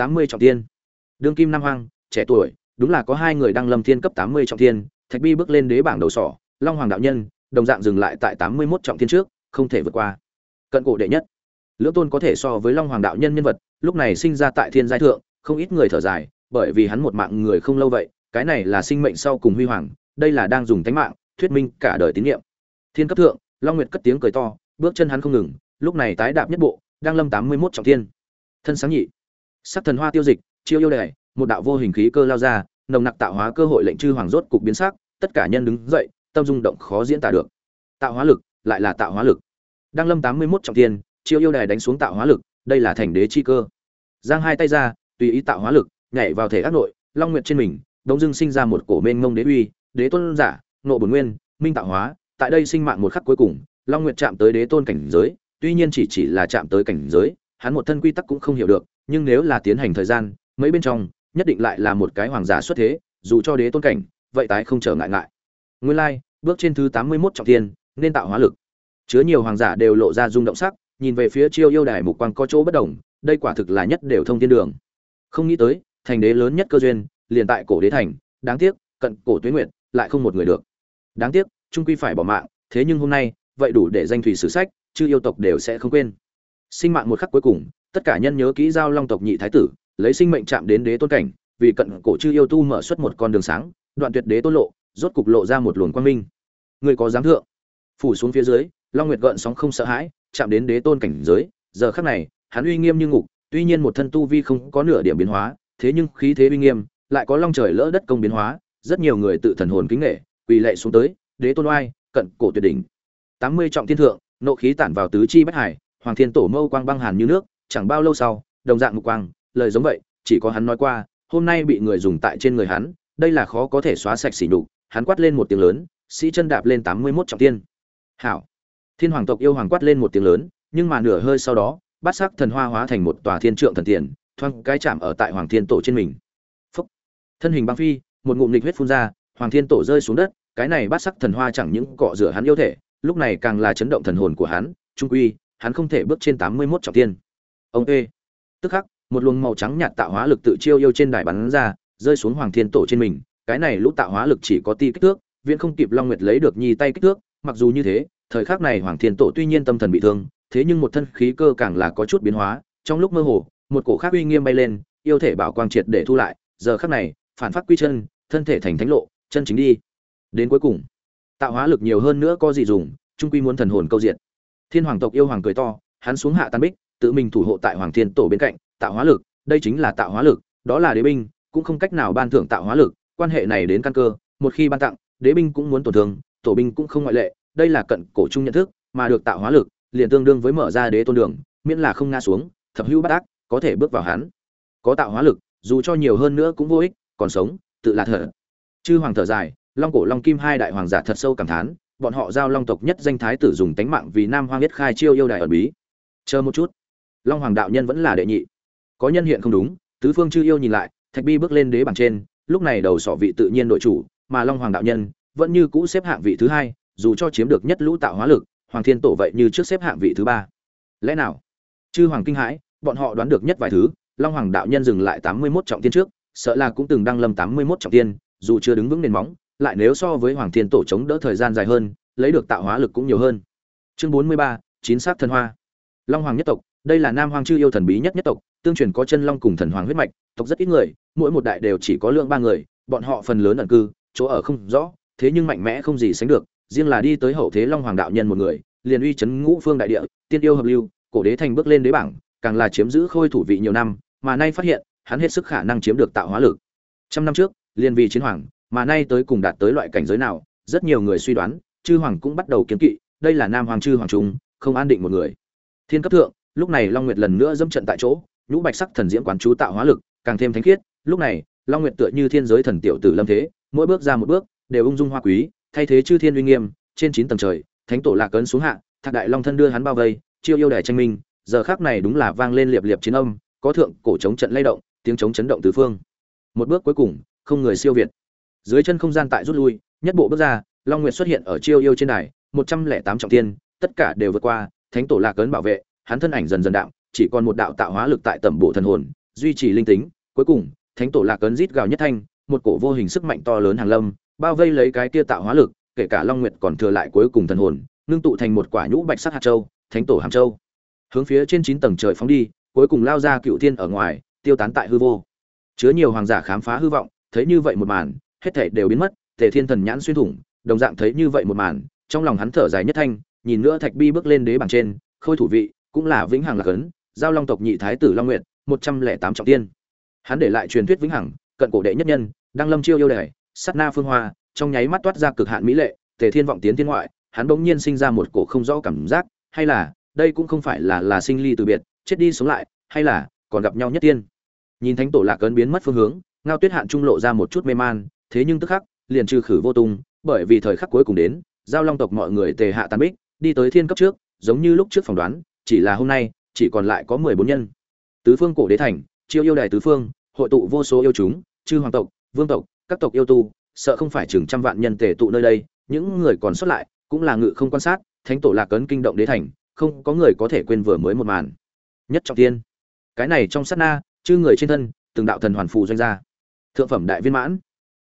tám mươi trọng tiên đương kim nam hoàng, trẻ tuổi đúng là có hai người đang lâm thiên cấp tám mươi trọng thiên thạch bi bước lên đế bảng đầu sỏ long hoàng đạo nhân đồng dạng dừng lại tại tám mươi 81 trọng thiên trước không thể vượt qua. Cận cổ đệ nhất. Lưỡng tôn có thể so với long hoàng đạo nhân nhân vật lúc này sinh ra tại thiên giai thượng không ít người thở dài bởi vì hắn một mạng người không lâu vậy cái này là sinh mệnh sau cùng huy hoàng đây là đang dùng tánh mạng thuyết minh cả đời tín nhiệm thiên cấp thượng long nguyệt cất tiếng cười to bước chân hắn không ngừng lúc này tái đạp nhất bộ đang lâm tám mươi 81 trọng thiên. Thân sáng nhị sắc thần hoa tiêu dịch, chiêu yêu đề một đạo vô hình khí cơ lao ra, nồng nặc tạo hóa cơ hội lệnh chư hoàng rốt cục biến sắc, tất cả nhân đứng dậy, tâm dung động khó diễn tả được. Tạo hóa lực, lại là tạo hóa lực. Đang lâm tám mươi 81 trọng thiên, chiêu yêu đài đánh xuống tạo hóa lực, đây là thành đế chi cơ. Giang hai tay ra, tùy ý tạo hóa lực, nhảy vào thể ác nội, long nguyệt trên mình đống dưng sinh ra một cổ mênh ngông đế uy, đế tôn giả, nộ bổn nguyên, minh tạo hóa, tại đây sinh mạng một khắc cuối cùng, long nguyệt chạm tới đế tôn cảnh giới, tuy nhiên chỉ chỉ là chạm tới cảnh giới, hắn một thân quy tắc cũng không hiểu được nhưng nếu là tiến hành thời gian, mấy bên trong, nhất định lại là một cái hoàng giả xuất thế, dù cho đế tôn cảnh, vậy tái không trở ngại ngại. Nguyên lai, bước trên thứ tám mươi 81 trọng thiên, nên tạo hóa lực. Chứa nhiều hoàng giả đều lộ ra rung động sắc, nhìn về phía chiêu yêu đài mục quang có chỗ bất đồng, đây quả thực là nhất đều thông thiên đường. Không nghĩ tới, thành đế lớn nhất cơ duyên, liền tại cổ đế thành, đáng tiếc, cận cổ tuyết nguyện lại không một người được. Đáng tiếc, trung quy phải bỏ mạng, thế nhưng hôm nay, vậy đủ để danh thủy sử sách, chư yêu tộc đều sẽ không quên. Sinh mạng một khắc cuối cùng tất cả nhân nhớ kỹ giao long tộc nhị thái tử, lấy sinh mệnh chạm đến đế tôn cảnh, vì cận cổ chư yêu tu mở xuất một con đường sáng, đoạn tuyệt đế tôn lộ, rốt cục lộ ra một luồng quang minh. Người có dám thượng? Phủ xuống phía dưới, long nguyệt gợn sóng không sợ hãi, chạm đến đế tôn cảnh giới, giờ khắc này, hắn uy nghiêm như ngục, tuy nhiên một thân tu vi không có nửa điểm biến hóa, thế nhưng khí thế uy nghiêm, lại có long trời lỡ đất công biến hóa, rất nhiều người tự thần hồn kính nghệ quỳ lệ xuống tới, đế tôn oai, cận cổ tuyệt đỉnh. Tám mươi trọng thiên thượng, nộ khí tản vào tứ chi bách hải, hoàng thiên tổ mâu quang băng hàn như nước chẳng bao lâu sau, đồng dạng mục quang, lời giống vậy, chỉ có hắn nói qua, hôm nay bị người dùng tại trên người hắn, đây là khó có thể xóa sạch sỉ nhục, hắn quát lên một tiếng lớn, sĩ chân đạp lên tám mươi 81 trọng thiên hảo. Thiên hoàng tộc yêu hoàng quát lên một tiếng lớn, nhưng mà nửa hơi sau đó, bát sắc thần hoa hóa thành một tòa thiên trượng thần tiền thoang cái chạm ở tại hoàng thiên tổ trên mình. Phúc. thân hình băng phi, một ngụm lịch huyết phun ra, hoàng thiên tổ rơi xuống đất, cái này bát sắc thần hoa chẳng những cọ rửa hắn yêu thể, lúc này càng là chấn động thần hồn của hắn, trung quy, hắn không thể bước trên tám mươi 81 trọng thiên ông ê tức khắc, một luồng màu trắng nhạt tạo hóa lực tự chiêu yêu trên đài bắn ra, rơi xuống hoàng thiên tổ trên mình. Cái này lũ tạo hóa lực chỉ có ti kích thước, viễn không kịp long nguyệt lấy được nhi tay kích thước. Mặc dù như thế, thời khắc này hoàng thiên tổ tuy nhiên tâm thần bị thương, thế nhưng một thân khí cơ càng là có chút biến hóa. Trong lúc mơ hồ, một cổ khác uy nghiêm bay lên, yêu thể bảo quang triệt để thu lại. Giờ khắc này, phản phát quy chân, thân thể thành thánh lộ, chân chính đi. Đến cuối cùng, tạo hóa lực nhiều hơn nữa có gì dùng, trung quy muốn thần hồn câu diện. Thiên hoàng tộc yêu hoàng cười to, hắn xuống hạ tan bích tự mình thủ hộ tại hoàng thiên tổ bên cạnh, tạo hóa lực, đây chính là tạo hóa lực, đó là đế binh, cũng không cách nào ban thưởng tạo hóa lực, quan hệ này đến căn cơ, một khi ban tặng, đế binh cũng muốn tổn thương, tổ binh cũng không ngoại lệ, đây là cận cổ trung nhận thức, mà được tạo hóa lực, liền tương đương với mở ra đế tôn đường, miễn là không ngã xuống, thập hữu bát ác, có thể bước vào hắn. Có tạo hóa lực, dù cho nhiều hơn nữa cũng vô ích, còn sống, tự là thở. Chư hoàng thở dài, long cổ long kim hai đại hoàng giả thật sâu cảm thán, bọn họ giao long tộc nhất danh thái tử dùng tánh mạng vì nam hoang nhất khai chiêu yêu đại ẩn bí. Chờ một chút long hoàng đạo nhân vẫn là đệ nhị. Có nhân hiện không đúng, tứ phương chư yêu nhìn lại, thạch bi bước lên đế bảng trên, lúc này đầu sọ vị tự nhiên đội chủ, mà long hoàng đạo nhân vẫn như cũ xếp hạng vị thứ hai, dù cho chiếm được nhất lũ tạo hóa lực, hoàng thiên tổ vậy như trước xếp hạng vị thứ ba. Lẽ nào? Chư hoàng kinh hãi, bọn họ đoán được nhất vài thứ, long hoàng đạo nhân dừng lại tám mươi mốt trọng tiên trước, sợ là cũng từng đăng lâm tám mươi mốt trọng tiên, dù chưa đứng vững nền móng, lại nếu so với hoàng thiên tổ chống đỡ thời gian dài hơn, lấy được tạo hóa lực cũng nhiều hơn. Chương bốn mươi ba, chín sắc thần hoa. Long hoàng nhất tộc đây là nam hoàng chư yêu thần bí nhất nhất tộc, tương truyền có chân long cùng thần hoàng huyết mạch, tộc rất ít người, mỗi một đại đều chỉ có lượng ba người, bọn họ phần lớn ẩn cư, chỗ ở không rõ, thế nhưng mạnh mẽ không gì sánh được, riêng là đi tới hậu thế long hoàng đạo nhân một người, liền uy chấn ngũ phương đại địa, tiên yêu hợp lưu, cổ đế thành bước lên đế bảng, càng là chiếm giữ khôi thủ vị nhiều năm, mà nay phát hiện, hắn hết sức khả năng chiếm được tạo hóa lực. Trăm năm trước, liền vì chiến hoàng, mà nay tới cùng đạt tới loại cảnh giới nào, rất nhiều người suy đoán, chư hoàng cũng bắt đầu kiến kỵ, đây là nam hoàng chư hoàng trung không an định một người. Thiên cấp thượng lúc này long nguyệt lần nữa dẫm trận tại chỗ, nhũ bạch sắc thần diễm quán chú tạo hóa lực, càng thêm thánh khiết. Lúc này, long nguyệt tựa như thiên giới thần tiểu tử lâm thế, mỗi bước ra một bước, đều ung dung hoa quý, thay thế chư thiên uy nghiêm, trên chín tầng trời, thánh tổ lạc cấn xuống hạ, thạc đại long thân đưa hắn bao vây, chiêu yêu đài tranh minh, giờ khác này đúng là vang lên liệp liệp chiến âm, có thượng cổ chống trận lay động, tiếng chống chấn động tứ phương. Một bước cuối cùng, không người siêu việt. Dưới chân không gian tại rút lui, nhất bộ bước ra, long nguyệt xuất hiện ở chiêu yêu trên đài, một trăm lẻ tám trọng tiên tất cả đều vượt qua, thánh tổ lạc cấn bảo vệ hắn thân ảnh dần dần đạo chỉ còn một đạo tạo hóa lực tại tầm bộ thần hồn, duy trì linh tính. Cuối cùng, thánh tổ lạc ấn rít gào nhất thanh, một cổ vô hình sức mạnh to lớn hàng lâm, bao vây lấy cái kia tạo hóa lực, kể cả long nguyệt còn thừa lại cuối cùng thần hồn, ngưng tụ thành một quả nhũ bạch sắc hạt châu, thánh tổ hàm châu. Hướng phía trên chín tầng trời phóng đi, cuối cùng lao ra cựu thiên ở ngoài, tiêu tán tại hư vô. Chứa nhiều hoàng giả khám phá hư vọng, thấy như vậy một màn, hết thảy đều biến mất, tề thiên thần nhãn xuyên thủng, đồng dạng thấy như vậy một màn, trong lòng hắn thở dài nhất thanh, nhìn nữa thạch bi bước lên đế bảng trên, khôi thủ vị cũng là vĩnh hằng lạc ấn giao long tộc nhị thái tử long nguyện một trăm lẻ tám trọng tiên. Hắn để lại truyền thuyết vĩnh hằng, cận cổ đệ nhất nhân, đăng lâm chiêu yêu đề sắt na phương hoa, trong nháy mắt toát ra cực hạn mỹ lệ, tề thiên vọng tiến thiên ngoại, hắn bỗng nhiên sinh ra một cổ không rõ cảm giác, hay là, đây cũng không phải là là sinh ly từ biệt, chết đi sống lại, hay là, còn gặp nhau nhất tiên. Nhìn thánh tổ lạc ấn biến mất phương hướng, ngao tuyết hạn trung lộ ra một chút mê man, thế nhưng tức khắc, liền trừ khử vô tung, bởi vì thời khắc cuối cùng đến, giao long tộc mọi người tề hạ tàn bích, đi tới thiên cấp trước, giống như lúc trước phỏng đoán chỉ là hôm nay, chỉ còn lại có mười bốn nhân. Tứ phương cổ đế thành, chiêu yêu đài tứ phương, hội tụ vô số yêu chúng, chư hoàng tộc, vương tộc, các tộc yêu tu, sợ không phải chừng trăm vạn nhân tề tụ nơi đây, những người còn xuất lại cũng là ngự không quan sát, thánh tổ lạc cấn kinh động đế thành, không có người có thể quên vừa mới một màn. Nhất trọng tiên cái này trong sát na, chư người trên thân, từng đạo thần hoàn phù doanh ra. Thượng phẩm đại viên mãn.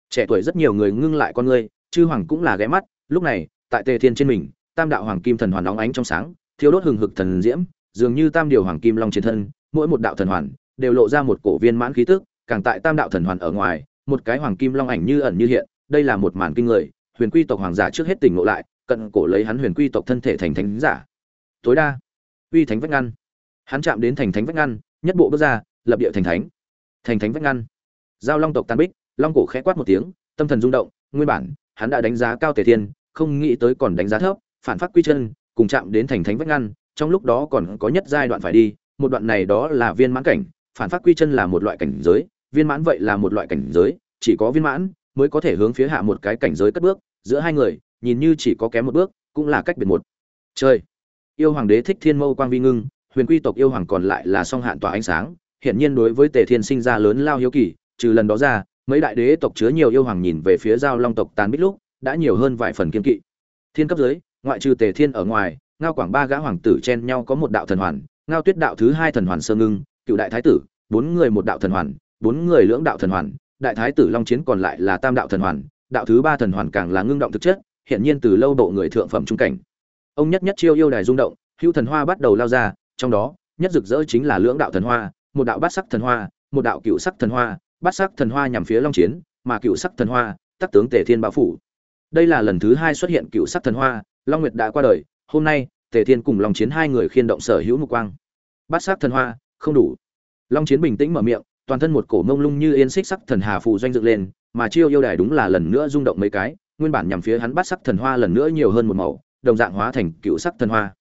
Trẻ tuổi rất nhiều người ngưng lại con người, chư hoàng cũng là ghé mắt, lúc này, tại tề thiên trên mình, tam đạo hoàng kim thần hoàn óng ánh trong sáng thiếu đốt hừng hực thần diễm, dường như tam điều hoàng kim long trên thân, mỗi một đạo thần hoàn đều lộ ra một cổ viên mãn khí tức, càng tại tam đạo thần hoàn ở ngoài, một cái hoàng kim long ảnh như ẩn như hiện, đây là một màn kinh người, huyền quy tộc hoàng giả trước hết tỉnh ngộ lại, cận cổ lấy hắn huyền quy tộc thân thể thành thánh giả. Tối đa, uy thánh vách ngăn. Hắn chạm đến thành thánh vách ngăn, nhất bộ bước ra, lập địa thành thánh. Thành thánh vách ngăn. Giao long tộc tan bích, long cổ khẽ quát một tiếng, tâm thần rung động, nguyên bản, hắn đã đánh giá cao tề thiên, không nghĩ tới còn đánh giá thấp, phản phát quy chân cùng chạm đến thành thánh vách ngăn, trong lúc đó còn có nhất giai đoạn phải đi, một đoạn này đó là viên mãn cảnh, phản phát quy chân là một loại cảnh giới, viên mãn vậy là một loại cảnh giới, chỉ có viên mãn mới có thể hướng phía hạ một cái cảnh giới cất bước, giữa hai người, nhìn như chỉ có kém một bước, cũng là cách biệt một. Chơi yêu hoàng đế thích thiên mâu quang vi ngưng, huyền quy tộc yêu hoàng còn lại là song hạn tỏa ánh sáng, hiển nhiên đối với tề thiên sinh ra lớn lao hiếu kỳ, trừ lần đó ra, mấy đại đế tộc chứa nhiều yêu hoàng nhìn về phía giao long tộc tàn bích lúc, đã nhiều hơn vài phần kiên kỵ. Thiên cấp dưới ngoại trừ tề thiên ở ngoài, ngao quảng ba gã hoàng tử chen nhau có một đạo thần hoàn, ngao tuyết đạo thứ hai thần hoàn sơ ngưng, cựu đại thái tử, bốn người một đạo thần hoàn, bốn người lưỡng đạo thần hoàn, đại thái tử long chiến còn lại là tam đạo thần hoàn, đạo thứ ba thần hoàn càng là ngưng động thực chất hiện nhiên từ lâu độ người thượng phẩm trung cảnh. Ông nhất nhất chiêu yêu đài rung động, hữu thần hoa bắt đầu lao ra, trong đó, nhất rực rỡ chính là lưỡng đạo thần hoa, một đạo bát sắc thần hoa, một đạo cựu sắc thần hoa, bát sắc thần hoa nhằm phía long chiến, mà cựu sắc thần hoa, tắc tướng tề thiên bão phủ. Đây là lần thứ hai xuất hiện cựu sắc thần hoa long nguyệt đã qua đời, hôm nay, tề thiên cùng long chiến hai người khiên động sở hữu mục quang. Bát sắc thần hoa, không đủ. Long chiến bình tĩnh mở miệng, toàn thân một cổ mông lung như yên xích sắc thần hà phù doanh dựng lên, mà chiêu yêu đài đúng là lần nữa rung động mấy cái, nguyên bản nhằm phía hắn bát sắc thần hoa lần nữa nhiều hơn một màu, đồng dạng hóa thành cựu sắc thần hoa.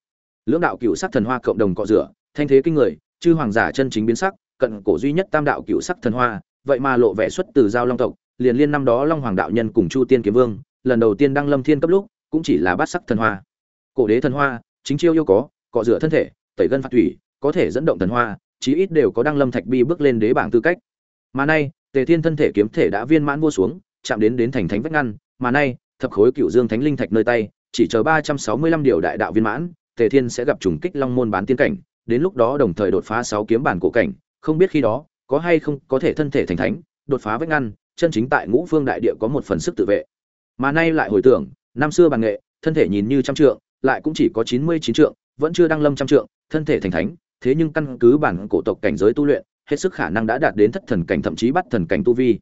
Lưỡng đạo cựu sắc thần hoa cộng đồng cọ rửa, thanh thế kinh người, chư hoàng giả chân chính biến sắc, cận cổ duy nhất tam đạo cựu sắc thần hoa, vậy mà lộ vẻ xuất từ giao long tộc, liền liên năm đó long hoàng đạo nhân cùng chu tiên kiếm vương, lần đầu tiên đăng lâm thiên cấp lúc cũng chỉ là bát sắc thần hoa. Cổ đế thần hoa, chính chiêu yêu có, cọ rửa thân thể, tẩy gân phạt thủy, có thể dẫn động thần hoa, chí ít đều có đăng lâm thạch bi bước lên đế bảng tư cách. Mà nay, tề thiên thân thể kiếm thể đã viên mãn vô xuống, chạm đến đến thành thánh vách ngăn, mà nay, thập khối cựu dương thánh linh thạch nơi tay, chỉ chờ ba trăm sáu mươi lăm điều đại đạo viên mãn, tề thiên sẽ gặp trùng kích long môn bán tiên cảnh, đến lúc đó đồng thời đột phá sáu kiếm bản cổ cảnh, không biết khi đó, có hay không có thể thân thể thành thánh, đột phá vách ngăn, chân chính tại ngũ phương đại địa có một phần sức tự vệ. Mà nay lại hồi tưởng năm xưa bằng nghệ, thân thể nhìn như trăm trượng, lại cũng chỉ có chín mươi chín trượng, vẫn chưa đăng lâm trăm trượng, thân thể thành thánh, thế nhưng căn cứ bản cổ tộc cảnh giới tu luyện, hết sức khả năng đã đạt đến thất thần cảnh thậm chí bắt thần cảnh tu vi.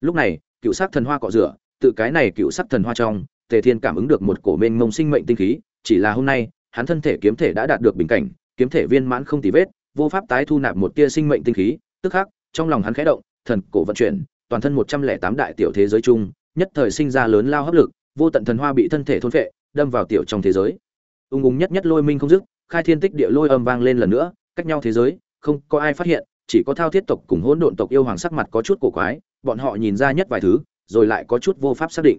Lúc này, cựu sắc thần hoa cọ rửa, tự cái này cựu sắc thần hoa trong, tề thiên cảm ứng được một cổ mênh mông sinh mệnh tinh khí, chỉ là hôm nay, hắn thân thể kiếm thể đã đạt được bình cảnh, kiếm thể viên mãn không tì vết, vô pháp tái thu nạp một tia sinh mệnh tinh khí, tức khắc, trong lòng hắn khẽ động, thần cổ vận chuyển, toàn thân một trăm lẻ tám đại tiểu thế giới chung, nhất thời sinh ra lớn lao hấp lực vô tận thần hoa bị thân thể thôn phệ, đâm vào tiểu trong thế giới. Ung ung nhất nhất lôi minh không dứt, khai thiên tích địa lôi âm vang lên lần nữa, cách nhau thế giới, không có ai phát hiện, chỉ có thao thiết tộc cùng hỗn độn tộc yêu hoàng sắc mặt có chút cổ quái, bọn họ nhìn ra nhất vài thứ, rồi lại có chút vô pháp xác định.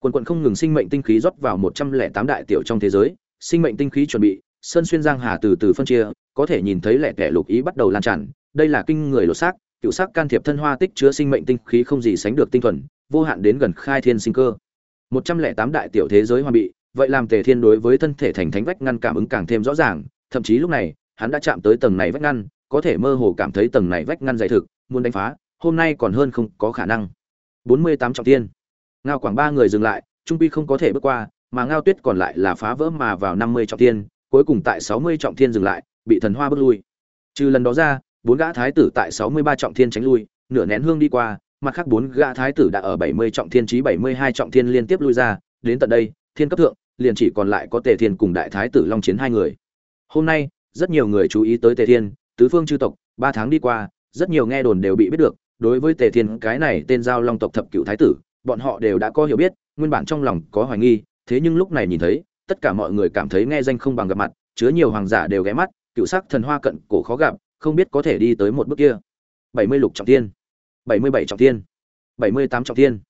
Quần quần không ngừng sinh mệnh tinh khí rót vào một trăm lẻ tám đại tiểu trong thế giới, sinh mệnh tinh khí chuẩn bị, sơn xuyên giang hà từ từ phân chia, có thể nhìn thấy lẻ kẻ lục ý bắt đầu lan tràn, đây là kinh người lột xác, cựu sắc can thiệp thân hoa tích chứa sinh mệnh tinh khí không gì sánh được tinh thuần, vô hạn đến gần khai thiên sinh cơ một trăm lẻ tám đại tiểu thế giới hoa bị, vậy làm tề thiên đối với thân thể thành thánh vách ngăn cảm ứng càng thêm rõ ràng, thậm chí lúc này, hắn đã chạm tới tầng này vách ngăn, có thể mơ hồ cảm thấy tầng này vách ngăn dày thực, muốn đánh phá, hôm nay còn hơn không có khả năng. Bốn mươi tám trọng tiên ngao quảng ba người dừng lại, trung pi không có thể bước qua, mà ngao tuyết còn lại là phá vỡ mà vào năm mươi trọng tiên cuối cùng tại sáu mươi trọng thiên dừng lại, bị thần hoa bước lui. Trừ lần đó ra, bốn gã thái tử tại sáu mươi ba trọng thiên tránh lui, nửa nén hương đi qua mặt khác bốn gã thái tử đã ở bảy mươi trọng thiên chí, bảy mươi hai trọng thiên liên tiếp lui ra. Đến tận đây, thiên cấp thượng, liền chỉ còn lại có tề thiên cùng đại thái tử long chiến hai người. Hôm nay, rất nhiều người chú ý tới tề thiên, tứ phương chư tộc, ba tháng đi qua, rất nhiều nghe đồn đều bị biết được, đối với tề thiên, cái này tên giao long tộc thập cựu thái tử, bọn họ đều đã có hiểu biết, nguyên bản trong lòng có hoài nghi, thế nhưng lúc này nhìn thấy, tất cả mọi người cảm thấy nghe danh không bằng gặp mặt, chứa nhiều hoàng giả đều ghé mắt, cựu sắc thần hoa cận cổ khó gặp, không biết có thể đi tới một bước kia. Bảy mươi lục trọng thiên bảy mươi bảy trọng thiên, bảy mươi tám trọng thiên.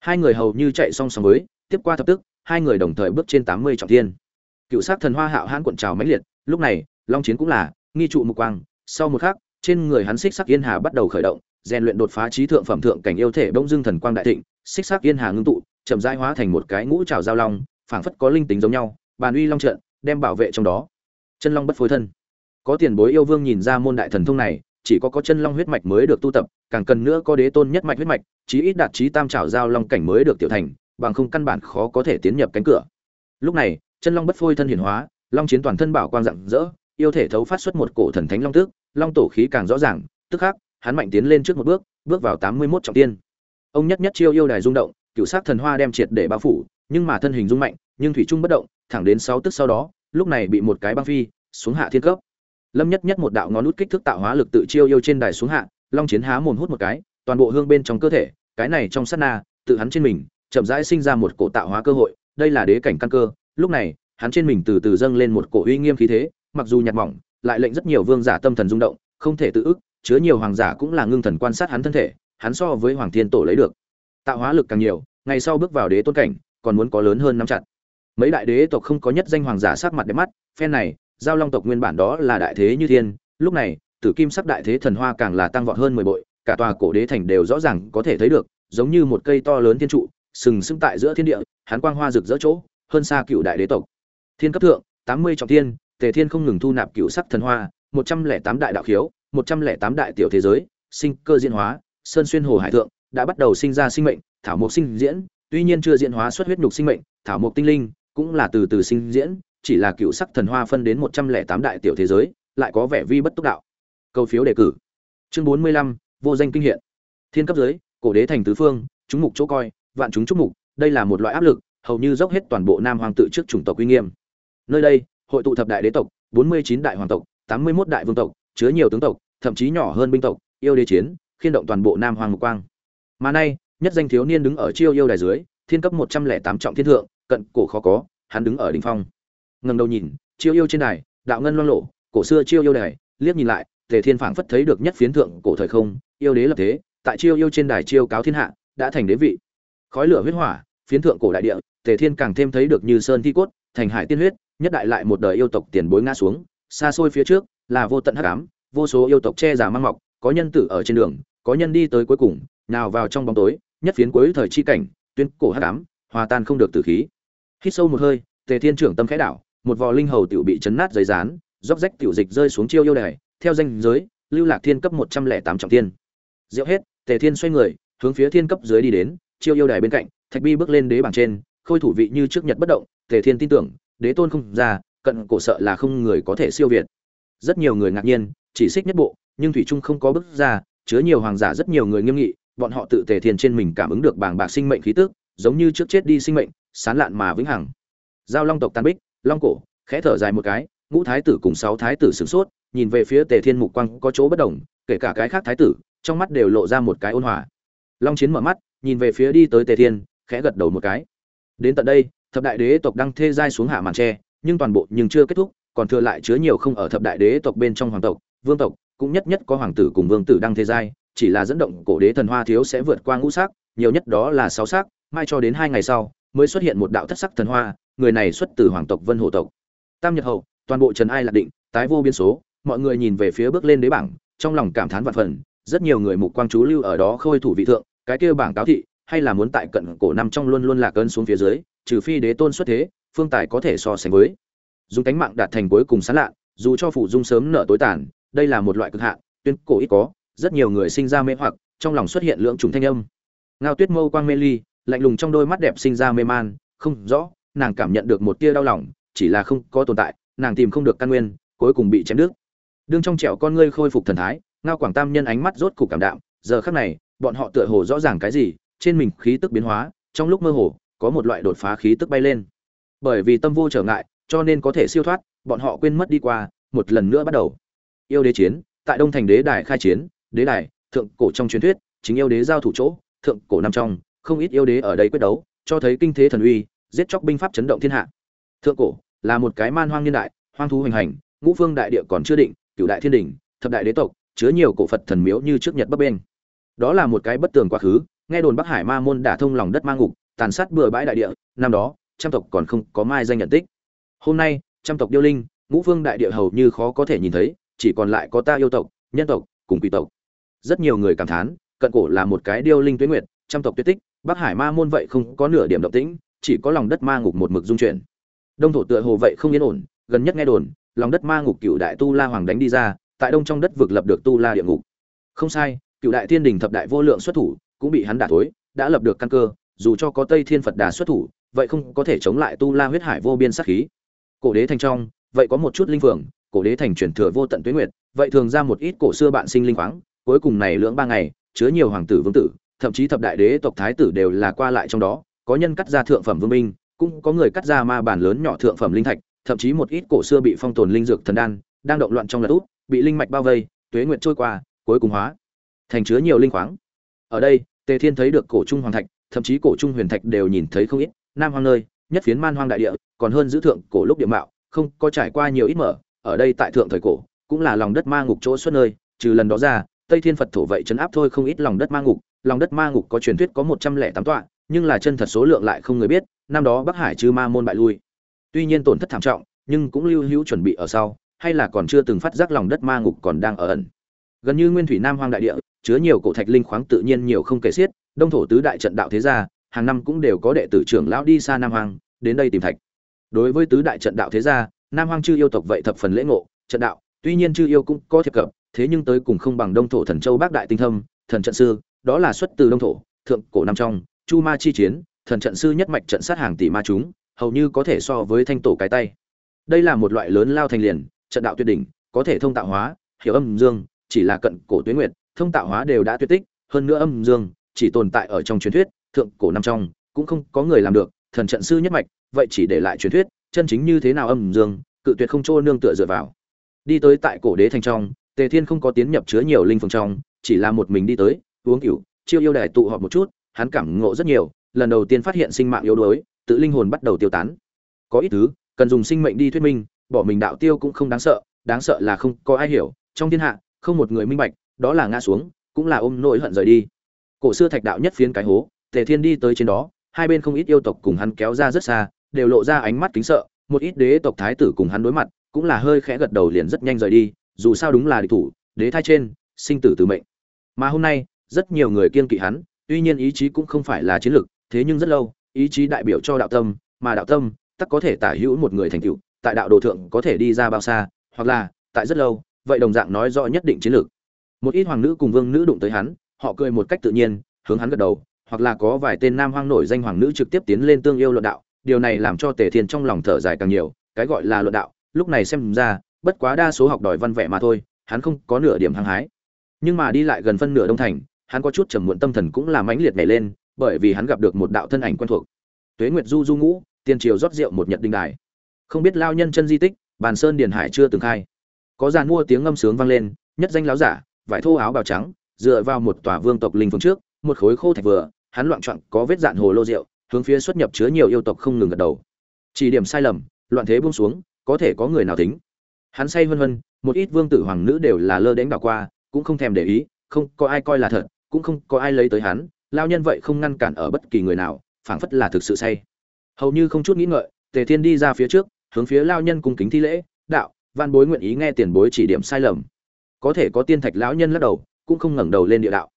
Hai người hầu như chạy song song với, tiếp qua thập tức, hai người đồng thời bước trên tám mươi trọng thiên. Cựu sát thần hoa hạo hãn cuộn trào mãnh liệt, lúc này, long chiến cũng là, nghi trụ mục quang, sau một khắc, trên người hắn xích sắc yên hà bắt đầu khởi động, rèn luyện đột phá trí thượng phẩm thượng cảnh yêu thể bỗng dưng thần quang đại thịnh xích sắc yên hà ngưng tụ, chậm rãi hóa thành một cái ngũ trào giao long, phảng phất có linh tính giống nhau, bàn uy long trận, đem bảo vệ trong đó. Chân long bất phối thân. Có tiền bối yêu vương nhìn ra môn đại thần thông này chỉ có có chân long huyết mạch mới được tu tập, càng cần nữa có đế tôn nhất mạch huyết mạch, chí ít đạt chí tam trảo giao long cảnh mới được tiểu thành, bằng không căn bản khó có thể tiến nhập cánh cửa. Lúc này, chân long bất phôi thân hiển hóa, long chiến toàn thân bảo quang rạng rỡ, yêu thể thấu phát xuất một cổ thần thánh long tước, long tổ khí càng rõ ràng, tức khắc, hắn mạnh tiến lên trước một bước bước vào tám mươi 81 trọng tiên. Ông nhất nhất chiêu yêu đài rung động, cửu sắc thần hoa đem triệt để bao phủ, nhưng mà thân hình rung mạnh, nhưng thủy trung bất động, thẳng đến sáu tức sau đó, lúc này bị một cái băng phi, xuống hạ thiên cấp lâm nhất nhất một đạo ngón nút kích thước tạo hóa lực tự chiêu yêu trên đài xuống hạ, long chiến há mồm hút một cái, toàn bộ hương bên trong cơ thể, cái này trong sát na, tự hắn trên mình, chậm rãi sinh ra một cổ tạo hóa cơ hội, đây là đế cảnh căn cơ, lúc này, hắn trên mình từ từ dâng lên một cổ uy nghiêm khí thế, mặc dù nhạt mỏng, lại lệnh rất nhiều vương giả tâm thần rung động, không thể tự ức, chứa nhiều hoàng giả cũng là ngưng thần quan sát hắn thân thể, hắn so với hoàng thiên tổ lấy được. Tạo hóa lực càng nhiều, ngày sau bước vào đế tôn cảnh, còn muốn có lớn hơn nắm chặt. Mấy đại đế tộc không có nhất danh hoàng giả sắc mặt đẹp mắt, phen này giao long tộc nguyên bản đó là đại thế như thiên, lúc này, tử kim sắc đại thế thần hoa càng là tăng vọt hơn mười bội, cả tòa cổ đế thành đều rõ ràng có thể thấy được, giống như một cây to lớn thiên trụ, sừng sững tại giữa thiên địa, hắn quang hoa rực rỡ chỗ, hơn xa cựu đại đế tộc. Thiên cấp thượng, tám mươi trọng thiên, tề thiên không ngừng thu nạp cựu sắc thần hoa, một trăm lẻ tám đại đạo khiếu, một trăm lẻ tám đại tiểu thế giới, sinh cơ diễn hóa, sơn xuyên hồ hải thượng, đã bắt đầu sinh ra sinh mệnh, thảo mộc sinh diễn, tuy nhiên chưa diễn hóa xuất huyết nhục sinh mệnh, thảo mộc tinh linh cũng là từ từ sinh diễn chỉ là cựu sắc thần hoa phân đến một trăm lẻ tám đại tiểu thế giới, lại có vẻ vi bất túc đạo. Câu phiếu đề cử. Chương bốn mươi lăm, vô danh kinh hiện. Thiên cấp giới, cổ đế thành tứ phương, chúng mục chỗ coi, vạn chúng chúc mục, đây là một loại áp lực, hầu như dốc hết toàn bộ nam hoàng tự trước chủng tộc uy nghiêm. Nơi đây, hội tụ thập đại đế tộc, bốn mươi chín đại hoàng tộc, tám mươi 81 đại vương tộc, chứa nhiều tướng tộc, thậm chí nhỏ hơn binh tộc, yêu đế chiến, khiên động toàn bộ nam hoàng mục quang. Mà nay, nhất danh thiếu niên đứng ở chiêu yêu đài dưới, thiên cấp một trăm lẻ tám trọng thiên thượng, cận cổ khó có, hắn đứng ở đỉnh phong ngẩng đầu nhìn, chiêu yêu trên đài, đạo ngân loang lộ, cổ xưa chiêu yêu đài, liếc nhìn lại, tề thiên phảng phất thấy được nhất phiến thượng cổ thời không, yêu đế lập thế, tại chiêu yêu trên đài chiêu cáo thiên hạ, đã thành đế vị. Khói lửa huyết hỏa, phiến thượng cổ đại địa, tề thiên càng thêm thấy được như sơn thi cốt, thành hải tiên huyết, nhất đại lại một đời yêu tộc tiền bối ngã xuống, xa xôi phía trước, là vô tận hắc ám, vô số yêu tộc che giả mang mọc, có nhân tử ở trên đường, có nhân đi tới cuối cùng, nào vào trong bóng tối, nhất phiến cuối thời chi cảnh, tuyên cổ hắc ám, hòa tan không được tử khí. Hít sâu một hơi, tề thiên trưởng tâm khẽ đảo một vò linh hầu tiểu bị chấn nát giấy rán róc rách tiểu dịch rơi xuống chiêu yêu đài, theo danh giới, lưu lạc thiên cấp một trăm lẻ tám trọng thiên. Diệu hết, tề thiên xoay người, hướng phía thiên cấp dưới đi đến, chiêu yêu đài bên cạnh, thạch bi bước lên đế bảng trên, khôi thủ vị như trước nhật bất động, tề thiên tin tưởng, đế tôn không ra, cận cổ sợ là không người có thể siêu việt. Rất nhiều người ngạc nhiên, chỉ xích nhất bộ, nhưng thủy trung không có bước ra, chứa nhiều hoàng giả rất nhiều người nghiêm nghị, bọn họ tự tề thiên trên mình cảm ứng được bàng bạc sinh mệnh khí tức, giống như trước chết đi sinh mệnh, sán lạn mà vĩnh hằng. Giao long tộc tàn bích long cổ, khẽ thở dài một cái, ngũ thái tử cùng sáu thái tử sửng sốt, nhìn về phía tề thiên mục quang có chỗ bất đồng, kể cả cái khác thái tử, trong mắt đều lộ ra một cái ôn hòa. Long chiến mở mắt, nhìn về phía đi tới tề thiên, khẽ gật đầu một cái. Đến tận đây, thập đại đế tộc đang thê giai xuống hạ màn tre, nhưng toàn bộ nhưng chưa kết thúc, còn thừa lại chứa nhiều không ở thập đại đế tộc bên trong hoàng tộc, vương tộc, cũng nhất nhất có hoàng tử cùng vương tử đang thê giai chỉ là dẫn động cổ đế thần hoa thiếu sẽ vượt qua ngũ sắc, nhiều nhất đó là sáu sắc, mai cho đến hai ngày sau, mới xuất hiện một đạo thất sắc thần hoa người này xuất từ hoàng tộc vân hộ tộc. Tam nhật hậu, toàn bộ trần ai lạc định, tái vô biên số, mọi người nhìn về phía bước lên đế bảng, trong lòng cảm thán vạn phần, rất nhiều người mục quang chú lưu ở đó khôi thủ vị thượng, cái kia bảng cáo thị, hay là muốn tại cận cổ năm trong luôn luôn lạc ơn xuống phía dưới, trừ phi đế tôn xuất thế, phương tài có thể so sánh với. Dùng cánh mạng đạt thành cuối cùng sán lạ dù cho phụ dung sớm nở tối tàn, đây là một loại cực hạn, tuyên cổ ít có, rất nhiều người sinh ra mê hoặc, trong lòng xuất hiện lưỡng trùng thanh âm. Ngao tuyết mâu quang mê ly, lạnh lùng trong đôi mắt đẹp sinh ra mê man, không rõ nàng cảm nhận được một tia đau lòng, chỉ là không có tồn tại, nàng tìm không được căn nguyên, cuối cùng bị chém đứt. Đương trong trẻo con ngươi khôi phục thần thái, ngao quảng tam nhân ánh mắt rốt cục cảm đạm, giờ khắc này, bọn họ tựa hồ rõ ràng cái gì, trên mình khí tức biến hóa, trong lúc mơ hồ, có một loại đột phá khí tức bay lên. Bởi vì tâm vô trở ngại, cho nên có thể siêu thoát, bọn họ quên mất đi qua, một lần nữa bắt đầu. Yêu đế chiến, tại đông thành đế đài khai chiến, đế đài, thượng cổ trong truyền thuyết, chính yêu đế giao thủ chỗ, thượng cổ nằm trong, không ít yêu đế ở đây quyết đấu, cho thấy kinh thế thần uy giết chóc binh pháp chấn động thiên hạ. Thượng cổ, là một cái man hoang niên đại, hoang thú hoành hành, ngũ phương đại địa còn chưa định, cửu đại thiên đình, thập đại đế tộc, chứa nhiều cổ phật thần miếu như trước nhật bắc bên. Đó là một cái bất tường quá khứ, nghe đồn bắc hải ma môn đả thông lòng đất ma ngục, tàn sát bừa bãi đại địa, năm đó, trăm tộc còn không có mai danh nhận tích. Hôm nay, trăm tộc điêu linh, ngũ phương đại địa hầu như khó có thể nhìn thấy, chỉ còn lại có ta yêu tộc, nhân tộc, cùng quỷ tộc. Rất nhiều người cảm thán, cận cổ là một cái điêu linh tuyết nguyệt, trăm tộc tuyết tích, bắc hải ma môn vậy không có nửa điểm động tĩnh chỉ có lòng đất ma ngục một mực dung chuyển. Đông thổ tựa hồ vậy không yên ổn, gần nhất nghe đồn, lòng đất ma ngục cựu đại tu la hoàng đánh đi ra, tại đông trong đất vực lập được tu la địa ngục. Không sai, cựu đại thiên đình thập đại vô lượng xuất thủ, cũng bị hắn đả thối, đã lập được căn cơ, dù cho có tây thiên phật đà xuất thủ, vậy không có thể chống lại tu la huyết hải vô biên sát khí. Cổ đế thành trong, vậy có một chút linh phượng, cổ đế thành truyền thừa vô tận tuyến nguyệt, vậy thường ra một ít cổ xưa bạn sinh linh khoáng, cuối cùng này lưỡng ba ngày, chứa nhiều hoàng tử vương tử, thậm chí thập đại đế tộc thái tử đều là qua lại trong đó có nhân cắt ra thượng phẩm vương minh cũng có người cắt ra ma bản lớn nhỏ thượng phẩm linh thạch, thậm chí một ít cổ xưa bị phong tồn linh dược thần đan, đang động loạn trong lật út bị linh mạch bao vây, tuế nguyệt trôi qua, cuối cùng hóa thành chứa nhiều linh khoáng. Ở đây, tề thiên thấy được cổ trung hoàng thạch, thậm chí cổ trung huyền thạch đều nhìn thấy không ít, nam hoang nơi, nhất phiến man hoang đại địa, còn hơn giữ thượng cổ lúc địa mạo, không có trải qua nhiều ít mở, ở đây tại thượng thời cổ, cũng là lòng đất ma ngục chỗ xuất nơi, trừ lần đó ra, tây thiên phật thổ vậy chấn áp thôi không ít lòng đất ma ngục, lòng đất ma ngục có truyền thuyết có một trăm lẻ tám tọa nhưng là chân thật số lượng lại không người biết, năm đó bắc hải chư ma môn bại lui. Tuy nhiên tổn thất thảm trọng, nhưng cũng lưu hữu chuẩn bị ở sau, hay là còn chưa từng phát giác lòng đất ma ngục còn đang ở ẩn. Gần như nguyên thủy nam hoang đại địa, chứa nhiều cổ thạch linh khoáng tự nhiên nhiều không kể xiết, đông thổ tứ đại trận đạo thế gia, hàng năm cũng đều có đệ tử trưởng lão đi xa nam hoang, đến đây tìm thạch. Đối với tứ đại trận đạo thế gia, nam hoang chư yêu tộc vậy thập phần lễ ngộ, trận đạo, tuy nhiên chư yêu cũng có thiệp cập, thế nhưng tới cùng không bằng đông thổ thần châu bác đại tinh thâm, thần trận sư, đó là xuất từ đông thổ, thượng cổ năm trong chu ma chi chiến, thần trận sư nhất mạch trận sát hàng tỷ ma chúng, hầu như có thể so với thanh tổ cái tay. Đây là một loại lớn lao thành liền, trận đạo tuyệt đỉnh, có thể thông tạo hóa, hiểu âm dương, chỉ là cận cổ tuyến nguyệt, thông tạo hóa đều đã tuyệt tích, hơn nữa âm dương chỉ tồn tại ở trong truyền thuyết, thượng cổ năm trong, cũng không có người làm được, thần trận sư nhất mạch, vậy chỉ để lại truyền thuyết, chân chính như thế nào âm dương, cự tuyệt không chỗ nương tựa dựa vào. Đi tới tại cổ đế thành trong, tề thiên không có tiến nhập chứa nhiều linh phường trong, chỉ là một mình đi tới, uống cửu, chiêu yêu đài tụ họp một chút hắn cảm ngộ rất nhiều, lần đầu tiên phát hiện sinh mạng yếu đuối, tự linh hồn bắt đầu tiêu tán. Có ít thứ, cần dùng sinh mệnh đi thuyết minh, bỏ mình đạo tiêu cũng không đáng sợ đáng sợ là không có ai hiểu. Trong thiên hạ, không một người minh bạch, đó là ngã xuống, cũng là ôm nỗi hận rời đi. Cổ xưa thạch đạo nhất phiến cái hố, tề thiên đi tới trên đó, hai bên không ít yêu tộc cùng hắn kéo ra rất xa, đều lộ ra ánh mắt kính sợ, một ít đế tộc thái tử cùng hắn đối mặt, cũng là hơi khẽ gật đầu liền rất nhanh rời đi, dù sao đúng là địch thủ, đế thai trên, sinh tử từ mệnh. Mà hôm nay, rất nhiều người kiên kỵ hắn tuy nhiên ý chí cũng không phải là chiến lược, thế nhưng rất lâu, ý chí đại biểu cho đạo tâm, mà đạo tâm tất có thể tả hữu một người thành tựu, tại đạo đồ thượng có thể đi ra bao xa, hoặc là, tại rất lâu, vậy đồng dạng nói rõ nhất định chiến lược. Một ít hoàng nữ cùng vương nữ đụng tới hắn, họ cười một cách tự nhiên, hướng hắn gật đầu, hoặc là có vài tên nam hoang nổi danh hoàng nữ trực tiếp tiến lên tương yêu luận đạo, điều này làm cho tề thiên trong lòng thở dài càng nhiều, cái gọi là luận đạo, lúc này xem ra, bất quá đa số học đòi văn vẻ mà thôi, hắn không có nửa điểm hăng hái. Nhưng mà đi lại gần phân nửa đông thành hắn có chút trầm muộn tâm thần cũng là mãnh liệt nhảy lên, bởi vì hắn gặp được một đạo thân ảnh quen thuộc. Tuế nguyệt du du ngũ, tiên triều rót rượu một nhật đinh đài. Không biết lao nhân chân di tích, bàn sơn điền hải chưa từng khai. Có giàn mua tiếng ngâm sướng vang lên, nhất danh láo giả, vải thô áo bào trắng, dựa vào một tòa vương tộc linh phương trước, một khối khô thạch vừa, hắn loạn trọn có vết dạn hồ lô rượu, hướng phía xuất nhập chứa nhiều yêu tộc không ngừng gật đầu. Chỉ điểm sai lầm, loạn thế buông xuống, có thể có người nào tính. Hắn say vân vân một ít vương tử hoàng nữ đều là lơ đến đảo qua, cũng không thèm để ý, không có ai coi là thật cũng không có ai lấy tới hắn lao nhân vậy không ngăn cản ở bất kỳ người nào, phảng phất là thực sự say. Hầu như không chút nghĩ ngợi, tề thiên đi ra phía trước, hướng phía lao nhân cung kính thi lễ, đạo văn bối nguyện ý nghe tiền bối chỉ điểm sai lầm. Có thể có tiên thạch lão nhân lắc đầu, cũng không ngẩng đầu lên địa đạo.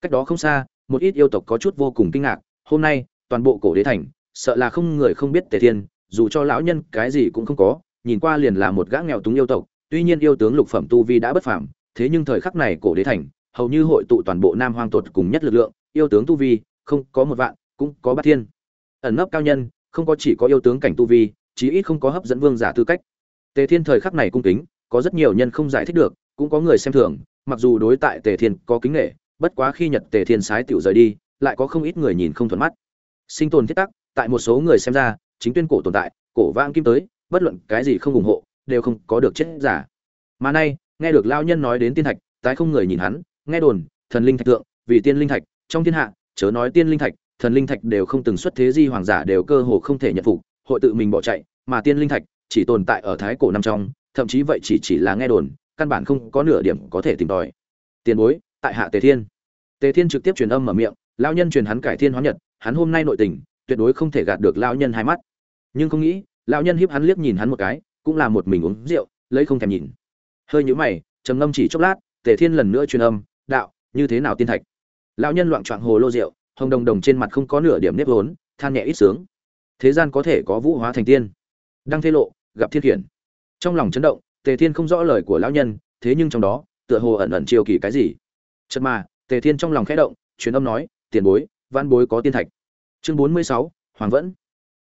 Cách đó không xa, một ít yêu tộc có chút vô cùng kinh ngạc, hôm nay, toàn bộ cổ đế thành, sợ là không người không biết tề thiên, dù cho lão nhân cái gì cũng không có, nhìn qua liền là một gã nghèo túng yêu tộc, tuy nhiên yêu tướng lục phẩm tu vi đã bất phàm, thế nhưng thời khắc này cổ đế thành hầu như hội tụ toàn bộ nam hoang tuột cùng nhất lực lượng, yêu tướng tu vi, không có một vạn, cũng có bát thiên. Ẩn nấp cao nhân, không có chỉ có yêu tướng cảnh tu vi, chí ít không có hấp dẫn vương giả tư cách. Tề thiên thời khắc này cung kính, có rất nhiều nhân không giải thích được, cũng có người xem thường, mặc dù đối tại tề thiên có kính nghệ bất quá khi nhật tề thiên sái tiểu rời đi, lại có không ít người nhìn không thuận mắt. Sinh tồn thiết tắc, tại một số người xem ra, chính tuyên cổ tồn tại, cổ vang kim tới, bất luận cái gì không ủng hộ, đều không có được chết giả. Mà nay, nghe được lao nhân nói đến tiên thạch, tái không người nhìn hắn nghe đồn, thần linh thạch tượng vì tiên linh thạch, trong thiên hạ, chớ nói tiên linh thạch, thần linh thạch đều không từng xuất thế di hoàng giả đều cơ hồ không thể nhận phục, hội tự mình bỏ chạy, mà tiên linh thạch chỉ tồn tại ở thái cổ năm trong, thậm chí vậy chỉ chỉ là nghe đồn, căn bản không có nửa điểm có thể tìm tòi. Tiền bối, tại hạ tề thiên. Tề thiên trực tiếp truyền âm mở miệng lao nhân truyền hắn cải thiên hóa nhật, hắn hôm nay nội tình, tuyệt đối không thể gạt được lao nhân hai mắt. Nhưng không nghĩ lao nhân hiếp hắn liếc nhìn hắn một cái, cũng là một mình uống rượu, lấy không thèm nhìn. Hơi nhũ mày, trầm ngâm chỉ chốc lát, tề thiên lần nữa truyền âm đạo, như thế nào tiên thạch? Lão nhân loạn trọn hồ lô rượu, hồng đồng đồng trên mặt không có nửa điểm nếp vốn, than nhẹ ít sướng. Thế gian có thể có vũ hóa thành tiên. Đăng thế lộ, gặp thiên khiển. Trong lòng chấn động, tề thiên không rõ lời của lão nhân, thế nhưng trong đó, tựa hồ ẩn ẩn chiều kỳ cái gì. Chật mà, tề thiên trong lòng khẽ động, truyền âm nói, tiền bối văn bối có tiên thạch. Chương bốn mươi sáu, hoàng vẫn.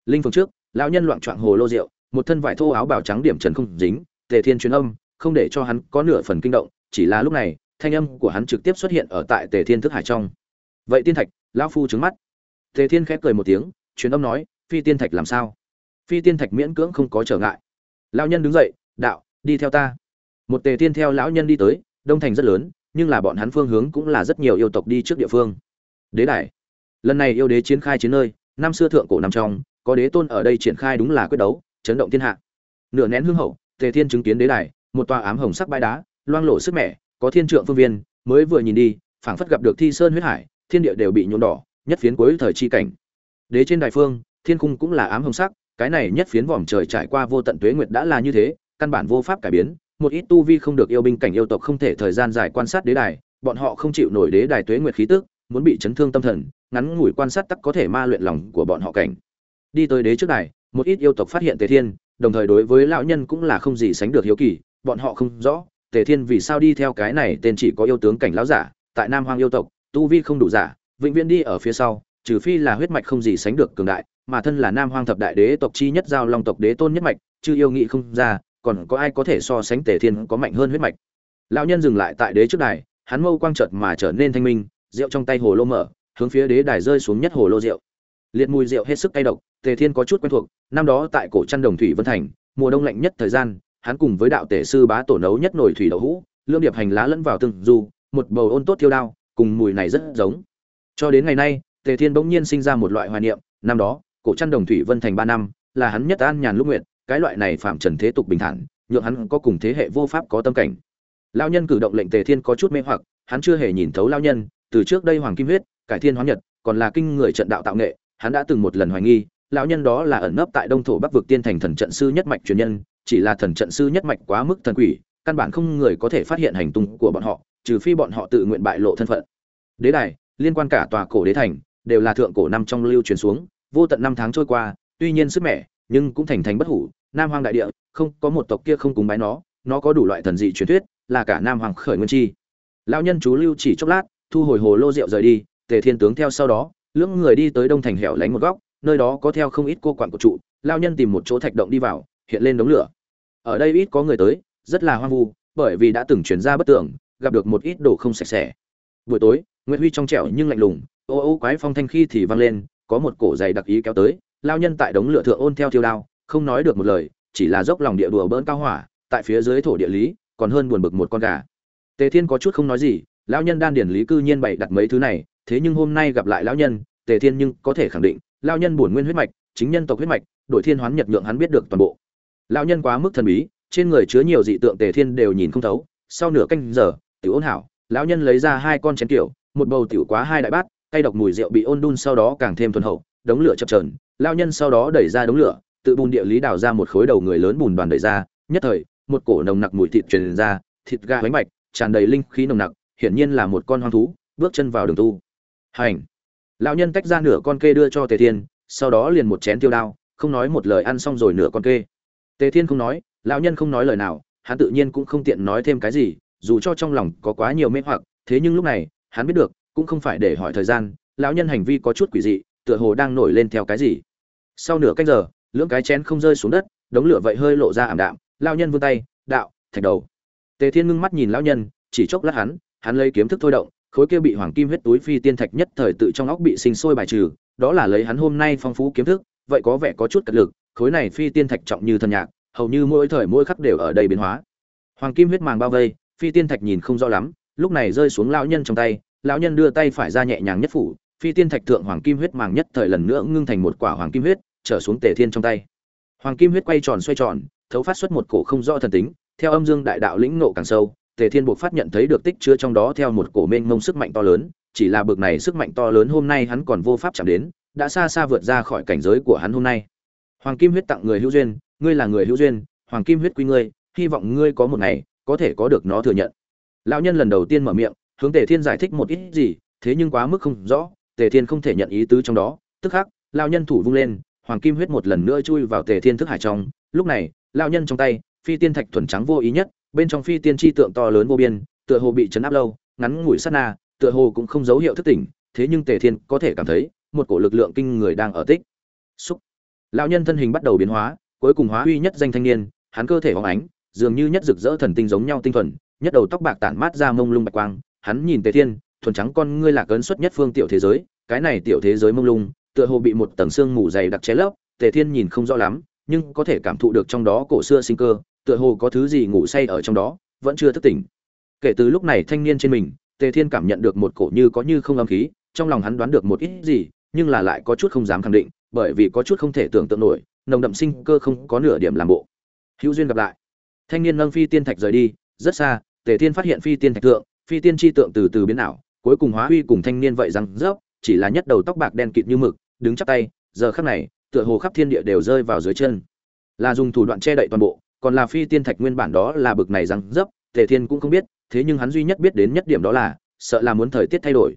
Linh phương trước, lão nhân loạn trọn hồ lô rượu, một thân vải thô áo bào trắng điểm trần không dính, tề thiên truyền âm, không để cho hắn có nửa phần kinh động, chỉ là lúc này thanh âm của hắn trực tiếp xuất hiện ở tại tề thiên thức hải trong. Vậy tiên thạch, lão phu trừng mắt. Tề thiên khẽ cười một tiếng, truyền âm nói, phi tiên thạch làm sao? Phi tiên thạch miễn cưỡng không có trở ngại. Lão nhân đứng dậy, đạo, đi theo ta. Một tề Thiên theo lão nhân đi tới, đông thành rất lớn, nhưng là bọn hắn phương hướng cũng là rất nhiều yêu tộc đi trước địa phương. Đế đài. Lần này yêu đế chiến khai chiến nơi, năm xưa thượng cổ nằm trong, có đế tôn ở đây triển khai đúng là quyết đấu, chấn động thiên hạ. Nửa nén hương hậu, tề thiên chứng kiến đế đài, một tòa ám hồng sắc bãi đá, loang lổ sức mẻ có thiên trượng phương viên, mới vừa nhìn đi, phảng phất gặp được thi sơn huyết hải, thiên địa đều bị nhuộm đỏ, nhất phiến cuối thời chi cảnh. Đế trên đại phương, thiên cung cũng là ám hồng sắc, cái này nhất phiến vòm trời trải qua vô tận tuế nguyệt đã là như thế, căn bản vô pháp cải biến, một ít tu vi không được yêu binh cảnh yêu tộc không thể thời gian dài quan sát đế đài, bọn họ không chịu nổi đế đài tuế nguyệt khí tức, muốn bị chấn thương tâm thần, ngắn ngủi quan sát tắc có thể ma luyện lòng của bọn họ cảnh. Đi tới đế trước đài, một ít yêu tộc phát hiện tề thiên, đồng thời đối với lão nhân cũng là không gì sánh được hiếu kỳ, bọn họ không rõ tề thiên vì sao đi theo cái này tên chỉ có yêu tướng cảnh lão giả, tại nam hoang yêu tộc, tu vi không đủ giả, vĩnh viễn đi ở phía sau, trừ phi là huyết mạch không gì sánh được cường đại, mà thân là nam hoang thập đại đế tộc chi nhất giao long tộc đế tôn nhất mạch, chứ yêu nghị không ra, còn có ai có thể so sánh tề thiên có mạnh hơn huyết mạch? Lão nhân dừng lại tại đế trước đài, hắn mâu quang chợt mà trở nên thanh minh, rượu trong tay hồ lô mở, hướng phía đế đài rơi xuống nhất hồ lô rượu. Liệt mùi rượu hết sức cay độc, tề thiên có chút quen thuộc, năm đó tại cổ trăn đồng thủy vân thành, mùa đông lạnh nhất thời gian hắn cùng với đạo tể sư bá tổ nấu nhất nổi thủy đậu hũ lương điệp hành lá lẫn vào từng du một bầu ôn tốt thiêu đao, cùng mùi này rất giống. Cho đến ngày nay, tề thiên bỗng nhiên sinh ra một loại hoài niệm, năm đó, cổ trăn đồng thủy vân thành ba năm, là hắn nhất an nhàn lúc nguyện, cái loại này phạm trần thế tục bình thản, nhượng hắn có cùng thế hệ vô pháp có tâm cảnh. Lao nhân cử động lệnh tề thiên có chút mê hoặc, hắn chưa hề nhìn thấu lao nhân, từ trước đây hoàng kim huyết, cải thiên hóa nhật, còn là kinh người trận đạo tạo nghệ, hắn đã từng một lần hoài nghi, lão nhân đó là ẩn nấp tại đông thổ bắc vực tiên thành thần trận sư nhất mạch truyền nhân chỉ là thần trận sư nhất mạch quá mức thần quỷ, căn bản không người có thể phát hiện hành tung của bọn họ, trừ phi bọn họ tự nguyện bại lộ thân phận. Đế đài, liên quan cả tòa cổ đế thành, đều là thượng cổ năm trong lưu truyền xuống, vô tận năm tháng trôi qua, tuy nhiên sức mẻ, nhưng cũng thành thành bất hủ. Nam hoàng đại địa, không có một tộc kia không cúng bái nó nó có đủ loại thần dị truyền thuyết, là cả nam hoàng khởi nguyên chi. Lão nhân chú lưu chỉ chốc lát, thu hồi hồ lô rượu rời đi, tề thiên tướng theo sau đó, lưỡng người đi tới đông thành hẻo lánh một góc, nơi đó có theo không ít cô quản của trụ. Lao nhân tìm một chỗ thạch động đi vào, hiện lên đống lửa ở đây ít có người tới, rất là hoang vu, bởi vì đã từng chuyển ra bất tưởng, gặp được một ít đồ không sạch sẽ. Buổi tối nguyễn huy trong trẻo nhưng lạnh lùng, ô ô quái phong thanh khi thì vang lên, có một cổ giày đặc ý kéo tới, lao nhân tại đống lửa thượng ôn theo thiêu đao, không nói được một lời, chỉ là dốc lòng địa đùa bỡn cao hỏa, tại phía dưới thổ địa lý, còn hơn buồn bực một con gà. Tề thiên có chút không nói gì lão nhân đan điển lý cư nhiên bày đặt mấy thứ này, thế nhưng hôm nay gặp lại lão nhân, tề thiên nhưng có thể khẳng định lão nhân bổn nguyên huyết mạch, chính nhân tộc huyết mạch đội thiên hoán nhật nhượng hắn biết được toàn bộ lão nhân quá mức thần bí, trên người chứa nhiều dị tượng tề thiên đều nhìn không thấu. Sau nửa canh giờ, tiểu ôn hảo, lão nhân lấy ra hai con chén kiểu, một bầu tiểu quá hai đại bát, cay độc mùi rượu bị ôn đun sau đó càng thêm thuần hậu, đống lửa chập chờn. Lão nhân sau đó đẩy ra đống lửa, tự bùn địa lý đào ra một khối đầu người lớn bùn đoàn đẩy ra. Nhất thời, một cổ nồng nặc mùi thịt truyền ra, thịt gà bánh bạch, tràn đầy linh khí nồng nặc, hiển nhiên là một con hoang thú, bước chân vào đường tu. Hành. Lão nhân tách ra nửa con kê đưa cho tề thiên, sau đó liền một chén tiêu đao, không nói một lời ăn xong rồi nửa con kê tề thiên không nói, lão nhân không nói lời nào, hắn tự nhiên cũng không tiện nói thêm cái gì, dù cho trong lòng có quá nhiều mê hoặc, thế nhưng lúc này, hắn biết được, cũng không phải để hỏi thời gian, lão nhân hành vi có chút quỷ dị, tựa hồ đang nổi lên theo cái gì. Sau nửa canh giờ, lưỡng cái chén không rơi xuống đất, đống lửa vậy hơi lộ ra ảm đạm, lão nhân vươn tay, đạo, thạch đầu. Tề thiên ngưng mắt nhìn lão nhân, chỉ chốc lát hắn hắn lấy kiếm thức thôi động, khối kia bị hoàng kim huyết túi phi tiên thạch nhất thời tự trong óc bị sinh sôi bài trừ, đó là lấy hắn hôm nay phong phú kiếm thức, vậy có vẻ có chút cật lực khối này phi tiên thạch trọng như thần nhạc, hầu như mỗi thời mỗi khắc đều ở đây biến hóa. Hoàng kim huyết màng bao vây, phi tiên thạch nhìn không rõ lắm, lúc này rơi xuống lão nhân trong tay, lão nhân đưa tay phải ra nhẹ nhàng nhất phủ, phi tiên thạch thượng hoàng kim huyết màng nhất thời lần nữa ngưng thành một quả hoàng kim huyết, trở xuống tề thiên trong tay. Hoàng kim huyết quay tròn xoay tròn, thấu phát xuất một cổ không rõ thần tính, theo âm dương đại đạo lĩnh ngộ càng sâu, tề thiên buộc phát nhận thấy được tích chứa trong đó theo một cổ mênh mông sức mạnh to lớn, chỉ là bực này sức mạnh to lớn hôm nay hắn còn vô pháp chạm đến, đã xa xa vượt ra khỏi cảnh giới của hắn hôm nay hoàng kim huyết tặng người hữu duyên, ngươi là người hữu duyên, hoàng kim huyết quy ngươi, hy vọng ngươi có một ngày, có thể có được nó thừa nhận. Lão nhân lần đầu tiên mở miệng, hướng tề thiên giải thích một ít gì, thế nhưng quá mức không rõ, tề thiên không thể nhận ý tứ trong đó. Tức khắc, lão nhân thủ vung lên, hoàng kim huyết một lần nữa chui vào tề thiên thức hải trong. Lúc này, lão nhân trong tay, phi tiên thạch thuần trắng vô ý nhất, bên trong phi tiên chi tượng to lớn vô biên, tựa hồ bị chấn áp lâu, ngắn ngủi sát na, tựa hồ cũng không dấu hiệu thức tỉnh, thế nhưng tề thiên có thể cảm thấy, một cổ lực lượng kinh người đang ở tích. Xúc lão nhân thân hình bắt đầu biến hóa, cuối cùng hóa uy nhất danh thanh niên, hắn cơ thể hóng ánh, dường như nhất rực rỡ thần tinh giống nhau tinh thuần, nhất đầu tóc bạc tản mát ra mông lung bạch quang, hắn nhìn tề thiên, thuần trắng con ngươi lạc ấn xuất nhất phương tiểu thế giới, cái này tiểu thế giới mông lung, tựa hồ bị một tầng xương mù dày đặc che lấp, tề thiên nhìn không rõ lắm, nhưng có thể cảm thụ được trong đó cổ xưa sinh cơ, tựa hồ có thứ gì ngủ say ở trong đó, vẫn chưa thức tỉnh. Kể từ lúc này thanh niên trên mình, tề thiên cảm nhận được một cổ như có như không âm khí, trong lòng hắn đoán được một ít gì, nhưng là lại có chút không dám khẳng định bởi vì có chút không thể tưởng tượng nổi, nồng đậm sinh cơ không có nửa điểm làm bộ. Hữu duyên gặp lại. Thanh niên nâng phi tiên thạch rời đi, rất xa, tề thiên phát hiện phi tiên thạch tượng phi tiên chi tượng từ từ biến ảo, cuối cùng hóa huy cùng thanh niên vậy rằng rớp chỉ là nhất đầu tóc bạc đen kịt như mực, đứng chắp tay, giờ khắc này, tựa hồ khắp thiên địa đều rơi vào dưới chân. Là dùng thủ đoạn che đậy toàn bộ, còn là phi tiên thạch nguyên bản đó là bực này rằng dấp tề thiên cũng không biết, thế nhưng hắn duy nhất biết đến nhất điểm đó là, sợ là muốn thời tiết thay đổi.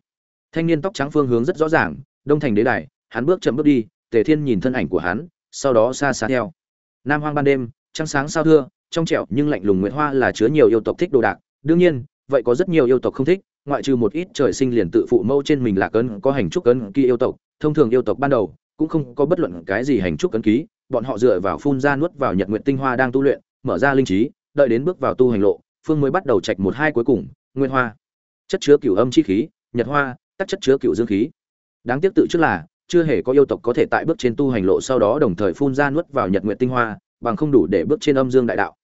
Thanh niên tóc trắng phương hướng rất rõ ràng, đông thành đế đài, hắn bước chậm bước đi tề thiên nhìn thân ảnh của hắn, sau đó xa xa theo. Nam hoang ban đêm, trăng sáng sao thưa, trong trẻo nhưng lạnh lùng nguyễn hoa là chứa nhiều yêu tộc thích đồ đạc. Đương nhiên, vậy có rất nhiều yêu tộc không thích, ngoại trừ một ít trời sinh liền tự phụ mâu trên mình là cấn có hành trúc cấn ký yêu tộc. Thông thường yêu tộc ban đầu cũng không có bất luận cái gì hành trúc cấn ký, bọn họ dựa vào phun ra nuốt vào nhật nguyện tinh hoa đang tu luyện, mở ra linh trí, đợi đến bước vào tu hành lộ, phương mới bắt đầu trạch một hai cuối cùng nguyên hoa. Chất chứa cửu âm chi khí, nhật hoa tắc chất chứa cửu dương khí. Đáng tiếc tự trước là chưa hề có yêu tộc có thể tại bước trên tu hành lộ sau đó đồng thời phun ra nuốt vào nhật nguyện tinh hoa, bằng không đủ để bước trên âm dương đại đạo.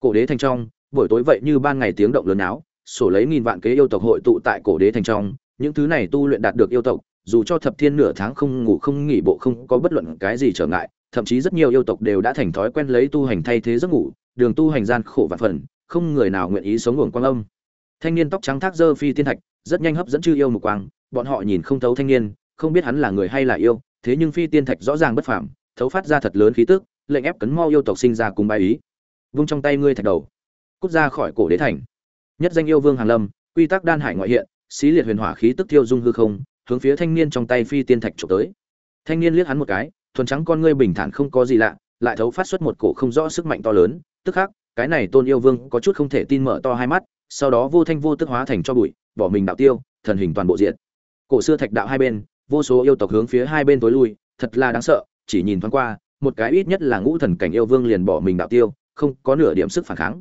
Cổ đế thành trong, buổi tối vậy như ban ngày tiếng động lớn áo sổ lấy nghìn vạn kế yêu tộc hội tụ tại cổ đế thành trong, những thứ này tu luyện đạt được yêu tộc, dù cho thập thiên nửa tháng không ngủ không nghỉ bộ không có bất luận cái gì trở ngại, thậm chí rất nhiều yêu tộc đều đã thành thói quen lấy tu hành thay thế giấc ngủ, đường tu hành gian khổ vạn phần, không người nào nguyện ý sống ngủ quang âm. Thanh niên tóc trắng thác dơ phi tiên thạch, rất nhanh hấp dẫn chư yêu mục quang, bọn họ nhìn không thấu thanh niên không biết hắn là người hay là yêu, thế nhưng phi tiên thạch rõ ràng bất phàm, thấu phát ra thật lớn khí tức, lệnh ép cấn mau yêu tộc sinh ra cùng bài ý. Vung trong tay ngươi thạch đầu, cút ra khỏi cổ đế thành. Nhất danh yêu vương hàn lâm, quy tắc đan hải ngoại hiện, xí liệt huyền hỏa khí tức tiêu dung hư không, hướng phía thanh niên trong tay phi tiên thạch chụp tới. Thanh niên liếc hắn một cái, thuần trắng con ngươi bình thản không có gì lạ, lại thấu phát xuất một cổ không rõ sức mạnh to lớn, tức khắc, cái này tôn yêu vương có chút không thể tin mở to hai mắt, sau đó vô thanh vô tức hóa thành cho bụi, bỏ mình đạo tiêu, thần hình toàn bộ diện. Cổ xưa thạch đạo hai bên vô số yêu tộc hướng phía hai bên tối lui, thật là đáng sợ, chỉ nhìn thoáng qua, một cái ít nhất là ngũ thần cảnh yêu vương liền bỏ mình đạo tiêu, không có nửa điểm sức phản kháng.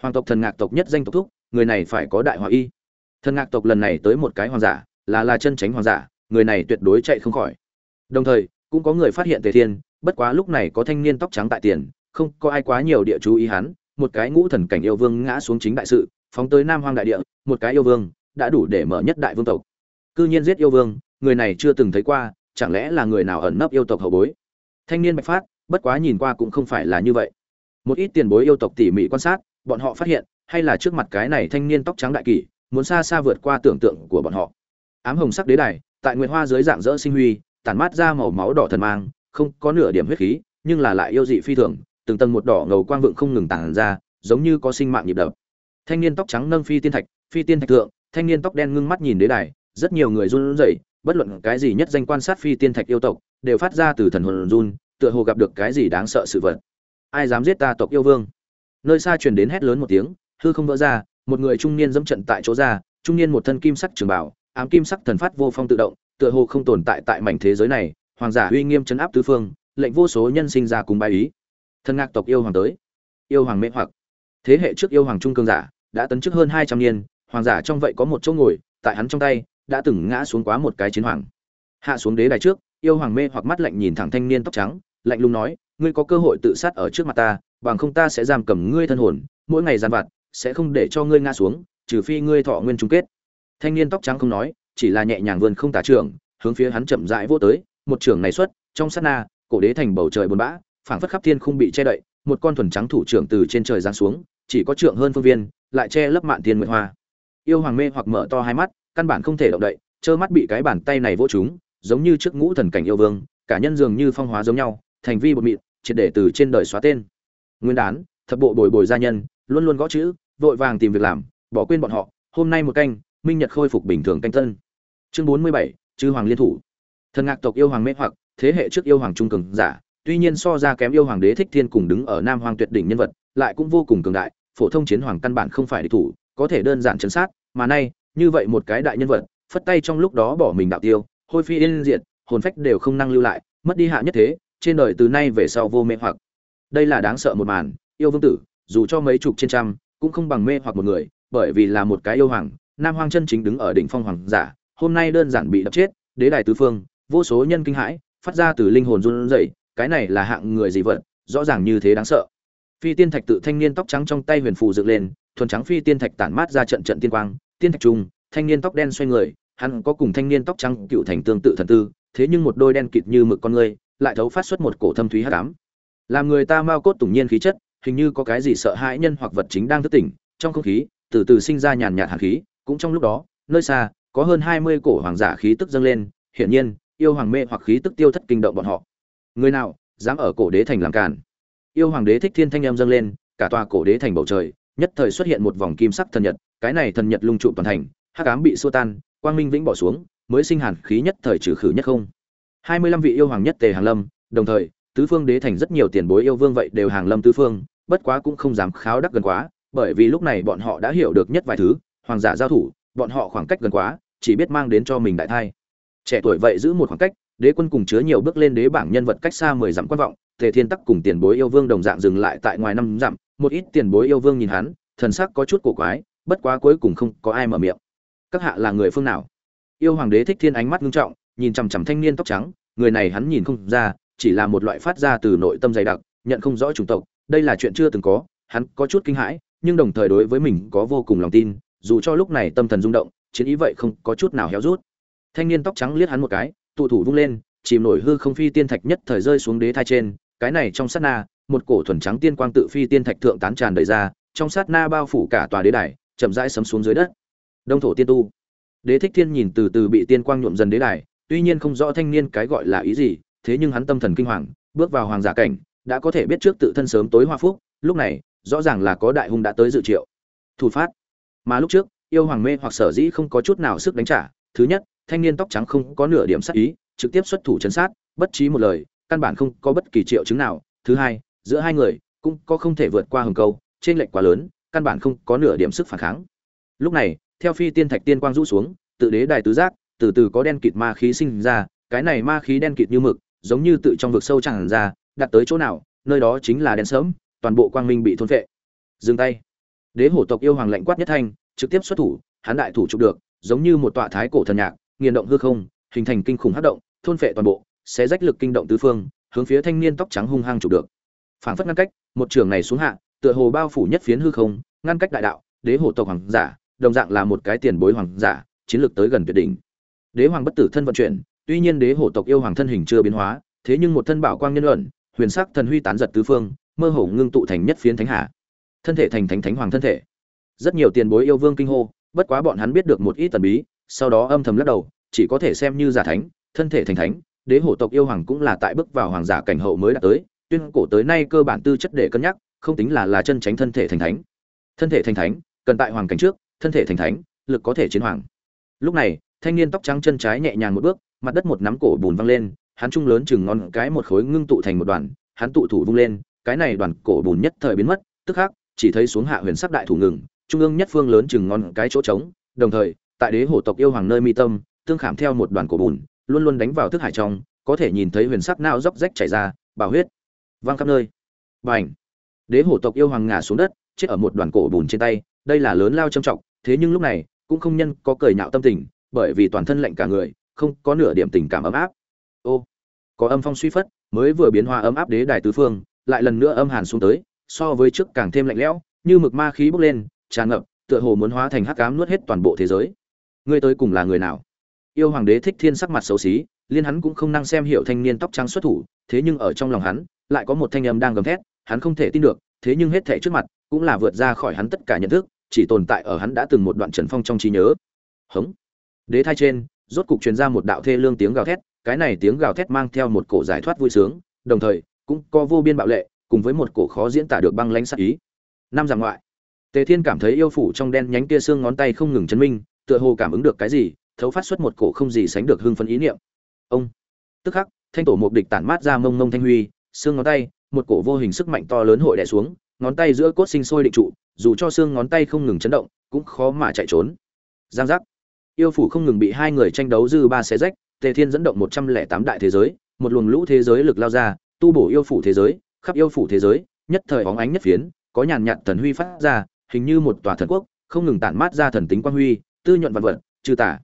Hoàng tộc thần ngạc tộc nhất danh tộc thúc, người này phải có đại hòa y. Thần ngạc tộc lần này tới một cái hoàng giả, là là chân tránh hoàng giả, người này tuyệt đối chạy không khỏi. Đồng thời, cũng có người phát hiện tề thiên, bất quá lúc này có thanh niên tóc trắng tại tiền, không có ai quá nhiều địa chú ý hắn, một cái ngũ thần cảnh yêu vương ngã xuống chính đại sự, phóng tới nam hoang đại địa, một cái yêu vương đã đủ để mở nhất đại vương tộc. Cư nhiên giết yêu vương người này chưa từng thấy qua, chẳng lẽ là người nào ẩn nấp yêu tộc hậu bối? Thanh niên bạch phát, bất quá nhìn qua cũng không phải là như vậy. Một ít tiền bối yêu tộc tỉ mỉ quan sát, bọn họ phát hiện, hay là trước mặt cái này thanh niên tóc trắng đại kỷ, muốn xa xa vượt qua tưởng tượng của bọn họ. Ám hồng sắc đế đài, tại nguyệt hoa dưới dạng dỡ sinh huy, tản mát ra màu máu đỏ thần mang, không có nửa điểm huyết khí, nhưng là lại yêu dị phi thường, từng tầng một đỏ ngầu quang vượng không ngừng tản ra, giống như có sinh mạng nhịp đập. Thanh niên tóc trắng nâng phi tiên thạch, phi tiên thạch thượng, thanh niên tóc đen ngưng mắt nhìn đế đài, rất nhiều người run rẩy bất luận cái gì nhất danh quan sát phi tiên thạch yêu tộc, đều phát ra từ thần hồn run, tựa hồ gặp được cái gì đáng sợ sự vật. Ai dám giết ta tộc yêu vương? Nơi xa truyền đến hét lớn một tiếng, hư không vỡ ra, một người trung niên dẫm trận tại chỗ ra, trung niên một thân kim sắc trường bảo, ám kim sắc thần phát vô phong tự động, tựa hồ không tồn tại tại mảnh thế giới này, hoàng giả uy nghiêm chấn áp tứ phương, lệnh vô số nhân sinh ra cùng bài ý. Thân ngạc tộc yêu hoàng tới. Yêu hoàng mê hoặc. Thế hệ trước yêu hoàng trung cương giả, đã tấn chức hơn hai trăm niên, hoàng giả trong vậy có một chỗ ngồi, tại hắn trong tay đã từng ngã xuống quá một cái chiến hoàng. Hạ xuống đế đài trước, yêu hoàng mê hoặc mắt lạnh nhìn thẳng thanh niên tóc trắng, lạnh lùng nói, ngươi có cơ hội tự sát ở trước mặt ta, bằng không ta sẽ giam cầm ngươi thân hồn, mỗi ngày gian vặt, sẽ không để cho ngươi ngã xuống, trừ phi ngươi thọ nguyên chung kết. Thanh niên tóc trắng không nói, chỉ là nhẹ nhàng vươn không tả trưởng, hướng phía hắn chậm rãi vô tới, một trưởng này xuất, trong sát na, cổ đế thành bầu trời buồn bã, phảng phất khắp thiên không bị che đậy, một con thuần trắng thủ trưởng từ trên trời giáng xuống, chỉ có trượng hơn phương viên, lại che lấp mạn thiên nguyệt hoa. Yêu hoàng mê hoặc mở to hai mắt căn bản không thể động đậy, trơ mắt bị cái bàn tay này vỗ chúng giống như trước ngũ thần cảnh yêu vương, cả nhân dường như phong hóa giống nhau, thành vi bột mịn, triệt để từ trên đời xóa tên. Nguyên đán, thập bộ bồi bồi gia nhân, luôn luôn gõ chữ, vội vàng tìm việc làm, bỏ quên bọn họ, hôm nay một canh, minh nhật khôi phục bình thường canh tân chương bốn mươi bảy, chư hoàng liên thủ. Thần ngạc tộc yêu hoàng mê hoặc, thế hệ trước yêu hoàng trung cường giả, tuy nhiên so ra kém yêu hoàng đế thích thiên cùng đứng ở nam hoàng tuyệt đỉnh nhân vật, lại cũng vô cùng cường đại, phổ thông chiến hoàng căn bản không phải địch thủ, có thể đơn giản chấn sát, mà nay như vậy một cái đại nhân vật, phất tay trong lúc đó bỏ mình đạo tiêu, hôi phi yên diệt, hồn phách đều không năng lưu lại, mất đi hạ nhất thế, trên đời từ nay về sau vô mê hoặc. Đây là đáng sợ một màn, yêu vương tử, dù cho mấy chục trên trăm, cũng không bằng mê hoặc một người, bởi vì là một cái yêu hoàng, nam hoàng chân chính đứng ở đỉnh phong hoàng giả, hôm nay đơn giản bị đập chết, đế đài tứ phương, vô số nhân kinh hãi, phát ra từ linh hồn run rẩy, cái này là hạng người gì vật, rõ ràng như thế đáng sợ. Phi tiên thạch tự thanh niên tóc trắng trong tay huyền phù dựng lên, thuần trắng phi tiên thạch tản mát ra trận trận tiên quang tiên thạch Trung, thanh niên tóc đen xoay người hắn có cùng thanh niên tóc trắng cựu thành tương tự thần tư thế nhưng một đôi đen kịt như mực con người lại thấu phát xuất một cổ thâm thúy hắc ám. Làm người ta mau cốt tủng nhiên khí chất hình như có cái gì sợ hãi nhân hoặc vật chính đang thức tỉnh trong không khí từ từ sinh ra nhàn nhạt hàn khí cũng trong lúc đó nơi xa có hơn hai mươi cổ hoàng giả khí tức dâng lên hiển nhiên yêu hoàng mê hoặc khí tức tiêu thất kinh động bọn họ. Người nào dám ở cổ đế thành làm cản yêu hoàng đế thích thiên thanh em dâng lên cả tòa cổ đế thành bầu trời nhất thời xuất hiện một vòng kim sắc thần nhật cái này thần nhật lung trụ toàn thành, hắc ám bị xua tan, quang minh vĩnh bỏ xuống, mới sinh hàn khí nhất thời trừ khử nhất không. Hai mươi lăm vị yêu hoàng nhất tề hàng lâm, đồng thời, tứ phương đế thành rất nhiều tiền bối yêu vương vậy đều hàng lâm tứ phương, bất quá cũng không dám kháo đắc gần quá, bởi vì lúc này bọn họ đã hiểu được nhất vài thứ, hoàng giả giao thủ, bọn họ khoảng cách gần quá, chỉ biết mang đến cho mình đại thai. Trẻ tuổi vậy giữ một khoảng cách, đế quân cùng chứa nhiều bước lên đế bảng nhân vật cách xa mười dặm quan vọng, tề thiên tắc cùng tiền bối yêu vương đồng dạng dừng lại tại ngoài năm dặm, một ít tiền bối yêu vương nhìn hắn, thần sắc có chút cổ quái bất quá cuối cùng không có ai mở miệng. Các hạ là người phương nào? Yêu hoàng đế thích thiên ánh mắt ngưng trọng, nhìn chằm chằm thanh niên tóc trắng, người này hắn nhìn không ra, chỉ là một loại phát ra từ nội tâm dày đặc, nhận không rõ chủng tộc, đây là chuyện chưa từng có, hắn có chút kinh hãi, nhưng đồng thời đối với mình có vô cùng lòng tin, dù cho lúc này tâm thần rung động, chiến ý vậy không có chút nào héo rút. Thanh niên tóc trắng liếc hắn một cái, tụ thủ vung lên, chìm nổi hư không phi tiên thạch nhất thời rơi xuống đế thai trên, cái này trong sát na, một cổ thuần trắng tiên quang tự phi tiên thạch thượng tán tràn đầy ra, trong sát na bao phủ cả tòa đế đài chậm rãi sấm xuống dưới đất. Đông thổ tiên tu. Đế thích thiên nhìn từ từ bị tiên quang nhuộm dần đế đài, tuy nhiên không rõ thanh niên cái gọi là ý gì, thế nhưng hắn tâm thần kinh hoàng, bước vào hoàng giả cảnh, đã có thể biết trước tự thân sớm tối hoa phúc, lúc này, rõ ràng là có đại hung đã tới dự triệu. Thủ phát. Mà lúc trước, yêu hoàng mê hoặc sở dĩ không có chút nào sức đánh trả, thứ nhất, thanh niên tóc trắng không có nửa điểm sát ý, trực tiếp xuất thủ chấn sát, bất trí một lời, căn bản không có bất kỳ triệu chứng nào. Thứ hai, giữa hai người, cũng có không thể vượt qua hừng câu trên lệch quá lớn căn bản không có nửa điểm sức phản kháng. Lúc này, theo phi tiên thạch tiên quang rũ xuống, tự đế đài tứ giác, từ từ có đen kịt ma khí sinh ra, cái này ma khí đen kịt như mực, giống như tự trong vực sâu chẳng ra, đặt tới chỗ nào, nơi đó chính là đen sớm toàn bộ quang minh bị thôn phệ. Dừng tay. Đế hổ tộc yêu hoàng lạnh quát nhất thanh, trực tiếp xuất thủ, hắn đại thủ chụp được, giống như một tọa thái cổ thần nhạc, nghiền động hư không, hình thành kinh khủng hắc động, thôn phệ toàn bộ sẽ rách lực kinh động tứ phương, hướng phía thanh niên tóc trắng hung hăng chụp được. Phảng phất ngăn cách, một trường này xuống hạ, tựa hồ bao phủ nhất phiến hư không ngăn cách đại đạo, đế hổ tộc hoàng giả, đồng dạng là một cái tiền bối hoàng giả, chiến lược tới gần tuyệt đỉnh. Đế hoàng bất tử thân vận chuyển, tuy nhiên đế hổ tộc yêu hoàng thân hình chưa biến hóa, thế nhưng một thân bảo quang nhân luận, huyền sắc thần huy tán giật tứ phương, mơ hồ ngưng tụ thành nhất phiến thánh hạ. Thân thể thành thánh thánh hoàng thân thể. Rất nhiều tiền bối yêu vương kinh hô, bất quá bọn hắn biết được một ít tần bí, sau đó âm thầm lắc đầu, chỉ có thể xem như giả thánh, thân thể thành thánh, đế hổ tộc yêu hoàng cũng là tại bước vào hoàng giả cảnh hậu mới đã tới, tuyên cổ tới nay cơ bản tư chất để cân nhắc, không tính là là chân tránh thân thể thành thánh thân thể thành thánh, cần tại hoàng cảnh trước, thân thể thành thánh, lực có thể chiến hoàng. Lúc này, thanh niên tóc trắng chân trái nhẹ nhàng một bước, mặt đất một nắm cổ bùn văng lên, hắn trung lớn chừng ngon cái một khối ngưng tụ thành một đoàn, hắn tụ thủ vung lên, cái này đoàn cổ bùn nhất thời biến mất, tức khắc, chỉ thấy xuống hạ huyền sắc đại thủ ngừng, trung ương nhất phương lớn chừng ngon cái chỗ trống, đồng thời, tại đế hổ tộc yêu hoàng nơi mi tâm, tương khảm theo một đoàn cổ bùn, luôn luôn đánh vào thức hải trong, có thể nhìn thấy huyền sắc nao dốc rách chảy ra bảo huyết, văng khắp nơi. B à n h đế hổ tộc yêu hoàng ngả xuống đất chết ở một đoàn cổ bùn trên tay, đây là lớn lao trầm trọng, thế nhưng lúc này, cũng không nhân có cười nhạo tâm tình, bởi vì toàn thân lạnh cả người, không có nửa điểm tình cảm ấm áp. Ô, có âm phong suy phất, mới vừa biến hóa ấm áp đế đài tứ phương, lại lần nữa âm hàn xuống tới, so với trước càng thêm lạnh lẽo, như mực ma khí bốc lên, tràn ngập, tựa hồ muốn hóa thành hắc cám nuốt hết toàn bộ thế giới. Ngươi tới cùng là người nào? Yêu hoàng đế thích thiên sắc mặt xấu xí, liên hắn cũng không năng xem hiểu thanh niên tóc trắng xuất thủ, thế nhưng ở trong lòng hắn, lại có một thanh âm đang gầm thét hắn không thể tin được, thế nhưng hết thảy trước mặt cũng là vượt ra khỏi hắn tất cả nhận thức, chỉ tồn tại ở hắn đã từng một đoạn trần phong trong trí nhớ. Hống. Đế thai trên, rốt cục truyền ra một đạo thê lương tiếng gào thét, cái này tiếng gào thét mang theo một cổ giải thoát vui sướng, đồng thời, cũng có vô biên bạo lệ, cùng với một cổ khó diễn tả được băng lãnh sát ý. Năm giằng ngoại. Tề thiên cảm thấy yêu phủ trong đen nhánh kia xương ngón tay không ngừng chấn minh, tựa hồ cảm ứng được cái gì, thấu phát xuất một cổ không gì sánh được hưng phấn ý niệm. Ông. Tức khắc, thanh tổ mục địch tản mát ra mông mông thanh huy, xương ngón tay một cổ vô hình sức mạnh to lớn hội đè xuống, ngón tay giữa cốt sinh sôi định trụ, dù cho xương ngón tay không ngừng chấn động, cũng khó mà chạy trốn. Giang giác. Yêu phủ không ngừng bị hai người tranh đấu dư ba xé rách, tề thiên dẫn động một trăm lẻ tám đại thế giới, một luồng lũ thế giới lực lao ra, tu bổ yêu phủ thế giới, khắp yêu phủ thế giới, nhất thời bóng ánh nhất phiến, có nhàn nhạt thần huy phát ra, hình như một tòa thần quốc, không ngừng tản mát ra thần tính quang huy, tư nhuận vạn vật, trừ tả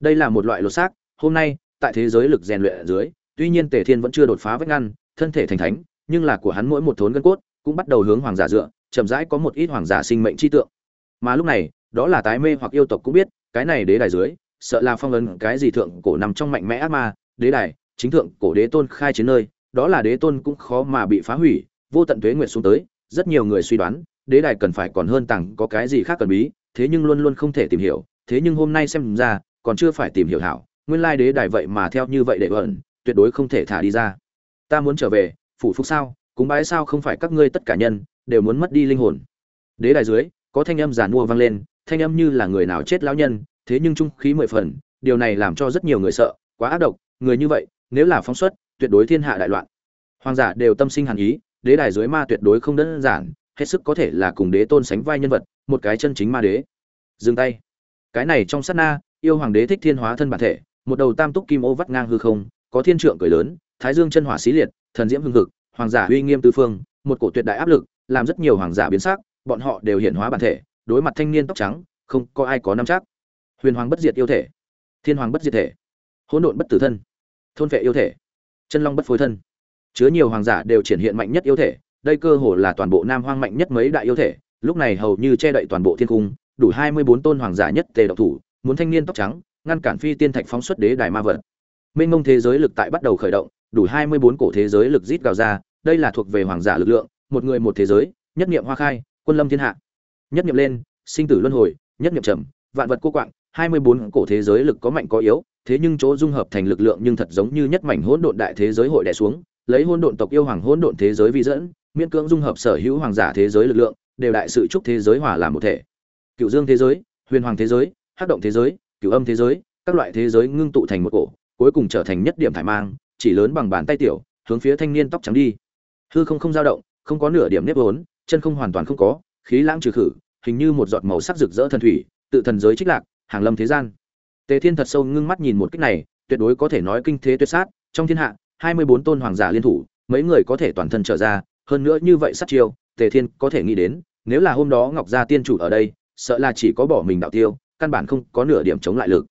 đây là một loại lột xác, hôm nay, tại thế giới lực rèn luyện ở dưới, tuy nhiên tề thiên vẫn chưa đột phá vách ngăn, thân thể thành thánh nhưng là của hắn mỗi một thốn gân cốt cũng bắt đầu hướng hoàng giả dựa, chậm rãi có một ít hoàng giả sinh mệnh chi tượng. Mà lúc này, đó là tái mê hoặc yêu tộc cũng biết, cái này đế đài dưới, sợ là phong ấn cái gì thượng cổ nằm trong mạnh mẽ ác ma, đế đài, chính thượng cổ đế tôn khai chiến nơi, đó là đế tôn cũng khó mà bị phá hủy, vô tận tuế nguyệt xuống tới, rất nhiều người suy đoán, đế đài cần phải còn hơn tặng có cái gì khác cần bí, thế nhưng luôn luôn không thể tìm hiểu, thế nhưng hôm nay xem ra, còn chưa phải tìm hiểu hảo, nguyên lai đế đài vậy mà theo như vậy để ẩn, tuyệt đối không thể thả đi ra. Ta muốn trở về phủ phục sao, cúng bái sao không phải các ngươi tất cả nhân, đều muốn mất đi linh hồn. Đế đài dưới, có thanh âm giàn mua vang lên, thanh âm như là người nào chết lão nhân, thế nhưng trung khí mười phần, điều này làm cho rất nhiều người sợ, quá ác độc, người như vậy, nếu là phóng xuất, tuyệt đối thiên hạ đại loạn. Hoàng giả đều tâm sinh hàn ý, đế đài dưới ma tuyệt đối không đơn giản, hết sức có thể là cùng đế tôn sánh vai nhân vật, một cái chân chính ma đế. Dừng tay. Cái này trong sát na, yêu hoàng đế thích thiên hóa thân bản thể, một đầu tam túc kim ô vắt ngang hư không, có thiên trượng cười lớn, thái dương chân hỏa xí liệt thần diễm hưng hực, hoàng giả uy nghiêm tứ phương, một cổ tuyệt đại áp lực, làm rất nhiều hoàng giả biến sắc, bọn họ đều hiện hóa bản thể, đối mặt thanh niên tóc trắng, không có ai có nắm chắc. Huyền hoàng bất diệt yêu thể. Thiên hoàng bất diệt thể. Hỗn độn bất tử thân. Thôn vệ yêu thể. Chân long bất phối thân. Chứa nhiều hoàng giả đều triển hiện mạnh nhất yêu thể, đây cơ hồ là toàn bộ nam hoang mạnh nhất mấy đại yêu thể, lúc này hầu như che đậy toàn bộ thiên cung, đủ hai mươi bốn tôn hoàng giả nhất tề độc thủ, muốn thanh niên tóc trắng, ngăn cản phi tiên thạch phóng xuất đế đài ma vật. Mênh mông thế giới lực tại bắt đầu khởi động đủ hai mươi bốn cổ thế giới lực rít gào ra, đây là thuộc về hoàng giả lực lượng, một người một thế giới, nhất niệm hoa khai, quân lâm thiên hạ. Nhất niệm lên, sinh tử luân hồi, nhất niệm trầm, vạn vật cô quạng, hai mươi bốn cổ thế giới lực có mạnh có yếu, thế nhưng chỗ dung hợp thành lực lượng nhưng thật giống như nhất mảnh hỗn độn đại thế giới hội đè xuống, lấy hỗn độn tộc yêu hoàng hỗn độn thế giới vi dẫn, miễn cưỡng dung hợp sở hữu hoàng giả thế giới lực lượng, đều đại sự chúc thế giới hòa làm một thể. Cựu dương thế giới, huyền hoàng thế giới, hắc động thế giới cửu âm thế giới, các loại thế giới ngưng tụ thành một cổ, cuối cùng trở thành nhất điểm thải mang chỉ lớn bằng bàn tay tiểu, hướng phía thanh niên tóc trắng đi. Hư không không dao động, không có nửa điểm nếp vốn, chân không hoàn toàn không có, khí lãng trừ khử, hình như một giọt màu sắc rực rỡ thần thủy, tự thần giới trích lạc, hàng lâm thế gian. Tề thiên thật sâu ngưng mắt nhìn một cách này, tuyệt đối có thể nói kinh thế tuyệt sát, trong thiên hạ, hai mươi bốn tôn hoàng giả liên thủ, mấy người có thể toàn thân trở ra, hơn nữa như vậy sát chiêu, tề thiên có thể nghĩ đến, nếu là hôm đó ngọc gia tiên chủ ở đây, sợ là chỉ có bỏ mình đạo tiêu, căn bản không có nửa điểm chống lại lực.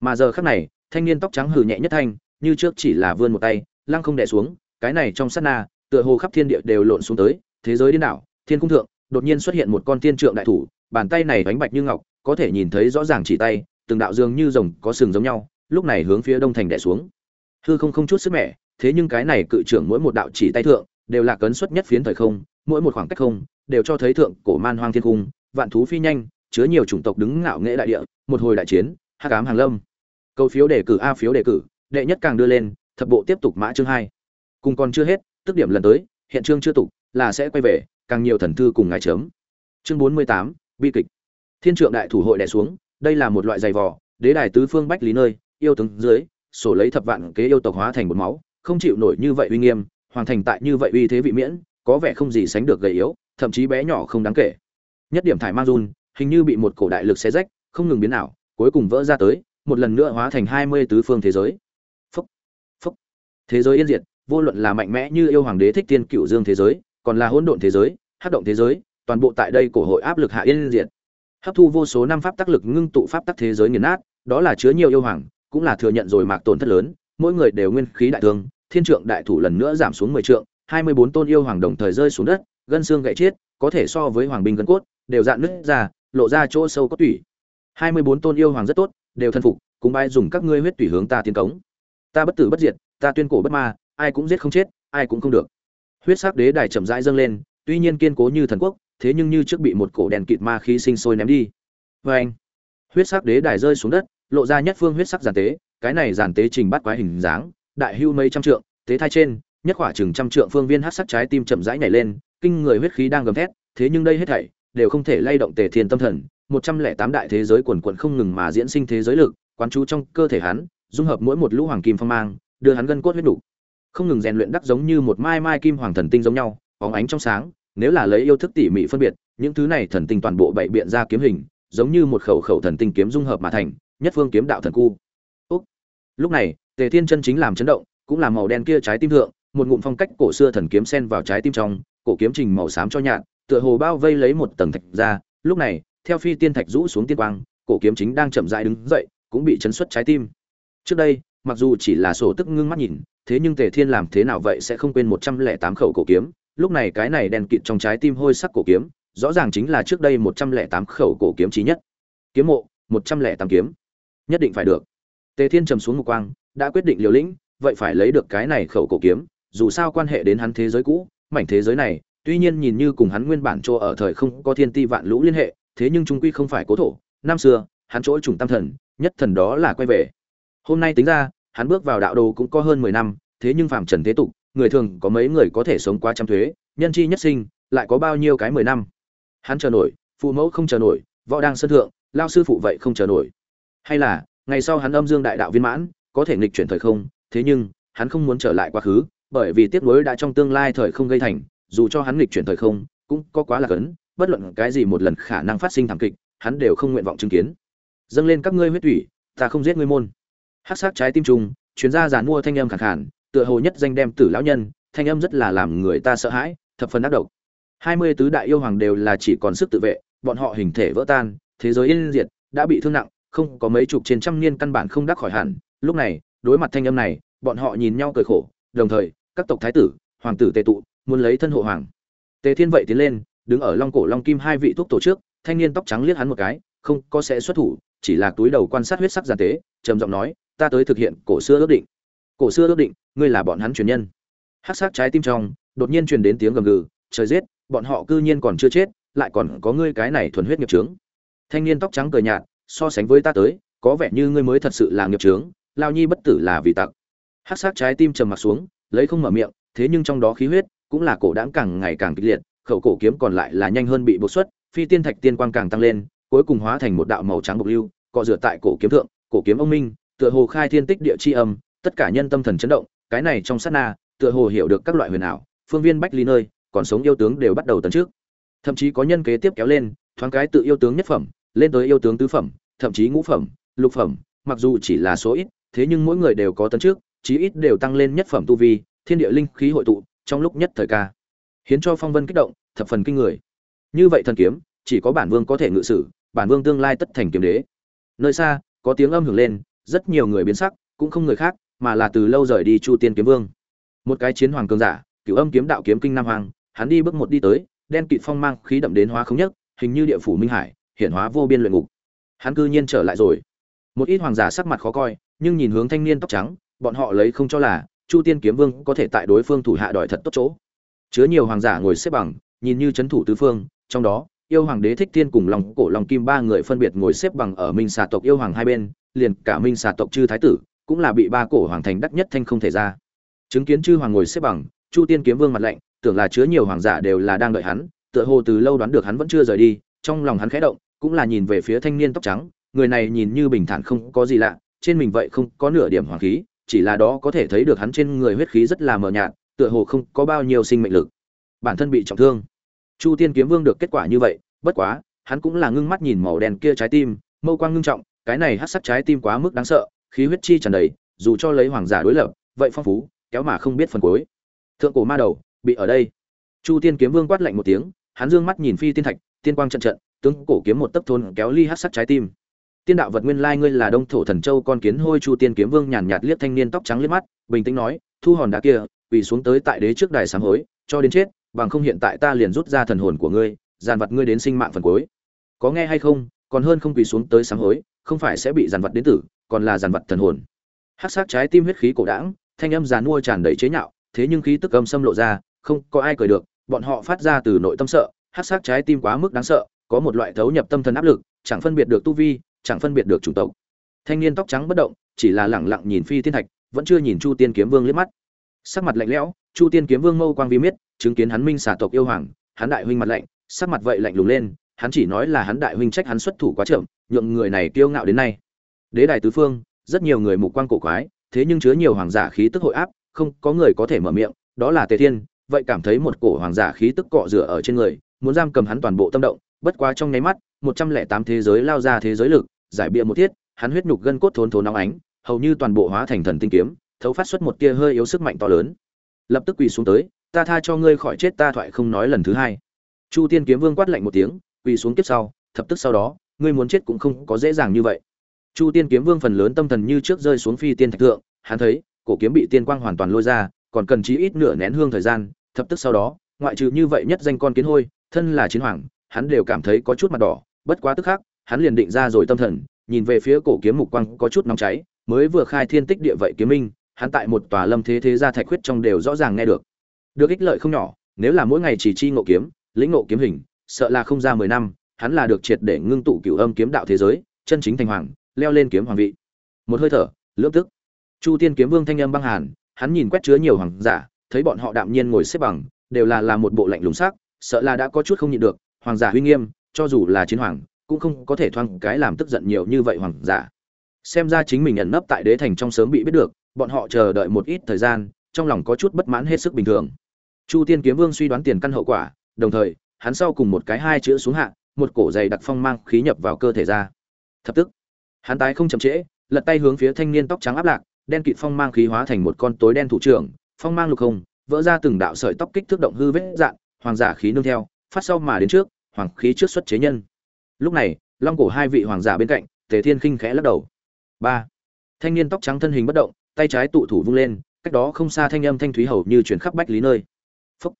Mà giờ khắc này, thanh niên tóc trắng hừ nhẹ nhất thanh như trước chỉ là vươn một tay, lăng không đè xuống, cái này trong sát na, tựa hồ khắp thiên địa đều lộn xuống tới, thế giới điên đảo, thiên cung thượng, đột nhiên xuất hiện một con tiên trượng đại thủ, bàn tay này bánh bạch như ngọc, có thể nhìn thấy rõ ràng chỉ tay, từng đạo dương như rồng có sừng giống nhau, lúc này hướng phía đông thành đè xuống. Hư không không chút sức mẻ, thế nhưng cái này cự trưởng mỗi một đạo chỉ tay thượng, đều là cấn xuất nhất phiến thời không, mỗi một khoảng cách không, đều cho thấy thượng cổ man hoang thiên cung, vạn thú phi nhanh, chứa nhiều chủng tộc đứng ngạo nghễ đại địa, một hồi đại chiến, hắc ám hàng lâm. Câu phiếu đề cử a phiếu đề cử đệ nhất càng đưa lên, thập bộ tiếp tục mã chương hai. Cùng còn chưa hết, tức điểm lần tới, hiện chương chưa tục, là sẽ quay về, càng nhiều thần thư cùng ngài chớm chương bốn mươi tám, bi kịch. Thiên trượng đại thủ hội đè xuống, đây là một loại giày vò, đế đài tứ phương bách lý nơi, yêu tướng dưới, sổ lấy thập vạn kế yêu tộc hóa thành một máu, không chịu nổi như vậy uy nghiêm hoàng thành tại như vậy uy thế vị miễn, có vẻ không gì sánh được gầy yếu, thậm chí bé nhỏ không đáng kể. Nhất điểm thải mang run, hình như bị một cổ đại lực xé rách, không ngừng biến ảo, cuối cùng vỡ ra tới, một lần nữa hóa thành hai mươi tứ phương thế giới thế giới yên diệt, vô luận là mạnh mẽ như yêu hoàng đế thích tiên cựu dương thế giới, còn là hỗn độn thế giới hát động thế giới, toàn bộ tại đây cổ hội áp lực hạ yên diệt. Hấp thu vô số năm pháp tác lực ngưng tụ pháp tắc thế giới nghiền nát, đó là chứa nhiều yêu hoàng, cũng là thừa nhận rồi mạc tổn thất lớn, mỗi người đều nguyên khí đại thương, thiên trượng đại thủ lần nữa giảm xuống mười trượng, hai mươi bốn tôn yêu hoàng đồng thời rơi xuống đất, gân xương gãy chết, có thể so với hoàng binh gân cốt, đều dạn nứt ra, lộ ra chỗ sâu có tủy. hai mươi bốn tôn yêu hoàng rất tốt, đều thân phục cùng bay dùng các ngươi huyết tủy hướng ta tiến cống. Ta bất tử bất diệt ta tuyên cổ bất ma, ai cũng giết không chết, ai cũng không được. Huyết sắc đế đài chậm rãi dâng lên, tuy nhiên kiên cố như thần quốc, thế nhưng như trước bị một cổ đèn kịt ma khí sinh sôi ném đi. Vê anh, huyết sắc đế đài rơi xuống đất, lộ ra nhất phương huyết sắc giàn tế, cái này giàn tế trình bắt quái hình dáng, đại hưu mấy trăm trượng, tế thai trên, nhất khỏa chừng trăm trượng phương viên hát sắc trái tim chậm rãi nhảy lên, kinh người huyết khí đang gầm thét, thế nhưng đây hết thảy đều không thể lay động tề thiên tâm thần, một trăm lẻ tám đại thế giới quần quận không ngừng mà diễn sinh thế giới lực, quán chú trong cơ thể hắn, dung hợp mỗi một lũ hoàng kim phong mang đưa hắn gân cốt huyết đủ không ngừng rèn luyện đắc giống như một mai mai kim hoàng thần tinh giống nhau óng ánh trong sáng, nếu là lấy yêu thức tỉ mỉ phân biệt, những thứ này thần tinh toàn bộ bảy biện ra kiếm hình, giống như một khẩu khẩu thần tinh kiếm dung hợp mà thành, nhất phương kiếm đạo thần cu. Úc. lúc này, tề thiên chân chính làm chấn động, cũng là màu đen kia trái tim thượng, một ngụm phong cách cổ xưa thần kiếm xen vào trái tim trong, cổ kiếm trình màu xám cho nhạt, tựa hồ bao vây lấy một tầng thạch ra. Lúc này, theo phi tiên thạch rũ xuống tiên quang, cổ kiếm chính đang chậm rãi đứng dậy, cũng bị chấn xuất trái tim. Trước đây mặc dù chỉ là sổ tức ngưng mắt nhìn, thế nhưng tề thiên làm thế nào vậy sẽ không quên một trăm lẻ tám khẩu cổ kiếm. Lúc này cái này đèn kịt trong trái tim hôi sắc cổ kiếm, rõ ràng chính là trước đây một trăm lẻ tám khẩu cổ kiếm chí nhất. Kiếm mộ, một trăm lẻ tám kiếm. Nhất định phải được. Tề thiên trầm xuống một quang, đã quyết định liều lĩnh, vậy phải lấy được cái này khẩu cổ kiếm, dù sao quan hệ đến hắn thế giới cũ, mảnh thế giới này, tuy nhiên nhìn như cùng hắn nguyên bản chỗ ở thời không có thiên ti vạn lũ liên hệ, thế nhưng trung quy không phải cố thổ. Năm xưa, hắn chỗ trùng tam thần, nhất thần đó là quay về hôm nay tính ra, hắn bước vào đạo đồ cũng có hơn mười năm, thế nhưng Phạm trần thế tục, người thường có mấy người có thể sống qua trăm thuế, nhân chi nhất sinh, lại có bao nhiêu cái mười năm. Hắn chờ nổi, phụ mẫu không chờ nổi, võ đang sân thượng, lao sư phụ vậy không chờ nổi. Hay là, ngày sau hắn âm dương đại đạo viên mãn, có thể nghịch chuyển thời không, thế nhưng, hắn không muốn trở lại quá khứ, bởi vì tiếc nuối đã trong tương lai thời không gây thành, dù cho hắn nghịch chuyển thời không, cũng có quá là cấn, bất luận cái gì một lần khả năng phát sinh thảm kịch, hắn đều không nguyện vọng chứng kiến. Dâng lên các ngươi huyết thủy, ta không giết ngươi môn hát sát trái tim trùng, chuyên gia giàn mua thanh âm khẳng khản tựa hồ nhất danh đem tử lão nhân, thanh âm rất là làm người ta sợ hãi, thập phần ác độc. Hai mươi tứ đại yêu hoàng đều là chỉ còn sức tự vệ, bọn họ hình thể vỡ tan, thế giới yên diệt, đã bị thương nặng, không có mấy chục trên trăm niên căn bản không đắc khỏi hẳn. Lúc này, đối mặt thanh âm này, bọn họ nhìn nhau cười khổ, đồng thời, các tộc thái tử, hoàng tử tề tụ, muốn lấy thân hộ hoàng. Tề thiên vậy tiến lên, đứng ở long cổ long kim hai vị thuốc tổ trước, thanh niên tóc trắng liếc hắn một cái, không có sẽ xuất thủ, chỉ là túi đầu quan sát huyết sắc giàn tế, trầm giọng nói ta tới thực hiện cổ xưa ước định. Cổ xưa ước định, ngươi là bọn hắn truyền nhân. Hát sắc trái tim trong, đột nhiên truyền đến tiếng gầm gừ, trời giết, bọn họ cư nhiên còn chưa chết, lại còn có ngươi cái này thuần huyết nghiệp trướng thanh niên tóc trắng cười nhạt, so sánh với ta tới, có vẻ như ngươi mới thật sự là nghiệp trướng lao nhi bất tử là vì tặc. Hát sắc trái tim trầm mặt xuống, lấy không mở miệng, thế nhưng trong đó khí huyết cũng là cổ đãng càng ngày càng kịch liệt, khẩu cổ kiếm còn lại là nhanh hơn bị bộc xuất, phi tiên thạch tiên quang càng tăng lên, cuối cùng hóa thành một đạo màu trắng bộc lưu, cọ rửa tại cổ kiếm thượng, cổ kiếm ông minh tựa hồ khai thiên tích địa chi âm, tất cả nhân tâm thần chấn động, cái này trong sát na, tựa hồ hiểu được các loại huyền ảo, phương viên bách ly nơi, còn sống yêu tướng đều bắt đầu tấn trước. Thậm chí có nhân kế tiếp kéo lên, thoáng cái tự yêu tướng nhất phẩm, lên tới yêu tướng tứ phẩm, thậm chí ngũ phẩm, lục phẩm, mặc dù chỉ là số ít, thế nhưng mỗi người đều có tấn trước, chí ít đều tăng lên nhất phẩm tu vi, thiên địa linh khí hội tụ, trong lúc nhất thời ca hiến cho phong vân kích động, thập phần kinh người. Như vậy thần kiếm, chỉ có bản vương có thể ngự sử, bản vương tương lai tất thành kiếm đế. Nơi xa, có tiếng âm hưởng lên rất nhiều người biến sắc, cũng không người khác, mà là từ lâu rời đi chu tiên kiếm vương. Một cái chiến hoàng cường giả, cửu âm kiếm đạo kiếm kinh nam hoàng, hắn đi bước một đi tới, đen kịt phong mang khí đậm đến hóa không nhất, hình như địa phủ minh hải, hiển hóa vô biên luyện ngục. Hắn cư nhiên trở lại rồi. Một ít hoàng giả sắc mặt khó coi, nhưng nhìn hướng thanh niên tóc trắng, bọn họ lấy không cho là, chu tiên kiếm vương có thể tại đối phương thủ hạ đòi thật tốt chỗ. Chứa nhiều hoàng giả ngồi xếp bằng, nhìn như chấn thủ tứ phương, trong đó, yêu hoàng đế thích thiên cùng lòng cổ lòng kim ba người phân biệt ngồi xếp bằng ở minh xà tộc yêu hoàng hai bên liền cả minh xà tộc chư thái tử cũng là bị ba cổ hoàng thành đắc nhất thanh không thể ra. Chứng kiến chư hoàng ngồi xếp bằng, chu tiên kiếm vương mặt lạnh, tưởng là chứa nhiều hoàng giả đều là đang đợi hắn, tựa hồ từ lâu đoán được hắn vẫn chưa rời đi, trong lòng hắn khẽ động, cũng là nhìn về phía thanh niên tóc trắng, người này nhìn như bình thản không có gì lạ, trên mình vậy không có nửa điểm hoàng khí, chỉ là đó có thể thấy được hắn trên người huyết khí rất là mờ nhạt, tựa hồ không có bao nhiêu sinh mệnh lực. Bản thân bị trọng thương. Chu tiên kiếm vương được kết quả như vậy, bất quá, hắn cũng là ngưng mắt nhìn màu đen kia trái tim, mâu quang ngưng trọng cái này hắc sắc trái tim quá mức đáng sợ, khí huyết chi tràn đầy, dù cho lấy hoàng giả đối lập, vậy phong phú, kéo mà không biết phần cuối. Thượng cổ ma đầu, bị ở đây. Chu tiên kiếm vương quát lạnh một tiếng, hắn dương mắt nhìn phi tiên thạch, tiên quang trận trận, tướng cổ kiếm một tấc thôn kéo ly hắc sắc trái tim. Tiên đạo vật nguyên lai ngươi là đông thổ thần châu con kiến hôi, chu tiên kiếm vương nhàn nhạt liếc thanh niên tóc trắng liếc mắt, bình tĩnh nói, thu hòn đá kia, quỳ xuống tới tại đế trước đài sám hối, cho đến chết, bằng không hiện tại ta liền rút ra thần hồn của ngươi giàn vật ngươi đến sinh mạng phần cuối. Có nghe hay không? Còn hơn không quỳ xuống tới sám hối, không phải sẽ bị giàn vật đến tử, còn là giàn vật thần hồn. Hắc sắc trái tim huyết khí cổ đảng thanh âm giàn mua tràn đầy chế nhạo, thế nhưng khí tức âm xâm lộ ra, không có ai cười được, bọn họ phát ra từ nội tâm sợ, hắc sắc trái tim quá mức đáng sợ, có một loại thấu nhập tâm thần áp lực, chẳng phân biệt được tu vi, chẳng phân biệt được chủng tộc. Thanh niên tóc trắng bất động, chỉ là lẳng lặng nhìn phi thiên thạch, vẫn chưa nhìn chu tiên kiếm vương liếc mắt. Sắc mặt lạnh lẽo, chu tiên kiếm vương mâu quang vi miết, chứng kiến hắn minh xả tộc yêu hoàng, hắn đại huynh mặt lạnh, sắc mặt vậy lạnh lùng lên hắn chỉ nói là hắn đại huynh trách hắn xuất thủ quá chậm, nhượng người này kiêu ngạo đến nay. Đế đài tứ phương, rất nhiều người mục quang cổ quái, thế nhưng chứa nhiều hoàng giả khí tức hội áp, không có người có thể mở miệng, đó là tề thiên, vậy cảm thấy một cổ hoàng giả khí tức cọ rửa ở trên người, muốn giam cầm hắn toàn bộ tâm động, bất quá trong nháy mắt, một trăm lẻ tám thế giới lao ra thế giới lực, giải bịa một thiết, hắn huyết nhục gân cốt thốn thốn nóng ánh, hầu như toàn bộ hóa thành thần tinh kiếm, thấu phát xuất một tia hơi yếu sức mạnh to lớn. Lập tức quỳ xuống tới, ta tha cho ngươi khỏi chết, ta thoại không nói lần thứ hai. Chu tiên kiếm vương quát lạnh một tiếng quỳ xuống kiếp sau, thập tức sau đó, ngươi muốn chết cũng không có dễ dàng như vậy. Chu tiên kiếm vương phần lớn tâm thần như trước rơi xuống phi tiên thạch thượng, hắn thấy, cổ kiếm bị tiên quang hoàn toàn lôi ra, còn cần chí ít nửa nén hương thời gian, thập tức sau đó, ngoại trừ như vậy nhất danh con kiến hôi, thân là chiến hoàng, hắn đều cảm thấy có chút mặt đỏ, bất quá tức khắc, hắn liền định ra rồi tâm thần, nhìn về phía cổ kiếm mục quang có chút nóng cháy, mới vừa khai thiên tích địa vậy kiếm minh, hắn tại một tòa lâm thế thế gia thạch khuyết trong đều rõ ràng nghe được. Được ích lợi không nhỏ, nếu là mỗi ngày chỉ chi ngộ kiếm, lĩnh ngộ kiếm hình sợ là không ra mười năm, hắn là được triệt để ngưng tụ cửu âm kiếm đạo thế giới, chân chính thành hoàng, leo lên kiếm hoàng vị. Một hơi thở, lưỡng tức. Chu tiên kiếm vương thanh âm băng hàn, hắn nhìn quét chứa nhiều hoàng giả, thấy bọn họ đạm nhiên ngồi xếp bằng, đều là là một bộ lạnh lùng sắc, sợ là đã có chút không nhịn được, hoàng giả uy nghiêm, cho dù là chiến hoàng, cũng không có thể thoang cái làm tức giận nhiều như vậy hoàng giả. Xem ra chính mình ẩn nấp tại đế thành trong sớm bị biết được, bọn họ chờ đợi một ít thời gian, trong lòng có chút bất mãn hết sức bình thường. Chu tiên kiếm vương suy đoán tiền căn hậu quả, đồng thời hắn sau cùng một cái hai chữ xuống hạ, một cổ dày đặc phong mang khí nhập vào cơ thể ra. Thập tức, hắn tái không chậm trễ, lật tay hướng phía thanh niên tóc trắng áp lạc, đen kịt phong mang khí hóa thành một con tối đen thủ trưởng, phong mang lục hồng vỡ ra từng đạo sợi tóc kích thước động hư vết dạn, hoàng giả khí nương theo, phát sau mà đến trước, hoàng khí trước xuất chế nhân. Lúc này, long cổ hai vị hoàng giả bên cạnh, tề thiên khinh khẽ lắc đầu. Ba, thanh niên tóc trắng thân hình bất động, tay trái tụ thủ vung lên, cách đó không xa thanh âm thanh thúy hầu như truyền khắp bách lý nơi. Phúc,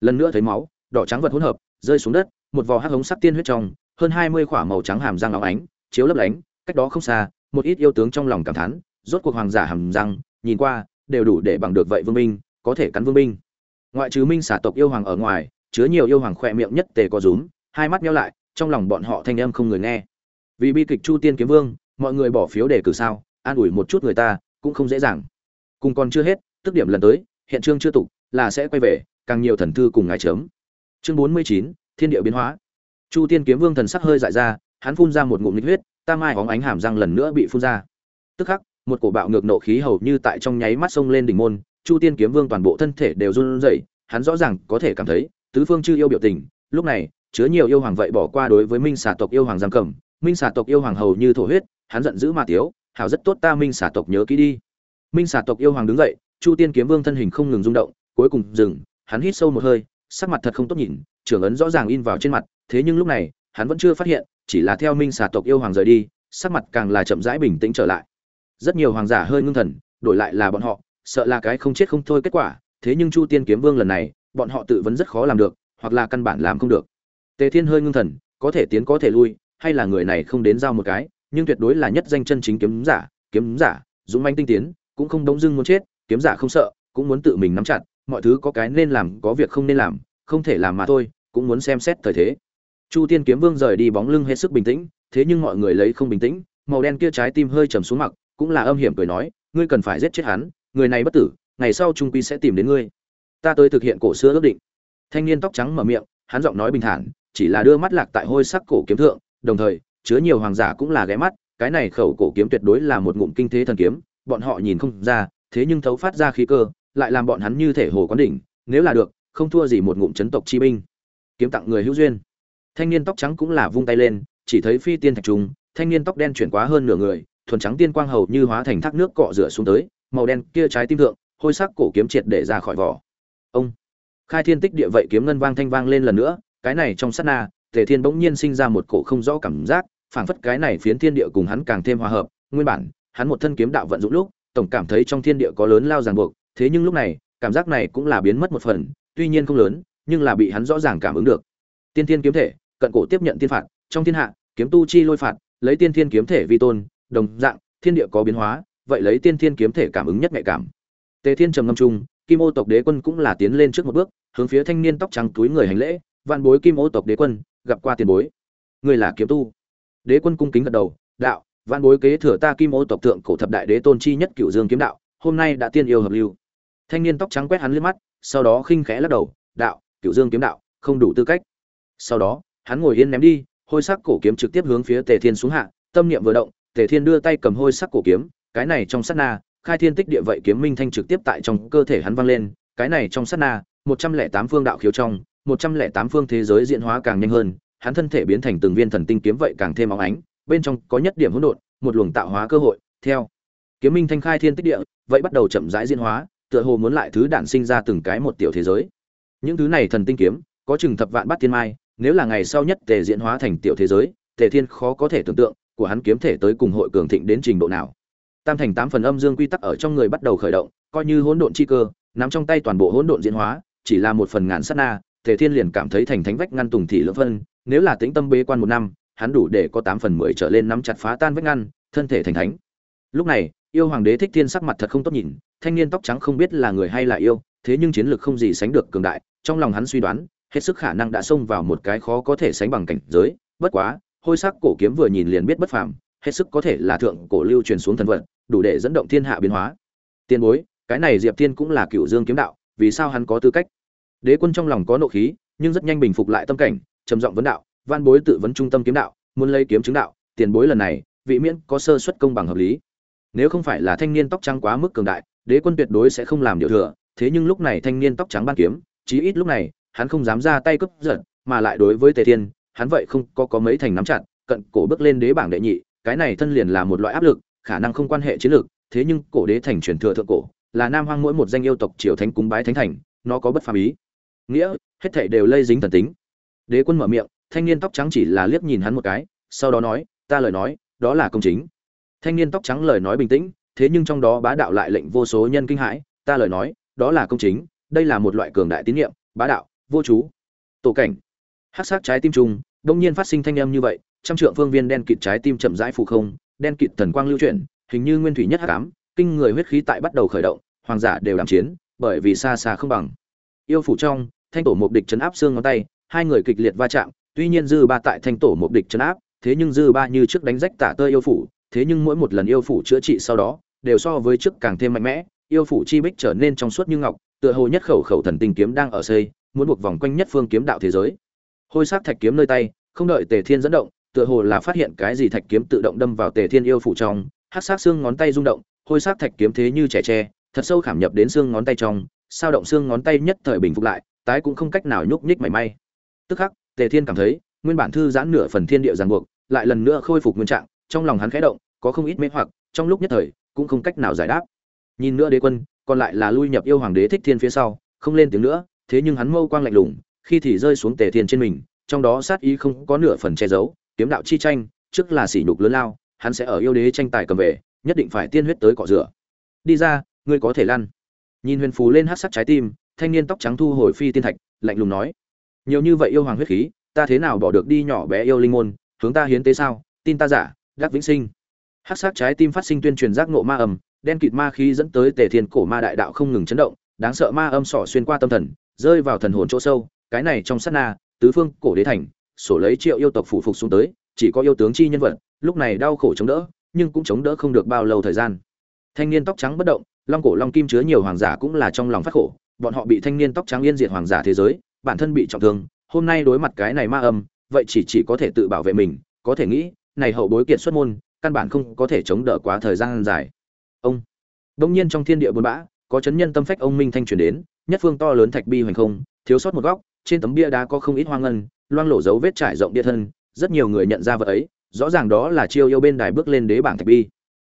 lần nữa thấy máu, đỏ trắng vật hỗn hợp rơi xuống đất, một vò hắc hống sắc tiên huyết trong, hơn hai mươi khỏa màu trắng hàm răng óng ánh, chiếu lấp lánh, cách đó không xa, một ít yêu tướng trong lòng cảm thán, rốt cuộc hoàng giả hàm răng, nhìn qua, đều đủ để bằng được vậy vương minh có thể cắn vương minh ngoại trừ minh xả tộc yêu hoàng ở ngoài, chứa nhiều yêu hoàng khỏe miệng nhất tề có rúm, hai mắt nhau lại, trong lòng bọn họ thanh âm không người nghe. Vì bi kịch chu tiên kiếm vương, mọi người bỏ phiếu để cử sao, an ủi một chút người ta, cũng không dễ dàng. Cùng còn chưa hết, tức điểm lần tới, hiện trương chưa tục, là sẽ quay về, càng nhiều thần thư cùng ngài chớm chương bốn mươi chín, thiên địa biến hóa. Chu tiên kiếm vương thần sắc hơi dại ra, hắn phun ra một ngụm nhiệt huyết tam mai hóng ánh hàm răng lần nữa bị phun ra. Tức khắc, một cổ bạo ngược nộ khí hầu như tại trong nháy mắt sông lên đỉnh môn, chu tiên kiếm vương toàn bộ thân thể đều run rẩy, hắn rõ ràng có thể cảm thấy, tứ phương chư yêu biểu tình, lúc này, chứa nhiều yêu hoàng vậy bỏ qua đối với minh xà tộc yêu hoàng giam cầm, minh xà tộc yêu hoàng hầu như thổ huyết, hắn giận dữ mà tiếu, hảo rất tốt ta minh xà tộc nhớ kỹ đi. Minh xà tộc yêu hoàng đứng dậy, chu tiên kiếm vương thân hình không ngừng rung động, cuối cùng dừng, hắn hít sâu một hơi sắc mặt thật không tốt nhìn, trưởng ấn rõ ràng in vào trên mặt, thế nhưng lúc này, hắn vẫn chưa phát hiện, chỉ là theo minh xà tộc yêu hoàng rời đi, sắc mặt càng là chậm rãi bình tĩnh trở lại. Rất nhiều hoàng giả hơi ngưng thần, đổi lại là bọn họ, sợ là cái không chết không thôi kết quả, thế nhưng chu tiên kiếm vương lần này, bọn họ tự vấn rất khó làm được, hoặc là căn bản làm không được. Tề thiên hơi ngưng thần, có thể tiến có thể lui, hay là người này không đến giao một cái, nhưng tuyệt đối là nhất danh chân chính kiếm giả kiếm giả, dũng manh tinh tiến, cũng không đống dưng muốn chết, kiếm giả không sợ, cũng muốn tự mình nắm chặt mọi thứ có cái nên làm, có việc không nên làm, không thể làm mà thôi, cũng muốn xem xét thời thế. Chu tiên kiếm vương rời đi bóng lưng hết sức bình tĩnh, thế nhưng mọi người lấy không bình tĩnh, màu đen kia trái tim hơi trầm xuống mặt, cũng là âm hiểm cười nói, ngươi cần phải giết chết hắn, người này bất tử, ngày sau trung quy sẽ tìm đến ngươi. Ta tới thực hiện cổ xưa ước định. Thanh niên tóc trắng mở miệng, hắn giọng nói bình thản, chỉ là đưa mắt lạc tại hôi sắc cổ kiếm thượng, đồng thời, chứa nhiều hoàng giả cũng là ghé mắt, cái này khẩu cổ kiếm tuyệt đối là một ngụm kinh thế thần kiếm, bọn họ nhìn không ra, thế nhưng thấu phát ra khí cơ lại làm bọn hắn như thể hồ quán đỉnh, nếu là được, không thua gì một ngụm chấn tộc chi binh. Kiếm tặng người hữu duyên. Thanh niên tóc trắng cũng là vung tay lên, chỉ thấy phi tiên thạch trùng, thanh niên tóc đen chuyển quá hơn nửa người, thuần trắng tiên quang hầu như hóa thành thác nước cọ rửa xuống tới, màu đen kia trái tim thượng, hôi sắc cổ kiếm triệt để ra khỏi vỏ. Ông! Khai thiên tích địa vậy kiếm ngân vang thanh vang lên lần nữa, cái này trong sát na, tề thiên bỗng nhiên sinh ra một cổ không rõ cảm giác, phảng phất cái này phiến thiên địa cùng hắn càng thêm hòa hợp. Nguyên bản, hắn một thân kiếm đạo vận dụng lúc, tổng cảm thấy trong thiên địa có lớn lao ràng buộc thế nhưng lúc này, cảm giác này cũng là biến mất một phần, tuy nhiên không lớn, nhưng là bị hắn rõ ràng cảm ứng được. Tiên thiên kiếm thể, cận cổ tiếp nhận tiên phạt, trong thiên hạ, kiếm tu chi lôi phạt, lấy tiên thiên kiếm thể vi tôn, đồng dạng, thiên địa có biến hóa, vậy lấy tiên thiên kiếm thể cảm ứng nhất nhạy cảm. Tề thiên trầm ngâm trung kim ô tộc đế quân cũng là tiến lên trước một bước, hướng phía thanh niên tóc trắng túi người hành lễ, vạn bối kim ô tộc đế quân, gặp qua tiền bối. Người là kiếm tu. Đế quân cung kính gật đầu, đạo, vạn bối kế thừa ta kim ô tộc thượng cổ thập đại đế tôn chi nhất cựu dương kiếm đạo, hôm nay đã tiên yêu hợp lưu thanh niên tóc trắng quét hắn liếc mắt, sau đó khinh khẽ lắc đầu, đạo cựu dương kiếm đạo, không đủ tư cách. Sau đó, hắn ngồi yên ném đi, hôi sắc cổ kiếm trực tiếp hướng phía tề thiên xuống hạ, tâm niệm vừa động, tề thiên đưa tay cầm hôi sắc cổ kiếm, cái này trong sát na, khai thiên tích địa vậy kiếm minh thanh trực tiếp tại trong cơ thể hắn vang lên, cái này trong sát na, một trăm lẻ tám phương đạo khiếu trong, một trăm lẻ tám phương thế giới diễn hóa càng nhanh hơn, hắn thân thể biến thành từng viên thần tinh kiếm vậy càng thêm óng ánh, bên trong có nhất điểm hỗn độn, một luồng tạo hóa cơ hội, theo kiếm minh thanh khai thiên tích địa, vậy bắt đầu chậm rãi diễn hóa tựa hồ muốn lại thứ đản sinh ra từng cái một tiểu thế giới. Những thứ này thần tinh kiếm, có chừng thập vạn bát thiên mai, nếu là ngày sau nhất tề diễn hóa thành tiểu thế giới, tề thiên khó có thể tưởng tượng của hắn kiếm thể tới cùng hội cường thịnh đến trình độ nào. Tam thành tám phần âm dương quy tắc ở trong người bắt đầu khởi động, coi như hỗn độn chi cơ, nắm trong tay toàn bộ hỗn độn diễn hóa, chỉ là một phần ngàn sát na, tề thiên liền cảm thấy thành thánh vách ngăn tùng thị lưỡng phân, nếu là tĩnh tâm bế quan một năm, hắn đủ để có tám phần mười trở lên nắm chặt phá tan vách ngăn, thân thể thành thánh. Lúc này yêu hoàng đế thích thiên sắc mặt thật không tốt nhìn, thanh niên tóc trắng không biết là người hay là yêu, thế nhưng chiến lược không gì sánh được cường đại, trong lòng hắn suy đoán, hết sức khả năng đã xông vào một cái khó có thể sánh bằng cảnh giới, bất quá, hôi sắc cổ kiếm vừa nhìn liền biết bất phàm, hết sức có thể là thượng cổ lưu truyền xuống thần vật, đủ để dẫn động thiên hạ biến hóa. Tiền bối, cái này diệp thiên cũng là cựu dương kiếm đạo, vì sao hắn có tư cách? Đế quân trong lòng có nộ khí, nhưng rất nhanh bình phục lại tâm cảnh, trầm giọng vấn đạo, văn bối tự vấn trung tâm kiếm đạo, muốn lấy kiếm chứng đạo tiền bối lần này, vị miễn có sơ suất công bằng hợp lý nếu không phải là thanh niên tóc trắng quá mức cường đại, đế quân tuyệt đối sẽ không làm điều thừa. Thế nhưng lúc này thanh niên tóc trắng ban kiếm, chí ít lúc này, hắn không dám ra tay cướp giật, mà lại đối với tề thiên, hắn vậy không có có mấy thành nắm chặt, cận cổ bước lên đế bảng đệ nhị, cái này thân liền là một loại áp lực, khả năng không quan hệ chiến lược, thế nhưng cổ đế thành truyền thừa thượng cổ, là nam hoang mỗi một danh yêu tộc triều thánh cúng bái thánh thành, nó có bất phàm ý. Nghĩa, hết thảy đều lây dính thần tính. Đế quân mở miệng, thanh niên tóc trắng chỉ là liếc nhìn hắn một cái, sau đó nói, ta lời nói, đó là công chính thanh niên tóc trắng lời nói bình tĩnh, thế nhưng trong đó bá đạo lại lệnh vô số nhân kinh hãi, ta lời nói, đó là công chính, đây là một loại cường đại tín nhiệm bá đạo, vô chú. Tổ cảnh. Hắc sát trái tim trùng, đông nhiên phát sinh thanh âm như vậy, trăm trượng phương viên đen kịt trái tim chậm rãi phụ không, đen kịt thần quang lưu chuyển, hình như nguyên thủy nhất hắc ám, kinh người huyết khí tại bắt đầu khởi động, hoàng giả đều đàm chiến, bởi vì xa xa không bằng. Yêu phủ trong, thanh tổ mục địch chấn áp xương ngón tay, hai người kịch liệt va chạm, tuy nhiên dư ba tại thanh tổ mục địch chấn áp, thế nhưng dư ba như trước đánh rách tả tơi yêu phủ thế nhưng mỗi một lần yêu phủ chữa trị sau đó, đều so với trước càng thêm mạnh mẽ, yêu phủ chi bích trở nên trong suốt như ngọc, tựa hồ nhất khẩu khẩu thần tinh kiếm đang ở xây, muốn buộc vòng quanh nhất phương kiếm đạo thế giới. Hôi sắc thạch kiếm nơi tay, không đợi tề thiên dẫn động, tựa hồ là phát hiện cái gì thạch kiếm tự động đâm vào tề thiên yêu phủ trong, hắc sắc xương ngón tay rung động, hôi sắc thạch kiếm thế như trẻ tre, thật sâu khảm nhập đến xương ngón tay trong, sao động xương ngón tay nhất thời bình phục lại, tái cũng không cách nào nhúc nhích mảy may. Tức khắc, tề thiên cảm thấy, nguyên bản thư giãn nửa phần thiên địa ràng buộc, lại lần nữa khôi phục nguyên trạng trong lòng hắn khẽ động, có không ít mê hoặc, trong lúc nhất thời, cũng không cách nào giải đáp. Nhìn nữa đế quân, còn lại là lui nhập yêu hoàng đế thích thiên phía sau, không lên tiếng nữa, thế nhưng hắn mâu quang lạnh lùng, khi thì rơi xuống tề thiên trên mình, trong đó sát ý không có nửa phần che giấu, kiếm đạo chi tranh, trước là sỉ nhục lớn lao, hắn sẽ ở yêu đế tranh tài cầm về, nhất định phải tiên huyết tới cọ rửa. Đi ra, ngươi có thể lăn. Nhìn huyền phù lên hắc sắc trái tim, thanh niên tóc trắng thu hồi phi tiên thạch, lạnh lùng nói. Nhiều như vậy yêu hoàng huyết khí, ta thế nào bỏ được đi nhỏ bé yêu linh môn, hướng ta hiến tế sao, tin ta giả gác vĩnh sinh. Hát sắc trái tim phát sinh tuyên truyền giác ngộ ma âm, đen kịt ma khí dẫn tới tề thiên cổ ma đại đạo không ngừng chấn động, đáng sợ ma âm sỏ xuyên qua tâm thần, rơi vào thần hồn chỗ sâu, cái này trong sát na, tứ phương cổ đế thành, sổ lấy triệu yêu tộc phủ phục xuống tới, chỉ có yêu tướng chi nhân vật, lúc này đau khổ chống đỡ, nhưng cũng chống đỡ không được bao lâu thời gian. Thanh niên tóc trắng bất động, long cổ long kim chứa nhiều hoàng giả cũng là trong lòng phát khổ, bọn họ bị thanh niên tóc trắng yên diệt hoàng giả thế giới, bản thân bị trọng thương, hôm nay đối mặt cái này ma âm, vậy chỉ chỉ có thể tự bảo vệ mình, có thể nghĩ này hậu bối kiệt xuất môn, căn bản không có thể chống đỡ quá thời gian dài. Ông. Đông nhiên trong thiên địa buồn bã, có chấn nhân tâm phách ông minh thanh truyền đến, nhất phương to lớn thạch bi hoành không, thiếu sót một góc, trên tấm bia đá có không ít hoang ngân, loang lổ dấu vết trải rộng địa thân, rất nhiều người nhận ra vật ấy, rõ ràng đó là chiêu yêu bên đài bước lên đế bảng thạch bi.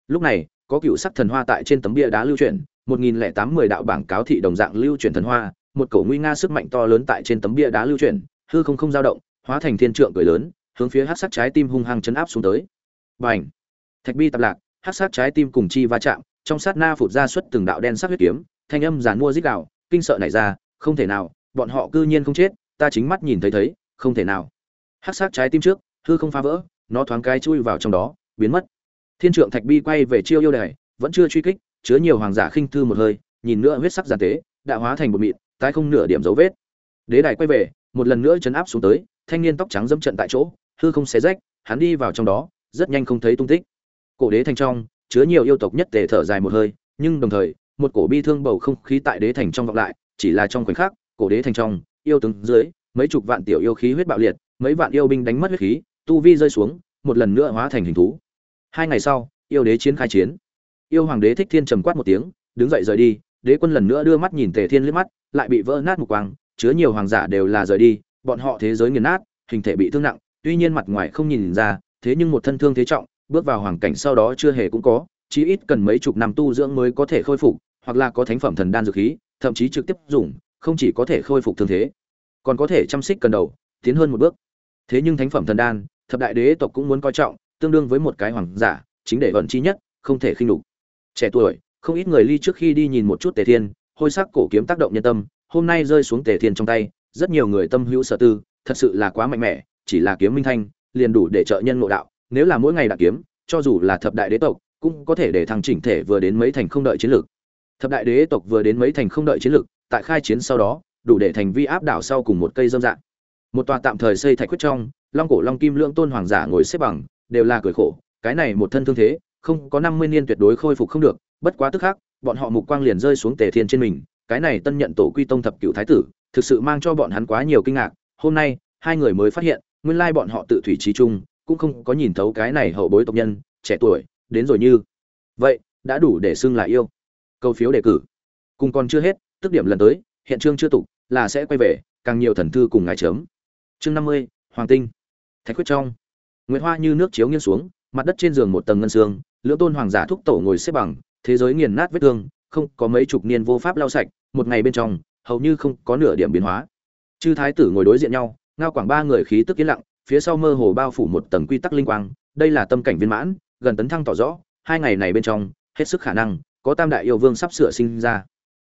Lúc này, có cựu sắc thần hoa tại trên tấm bia đá lưu truyền một nghìn lẻ tám đạo bảng cáo thị đồng dạng lưu truyền thần hoa, một cổ nguy nga sức mạnh to lớn tại trên tấm bia đá lưu truyền hư không không dao động, hóa thành thiên trượng cười lớn hướng phía hát sắc trái tim hung hăng chấn áp xuống tới. B à n h thạch bi tạp lạc, hát sắc trái tim cùng chi va chạm, trong sát na phụt ra xuất từng đạo đen sắc huyết kiếm, thanh âm giàn mua dích đạo kinh sợ nảy ra, không thể nào, bọn họ cư nhiên không chết, ta chính mắt nhìn thấy thấy, không thể nào. Hát sắc trái tim trước, hư không phá vỡ, nó thoáng cái chui vào trong đó, biến mất. Thiên trượng thạch bi quay về chiêu yêu đài, vẫn chưa truy kích, chứa nhiều hoàng giả khinh thư một hơi, nhìn nữa huyết sắc giàn tế, đã hóa thành một mịn, tái không nửa điểm dấu vết. Đế đài quay về, một lần nữa chấn áp xuống tới, thanh niên tóc trắng dẫm trận tại chỗ hư không xé rách, hắn đi vào trong đó, rất nhanh không thấy tung tích. Cổ đế thành trong, chứa nhiều yêu tộc nhất tề thở dài một hơi, nhưng đồng thời, một cổ bi thương bầu không khí tại đế thành trong vọng lại, chỉ là trong khoảnh khắc, cổ đế thành trong, yêu tướng dưới, mấy chục vạn tiểu yêu khí huyết bạo liệt, mấy vạn yêu binh đánh mất huyết khí, tu vi rơi xuống, một lần nữa hóa thành hình thú. Hai ngày sau, yêu đế chiến khai chiến. Yêu hoàng đế thích thiên trầm quát một tiếng, đứng dậy rời đi, đế quân lần nữa đưa mắt nhìn tề thiên liếc mắt, lại bị vỡ nát một quang, chứa nhiều hoàng giả đều là rời đi, bọn họ thế giới nghiền nát, hình thể bị thương nặng tuy nhiên mặt ngoài không nhìn ra, thế nhưng một thân thương thế trọng, bước vào hoàng cảnh sau đó chưa hề cũng có, chí ít cần mấy chục năm tu dưỡng mới có thể khôi phục, hoặc là có thánh phẩm thần đan dược khí, thậm chí trực tiếp dùng, không chỉ có thể khôi phục thương thế, còn có thể chăm sóc cần đầu, tiến hơn một bước thế nhưng thánh phẩm thần đan, thập đại đế tộc cũng muốn coi trọng, tương đương với một cái hoàng giả, chính để vận chi nhất, không thể khinh nhục. trẻ tuổi, không ít người ly trước khi đi nhìn một chút tề thiên, hôi sắc cổ kiếm tác động nhân tâm, hôm nay rơi xuống tề thiên trong tay, rất nhiều người tâm hữu sở tư, thật sự là quá mạnh mẽ chỉ là kiếm minh thanh, liền đủ để trợ nhân ngộ đạo, nếu là mỗi ngày đạt kiếm, cho dù là thập đại đế tộc, cũng có thể để thằng chỉnh thể vừa đến mấy thành không đợi chiến lược thập đại đế tộc vừa đến mấy thành không đợi chiến lược tại khai chiến sau đó, đủ để thành vi áp đảo sau cùng một cây dâm dạng. Một tòa tạm thời xây thạch quyết trong, long cổ long kim lượng tôn hoàng giả ngồi xếp bằng, đều là cười khổ, cái này một thân thương thế, không có năm mươi niên tuyệt đối khôi phục không được, bất quá tức khác bọn họ mục quang liền rơi xuống tề thiên trên mình, cái này tân nhận tổ quy tông thập cựu thái tử, thực sự mang cho bọn hắn quá nhiều kinh ngạc, hôm nay, hai người mới phát hiện nguyên lai bọn họ tự thủy trí chung, cũng không có nhìn thấu cái này hậu bối tộc nhân, trẻ tuổi, đến rồi như. Vậy, đã đủ để xưng là yêu. Câu phiếu đề cử. Cùng còn chưa hết, tức điểm lần tới, hiện chương chưa tục, là sẽ quay về, càng nhiều thần thư cùng ngài chớm. Chương năm mươi, hoàng tinh. Thạch quyết trong. Nguyệt hoa như nước chiếu nghiêng xuống, mặt đất trên giường một tầng ngân xương, lưỡng tôn hoàng giả thúc tổ ngồi xếp bằng, thế giới nghiền nát vết thương, không có mấy chục niên vô pháp lau sạch, một ngày bên trong, hầu như không có nửa điểm biến hóa. Chư thái tử ngồi đối diện nhau ngao quảng ba người khí tức yên lặng, phía sau mơ hồ bao phủ một tầng quy tắc linh quang, đây là tâm cảnh viên mãn, gần tấn thăng tỏ rõ, hai ngày này bên trong, hết sức khả năng, có tam đại yêu vương sắp sửa sinh ra.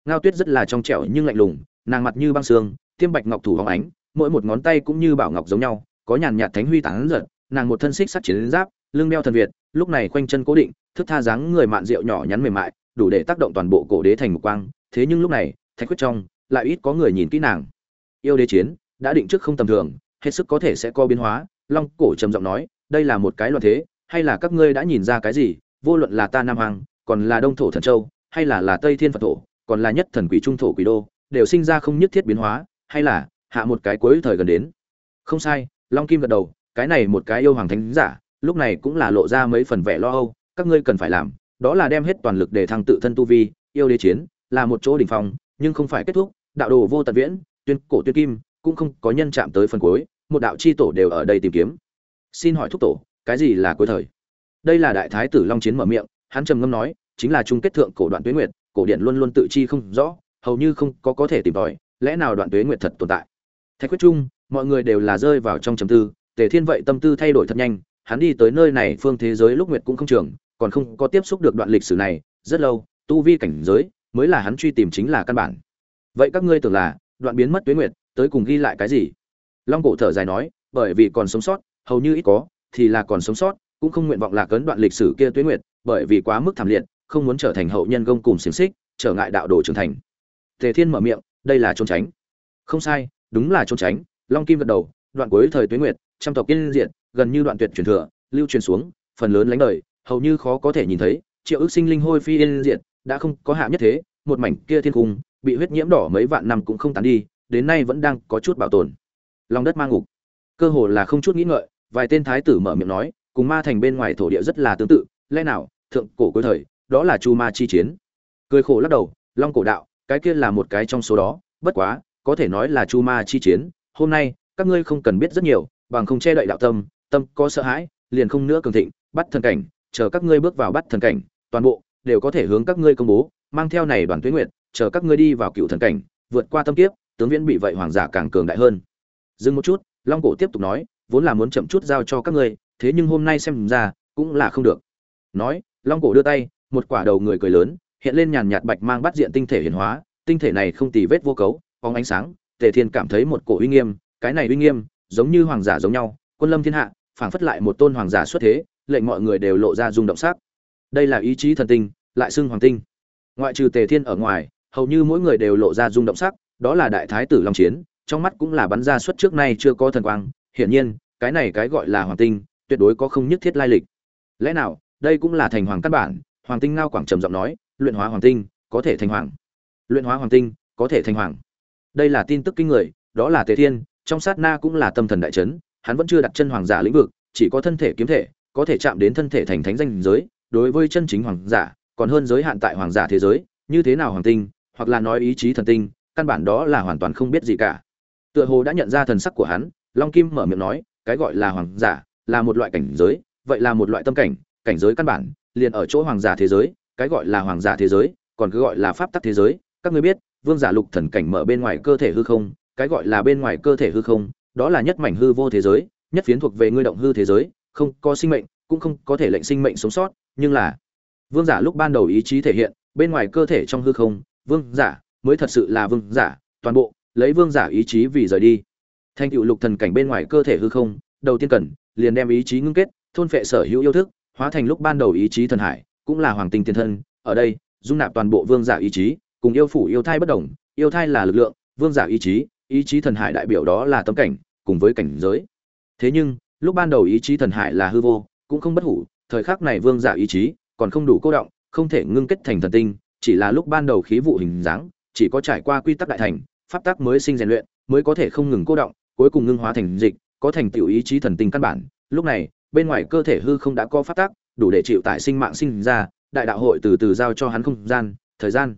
Ngao tuyết rất là trong trẻo nhưng lạnh lùng, nàng mặt như băng xương tiêm bạch ngọc thủ hóng ánh, mỗi một ngón tay cũng như bảo ngọc giống nhau, có nhàn nhạt thánh huy tán giật, nàng một thân xích sắt chiến giáp, lưng đeo thần việt, lúc này khoanh chân cố định, thức tha dáng người mạn rượu nhỏ nhắn mềm mại, đủ để tác động toàn bộ cổ đế thành một quang, thế nhưng lúc này, thạch quyết trong, lại ít có người nhìn kỹ nàng. Yêu đế chiến đã định trước không tầm thường, hết sức có thể sẽ có biến hóa. Long cổ trầm giọng nói, đây là một cái loạn thế, hay là các ngươi đã nhìn ra cái gì? Vô luận là ta nam hoàng, còn là đông thổ thần châu, hay là là tây thiên phật thổ, còn là nhất thần quỷ trung thổ quỷ đô, đều sinh ra không nhất thiết biến hóa, hay là hạ một cái cuối thời gần đến. Không sai, long kim gật đầu, cái này một cái yêu hoàng thánh giả, lúc này cũng là lộ ra mấy phần vẻ lo âu, các ngươi cần phải làm, đó là đem hết toàn lực để thăng tự thân tu vi, yêu đế chiến, là một chỗ đỉnh phong, nhưng không phải kết thúc, đạo đồ vô tận viễn, tuyên cổ tuyên kim cũng không có nhân chạm tới phần cuối, một đạo chi tổ đều ở đây tìm kiếm. Xin hỏi thúc tổ, cái gì là cuối thời? Đây là đại thái tử long chiến mở miệng, hắn trầm ngâm nói, chính là chung kết thượng cổ đoạn tuyết nguyệt, cổ điển luôn luôn tự chi không rõ, hầu như không có có thể tìm tòi, lẽ nào đoạn tuế nguyệt thật tồn tại? Thạch quyết chung mọi người đều là rơi vào trong trầm tư, tề thiên vậy tâm tư thay đổi thật nhanh, hắn đi tới nơi này phương thế giới lúc nguyệt cũng không trường, còn không có tiếp xúc được đoạn lịch sử này, rất lâu, tu vi cảnh giới, mới là hắn truy tìm chính là căn bản. Vậy các ngươi tưởng là, đoạn biến mất tuế nguyệt tới cùng ghi lại cái gì? Long cổ thở dài nói, bởi vì còn sống sót, hầu như ít có, thì là còn sống sót, cũng không nguyện vọng là cấn đoạn lịch sử kia tuyến nguyệt, bởi vì quá mức thảm liệt, không muốn trở thành hậu nhân gông cùng xiềng xích, trở ngại đạo đồ trưởng thành. Tề thiên mở miệng, đây là trốn tránh. Không sai, đúng là trốn tránh, long kim gật đầu, đoạn cuối thời tuyến nguyệt, trăm tộc kiên diện gần như đoạn tuyệt truyền thừa, lưu truyền xuống, phần lớn lánh đời, hầu như khó có thể nhìn thấy, triệu ước sinh linh hôi phi yên diện đã không có hạ nhất thế, một mảnh kia thiên cung, bị huyết nhiễm đỏ mấy vạn năm cũng không tán đi đến nay vẫn đang có chút bảo tồn. Lòng đất ma ngục. Cơ hồ là không chút nghĩ ngợi, vài tên thái tử mở miệng nói, cùng ma thành bên ngoài thổ địa rất là tương tự, lẽ nào, thượng cổ cuối thời, đó là chu ma chi chiến? Cười khổ lắc đầu, long cổ đạo, cái kia là một cái trong số đó, bất quá, có thể nói là chu ma chi chiến, hôm nay, các ngươi không cần biết rất nhiều, bằng không che đậy đạo tâm tâm có sợ hãi, liền không nữa cường thịnh, bắt thần cảnh, chờ các ngươi bước vào bắt thần cảnh, toàn bộ, đều có thể hướng các ngươi công bố, mang theo này đoàn tuyến nguyện chờ các ngươi đi vào cựu thần cảnh, vượt qua tâm kiếp tướng viễn bị vậy hoàng giả càng cường đại hơn. Dừng một chút, long cổ tiếp tục nói, vốn là muốn chậm chút giao cho các ngươi, thế nhưng hôm nay xem ra, cũng là không được. Nói, long cổ đưa tay, một quả đầu người cười lớn, hiện lên nhàn nhạt bạch mang bắt diện tinh thể hiển hóa, tinh thể này không tì vết vô cấu, phóng ánh sáng, tề thiên cảm thấy một cổ uy nghiêm, cái này uy nghiêm, giống như hoàng giả giống nhau, quân lâm thiên hạ, phảng phất lại một tôn hoàng giả xuất thế, lệnh mọi người đều lộ ra rung động sắc. Đây là ý chí thần tinh, lại xưng hoàng tinh. Ngoại trừ tề thiên ở ngoài, hầu như mỗi người đều lộ ra rung động sắc đó là đại thái tử long chiến, trong mắt cũng là bắn ra suất trước nay chưa có thần quang, hiển nhiên, cái này cái gọi là hoàng tinh, tuyệt đối có không nhất thiết lai lịch. Lẽ nào, đây cũng là thành hoàng căn bản, hoàng tinh ngao quảng trầm giọng nói, luyện hóa hoàng tinh, có thể thành hoàng. Luyện hóa hoàng tinh, có thể thành hoàng. Đây là tin tức kinh người, đó là tề thiên, trong sát na cũng là tâm thần đại chấn, hắn vẫn chưa đặt chân hoàng giả lĩnh vực, chỉ có thân thể kiếm thể, có thể chạm đến thân thể thành thánh danh giới, đối với chân chính hoàng giả, còn hơn giới hạn tại hoàng giả thế giới, như thế nào hoàng tinh, hoặc là nói ý chí thần tinh căn bản đó là hoàn toàn không biết gì cả. Tựa hồ đã nhận ra thần sắc của hắn, long kim mở miệng nói, cái gọi là hoàng giả, là một loại cảnh giới, vậy là một loại tâm cảnh cảnh giới căn bản, liền ở chỗ hoàng giả thế giới, cái gọi là hoàng giả thế giới, còn cứ gọi là pháp tắc thế giới. Các ngươi biết, vương giả lục thần cảnh mở bên ngoài cơ thể hư không, cái gọi là bên ngoài cơ thể hư không, đó là nhất mảnh hư vô thế giới, nhất phiến thuộc về ngươi động hư thế giới, không có sinh mệnh, cũng không có thể lệnh sinh mệnh sống sót, nhưng là, vương giả lúc ban đầu ý chí thể hiện, bên ngoài cơ thể trong hư không, vương giả mới thật sự là vương giả, toàn bộ, lấy vương giả ý chí vì rời đi. Thành tựu lục thần cảnh bên ngoài cơ thể hư không, đầu tiên cần, liền đem ý chí ngưng kết, thôn phệ sở hữu yêu thức, hóa thành lúc ban đầu ý chí thần hải, cũng là hoàng tinh tiên thân. Ở đây, dung nạp toàn bộ vương giả ý chí, cùng yêu phủ yêu thai bất đồng, yêu thai là lực lượng, vương giả ý chí ý chí thần hải đại biểu đó là tâm cảnh, cùng với cảnh giới. Thế nhưng, lúc ban đầu ý chí thần hải là hư vô, cũng không bất hủ, thời khắc này vương giả ý chí còn không đủ cô động, không thể ngưng kết thành thần tinh, chỉ là lúc ban đầu khí vụ hình dáng chỉ có trải qua quy tắc đại thành, pháp tắc mới sinh rèn luyện, mới có thể không ngừng cô động, cuối cùng ngưng hóa thành dịch, có thành tựu ý chí thần tinh căn bản. Lúc này, bên ngoài cơ thể hư không đã có pháp tắc, đủ để chịu tại sinh mạng sinh ra, đại đạo hội từ từ giao cho hắn không gian, thời gian.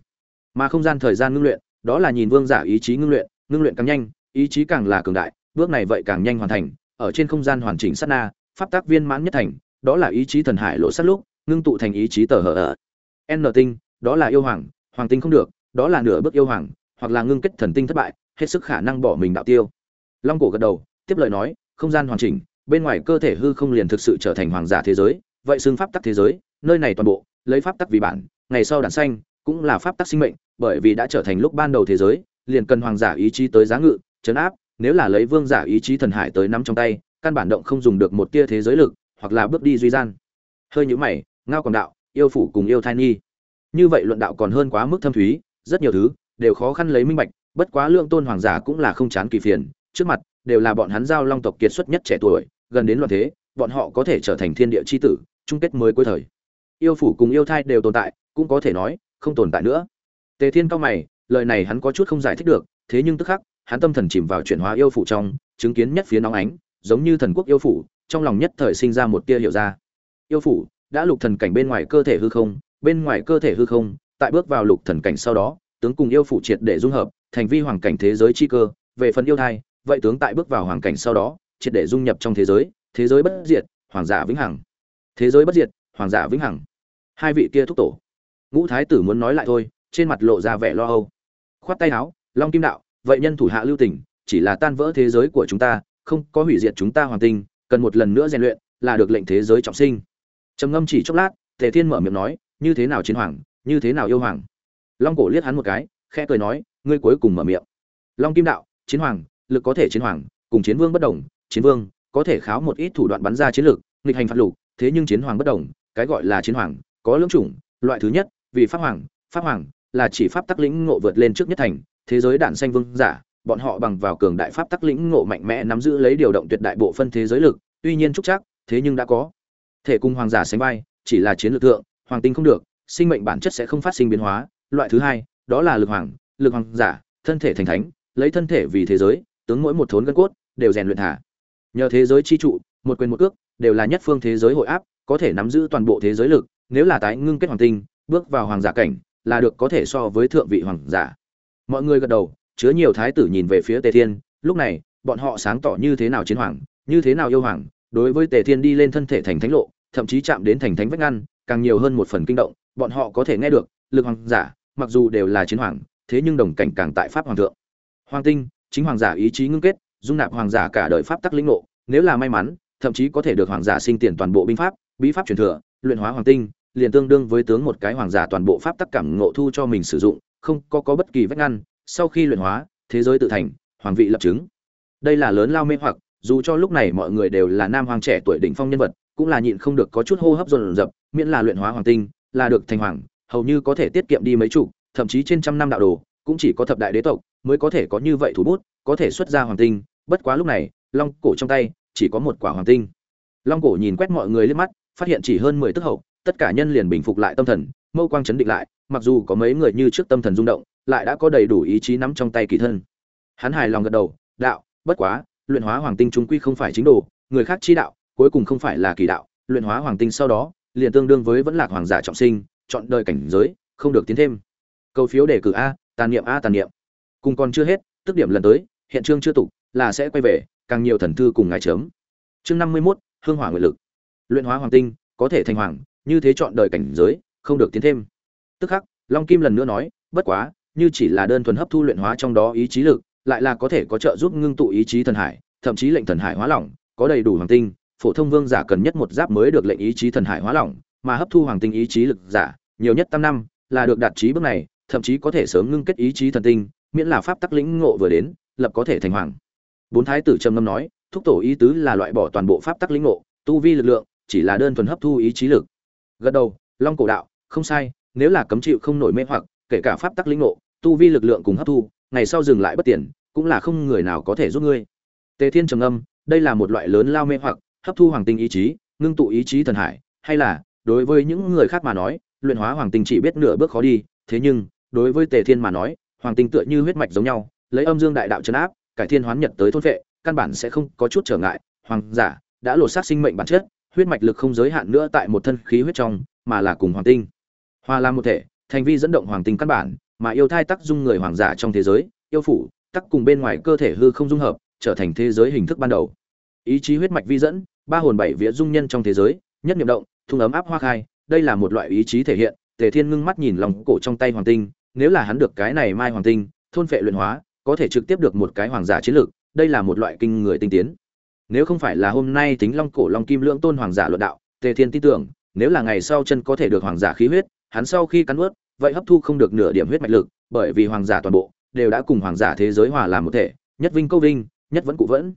Mà không gian thời gian ngưng luyện, đó là nhìn vương giả ý chí ngưng luyện ngưng luyện càng nhanh, ý chí càng là cường đại, bước này vậy càng nhanh hoàn thành, ở trên không gian hoàn chỉnh sát na, pháp tác viên mãn nhất thành, đó là ý chí thần hải lộ sát lúc, ngưng tụ thành ý chí tở hở ở n tinh, đó là yêu hoàng hoàng tinh không được đó là nửa bước yêu hoàng, hoặc là ngưng kết thần tinh thất bại, hết sức khả năng bỏ mình đạo tiêu. Long cổ gật đầu, tiếp lời nói, không gian hoàn chỉnh, bên ngoài cơ thể hư không liền thực sự trở thành hoàng giả thế giới, vậy xương pháp tắc thế giới, nơi này toàn bộ, lấy pháp tắc vì bản, ngày sau đản xanh cũng là pháp tắc sinh mệnh, bởi vì đã trở thành lúc ban đầu thế giới, liền cần hoàng giả ý chí tới giá ngự chấn áp, nếu là lấy vương giả ý chí thần hải tới nắm trong tay, căn bản động không dùng được một tia thế giới lực, hoặc là bước đi duy gian. Hơi nhũ mày, ngao còn đạo, yêu phủ cùng yêu thai nhi. Như vậy luận đạo còn hơn quá mức thâm thúy rất nhiều thứ đều khó khăn lấy minh bạch, bất quá lượng tôn hoàng giả cũng là không chán kỳ phiền, trước mặt đều là bọn hắn giao long tộc kiệt xuất nhất trẻ tuổi, gần đến loạn thế, bọn họ có thể trở thành thiên địa chi tử, chung kết mới cuối thời. Yêu phủ cùng yêu thai đều tồn tại, cũng có thể nói, không tồn tại nữa. Tề thiên cao mày, lời này hắn có chút không giải thích được, thế nhưng tức khắc, hắn tâm thần chìm vào chuyển hóa yêu phủ trong, chứng kiến nhất phía nóng ánh, giống như thần quốc yêu phủ, trong lòng nhất thời sinh ra một tia hiểu ra. Yêu phủ, đã lục thần cảnh bên ngoài cơ thể hư không, bên ngoài cơ thể hư không tại bước vào lục thần cảnh sau đó, tướng cùng yêu phụ triệt để dung hợp, thành vi hoàng cảnh thế giới chi cơ. Về phần yêu thai, vậy tướng tại bước vào hoàng cảnh sau đó, triệt để dung nhập trong thế giới thế giới bất diệt, hoàng giả vĩnh hằng. Thế giới bất diệt, hoàng giả vĩnh hằng. Hai vị kia thúc tổ. Ngũ thái tử muốn nói lại thôi, trên mặt lộ ra vẻ lo âu. Khoát tay áo, long kim đạo, vậy nhân thủ hạ lưu tình, chỉ là tan vỡ thế giới của chúng ta, không có hủy diệt chúng ta hoàn tinh, cần một lần nữa rèn luyện, là được lệnh thế giới trọng sinh. Trầm ngâm chỉ chốc lát, tề thiên mở miệng nói, như thế nào chiến hoàng như thế nào yêu hoàng? Long cổ liếc hắn một cái, khẽ cười nói, ngươi cuối cùng mở miệng. Long kim đạo, chiến hoàng, lực có thể chiến hoàng, cùng chiến vương bất đồng, chiến vương có thể kháo một ít thủ đoạn bắn ra chiến lược nghịch hành phạt lục, thế nhưng chiến hoàng bất đồng, cái gọi là chiến hoàng, có lưỡng chủng, loại thứ nhất, vì pháp hoàng pháp hoàng là chỉ pháp tắc lĩnh ngộ vượt lên trước nhất thành, thế giới đản xanh vương giả, bọn họ bằng vào cường đại pháp tắc lĩnh ngộ mạnh mẽ nắm giữ lấy điều động tuyệt đại bộ phân thế giới lực, tuy nhiên trúc chắc thế nhưng đã có. Thể cùng hoàng giả sánh vai, chỉ là chiến lược thượng, hoàng tinh không được sinh mệnh bản chất sẽ không phát sinh biến hóa. Loại thứ hai, đó là lực hoàng lực hoàng giả, thân thể thành thánh, lấy thân thể vì thế giới, tướng mỗi một thốn gân cốt, đều rèn luyện thả. Nhờ thế giới chi trụ, một quyền một cước, đều là nhất phương thế giới hội áp, có thể nắm giữ toàn bộ thế giới lực, nếu là tái ngưng kết hoàng tinh, bước vào hoàng giả cảnh, là được có thể so với thượng vị hoàng giả. Mọi người gật đầu, chứa nhiều thái tử nhìn về phía tề thiên, lúc này, bọn họ sáng tỏ như thế nào chiến hoàng, như thế nào yêu hoàng, đối với tề thiên đi lên thân thể thành thánh lộ, thậm chí chạm đến thành thánh vách ngăn, càng nhiều hơn một phần kinh động bọn họ có thể nghe được, lực hoàng giả, mặc dù đều là chiến hoàng, thế nhưng đồng cảnh càng tại pháp hoàng thượng. Hoàng tinh, chính hoàng giả ý chí ngưng kết, dung nạp hoàng giả cả đời pháp tắc lĩnh ngộ, nếu là may mắn, thậm chí có thể được hoàng giả sinh tiền toàn bộ binh pháp, bí pháp truyền thừa, luyện hóa hoàng tinh, liền tương đương với tướng một cái hoàng giả toàn bộ pháp tắc cảm ngộ thu cho mình sử dụng, không có có bất kỳ vách ngăn, sau khi luyện hóa, thế giới tự thành, hoàng vị lập chứng. Đây là lớn lao mê hoặc, dù cho lúc này mọi người đều là nam hoàng trẻ tuổi đỉnh phong nhân vật, cũng là nhịn không được có chút hô hấp dồn dập, miễn là luyện hóa hoàng tinh là được thành hoàng, hầu như có thể tiết kiệm đi mấy chục, thậm chí trên trăm năm đạo đồ, cũng chỉ có thập đại đế tộc mới có thể có như vậy thủ bút, có thể xuất ra hoàng tinh. Bất quá lúc này, long cổ trong tay chỉ có một quả hoàng tinh. Long cổ nhìn quét mọi người lên mắt, phát hiện chỉ hơn mười tức hậu, tất cả nhân liền bình phục lại tâm thần, mâu quang chấn định lại, mặc dù có mấy người như trước tâm thần rung động, lại đã có đầy đủ ý chí nắm trong tay kỳ thân. Hắn hài lòng gật đầu, đạo, bất quá, luyện hóa hoàng tinh chúng quy không phải chính đồ, người khác chi đạo, cuối cùng không phải là kỳ đạo, luyện hóa hoàng tinh sau đó liền tương đương với vẫn lạc hoàng giả trọng sinh chọn đời cảnh giới không được tiến thêm. Câu phiếu đề cử a tàn niệm a tàn niệm. Cùng còn chưa hết tức điểm lần tới hiện chương chưa tục là sẽ quay về càng nhiều thần thư cùng ngài chớm. Chương năm mươi 51, hương hỏa nguyện lực. Luyện hóa hoàng tinh có thể thành hoàng như thế chọn đời cảnh giới không được tiến thêm. Tức khắc long kim lần nữa nói bất quá như chỉ là đơn thuần hấp thu luyện hóa trong đó ý chí lực lại là có thể có trợ giúp ngưng tụ ý chí thần hải thậm chí lệnh thần hải hóa lỏng có đầy đủ hoàng tinh phổ thông vương giả cần nhất một giáp mới được lệnh ý chí thần hải hóa lỏng, mà hấp thu hoàng tinh ý chí lực giả, nhiều nhất tam năm, là được đạt trí bước này, thậm chí có thể sớm ngưng kết ý chí thần tinh, miễn là pháp tắc lĩnh ngộ vừa đến, lập có thể thành hoàng. Bốn thái tử trầm ngâm nói, thúc tổ ý tứ là loại bỏ toàn bộ pháp tắc lĩnh ngộ, tu vi lực lượng, chỉ là đơn thuần hấp thu ý chí lực. Gật đầu, long cổ đạo, không sai, nếu là cấm chịu không nổi mê hoặc, kể cả pháp tắc lĩnh ngộ, tu vi lực lượng cùng hấp thu, ngày sau dừng lại bất tiền cũng là không người nào có thể giúp ngươi. Tề thiên trầm ngâm, đây là một loại lớn lao mê hoặc hấp thu hoàng tinh ý chí, ngưng tụ ý chí thần hải, hay là, đối với những người khác mà nói, luyện hóa hoàng tinh chỉ biết nửa bước khó đi, thế nhưng, đối với tề thiên mà nói, hoàng tinh tựa như huyết mạch giống nhau, lấy âm dương đại đạo chấn áp, cải thiên hoán nhật tới thôn vệ, căn bản sẽ không có chút trở ngại, hoàng giả đã lột xác sinh mệnh bản chất, huyết mạch lực không giới hạn nữa tại một thân khí huyết trong, mà là cùng hoàng tinh. Hòa làm một thể, thành vi dẫn động hoàng tinh căn bản, mà yêu thai tắc dung người hoàng giả trong thế giới, yêu phủ, tắc cùng bên ngoài cơ thể hư không dung hợp, trở thành thế giới hình thức ban đầu. Ý chí huyết mạch vi dẫn ba hồn bảy vía dung nhân trong thế giới, nhất niệm động, thung ấm áp hoa khai, đây là một loại ý chí thể hiện, tề thiên ngưng mắt nhìn lòng cổ trong tay hoàng tinh, nếu là hắn được cái này mai hoàng tinh, thôn phệ luyện hóa, có thể trực tiếp được một cái hoàng giả chiến lược, đây là một loại kinh người tinh tiến. Nếu không phải là hôm nay tính long cổ long kim lưỡng tôn hoàng giả luận đạo, tề thiên tin tưởng, nếu là ngày sau chân có thể được hoàng giả khí huyết, hắn sau khi cắn ướt vậy hấp thu không được nửa điểm huyết mạch lực, bởi vì hoàng giả toàn bộ đều đã cùng hoàng giả thế giới hòa làm một thể, nhất vinh câu vinh, nhất vẫn cụ vẫn.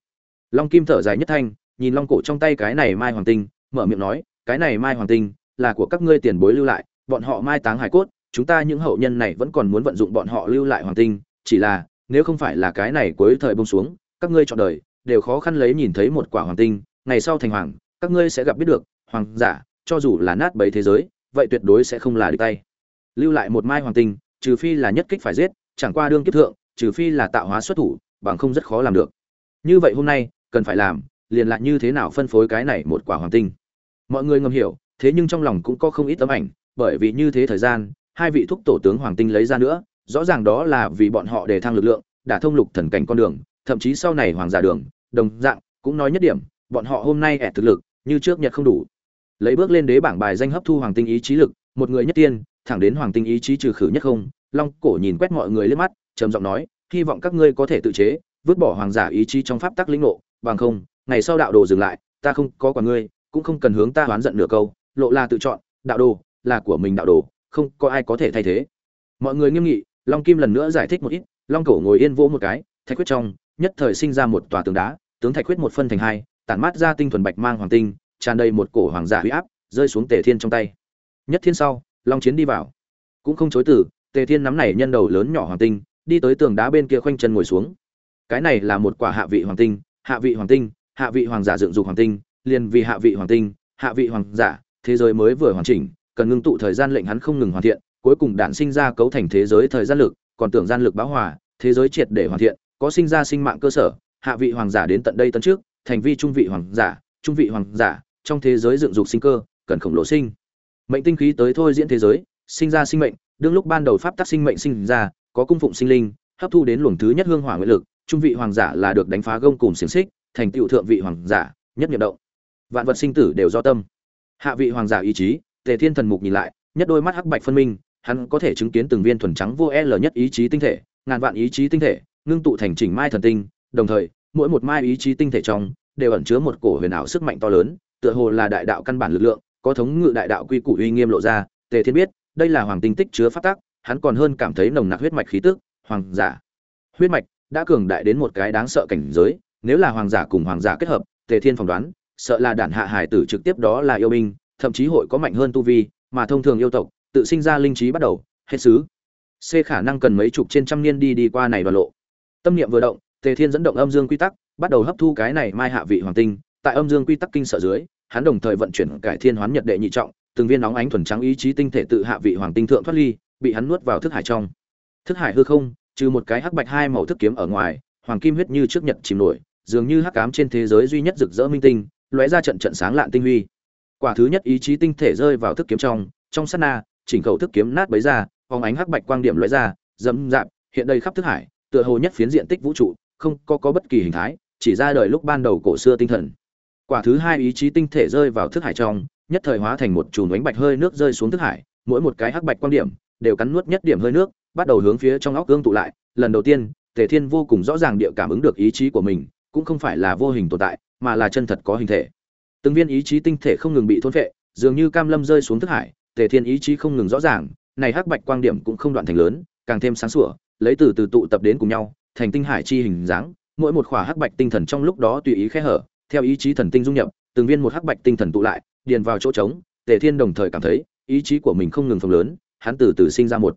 Long kim thở dài nhất thanh nhìn long cổ trong tay cái này mai hoàng tinh, mở miệng nói, cái này mai hoàng tinh là của các ngươi tiền bối lưu lại, bọn họ mai táng hải cốt, chúng ta những hậu nhân này vẫn còn muốn vận dụng bọn họ lưu lại hoàng tinh, chỉ là, nếu không phải là cái này cuối thời bông xuống, các ngươi chọn đời, đều khó khăn lấy nhìn thấy một quả hoàng tinh, ngày sau thành hoàng, các ngươi sẽ gặp biết được, hoàng giả, cho dù là nát bấy thế giới, vậy tuyệt đối sẽ không là địch tay. Lưu lại một mai hoàng tinh, trừ phi là nhất kích phải giết, chẳng qua đương kiếp thượng, trừ phi là tạo hóa xuất thủ, bằng không rất khó làm được. Như vậy hôm nay, cần phải làm liền lại như thế nào phân phối cái này một quả hoàng tinh. Mọi người ngầm hiểu, thế nhưng trong lòng cũng có không ít tấm ảnh, bởi vì như thế thời gian, hai vị thúc tổ tướng hoàng tinh lấy ra nữa, rõ ràng đó là vì bọn họ để thăng lực lượng đã thông lục thần cảnh con đường, thậm chí sau này hoàng giả đường, đồng dạng, cũng nói nhất điểm, bọn họ hôm nay ẻ thực lực, như trước nhật không đủ. Lấy bước lên đế bảng bài danh hấp thu hoàng tinh ý chí lực, một người nhất tiên, thẳng đến hoàng tinh ý chí trừ khử nhất không, long cổ nhìn quét mọi người lên mắt, trầm giọng nói, hy vọng các ngươi có thể tự chế, vứt bỏ hoàng giả ý chí trong pháp tắc lĩnh ngộ, bằng không ngày sau đạo đồ dừng lại, ta không có quả ngươi, cũng không cần hướng ta oán giận nửa câu, lộ là tự chọn, đạo đồ, là của mình đạo đồ, không có ai có thể thay thế. Mọi người nghiêm nghị, long kim lần nữa giải thích một ít, long cổ ngồi yên vỗ một cái, thạch quyết trong, nhất thời sinh ra một tòa tường đá, tướng thạch quyết một phân thành hai, tản mát ra tinh thuần bạch mang hoàng tinh, tràn đầy một cổ hoàng giả huy áp, rơi xuống tề thiên trong tay. Nhất thiên sau, long chiến đi vào. Cũng không chối từ, tề thiên nắm này nhân đầu lớn nhỏ hoàng tinh, đi tới tường đá bên kia khoanh chân ngồi xuống. Cái này là một quả hạ vị hoàng tinh, hạ vị hoàng tinh hạ vị hoàng giả dựng dục hoàng tinh, liền vì hạ vị hoàng tinh, hạ vị hoàng giả, thế giới mới vừa hoàn chỉnh, cần ngưng tụ thời gian lệnh hắn không ngừng hoàn thiện, cuối cùng đản sinh ra cấu thành thế giới thời gian lực, còn tưởng gian lực bão hòa, thế giới triệt để hoàn thiện, có sinh ra sinh mạng cơ sở, hạ vị hoàng giả đến tận đây tấn trước, thành vi trung vị hoàng giả, trung vị hoàng giả, trong thế giới dựng dục sinh cơ, cần khổng lồ sinh. Mệnh tinh khí tới thôi diễn thế giới, sinh ra sinh mệnh, đương lúc ban đầu pháp tắc sinh mệnh sinh ra, có cung phụng sinh linh, hấp thu đến luồng thứ nhất hương hỏa nguyện lực, trung vị hoàng giả là được đánh phá gông cùng xiềng xích thành tựu thượng vị hoàng giả, nhất nhiệm động. Vạn vật sinh tử đều do tâm. Hạ vị hoàng giả ý chí, tề thiên thần mục nhìn lại, nhất đôi mắt hắc bạch phân minh, hắn có thể chứng kiến từng viên thuần trắng vô l nhất ý chí tinh thể, ngàn vạn ý chí tinh thể, ngưng tụ thành chỉnh mai thần tinh, đồng thời, mỗi một mai ý chí tinh thể trong, đều ẩn chứa một cổ huyền ảo sức mạnh to lớn, tựa hồ là đại đạo căn bản lực lượng, có thống ngự đại đạo quy củ uy nghiêm lộ ra. Tề thiên biết, đây là hoàng tinh tích chứa phát tác hắn còn hơn cảm thấy nồng nặc huyết mạch khí tức, hoàng giả. Huyết mạch đã cường đại đến một cái đáng sợ cảnh giới nếu là hoàng giả cùng hoàng giả kết hợp, tề thiên phỏng đoán, sợ là đản hạ hải tử trực tiếp đó là yêu binh, thậm chí hội có mạnh hơn tu vi, mà thông thường yêu tộc, tự sinh ra linh trí bắt đầu, hết xứ. C khả năng cần mấy chục trên trăm niên đi đi qua này đoạn lộ. Tâm niệm vừa động, tề thiên dẫn động âm dương quy tắc, bắt đầu hấp thu cái này mai hạ vị hoàng tinh. Tại âm dương quy tắc kinh sở dưới, hắn đồng thời vận chuyển cải thiên hoán nhật đệ nhị trọng, từng viên nóng ánh thuần trắng ý chí tinh thể tự hạ vị hoàng tinh thượng thoát ly, bị hắn nuốt vào thức hải trong. Thức hải hư không, trừ một cái hắc bạch hai màu thức kiếm ở ngoài hoàng kim huyết như trước nhật chìm nổi, dường như hắc ám trên thế giới duy nhất rực rỡ minh tinh, lóe ra trận trận sáng lạn tinh huy. Quả thứ nhất ý chí tinh thể rơi vào thức kiếm trong trong sát na, chỉnh khẩu thức kiếm nát bấy ra, phóng ánh hắc bạch quang điểm lóe ra dẫm dạp hiện đây khắp thức hải, tựa hồ nhất phiến diện tích vũ trụ, không có có bất kỳ hình thái, chỉ ra đời lúc ban đầu cổ xưa tinh thần. Quả thứ hai ý chí tinh thể rơi vào thức hải trong, nhất thời hóa thành một chùm ánh bạch hơi nước rơi xuống thức hải, mỗi một cái hắc bạch quang điểm, đều cắn nuốt nhất điểm hơi nước, bắt đầu hướng phía trong óc gương tụ lại, lần đầu tiên tề thiên vô cùng rõ ràng địa cảm ứng được ý chí của mình, cũng không phải là vô hình tồn tại, mà là chân thật có hình thể. Từng viên ý chí tinh thể không ngừng bị thôn phệ, dường như cam lâm rơi xuống thức hải, tề thiên ý chí không ngừng rõ ràng, này hắc bạch quang điểm cũng không đoạn thành lớn, càng thêm sáng sủa, lấy từ từ tụ tập đến cùng nhau, thành tinh hải chi hình dáng, mỗi một khỏa hắc bạch tinh thần trong lúc đó tùy ý khẽ hở, theo ý chí thần tinh dung nhập, từng viên một hắc bạch tinh thần tụ lại, điền vào chỗ trống, tề thiên đồng thời cảm thấy, ý chí của mình không ngừng phồng lớn, hắn từ từ sinh ra một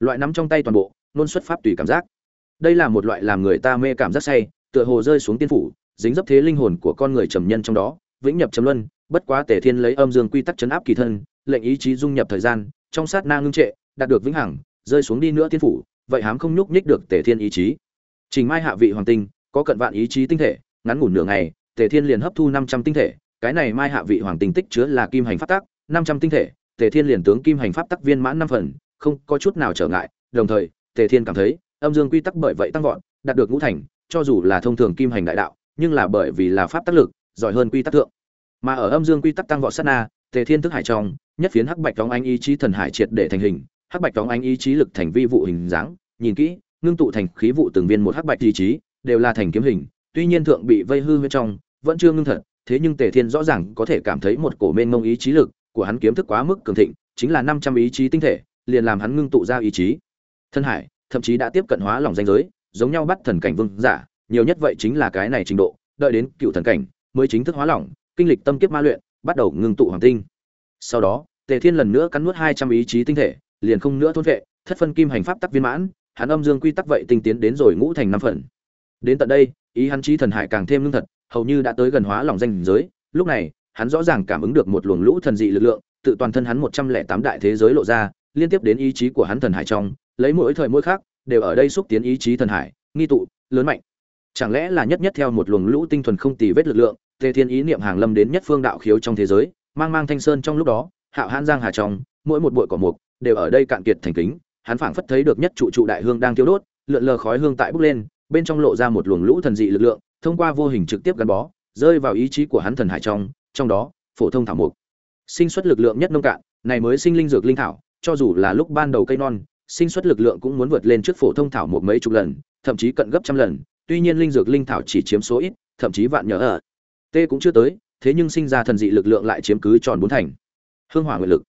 loại nắm trong tay toàn bộ, nôn xuất pháp tùy cảm giác đây là một loại làm người ta mê cảm giác say, tựa hồ rơi xuống tiên phủ, dính dấp thế linh hồn của con người trầm nhân trong đó, vĩnh nhập trầm luân, bất quá tề thiên lấy âm dương quy tắc chấn áp kỳ thân, lệnh ý chí dung nhập thời gian, trong sát na ngưng trệ, đạt được vĩnh hằng, rơi xuống đi nữa tiên phủ, vậy hám không nhúc nhích được tề thiên ý chí. Trình mai hạ vị hoàng tinh, có cận vạn ý chí tinh thể, ngắn ngủn nửa ngày, tề thiên liền hấp thu năm trăm tinh thể, cái này mai hạ vị hoàng tinh tích chứa là kim hành pháp tắc, năm trăm tinh thể, tề thiên liền tướng kim hành pháp tắc viên mãn năm phần, không có chút nào trở ngại, đồng thời, tề thiên cảm thấy âm dương quy tắc bởi vậy tăng vọt, đạt được ngũ thành, cho dù là thông thường kim hành đại đạo, nhưng là bởi vì là pháp tác lực, giỏi hơn quy tắc thượng. Mà ở âm dương quy tắc tăng vọt sát na, tề thiên thức hải trong, nhất phiến hắc bạch tóng anh ý chí thần hải triệt để thành hình, hắc bạch tóng anh ý chí lực thành vi vụ hình dáng, nhìn kỹ, ngưng tụ thành khí vụ từng viên một hắc bạch ý chí, đều là thành kiếm hình, tuy nhiên thượng bị vây hư bên trong, vẫn chưa ngưng thật, thế nhưng tề thiên rõ ràng có thể cảm thấy một cổ mênh mông ý chí lực của hắn kiếm thức quá mức cường thịnh, chính là năm trăm ý chí tinh thể, liền làm hắn ngưng tụ ra ý chí. Thân hải thậm chí đã tiếp cận hóa lòng danh giới, giống nhau bắt thần cảnh vương giả, nhiều nhất vậy chính là cái này trình độ, đợi đến cựu thần cảnh mới chính thức hóa lỏng kinh lịch tâm kiếp ma luyện, bắt đầu ngưng tụ hoàng tinh. Sau đó, tề thiên lần nữa cắn nuốt hai trăm ý chí tinh thể, liền không nữa thôn vệ, thất phân kim hành pháp tắc viên mãn, hắn âm dương quy tắc vậy tinh tiến đến rồi ngũ thành năm phần. Đến tận đây, ý hắn trí thần hải càng thêm lương thật, hầu như đã tới gần hóa lòng danh giới, lúc này, hắn rõ ràng cảm ứng được một luồng lũ thần dị lực lượng, tự toàn thân hắn một trăm lẻ tám đại thế giới lộ ra, liên tiếp đến ý chí của hắn thần hải trong lấy mỗi thời mỗi khác, đều ở đây xúc tiến ý chí thần hải, nghi tụ, lớn mạnh. Chẳng lẽ là nhất nhất theo một luồng lũ tinh thuần không tì vết lực lượng, tề thiên ý niệm hàng lâm đến nhất phương đạo khiếu trong thế giới, mang mang thanh sơn trong lúc đó, hạo hãn giang hà trong, mỗi một bụi cỏ mục, đều ở đây cạn kiệt thành kính, hắn phảng phất thấy được nhất trụ trụ đại hương đang thiêu đốt, lượn lờ khói hương tại bốc lên, bên trong lộ ra một luồng lũ thần dị lực lượng, thông qua vô hình trực tiếp gắn bó, rơi vào ý chí của hắn thần hải trong trong đó, phổ thông thảo mục. Sinh xuất lực lượng nhất nông cạn, này mới sinh linh dược linh thảo, cho dù là lúc ban đầu cây non sinh xuất lực lượng cũng muốn vượt lên trước phổ thông thảo một mấy chục lần, thậm chí cận gấp trăm lần, tuy nhiên linh dược linh thảo chỉ chiếm số ít, thậm chí vạn nhờ ở. Tê cũng chưa tới, thế nhưng sinh ra thần dị lực lượng lại chiếm cứ tròn bốn thành. Hương hỏa nguyện lực.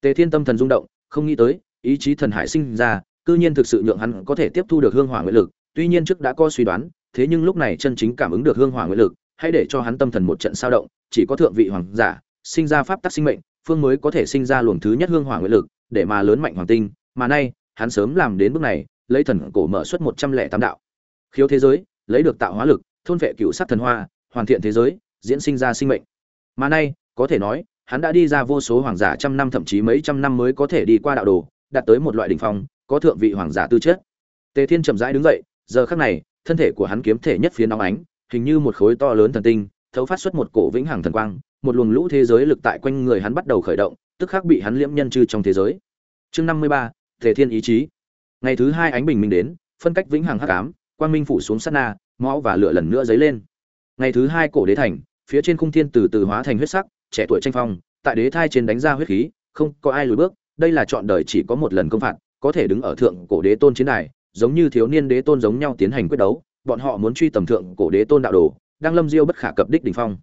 Tề thiên tâm thần rung động, không nghĩ tới, ý chí thần hải sinh ra, cư nhiên thực sự nhượng hắn có thể tiếp thu được hương hỏa nguyện lực, tuy nhiên trước đã có suy đoán, thế nhưng lúc này chân chính cảm ứng được hương hỏa nguyện lực, hãy để cho hắn tâm thần một trận sao động, chỉ có thượng vị hoàng giả, sinh ra pháp tắc sinh mệnh, phương mới có thể sinh ra luồng thứ nhất hương hỏa nguyện lực, để mà lớn mạnh hoàng tinh, mà nay hắn sớm làm đến bước này, lấy thần cổ mở xuất một trăm lẻ tám đạo. Khiếu thế giới, lấy được tạo hóa lực, thôn vệ cựu sắc thần hoa, hoàn thiện thế giới, diễn sinh ra sinh mệnh. Mà nay, có thể nói, hắn đã đi ra vô số hoàng giả trăm năm, thậm chí mấy trăm năm mới có thể đi qua đạo đồ, đạt tới một loại đỉnh phong, có thượng vị hoàng giả tư chất. Tề thiên chậm rãi đứng dậy, giờ khắc này, thân thể của hắn kiếm thể nhất phía nóng ánh, hình như một khối to lớn thần tinh, thấu phát xuất một cổ vĩnh hằng thần quang, một luồng lũ thế giới lực tại quanh người hắn bắt đầu khởi động, tức khắc bị hắn liễm nhân chư trong thế giới. Chương năm mươi ba tề thiên ý chí. Ngày thứ hai ánh bình minh đến, phân cách vĩnh hằng hắc ám, quang minh phủ xuống sát na, máu và lửa lần nữa dấy lên. Ngày thứ hai cổ đế thành, phía trên khung thiên từ từ hóa thành huyết sắc, trẻ tuổi tranh phong, tại đế thai trên đánh ra huyết khí, không có ai lùi bước, đây là chọn đời chỉ có một lần công phạt, có thể đứng ở thượng cổ đế tôn chiến đài, giống như thiếu niên đế tôn giống nhau tiến hành quyết đấu, bọn họ muốn truy tầm thượng cổ đế tôn đạo đồ, đang lâm diêu bất khả cập đích đỉnh phong.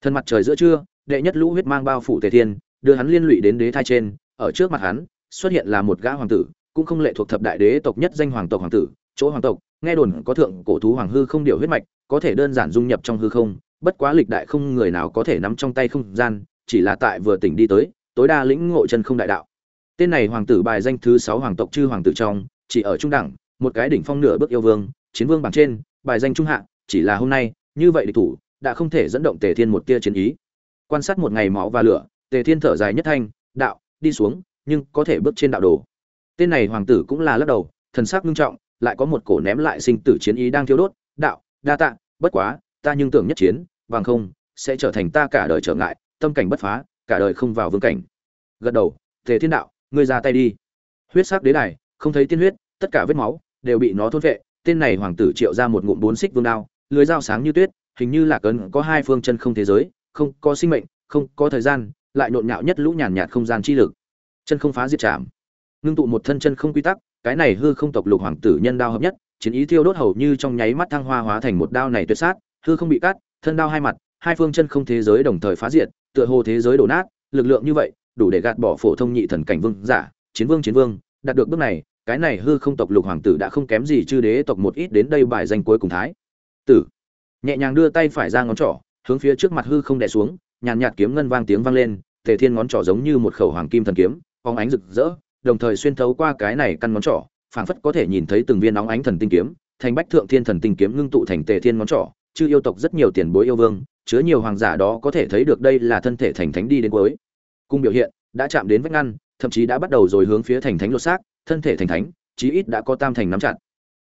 Thân mặt trời giữa trưa, đệ nhất lũ huyết mang bao phủ tề thiên, đưa hắn liên lụy đến đế thai trên, ở trước mặt hắn xuất hiện là một gã hoàng tử, cũng không lệ thuộc thập đại đế tộc nhất danh hoàng tộc hoàng tử, chỗ hoàng tộc, nghe đồn có thượng cổ thú hoàng hư không điều huyết mạch, có thể đơn giản dung nhập trong hư không, bất quá lịch đại không người nào có thể nắm trong tay không gian, chỉ là tại vừa tỉnh đi tới, tối đa lĩnh ngộ chân không đại đạo. Tên này hoàng tử bài danh thứ sáu hoàng tộc chư hoàng tử trong, chỉ ở trung đẳng, một cái đỉnh phong nửa bước yêu vương, chiến vương bảng trên, bài danh trung hạ, chỉ là hôm nay, như vậy địch thủ, đã không thể dẫn động tề thiên một tia chiến ý. Quan sát một ngày máu và lửa, tề thiên thở dài nhất thanh, đạo, đi xuống nhưng có thể bước trên đạo đồ. Tên này hoàng tử cũng là lắc đầu, thần sắc nghiêm trọng, lại có một cổ ném lại sinh tử chiến ý đang thiêu đốt, đạo, đa tạ, bất quá, ta nhưng tưởng nhất chiến, bằng không, sẽ trở thành ta cả đời trở ngại, tâm cảnh bất phá, cả đời không vào vương cảnh. Gật đầu, tề thiên đạo, ngươi ra tay đi. Huyết sắc đế đài, không thấy tiên huyết, tất cả vết máu đều bị nó thôn vệ, tên này hoàng tử triệu ra một ngụm bốn xích vương đao, lưới dao sáng như tuyết, hình như là cấn có hai phương chân không thế giới, không có sinh mệnh, không có thời gian, lại nhộn nhạo nhất lũ nhàn nhạt không gian chi lực chân không phá diệt chạm ngưng tụ một thân chân không quy tắc, cái này hư không tộc lục hoàng tử nhân đao hợp nhất, chiến ý thiêu đốt hầu như trong nháy mắt thăng hoa hóa thành một đao này tuyệt sát, hư không bị cắt, thân đao hai mặt, hai phương chân không thế giới đồng thời phá diệt, tựa hồ thế giới đổ nát, lực lượng như vậy, đủ để gạt bỏ phổ thông nhị thần cảnh vương giả, chiến vương chiến vương, đạt được bước này, cái này hư không tộc lục hoàng tử đã không kém gì chư đế tộc một ít đến đây bài danh cuối cùng thái. Tử. Nhẹ nhàng đưa tay phải ra ngón trỏ, hướng phía trước mặt hư không đè xuống, nhàn nhạt kiếm ngân vang tiếng vang lên tề thiên ngón trỏ giống như một khẩu hoàng kim thần kiếm phóng ánh rực rỡ, đồng thời xuyên thấu qua cái này căn ngón trỏ, phảng phất có thể nhìn thấy từng viên nóng ánh thần tinh kiếm, thành bách thượng thiên thần tinh kiếm ngưng tụ thành tề thiên ngón trỏ, chư yêu tộc rất nhiều tiền bối yêu vương, chứa nhiều hoàng giả đó có thể thấy được đây là thân thể thành thánh đi đến cuối. Cung biểu hiện, đã chạm đến vách ngăn, thậm chí đã bắt đầu rồi hướng phía thành thánh lột xác, thân thể thành thánh, chí ít đã có tam thành nắm chặt.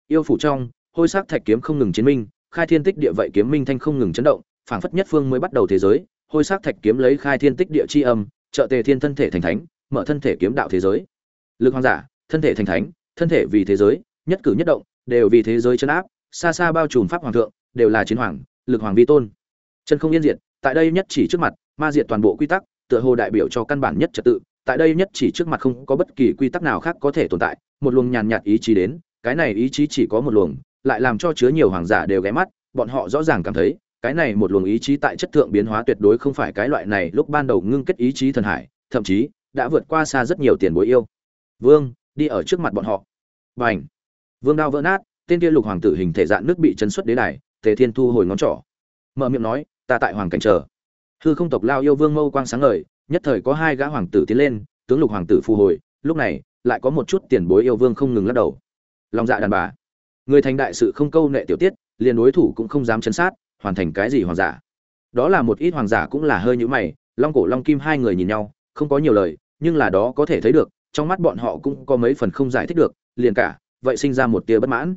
Yêu phủ trong, hôi sắc thạch kiếm không ngừng chiến minh, khai thiên tích địa vậy kiếm minh thanh không ngừng chấn động, phảng phất nhất phương mới bắt đầu thế giới, hôi sắc thạch kiếm lấy khai thiên tích địa chi âm, trợ tề thiên thân thể thành thánh mở thân thể kiếm đạo thế giới. Lực hoàng giả, thân thể thành thánh, thân thể vì thế giới, nhất cử nhất động, đều vì thế giới chấn áp, xa xa bao trùm pháp hoàng thượng, đều là chiến hoàng, lực hoàng vi tôn. Chân không yên diệt, tại đây nhất chỉ trước mặt, ma diệt toàn bộ quy tắc, tựa hồ đại biểu cho căn bản nhất trật tự, tại đây nhất chỉ trước mặt không có bất kỳ quy tắc nào khác có thể tồn tại, một luồng nhàn nhạt ý chí đến, cái này ý chí chỉ có một luồng, lại làm cho chứa nhiều hoàng giả đều ghé mắt, bọn họ rõ ràng cảm thấy, cái này một luồng ý chí tại chất thượng biến hóa tuyệt đối không phải cái loại này lúc ban đầu ngưng kết ý chí thần hải, thậm chí đã vượt qua xa rất nhiều tiền bối yêu. Vương, đi ở trước mặt bọn họ. B à n h vương đao vỡ nát, tên kia lục hoàng tử hình thể dạng nước bị chấn xuất đế đài, tề thiên thu hồi ngón trỏ. Mở miệng nói, ta tại hoàng cảnh chờ. Hư không tộc lao yêu vương mâu quang sáng ngời, nhất thời có hai gã hoàng tử tiến lên, tướng lục hoàng tử phù hồi, lúc này, lại có một chút tiền bối yêu vương không ngừng lắc đầu. Lòng dạ đàn bà. Người thành đại sự không câu nệ tiểu tiết, liền đối thủ cũng không dám chấn sát, hoàn thành cái gì hoàng giả. Đó là một ít hoàng giả cũng là hơi nhũ mày, long cổ long kim hai người nhìn nhau không có nhiều lời, nhưng là đó có thể thấy được, trong mắt bọn họ cũng có mấy phần không giải thích được, liền cả, vậy sinh ra một tia bất mãn.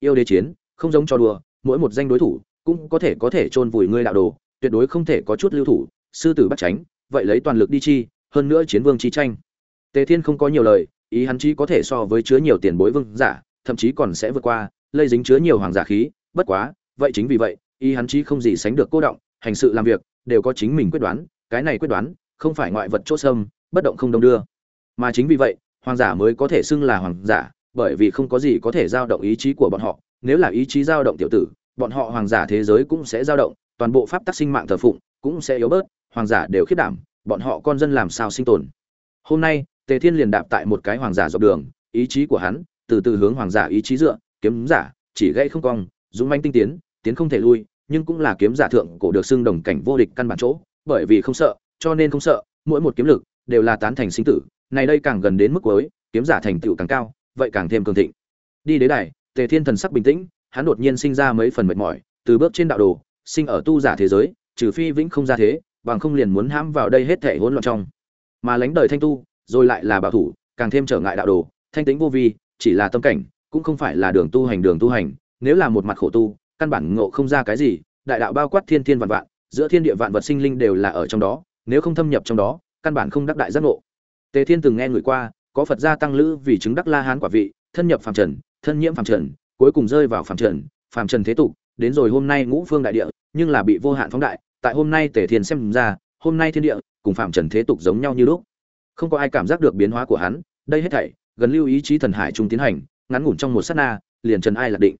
Yêu đế chiến, không giống cho đùa, mỗi một danh đối thủ, cũng có thể có thể chôn vùi ngươi đạo đồ, tuyệt đối không thể có chút lưu thủ, sư tử bắt tránh, vậy lấy toàn lực đi chi, hơn nữa chiến vương chi tranh. Tề thiên không có nhiều lời, ý hắn chỉ có thể so với chứa nhiều tiền bối vương giả, thậm chí còn sẽ vượt qua, lây dính chứa nhiều hoàng giả khí, bất quá, vậy chính vì vậy, ý hắn chí không gì sánh được cô động, hành sự làm việc, đều có chính mình quyết đoán, cái này quyết đoán không phải ngoại vật chỗ sâm, bất động không đông đưa. Mà chính vì vậy, hoàng giả mới có thể xưng là hoàng giả, bởi vì không có gì có thể giao động ý chí của bọn họ. Nếu là ý chí giao động tiểu tử, bọn họ hoàng giả thế giới cũng sẽ giao động, toàn bộ pháp tắc sinh mạng thờ phụng cũng sẽ yếu bớt, hoàng giả đều khiết đảm, bọn họ con dân làm sao sinh tồn. Hôm nay, tề thiên liền đạp tại một cái hoàng giả dọc đường, ý chí của hắn từ từ hướng hoàng giả ý chí dựa, kiếm giả, chỉ gãy không cong, dũng manh tinh tiến tiến không thể lui, nhưng cũng là kiếm giả thượng cổ được xưng đồng cảnh vô địch căn bản chỗ, bởi vì không sợ cho nên không sợ, mỗi một kiếm lực đều là tán thành sinh tử, này đây càng gần đến mức cuối, kiếm giả thành tựu càng cao, vậy càng thêm cường thịnh. Đi đế đài, tề thiên thần sắc bình tĩnh, hắn đột nhiên sinh ra mấy phần mệt mỏi, từ bước trên đạo đồ, sinh ở tu giả thế giới, trừ phi vĩnh không ra thế, bằng không liền muốn hãm vào đây hết thể hỗn loạn trong. Mà lãnh đời thanh tu, rồi lại là bảo thủ, càng thêm trở ngại đạo đồ, thanh tĩnh vô vi, chỉ là tâm cảnh, cũng không phải là đường tu hành đường tu hành, nếu là một mặt khổ tu, căn bản ngộ không ra cái gì, đại đạo bao quát thiên thiên vạn vạn, giữa thiên địa vạn vật sinh linh đều là ở trong đó nếu không thâm nhập trong đó, căn bản không đắc đại giác ngộ. Tề thiên từng nghe người qua, có phật gia tăng lữ vì chứng đắc la hán quả vị, thân nhập phàm trần, thân nhiễm phàm trần, cuối cùng rơi vào phàm trần phàm trần thế tục, đến rồi hôm nay ngũ phương đại địa, nhưng là bị vô hạn phóng đại. Tại hôm nay tề thiên xem ra, hôm nay thiên địa cùng phàm trần thế tục giống nhau như lúc. Không có ai cảm giác được biến hóa của hắn, đây hết thảy gần lưu ý chí thần hải trung tiến hành, ngắn ngủn trong một sát na, liền trần ai lạc định.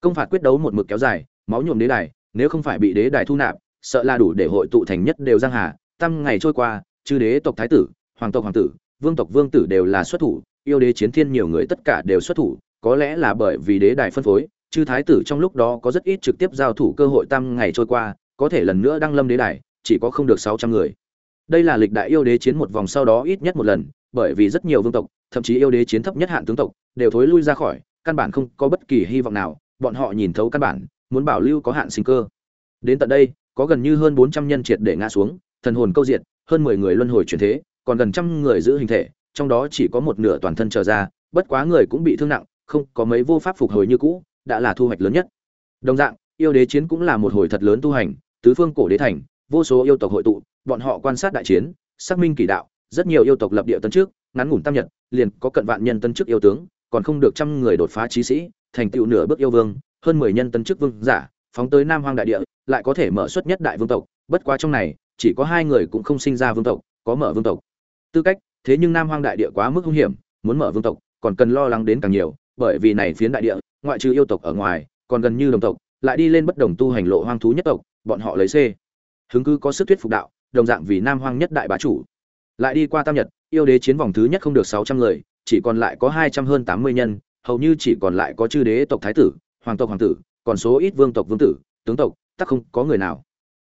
Công phạt quyết đấu một mực kéo dài, máu nhuộm đế đài, nếu không phải bị đế đài thu nạp, sợ là đủ để hội tụ thành nhất đều giang hà tăng ngày trôi qua, chư đế tộc thái tử, hoàng tộc hoàng tử, vương tộc vương tử đều là xuất thủ, yêu đế chiến thiên nhiều người tất cả đều xuất thủ, có lẽ là bởi vì đế đài phân phối, chư thái tử trong lúc đó có rất ít trực tiếp giao thủ cơ hội tăng ngày trôi qua, có thể lần nữa đăng lâm đế đài, chỉ có không được sáu trăm người. Đây là lịch đại yêu đế chiến một vòng sau đó ít nhất một lần, bởi vì rất nhiều vương tộc, thậm chí yêu đế chiến thấp nhất hạn tướng tộc, đều thối lui ra khỏi, căn bản không có bất kỳ hy vọng nào, bọn họ nhìn thấu căn bản, muốn bảo lưu có hạn sinh cơ. Đến tận đây, có gần như hơn bốn trăm nhân triệt để ngã xuống thần hồn câu diệt, hơn mười người luân hồi chuyển thế, còn gần trăm người giữ hình thể, trong đó chỉ có một nửa toàn thân trở ra, bất quá người cũng bị thương nặng, không có mấy vô pháp phục hồi như cũ, đã là thu hoạch lớn nhất. Đồng dạng, yêu đế chiến cũng là một hồi thật lớn tu hành, tứ phương cổ đế thành, vô số yêu tộc hội tụ, bọn họ quan sát đại chiến, xác minh kỳ đạo, rất nhiều yêu tộc lập địa tân trước ngắn ngủn tam nhật, liền có cận vạn nhân tân chức yêu tướng, còn không được trăm người đột phá trí sĩ, thành tựu nửa bước yêu vương, hơn mười nhân tân chức vương giả, phóng tới nam hoang đại địa, lại có thể mở xuất nhất đại vương tộc, bất quá trong này chỉ có hai người cũng không sinh ra vương tộc, có mở vương tộc. Tư cách, thế nhưng nam hoang đại địa quá mức hung hiểm, muốn mở vương tộc, còn cần lo lắng đến càng nhiều, bởi vì này phiến đại địa, ngoại trừ yêu tộc ở ngoài, còn gần như đồng tộc, lại đi lên bất đồng tu hành lộ hoang thú nhất tộc, bọn họ lấy c. Hứng cứ có sức thuyết phục đạo, đồng dạng vì nam hoang nhất đại bá chủ. Lại đi qua tam nhật, yêu đế chiến vòng thứ nhất không được sáu trăm người, chỉ còn lại có hai trăm hơn tám mươi nhân, hầu như chỉ còn lại có chư đế tộc thái tử, hoàng tộc hoàng tử, còn số ít vương tộc vương tử, tướng tộc, tắc không có người nào.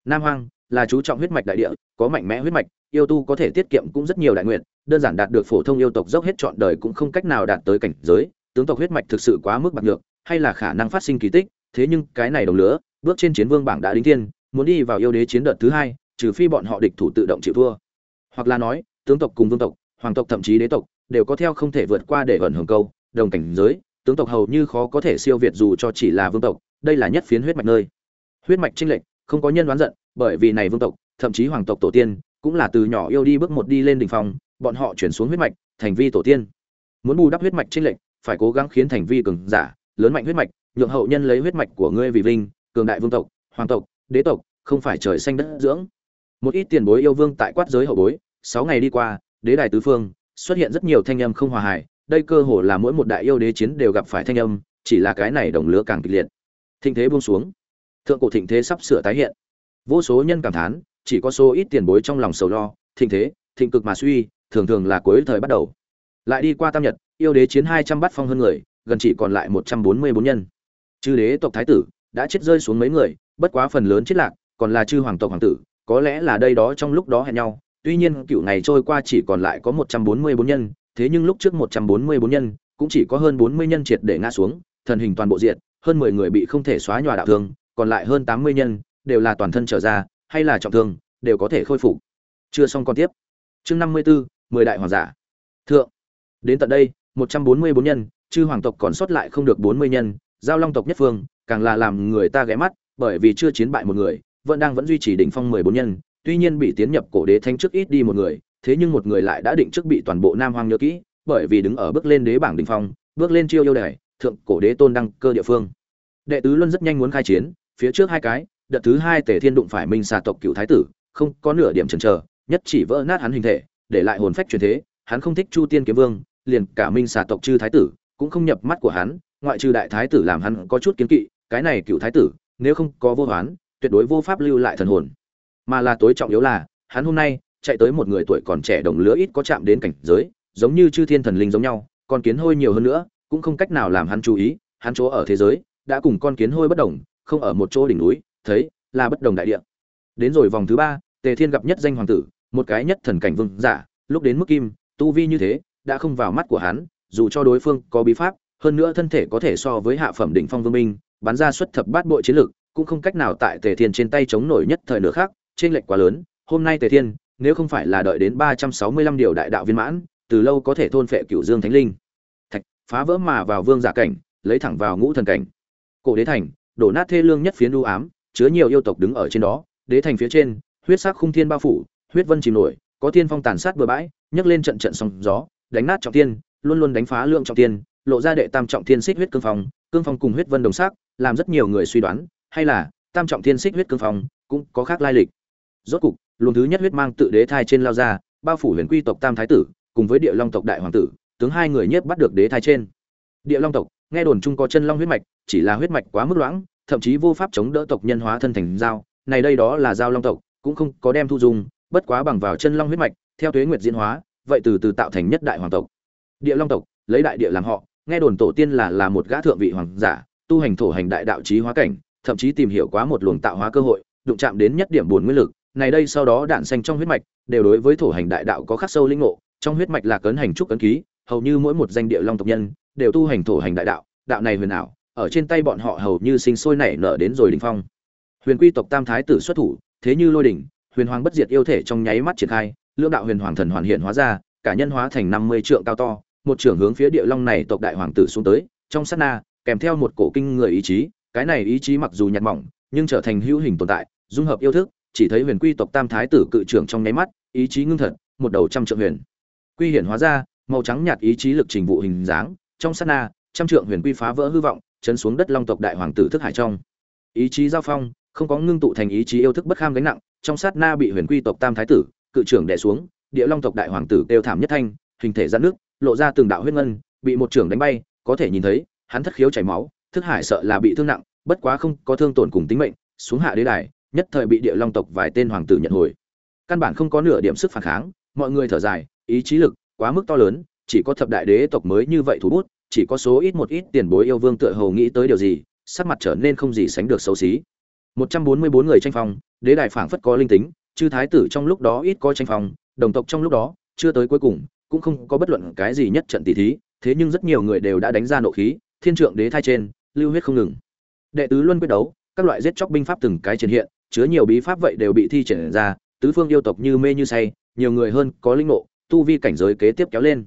Nam hoang là chú trọng huyết mạch đại địa, có mạnh mẽ huyết mạch, yêu tu có thể tiết kiệm cũng rất nhiều đại nguyện, đơn giản đạt được phổ thông yêu tộc dốc hết trọn đời cũng không cách nào đạt tới cảnh giới, tướng tộc huyết mạch thực sự quá mức bạc nhược, hay là khả năng phát sinh kỳ tích, thế nhưng cái này đồng lứa bước trên chiến vương bảng đã đính thiên, muốn đi vào yêu đế chiến đợt thứ hai, trừ phi bọn họ địch thủ tự động chịu thua. Hoặc là nói, tướng tộc cùng vương tộc, hoàng tộc thậm chí đế tộc, đều có theo không thể vượt qua để ẩn hưởng câu, đồng cảnh giới, tướng tộc hầu như khó có thể siêu việt dù cho chỉ là vương tộc, đây là nhất phiến huyết mạch nơi. Huyết mạch trinh lệch, không có nhân đoán giận bởi vì này vương tộc, thậm chí hoàng tộc tổ tiên, cũng là từ nhỏ yêu đi bước một đi lên đỉnh phong, bọn họ chuyển xuống huyết mạch, thành vi tổ tiên. Muốn bù đắp huyết mạch trinh lệch, phải cố gắng khiến thành vi cường giả, lớn mạnh huyết mạch, nhượng hậu nhân lấy huyết mạch của ngươi vì vinh, cường đại vương tộc, hoàng tộc, đế tộc, không phải trời xanh đất dưỡng. Một ít tiền bối yêu vương tại quát giới hậu bối, sáu ngày đi qua, đế đài tứ phương, xuất hiện rất nhiều thanh âm không hòa hài, đây cơ hồ là mỗi một đại yêu đế chiến đều gặp phải thanh âm, chỉ là cái này đồng lứa càng kịch liệt. Thịnh thế buông xuống. Thượng cổ thịnh thế sắp sửa tái hiện vô số nhân cảm thán, chỉ có số ít tiền bối trong lòng sầu lo, thịnh thế, thịnh cực mà suy, thường thường là cuối thời bắt đầu. Lại đi qua tam nhật, yêu đế chiến hai trăm bát phong hơn người, gần chỉ còn lại một trăm bốn mươi bốn nhân. Chư đế tộc thái tử đã chết rơi xuống mấy người, bất quá phần lớn chết lạc, còn là chư hoàng tộc hoàng tử, có lẽ là đây đó trong lúc đó hẹn nhau. Tuy nhiên, cựu ngày trôi qua chỉ còn lại có một trăm bốn mươi bốn nhân, thế nhưng lúc trước một trăm bốn mươi bốn nhân, cũng chỉ có hơn bốn mươi nhân triệt để ngã xuống, thần hình toàn bộ diện hơn mười người bị không thể xóa nhòa đạo thương, còn lại hơn tám mươi nhân đều là toàn thân trở ra, hay là trọng thương, đều có thể khôi phục. Chưa xong còn tiếp. Chương năm mươi bốn mười đại hoàng giả. Thượng. Đến tận đây, một trăm bốn mươi bốn nhân, chư hoàng tộc còn sót lại không được bốn mươi nhân, giao long tộc nhất phương, càng là làm người ta ghé mắt, bởi vì chưa chiến bại một người, vẫn đang vẫn duy trì đỉnh phong mười bốn nhân, tuy nhiên bị tiến nhập cổ đế thanh trước ít đi một người, thế nhưng một người lại đã định trước bị toàn bộ nam hoang nhớ kỹ, bởi vì đứng ở bước lên đế bảng đỉnh phong, bước lên chiêu yêu đài, thượng cổ đế tôn đăng cơ địa phương. Đệ tứ luân rất nhanh muốn khai chiến, phía trước hai cái đợt thứ hai tề thiên đụng phải minh xà tộc cựu thái tử, không có nửa điểm chần chờ, nhất chỉ vỡ nát hắn hình thể, để lại hồn phách truyền thế, hắn không thích chu tiên kiếm vương, liền cả minh xà tộc chư thái tử cũng không nhập mắt của hắn, ngoại trừ đại thái tử làm hắn có chút kiến kỵ, cái này cựu thái tử, nếu không có vô hoán, tuyệt đối vô pháp lưu lại thần hồn. Mà là tối trọng yếu là, hắn hôm nay chạy tới một người tuổi còn trẻ đồng lứa ít có chạm đến cảnh giới, giống như chư thiên thần linh giống nhau, con kiến hôi nhiều hơn nữa, cũng không cách nào làm hắn chú ý, hắn chỗ ở thế giới đã cùng con kiến hôi bất đồng, không ở một chỗ đỉnh núi thấy, là bất đồng đại địa. Đến rồi vòng thứ ba, tề thiên gặp nhất danh hoàng tử, một cái nhất thần cảnh vương giả, lúc đến mức kim, tu vi như thế, đã không vào mắt của hắn, dù cho đối phương có bí pháp, hơn nữa thân thể có thể so với hạ phẩm đỉnh phong vương minh bắn ra xuất thập bát bội chiến lực, cũng không cách nào tại tề thiên trên tay chống nổi nhất thời nửa khác trên lệch quá lớn. Hôm nay tề thiên, nếu không phải là đợi đến ba trăm sáu mươi lăm điều đại đạo viên mãn, từ lâu có thể thôn phệ cửu dương thánh linh. Thạch, phá vỡ mà vào vương giả cảnh, lấy thẳng vào ngũ thần cảnh. Cổ đế thành, đổ nát thê lương nhất phiến u ám chứa nhiều yêu tộc đứng ở trên đó, đế thành phía trên, huyết sắc khung thiên bao phủ, huyết vân chìm nổi, có thiên phong tàn sát bừa bãi, nhấc lên trận trận sóng gió, đánh nát trọng thiên, luôn luôn đánh phá lượng trọng thiên, lộ ra đệ tam trọng thiên xích huyết cương phong cương phong cùng huyết vân đồng sắc, làm rất nhiều người suy đoán, hay là tam trọng thiên xích huyết cương phong cũng có khác lai lịch. Rốt cục, luồng thứ nhất huyết mang tự đế thai trên lao ra, bao phủ huyền quy tộc tam thái tử, cùng với địa long tộc đại hoàng tử, tướng hai người nhiếp bắt được đế thai trên. Địa long tộc, nghe đồn chung có chân long huyết mạch, chỉ là huyết mạch quá mức loãng thậm chí vô pháp chống đỡ tộc nhân hóa thân thành dao. Này đây đó là dao long tộc, cũng không có đem thu dung, bất quá bằng vào chân long huyết mạch, theo tuế nguyệt diễn hóa, vậy từ từ tạo thành nhất đại hoàng tộc. Địa long tộc, lấy đại địa làm họ, nghe đồn tổ tiên là là một gã thượng vị hoàng giả, tu hành thổ hành đại đạo trí hóa cảnh, thậm chí tìm hiểu quá một luồng tạo hóa cơ hội, đụng chạm đến nhất điểm buồn nguyên lực. Này đây sau đó đạn xanh trong huyết mạch, đều đối với thổ hành đại đạo có khắc sâu linh ngộ, trong huyết mạch là cấn hành trúc cấn ký, hầu như mỗi một danh địa long tộc nhân, đều tu hành thổ hành đại đạo đạo này huyền ảo ở trên tay bọn họ hầu như sinh sôi nảy nở đến rồi đỉnh phong. Huyền quy tộc tam thái tử xuất thủ, thế như lôi đỉnh, huyền hoàng bất diệt yêu thể trong nháy mắt triển khai, lưỡng đạo huyền hoàng thần hoàn hiện hóa ra, cả nhân hóa thành năm mươi trượng cao to, một trưởng hướng phía địa long này tộc đại hoàng tử xuống tới, trong sát na, kèm theo một cổ kinh người ý chí, cái này ý chí mặc dù nhạt mỏng, nhưng trở thành hữu hình tồn tại, dung hợp yêu thức, chỉ thấy huyền quy tộc tam thái tử cự trưởng trong nháy mắt, ý chí ngưng thật, một đầu trăm trượng huyền quy hiển hóa ra, màu trắng nhạt ý chí lực trình vụ hình dáng, trong sát na, trăm trượng huyền quy phá vỡ hư vọng chấn xuống đất long tộc đại hoàng tử thức hải trong. Ý chí giao phong, không có ngưng tụ thành ý chí yêu thức bất kham gánh nặng, trong sát na bị huyền quy tộc tam thái tử, cự trưởng đè xuống, địa long tộc đại hoàng tử kêu thảm nhất thanh, hình thể giãn nước lộ ra từng đạo huyết ngân, bị một trưởng đánh bay, có thể nhìn thấy, hắn thất khiếu chảy máu, thức hải sợ là bị thương nặng, bất quá không có thương tổn cùng tính mệnh, xuống hạ đế đài, nhất thời bị địa long tộc vài tên hoàng tử nhận hồi. Căn bản không có nửa điểm sức phản kháng, mọi người thở dài, ý chí lực quá mức to lớn, chỉ có thập đại đế tộc mới như vậy thủ bút chỉ có số ít một ít tiền bối yêu vương tựa hồ nghĩ tới điều gì, sắc mặt trở nên không gì sánh được xấu xí. 144 người tranh phong, đế đài phảng phất có linh tính, chư thái tử trong lúc đó ít có tranh phong, đồng tộc trong lúc đó, chưa tới cuối cùng, cũng không có bất luận cái gì nhất trận tỷ thí, thế nhưng rất nhiều người đều đã đánh ra nộ khí, thiên trượng đế thai trên, lưu huyết không ngừng. Đệ tứ luân quyết đấu, các loại giết chóc binh pháp từng cái triển hiện, chứa nhiều bí pháp vậy đều bị thi triển ra, tứ phương yêu tộc như mê như say, nhiều người hơn có linh ngộ, tu vi cảnh giới kế tiếp kéo lên.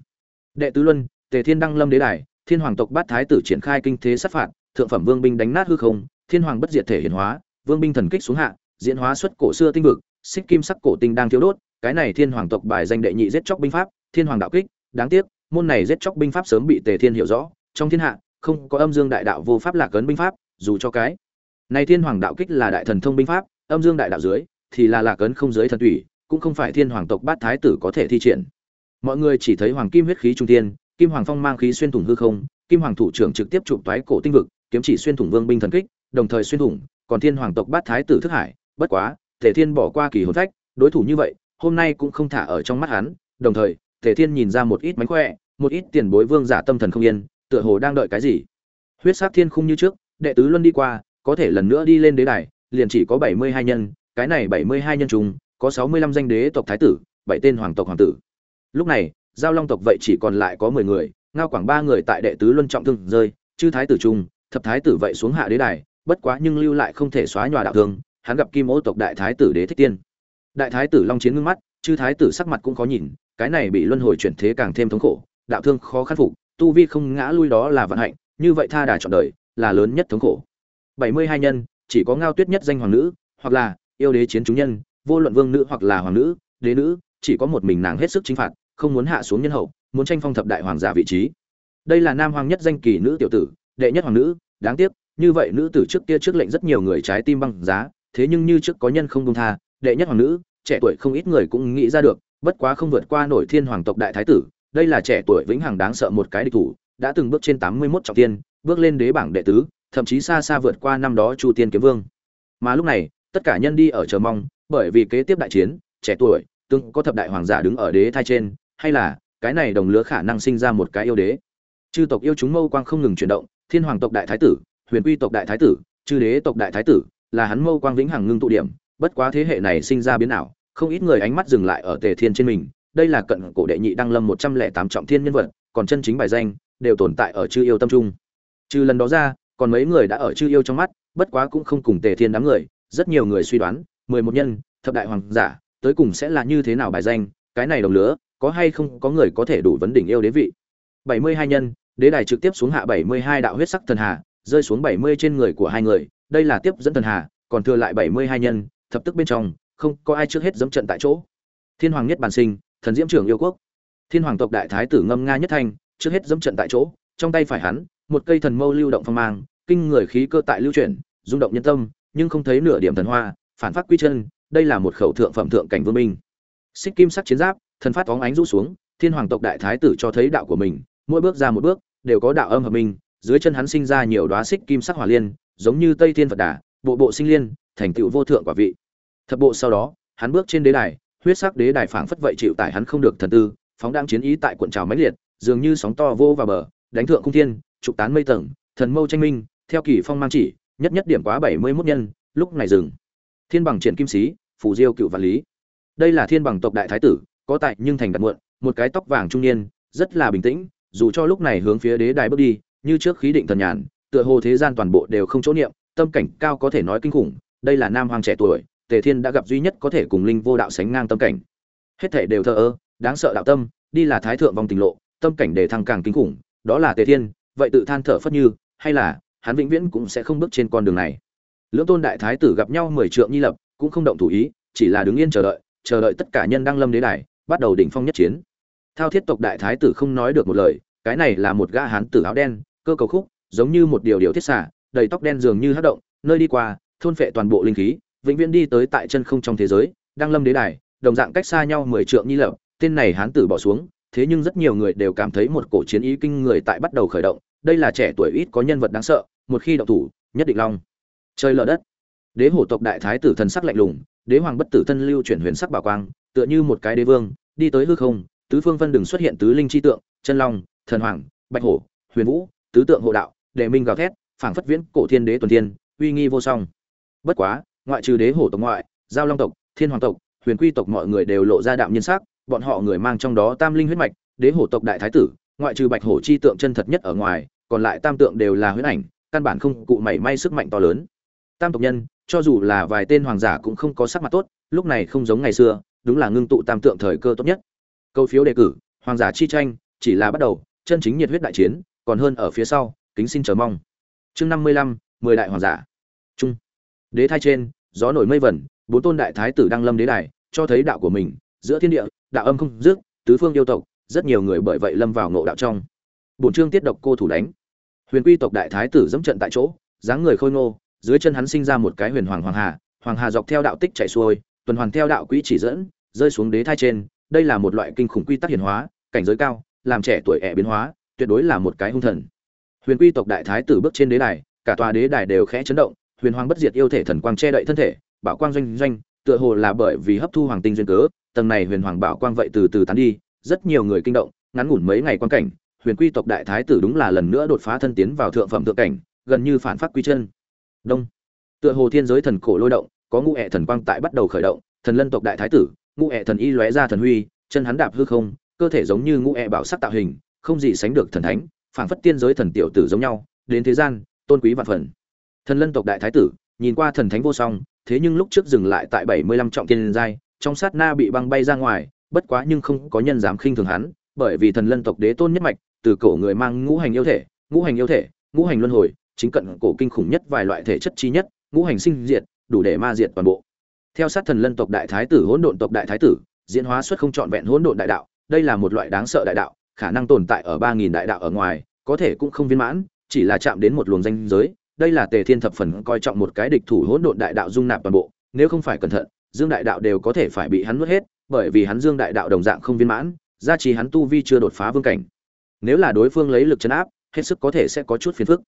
Đệ tứ luân, tề thiên đăng lâm đế đài thiên hoàng tộc bát thái tử triển khai kinh thế sát phạt, thượng phẩm vương binh đánh nát hư không, thiên hoàng bất diệt thể hiển hóa, vương binh thần kích xuống hạ, diễn hóa xuất cổ xưa tinh vực, xích kim sắc cổ tinh đang thiếu đốt, cái này thiên hoàng tộc bài danh đệ nhị giết chóc binh pháp, thiên hoàng đạo kích, đáng tiếc, môn này giết chóc binh pháp sớm bị tề thiên hiểu rõ, trong thiên hạ, không có âm dương đại đạo vô pháp lạc ấn binh pháp, dù cho cái này thiên hoàng đạo kích là đại thần thông binh pháp, âm dương đại đạo dưới, thì là lạc ấn không dưới thần thủy cũng không phải thiên hoàng tộc bát thái tử có thể thi triển. Mọi người chỉ thấy hoàng kim huyết khí trung tiên kim hoàng phong mang khí xuyên thủng hư không, kim hoàng thủ trưởng trực tiếp chụp toái cổ tinh vực, kiếm chỉ xuyên thủng vương binh thần kích, đồng thời xuyên thủng, còn thiên hoàng tộc bát thái tử thức hải. Bất quá, tề thiên bỏ qua kỳ hồn phách, đối thủ như vậy, hôm nay cũng không thả ở trong mắt hắn, đồng thời, tề thiên nhìn ra một ít mánh khỏe, một ít tiền bối vương giả tâm thần không yên, tựa hồ đang đợi cái gì. Huyết sát thiên khung như trước, đệ tứ luân đi qua, có thể lần nữa đi lên đế đài, liền chỉ có bảy mươi hai nhân, cái này bảy mươi hai nhân chúng có sáu mươi lăm danh đế tộc thái tử, bảy tên hoàng tộc hoàng tử. Lúc này giao long tộc vậy chỉ còn lại có mười người, ngao quảng ba người tại đệ tứ luân trọng thương rơi, chư thái tử trung, thập thái tử vậy xuống hạ đế đài, bất quá nhưng lưu lại không thể xóa nhòa đạo thương, hắn gặp kim ô tộc đại thái tử đế thích tiên. Đại thái tử long chiến ngưng mắt, chư thái tử sắc mặt cũng khó nhìn, cái này bị luân hồi chuyển thế càng thêm thống khổ, đạo thương khó khắc phục, tu vi không ngã lui đó là vận hạnh, như vậy tha đà chọn đời, là lớn nhất thống khổ. Bảy mươi hai nhân, chỉ có ngao tuyết nhất danh hoàng nữ, hoặc là yêu đế chiến chúng nhân, vô luận vương nữ hoặc là hoàng nữ, đế nữ chỉ có một mình nàng hết sức chính phạt, không muốn hạ xuống nhân hậu, muốn tranh phong thập đại hoàng giả vị trí. Đây là nam hoàng nhất danh kỳ nữ tiểu tử, đệ nhất hoàng nữ, đáng tiếc, như vậy nữ tử trước kia trước lệnh rất nhiều người trái tim băng giá, thế nhưng như trước có nhân không công tha, đệ nhất hoàng nữ, trẻ tuổi không ít người cũng nghĩ ra được, bất quá không vượt qua nổi thiên hoàng tộc đại thái tử, đây là trẻ tuổi vĩnh hằng đáng sợ một cái địch thủ, đã từng bước trên tám mươi 81 trọng tiên, bước lên đế bảng đệ tứ, thậm chí xa xa vượt qua năm đó chu tiên kiếm vương. Mà lúc này, tất cả nhân đi ở chờ mong, bởi vì kế tiếp đại chiến, trẻ tuổi tương có thập đại hoàng giả đứng ở đế thai trên, hay là, cái này đồng lứa khả năng sinh ra một cái yêu đế. Chư tộc yêu chúng mâu quang không ngừng chuyển động, thiên hoàng tộc đại thái tử, huyền quy tộc đại thái tử, chư đế tộc đại thái tử, là hắn mâu quang vĩnh hằng ngưng tụ điểm, bất quá thế hệ này sinh ra biến ảo, không ít người ánh mắt dừng lại ở tề thiên trên mình, đây là cận cổ đệ nhị đăng lâm một trăm lẻ tám trọng thiên nhân vật, còn chân chính bài danh, đều tồn tại ở chư yêu tâm trung. Trừ lần đó ra, còn mấy người đã ở chư yêu trong mắt, bất quá cũng không cùng tề thiên đám người, rất nhiều người suy đoán, mười một nhân, thập đại hoàng giả tới cùng sẽ là như thế nào bài danh, cái này đồng lứa, có hay không có người có thể đủ vấn đỉnh yêu đế vị. Bảy mươi hai nhân, đế đài trực tiếp xuống hạ bảy mươi hai đạo huyết sắc thần hà, rơi xuống bảy mươi trên người của hai người, đây là tiếp dẫn thần hà, còn thừa lại bảy mươi hai nhân, thập tức bên trong, không có ai trước hết dẫm trận tại chỗ. Thiên hoàng nhất bản sinh, thần diễm trưởng yêu quốc. Thiên hoàng tộc đại thái tử ngâm nga nhất thanh, trước hết dẫm trận tại chỗ, trong tay phải hắn, một cây thần mâu lưu động phong mang, kinh người khí cơ tại lưu chuyển, rung động nhân tâm, nhưng không thấy nửa điểm thần hoa, phản phát quy chân đây là một khẩu thượng phẩm thượng cảnh vương minh xích kim sắc chiến giáp, thần phát phóng ánh rũ xuống, thiên hoàng tộc đại thái tử cho thấy đạo của mình, mỗi bước ra một bước, đều có đạo âm hợp minh, dưới chân hắn sinh ra nhiều đóa xích kim sắc hỏa liên, giống như tây thiên phật đà, bộ bộ sinh liên, thành tựu vô thượng quả vị. Thập bộ sau đó, hắn bước trên đế đài, huyết sắc đế đài phảng phất vậy chịu tải hắn không được thần tư, phóng đang chiến ý tại cuộn trào mãnh liệt, dường như sóng to vô vào bờ, đánh thượng cung thiên, trục tán mây tầng, thần mâu tranh minh, theo kỳ phong mang chỉ, nhất nhất điểm quá bảy mươi 71 nhân, lúc này dừng. Thiên bằng triển kim sĩ phù diêu cựu vạn lý. Đây là thiên bằng tộc đại thái tử, có tại nhưng thành đặt muộn, một cái tóc vàng trung niên, rất là bình tĩnh, dù cho lúc này hướng phía đế đài bước đi, như trước khí định thần nhàn, tựa hồ thế gian toàn bộ đều không chỗ niệm, tâm cảnh cao có thể nói kinh khủng, đây là nam hoàng trẻ tuổi, tề thiên đã gặp duy nhất có thể cùng linh vô đạo sánh ngang tâm cảnh. Hết thể đều thờ ơ, đáng sợ đạo tâm, đi là thái thượng vòng tình lộ, tâm cảnh để thăng càng kinh khủng, đó là tề thiên, vậy tự than thở phất như, hay là, hắn vĩnh viễn cũng sẽ không bước trên con đường này. Lưỡng tôn đại thái tử gặp nhau mười trượng nhi lập cũng không động thủ ý, chỉ là đứng yên chờ đợi chờ đợi tất cả nhân đang lâm đế đài, bắt đầu đỉnh phong nhất chiến. Thao thiết tộc đại thái tử không nói được một lời, cái này là một gã hán tử áo đen, cơ cầu khúc, giống như một điều điều thiết xả, đầy tóc đen dường như hắc động, nơi đi qua, thôn phệ toàn bộ linh khí, vĩnh viễn đi tới tại chân không trong thế giới, đang lâm đế đài, đồng dạng cách xa nhau mười trượng nhi lập, tên này hán tử bỏ xuống, thế nhưng rất nhiều người đều cảm thấy một cổ chiến ý kinh người tại bắt đầu khởi động, đây là trẻ tuổi ít có nhân vật đáng sợ, một khi động thủ, nhất định long. Trời lở đất đế hổ tộc đại thái tử thần sắc lạnh lùng, đế hoàng bất tử thân lưu chuyển huyền sắc bảo quang, tựa như một cái đế vương, đi tới hư không, tứ phương vân đừng xuất hiện tứ linh chi tượng, chân long, thần hoàng, bạch hổ, huyền vũ, tứ tượng hộ đạo đệ minh gào thét, phảng phất viễn cổ thiên đế tuần thiên, uy nghi vô song. Bất quá, ngoại trừ đế hổ tộc ngoại, giao long tộc, thiên hoàng tộc, huyền quy tộc mọi người đều lộ ra đạm nhân sắc, bọn họ người mang trong đó tam linh huyết mạch, đế hổ tộc đại thái tử, ngoại trừ bạch hổ chi tượng chân thật nhất ở ngoài, còn lại tam tượng đều là huyết ảnh, căn bản không cụ mảy may sức mạnh to lớn. Tam tộc nhân cho dù là vài tên hoàng giả cũng không có sắc mặt tốt, lúc này không giống ngày xưa, đúng là ngưng tụ tam tượng thời cơ tốt nhất. Câu phiếu đề cử, hoàng giả chi tranh, chỉ là bắt đầu, chân chính nhiệt huyết đại chiến, còn hơn ở phía sau, kính xin chờ mong. Chương năm mươi lăm, mười đại hoàng giả. Trung. Đế thai trên, gió nổi mây vẩn, bốn tôn đại thái tử đang lâm đế đài, cho thấy đạo của mình, giữa thiên địa, đạo âm không dứt, tứ phương yêu tộc, rất nhiều người bởi vậy lâm vào ngộ đạo trong. Bổn chương tiết độc cô thủ đánh. Huyền quy tộc đại thái tử dẫm trận tại chỗ, dáng người khôi ngô dưới chân hắn sinh ra một cái huyền hoàng hoàng hà hoàng hà dọc theo đạo tích chạy xuôi, tuần hoàn theo đạo quỹ chỉ dẫn, rơi xuống đế thai trên, đây là một loại kinh khủng quy tắc hiển hóa, cảnh giới cao, làm trẻ tuổi ẻ biến hóa, tuyệt đối là một cái hung thần. Huyền quy tộc đại thái tử bước trên đế đài, cả tòa đế đài đều khẽ chấn động, huyền hoàng bất diệt yêu thể thần quang che đậy thân thể, bảo quang doanh doanh, tựa hồ là bởi vì hấp thu hoàng tinh duyên cớ, tầng này huyền hoàng bảo quang vậy từ từ tán đi, rất nhiều người kinh động, ngắn ngủn mấy ngày quan cảnh, huyền quy tộc đại thái tử đúng là lần nữa đột phá thân tiến vào thượng phẩm thượng cảnh, gần như phản phát quy chân đông. Tựa hồ thiên giới thần cổ lôi động, có ngũ hệ thần quang tại bắt đầu khởi động, thần lân tộc đại thái tử, ngũ hệ thần y lóe ra thần huy, chân hắn đạp hư không, cơ thể giống như ngũ hệ bảo sắc tạo hình, không gì sánh được thần thánh, phảng phất tiên giới thần tiểu tử giống nhau, đến thế gian, tôn quý vạn phần. Thần lân tộc đại thái tử, nhìn qua thần thánh vô song, thế nhưng lúc trước dừng lại tại bảy mươi lăm trọng tiên giai, trong sát na bị băng bay ra ngoài, bất quá nhưng không có nhân dám khinh thường hắn, bởi vì thần lân tộc đế tôn nhất mạch, từ cổ người mang ngũ hành yêu thể, ngũ hành yêu thể, ngũ hành luân hồi chính cận cổ kinh khủng nhất vài loại thể chất chi nhất, ngũ hành sinh diệt, đủ để ma diệt toàn bộ. Theo sát thần lân tộc đại thái tử, hỗn độn tộc đại thái tử, diễn hóa xuất không trọn vẹn hỗn độn đại đạo, đây là một loại đáng sợ đại đạo, khả năng tồn tại ở ba nghìn đại đạo ở ngoài, có thể cũng không viên mãn, chỉ là chạm đến một luồng danh giới, đây là tề thiên thập phần coi trọng một cái địch thủ hỗn độn đại đạo dung nạp toàn bộ, nếu không phải cẩn thận, dương đại đạo đều có thể phải bị hắn nuốt hết, bởi vì hắn dương đại đạo đồng dạng không viên mãn, gia trì hắn tu vi chưa đột phá vương cảnh. Nếu là đối phương lấy lực chấn áp, hết sức có thể sẽ có chút phiền phức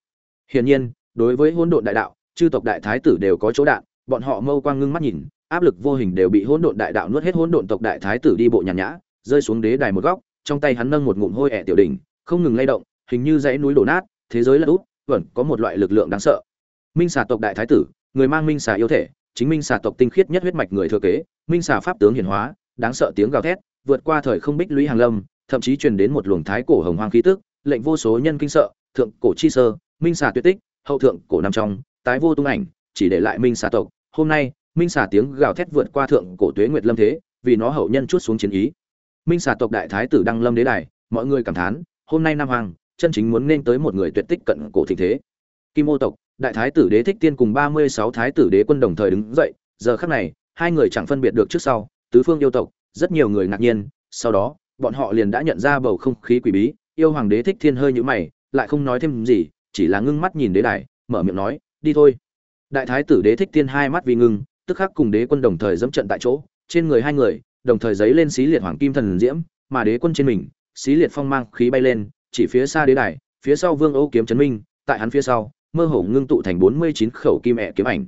hiển nhiên, đối với hỗn độn đại đạo, chư tộc đại thái tử đều có chỗ đạn, bọn họ mâu quang ngưng mắt nhìn, áp lực vô hình đều bị hỗn độn đại đạo nuốt hết hỗn độn tộc đại thái tử đi bộ nhàn nhã, rơi xuống đế đài một góc, trong tay hắn nâng một ngụm hôi ẻ tiểu đỉnh, không ngừng lay động, hình như dãy núi đổ nát, thế giới lật úp, vẫn có một loại lực lượng đáng sợ. Minh xà tộc đại thái tử, người mang minh xà yêu thể, chính minh xà tộc tinh khiết nhất huyết mạch người thừa kế, minh xà pháp tướng hiển hóa, đáng sợ tiếng gào thét, vượt qua thời không bích lũy hàng lâm, thậm chí truyền đến một luồng thái cổ hồng hoang khí tức, lệnh vô số nhân kinh sợ, thượng cổ chi sơ minh xà tuyệt tích, hậu thượng cổ nằm trong, tái vô tung ảnh, chỉ để lại minh xà tộc. Hôm nay, minh xà tiếng gào thét vượt qua thượng cổ tuế nguyệt lâm thế, vì nó hậu nhân chút xuống chiến ý. Minh xà tộc đại thái tử đăng lâm đế đài, mọi người cảm thán, hôm nay nam hoàng, chân chính muốn nên tới một người tuyệt tích cận cổ thịnh thế. Kim ô tộc, đại thái tử đế thích tiên cùng ba mươi sáu thái tử đế quân đồng thời đứng dậy, giờ khắc này, hai người chẳng phân biệt được trước sau, tứ phương yêu tộc, rất nhiều người ngạc nhiên, sau đó, bọn họ liền đã nhận ra bầu không khí quỷ bí, yêu hoàng đế thích thiên hơi nhũ mày, lại không nói thêm gì chỉ là ngưng mắt nhìn đế đài, mở miệng nói, đi thôi. Đại thái tử đế thích tiên hai mắt vì ngưng, tức khắc cùng đế quân đồng thời dẫm trận tại chỗ, trên người hai người, đồng thời giấy lên xí liệt hoàng kim thần diễm, mà đế quân trên mình, xí liệt phong mang khí bay lên, chỉ phía xa đế đài, phía sau vương ô kiếm chấn minh, tại hắn phía sau, mơ hồ ngưng tụ thành bốn mươi chín khẩu kim ẹ kiếm ảnh.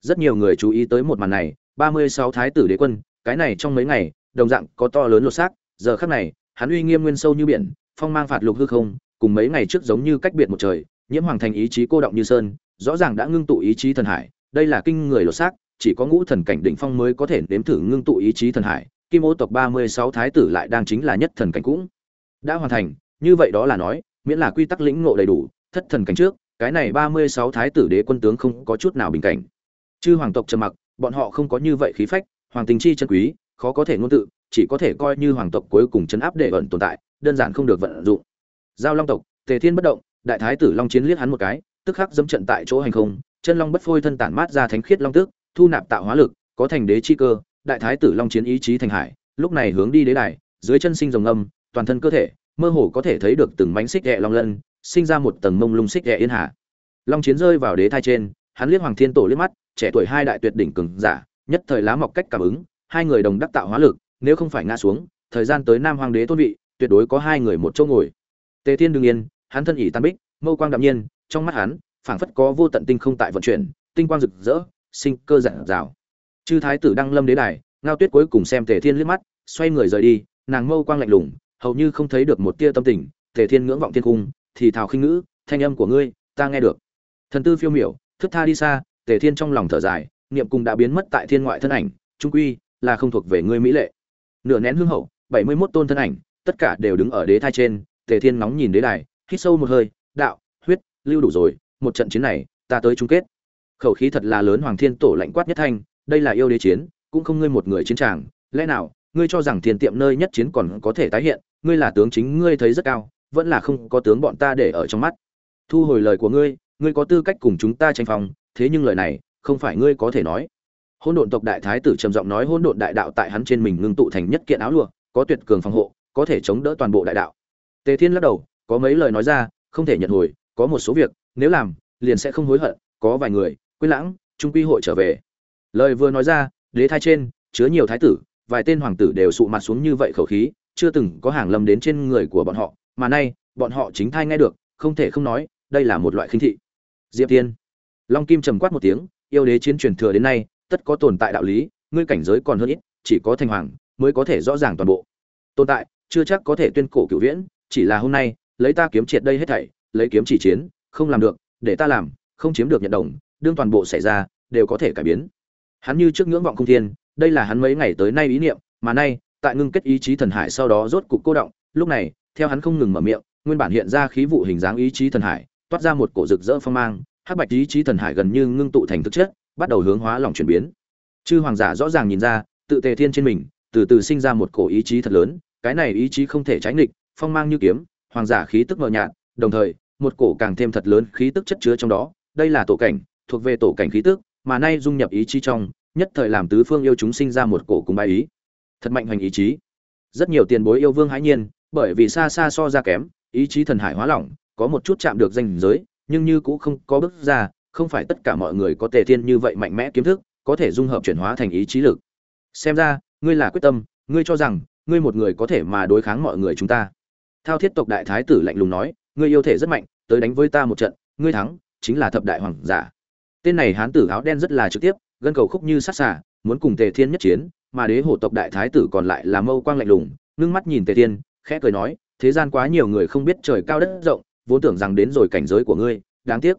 Rất nhiều người chú ý tới một màn này, ba mươi sáu thái tử đế quân, cái này trong mấy ngày, đồng dạng có to lớn lột xác, giờ khắc này, hắn uy nghiêm nguyên sâu như biển, phong mang phạt lục hư không, cùng mấy ngày trước giống như cách biệt một trời nhiễm hoàng thành ý chí cô động như sơn, rõ ràng đã ngưng tụ ý chí thần hải, đây là kinh người lột xác, chỉ có ngũ thần cảnh đỉnh phong mới có thể nếm thử ngưng tụ ý chí thần hải, kim ô tộc ba mươi sáu thái tử lại đang chính là nhất thần cảnh cũng. Đã hoàn thành, như vậy đó là nói, miễn là quy tắc lĩnh ngộ đầy đủ, thất thần cảnh trước, cái này ba mươi sáu thái tử đế quân tướng không có chút nào bình cảnh. Chư hoàng tộc trầm mặc, bọn họ không có như vậy khí phách, hoàng tình chi chân quý, khó có thể ngôn tự, chỉ có thể coi như hoàng tộc cuối cùng chấn áp để ẩn tồn tại, đơn giản không được vận dụng. Giao long tộc, tề thiên bất động đại thái tử long chiến liếc hắn một cái, tức khắc dẫm trận tại chỗ hành không, chân long bất phôi thân tản mát ra thánh khiết long tức thu nạp tạo hóa lực, có thành đế chi cơ, đại thái tử long chiến ý chí thành hải, lúc này hướng đi đế đài, dưới chân sinh rồng âm, toàn thân cơ thể, mơ hồ có thể thấy được từng mảnh xích ghẹ long lân, sinh ra một tầng mông lung xích ghẹ yên hạ. Long chiến rơi vào đế thai trên, hắn liếc hoàng thiên tổ liếc mắt, trẻ tuổi hai đại tuyệt đỉnh cường giả, nhất thời lá mọc cách cảm ứng, hai người đồng đắc tạo hóa lực, nếu không phải ngã xuống, thời gian tới nam hoàng đế tôn vị, tuyệt đối có hai người một chỗ ngồi. Tề thiên đương yên hắn thân ỉ tan bích, mâu quang đạm nhiên, trong mắt hắn, phảng phất có vô tận tinh không tại vận chuyển, tinh quang rực rỡ, sinh cơ giản rào. Chư thái tử đăng lâm đế đài, ngao tuyết cuối cùng xem tề thiên liếc mắt, xoay người rời đi, nàng mâu quang lạnh lùng, hầu như không thấy được một tia tâm tình, tề thiên ngưỡng vọng thiên cung, thì thào khinh ngữ, thanh âm của ngươi, ta nghe được. Thần tư phiêu miểu, thức tha đi xa, tề thiên trong lòng thở dài, niệm cung đã biến mất tại thiên ngoại thân ảnh, trung quy là không thuộc về ngươi mỹ lệ. Nửa nén hương hậu, bảy mươi mốt tôn thân ảnh, tất cả đều đứng ở đế thai trên, tề thiên nóng nhìn đế đài hít sâu một hơi, đạo, huyết, lưu đủ rồi, một trận chiến này, ta tới chung kết. Khẩu khí thật là lớn hoàng thiên tổ lạnh quát nhất thanh, đây là yêu đế chiến, cũng không ngươi một người chiến tràng. Lẽ nào, ngươi cho rằng thiên tiệm nơi nhất chiến còn có thể tái hiện, ngươi là tướng chính ngươi thấy rất cao, vẫn là không có tướng bọn ta để ở trong mắt. Thu hồi lời của ngươi ngươi có tư cách cùng chúng ta tranh phòng thế nhưng lời này, không phải ngươi có thể nói. Hôn độn tộc đại thái tử trầm giọng nói hôn độn đại đạo tại hắn trên mình ngưng tụ thành nhất kiện áo lụa, có tuyệt cường phòng hộ, có thể chống đỡ toàn bộ đại đạo. Tề thiên lắc đầu có mấy lời nói ra, không thể nhận hồi, có một số việc, nếu làm, liền sẽ không hối hận, có vài người, quên lãng, trung quy hội trở về. Lời vừa nói ra, đế thai trên, chứa nhiều thái tử, vài tên hoàng tử đều sụ mặt xuống như vậy khẩu khí, chưa từng có hàng lâm đến trên người của bọn họ, mà nay, bọn họ chính thai nghe được, không thể không nói, đây là một loại khinh thị. Diệp thiên. Long kim trầm quát một tiếng, yêu đế chiến truyền thừa đến nay, tất có tồn tại đạo lý, ngươi cảnh giới còn hơn ít, chỉ có thành hoàng, mới có thể rõ ràng toàn bộ. Tồn tại, chưa chắc có thể tuyên cổ cửu viễn, chỉ là hôm nay lấy ta kiếm triệt đây hết thảy, lấy kiếm chỉ chiến, không làm được, để ta làm, không chiếm được nhận đồng, đương toàn bộ xảy ra, đều có thể cải biến. Hắn như trước ngưỡng vọng không thiên, đây là hắn mấy ngày tới nay ý niệm, mà nay, tại ngưng kết ý chí thần hải sau đó rốt cục cô động, lúc này, theo hắn không ngừng mở miệng, nguyên bản hiện ra khí vụ hình dáng ý chí thần hải, toát ra một cổ rực rỡ phong mang, hắc bạch ý chí thần hải gần như ngưng tụ thành thực chất, bắt đầu hướng hóa lòng chuyển biến. Chư hoàng giả rõ ràng nhìn ra, tự tề thiên trên mình, từ từ sinh ra một cổ ý chí thật lớn, cái này ý chí không thể tránh nghịch, phong mang như kiếm hoàng giả khí tức mờ nhạt, đồng thời, một cổ càng thêm thật lớn khí tức chất chứa trong đó, đây là tổ cảnh, thuộc về tổ cảnh khí tức, mà nay dung nhập ý chí trong, nhất thời làm tứ phương yêu chúng sinh ra một cổ cùng bài ý. Thật mạnh hoành ý chí. Rất nhiều tiền bối yêu vương hãi nhiên, bởi vì xa xa so ra kém, ý chí thần hải hóa lỏng, có một chút chạm được danh giới, nhưng như cũng không có bước ra, không phải tất cả mọi người có tề thiên như vậy mạnh mẽ kiếm thức, có thể dung hợp chuyển hóa thành ý chí lực. Xem ra, ngươi là quyết tâm, ngươi cho rằng, ngươi một người có thể mà đối kháng mọi người chúng ta thao thiết tộc đại thái tử lạnh lùng nói, ngươi yêu thể rất mạnh, tới đánh với ta một trận, ngươi thắng, chính là thập đại hoàng giả. Tên này hán tử áo đen rất là trực tiếp, gân cầu khúc như sát xả muốn cùng tề thiên nhất chiến, mà đế hổ tộc đại thái tử còn lại là mâu quang lạnh lùng, ngưng mắt nhìn tề thiên, khẽ cười nói, thế gian quá nhiều người không biết trời cao đất rộng, vốn tưởng rằng đến rồi cảnh giới của ngươi, đáng tiếc.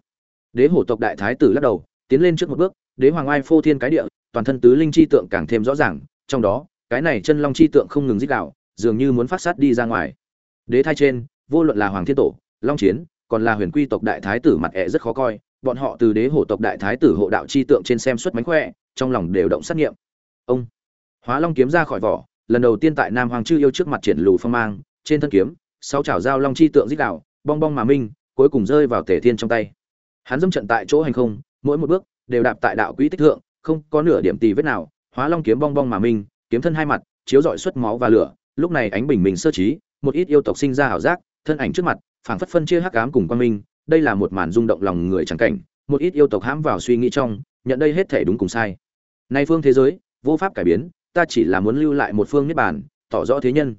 Đế hổ tộc đại thái tử lắc đầu, tiến lên trước một bước, đế hoàng ai phô thiên cái địa, toàn thân tứ linh chi tượng càng thêm rõ ràng, trong đó, cái này chân long chi tượng không ngừng dích đạo dường như muốn phát sát đi ra ngoài đế thai trên, vô luận là hoàng thiên tổ, long chiến, còn là huyền quy tộc đại thái tử mặt ẹ rất khó coi, bọn họ từ đế hổ tộc đại thái tử hộ đạo chi tượng trên xem xuất mánh khỏe, trong lòng đều động sát nghiệm. Ông hóa long kiếm ra khỏi vỏ, lần đầu tiên tại nam hoàng chư yêu trước mặt triển lù phong mang, trên thân kiếm, sáu chảo dao long chi tượng dích đạo, bong bong mà minh, cuối cùng rơi vào tể thiên trong tay. Hắn dâm trận tại chỗ hành không, mỗi một bước đều đạp tại đạo quỹ tích thượng, không có nửa điểm tì vết nào. Hóa long kiếm bong bong mà minh, kiếm thân hai mặt, chiếu rọi xuất máu và lửa, lúc này ánh bình minh sơ trí một ít yêu tộc sinh ra ảo giác, thân ảnh trước mặt, phảng phất phân chia hắc ám cùng quang minh, đây là một màn rung động lòng người chẳng cảnh, một ít yêu tộc hãm vào suy nghĩ trong, nhận đây hết thể đúng cùng sai. Nay phương thế giới, vô pháp cải biến, ta chỉ là muốn lưu lại một phương niết bàn, tỏ rõ thế nhân.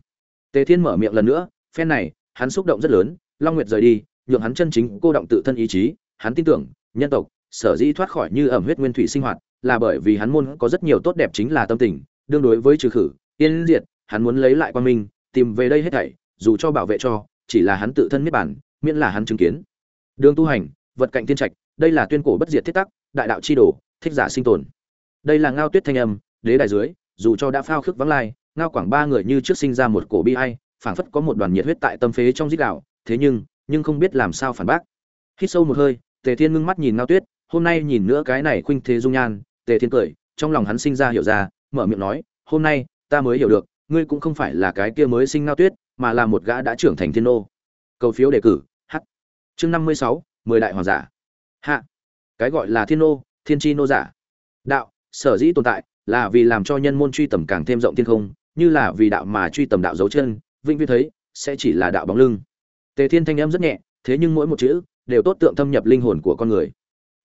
Tề thiên mở miệng lần nữa, phen này, hắn xúc động rất lớn, long nguyệt rời đi, nhượng hắn chân chính cô động tự thân ý chí, hắn tin tưởng, nhân tộc, sở dĩ thoát khỏi như ẩm huyết nguyên thủy sinh hoạt, là bởi vì hắn môn có rất nhiều tốt đẹp chính là tâm tình, đương đối với trừ khử tiên diệt, hắn muốn lấy lại quan minh tìm về đây hết thảy, dù cho bảo vệ cho, chỉ là hắn tự thân niết bản miễn là hắn chứng kiến. Đường tu hành, vật cạnh tiên trạch, đây là tuyên cổ bất diệt thiết tắc, đại đạo chi đồ, thích giả sinh tồn. Đây là ngao tuyết thanh âm, đế đài dưới, dù cho đã phao khước vắng lai, ngao quảng ba người như trước sinh ra một cổ bi ai, phảng phất có một đoàn nhiệt huyết tại tâm phế trong dít đạo, thế nhưng nhưng không biết làm sao phản bác. Hít sâu một hơi, tề thiên ngưng mắt nhìn ngao tuyết, hôm nay nhìn nữa cái này khuynh thế dung nhan, tề thiên cười, trong lòng hắn sinh ra hiểu ra, mở miệng nói, hôm nay, ta mới hiểu được ngươi cũng không phải là cái kia mới sinh ngao tuyết, mà là một gã đã trưởng thành thiên nô. Cầu phiếu đề cử, h. Chương năm mươi sáu, mười đại hoàng giả. Hạ cái gọi là thiên nô, thiên tri nô giả. Đạo, sở dĩ tồn tại là vì làm cho nhân môn truy tầm càng thêm rộng thiên không, như là vì đạo mà truy tầm đạo dấu chân, vĩnh viễn thấy, sẽ chỉ là đạo bóng lưng. Tề thiên thanh âm rất nhẹ, thế nhưng mỗi một chữ đều tốt tượng thâm nhập linh hồn của con người.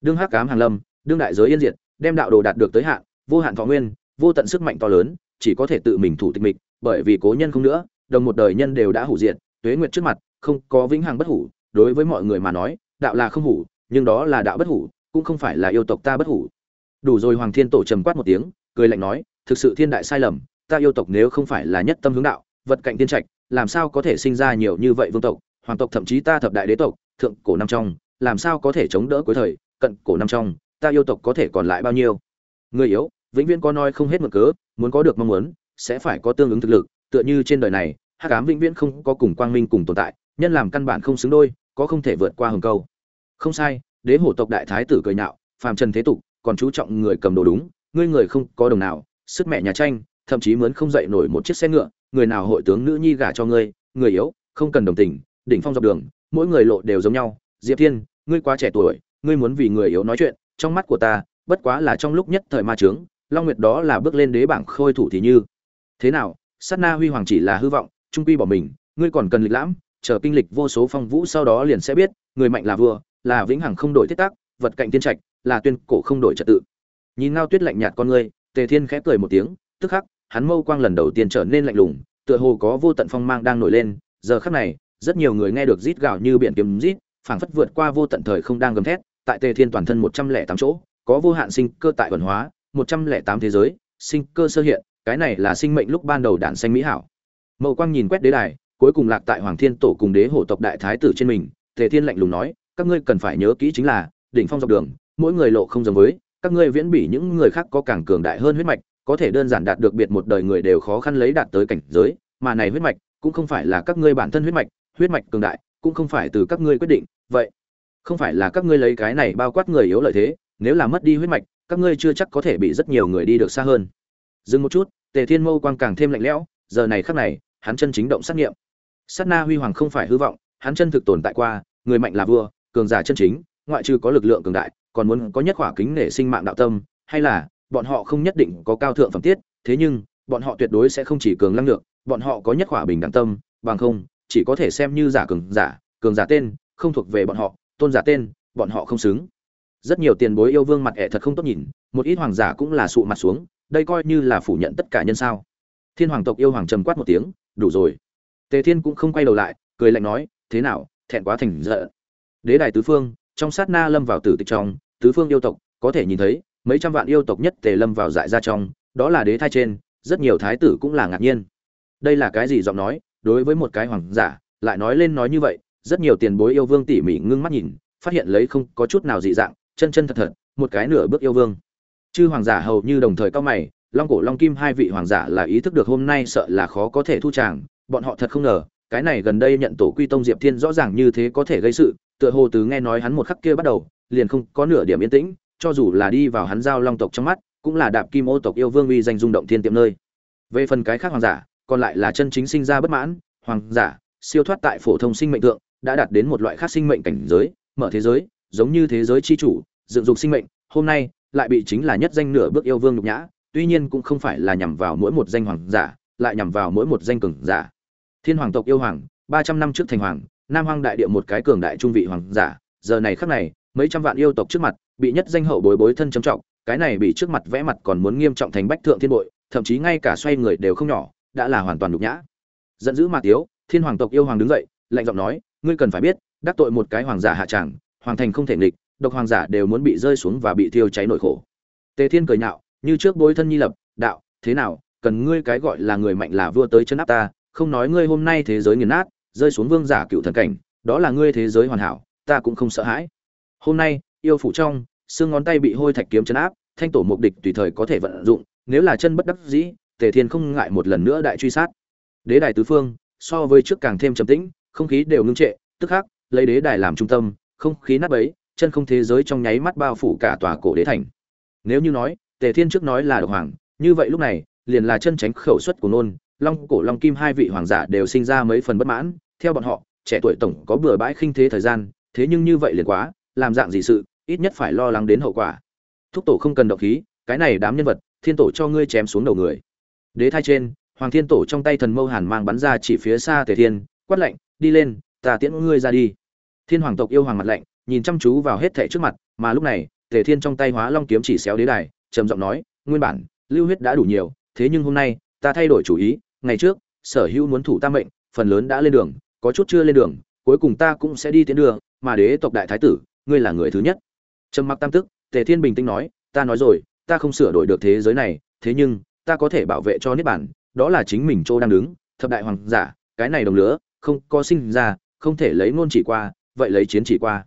Đương hắc cám hàng lâm, đương đại giới yên diệt, đem đạo đồ đạt được tới hạn, vô hạn thọ nguyên, vô tận sức mạnh to lớn chỉ có thể tự mình thủ tịch mịch, bởi vì cố nhân không nữa, đồng một đời nhân đều đã hủ diệt, tuế nguyệt trước mặt, không có vĩnh hằng bất hủ. Đối với mọi người mà nói, đạo là không hủ, nhưng đó là đạo bất hủ, cũng không phải là yêu tộc ta bất hủ. Đủ rồi, hoàng thiên tổ trầm quát một tiếng, cười lạnh nói, thực sự thiên đại sai lầm, ta yêu tộc nếu không phải là nhất tâm hướng đạo, vật cạnh tiên trạch, làm sao có thể sinh ra nhiều như vậy vương tộc? Hoàng tộc thậm chí ta thập đại đế tộc, thượng cổ năm trong, làm sao có thể chống đỡ cuối thời, cận cổ năm trong, ta yêu tộc có thể còn lại bao nhiêu? Người yếu vĩnh viễn có nói không hết mực cớ, muốn có được mong muốn, sẽ phải có tương ứng thực lực. Tựa như trên đời này, hắc ám vĩnh viễn không có cùng quang minh cùng tồn tại, nhân làm căn bản không xứng đôi, có không thể vượt qua hừng câu. Không sai, đế hổ tộc đại thái tử cười nhạo, phàm trần thế tục, còn chú trọng người cầm đồ đúng, ngươi người không có đồng nào, sức mẹ nhà tranh, thậm chí mướn không dậy nổi một chiếc xe ngựa, người nào hội tướng nữ nhi gả cho ngươi, người yếu, không cần đồng tình, đỉnh phong dọc đường, mỗi người lộ đều giống nhau. Diệp thiên, ngươi quá trẻ tuổi, ngươi muốn vì người yếu nói chuyện, trong mắt của ta, bất quá là trong lúc nhất thời ma trướng long nguyệt đó là bước lên đế bảng khôi thủ thì như. Thế nào, sát na huy hoàng chỉ là hư vọng, trung quy bỏ mình, ngươi còn cần lịch lãm, chờ kinh lịch vô số phong vũ sau đó liền sẽ biết, người mạnh là vua, là vĩnh hằng không đổi thiết tác, vật cạnh tiên trạch, là tuyên cổ không đổi trật tự. Nhìn ngao tuyết lạnh nhạt con ngươi, tề thiên khẽ cười một tiếng, tức khắc, hắn mâu quang lần đầu tiên trở nên lạnh lùng, tựa hồ có vô tận phong mang đang nổi lên, giờ khắc này, rất nhiều người nghe được rít gạo như biển kiếm rít, phảng phất vượt qua vô tận thời không đang gầm thét, tại tề thiên toàn thân một trăm lẻ tám chỗ, có vô hạn sinh cơ tại vận hóa một trăm lẻ tám thế giới, sinh cơ sơ hiện, cái này là sinh mệnh lúc ban đầu đản xanh mỹ hảo. Mậu quang nhìn quét đế đài, cuối cùng lạc tại hoàng thiên tổ cùng đế hổ tộc đại thái tử trên mình, tề thiên lạnh lùng nói, các ngươi cần phải nhớ kỹ chính là, đỉnh phong dọc đường, mỗi người lộ không giống với, các ngươi viễn bỉ những người khác có càng cường đại hơn huyết mạch, có thể đơn giản đạt được biệt một đời người đều khó khăn lấy đạt tới cảnh giới, mà này huyết mạch cũng không phải là các ngươi bản thân huyết mạch huyết mạch cường đại, cũng không phải từ các ngươi quyết định, vậy, không phải là các ngươi lấy cái này bao quát người yếu lợi thế, nếu là mất đi huyết mạch các ngươi chưa chắc có thể bị rất nhiều người đi được xa hơn. Dừng một chút, tề thiên mâu quang càng thêm lạnh lẽo, giờ này khắc này, hắn chân chính động sát nghiệm. Sát na huy hoàng không phải hư vọng, hắn chân thực tồn tại qua, người mạnh là vua, cường giả chân chính, ngoại trừ có lực lượng cường đại, còn muốn có nhất khỏa kính nể sinh mạng đạo tâm, hay là, bọn họ không nhất định có cao thượng phẩm tiết, thế nhưng, bọn họ tuyệt đối sẽ không chỉ cường năng lượng, bọn họ có nhất khỏa bình đẳng tâm, bằng không, chỉ có thể xem như giả cường giả cường giả tên, không thuộc về bọn họ, tôn giả tên, bọn họ không xứng rất nhiều tiền bối yêu vương mặt ẻ thật không tốt nhìn, một ít hoàng giả cũng là sụ mặt xuống, đây coi như là phủ nhận tất cả nhân sao. Thiên hoàng tộc yêu hoàng trầm quát một tiếng, đủ rồi. Tề thiên cũng không quay đầu lại, cười lạnh nói, thế nào, thẹn quá thành giận. Đế đài tứ phương, trong sát na lâm vào tử tịch trong, tứ phương yêu tộc, có thể nhìn thấy, mấy trăm vạn yêu tộc nhất tề lâm vào dại ra trong, đó là đế thai trên, rất nhiều thái tử cũng là ngạc nhiên. Đây là cái gì giọng nói, đối với một cái hoàng giả, lại nói lên nói như vậy, rất nhiều tiền bối yêu vương tỉ mỉ ngưng mắt nhìn, phát hiện lấy không có chút nào dị dạng chân chân thật thật, một cái nửa bước yêu vương. Chư hoàng giả hầu như đồng thời cao mày, long cổ long kim hai vị hoàng giả là ý thức được hôm nay sợ là khó có thể thu tràng, bọn họ thật không ngờ, cái này gần đây nhận tổ quy tông diệp thiên rõ ràng như thế có thể gây sự, tựa hồ từ nghe nói hắn một khắc kia bắt đầu, liền không có nửa điểm yên tĩnh, cho dù là đi vào hắn giao long tộc trong mắt, cũng là đạp kim ô tộc yêu vương uy danh rung động thiên tiệm nơi. Về phần cái khác hoàng giả, còn lại là chân chính sinh ra bất mãn, hoàng giả, siêu thoát tại phổ thông sinh mệnh tượng đã đạt đến một loại khác sinh mệnh cảnh giới, mở thế giới giống như thế giới chi chủ dựng dục sinh mệnh hôm nay lại bị chính là nhất danh nửa bước yêu vương nhục nhã tuy nhiên cũng không phải là nhằm vào mỗi một danh hoàng giả lại nhằm vào mỗi một danh cường giả. Thiên hoàng tộc yêu hoàng ba trăm năm trước thành hoàng nam hoang đại địa một cái cường đại trung vị hoàng giả giờ này khắc này mấy trăm vạn yêu tộc trước mặt bị nhất danh hậu bối bối thân trầm trọng cái này bị trước mặt vẽ mặt còn muốn nghiêm trọng thành bách thượng thiên bội thậm chí ngay cả xoay người đều không nhỏ đã là hoàn toàn nhục nhã. Giận dữ mà tiếu thiên hoàng tộc yêu hoàng đứng dậy lạnh giọng nói ngươi cần phải biết đắc tội một cái hoàng giả hạ chẳng, hoàng thành không thể nghịch, độc hoàng giả đều muốn bị rơi xuống và bị thiêu cháy nội khổ. Tề thiên cười nhạo, như trước bối thân nhi lập, đạo, thế nào, cần ngươi cái gọi là người mạnh là vua tới chân áp ta, không nói ngươi hôm nay thế giới nghiền nát, rơi xuống vương giả cựu thần cảnh, đó là ngươi thế giới hoàn hảo, ta cũng không sợ hãi. Hôm nay, yêu phủ trong, xương ngón tay bị hôi thạch kiếm chân áp, thanh tổ mục địch tùy thời có thể vận dụng, nếu là chân bất đắc dĩ, tề thiên không ngại một lần nữa đại truy sát. Đế đài tứ phương, so với trước càng thêm trầm tĩnh, không khí đều ngưng trệ, tức khắc, lấy đế đài làm trung tâm không khí nát bấy, chân không thế giới trong nháy mắt bao phủ cả tòa cổ đế thành. Nếu như nói, tề thiên trước nói là độc hoàng, như vậy lúc này, liền là chân tránh khẩu suất của nôn, long cổ long kim hai vị hoàng giả đều sinh ra mấy phần bất mãn. Theo bọn họ, trẻ tuổi tổng có bừa bãi khinh thế thời gian, thế nhưng như vậy liền quá, làm dạng gì sự, ít nhất phải lo lắng đến hậu quả. Thúc tổ không cần độc khí, cái này đám nhân vật, thiên tổ cho ngươi chém xuống đầu người. Đế thai trên, hoàng thiên tổ trong tay thần mâu hàn mang bắn ra chỉ phía xa tề thiên, quát lạnh, đi lên, ta tiễn ngươi ra đi thiên hoàng tộc yêu hoàng mặt lạnh, nhìn chăm chú vào hết thảy trước mặt, mà lúc này, tề thiên trong tay hóa long kiếm chỉ xéo đế đài, trầm giọng nói, nguyên bản, lưu huyết đã đủ nhiều, thế nhưng hôm nay, ta thay đổi chủ ý, ngày trước, sở hữu muốn thủ ta mệnh, phần lớn đã lên đường, có chút chưa lên đường, cuối cùng ta cũng sẽ đi tiến đường mà đế tộc đại thái tử, ngươi là người thứ nhất. Trầm mặc tam tức, tề thiên bình tĩnh nói, ta nói rồi, ta không sửa đổi được thế giới này, thế nhưng, ta có thể bảo vệ cho niết bản đó là chính mình chỗ đang đứng, thập đại hoàng giả, cái này đồng lứa không có sinh ra, không thể lấy ngôn chỉ qua vậy lấy chiến chỉ qua.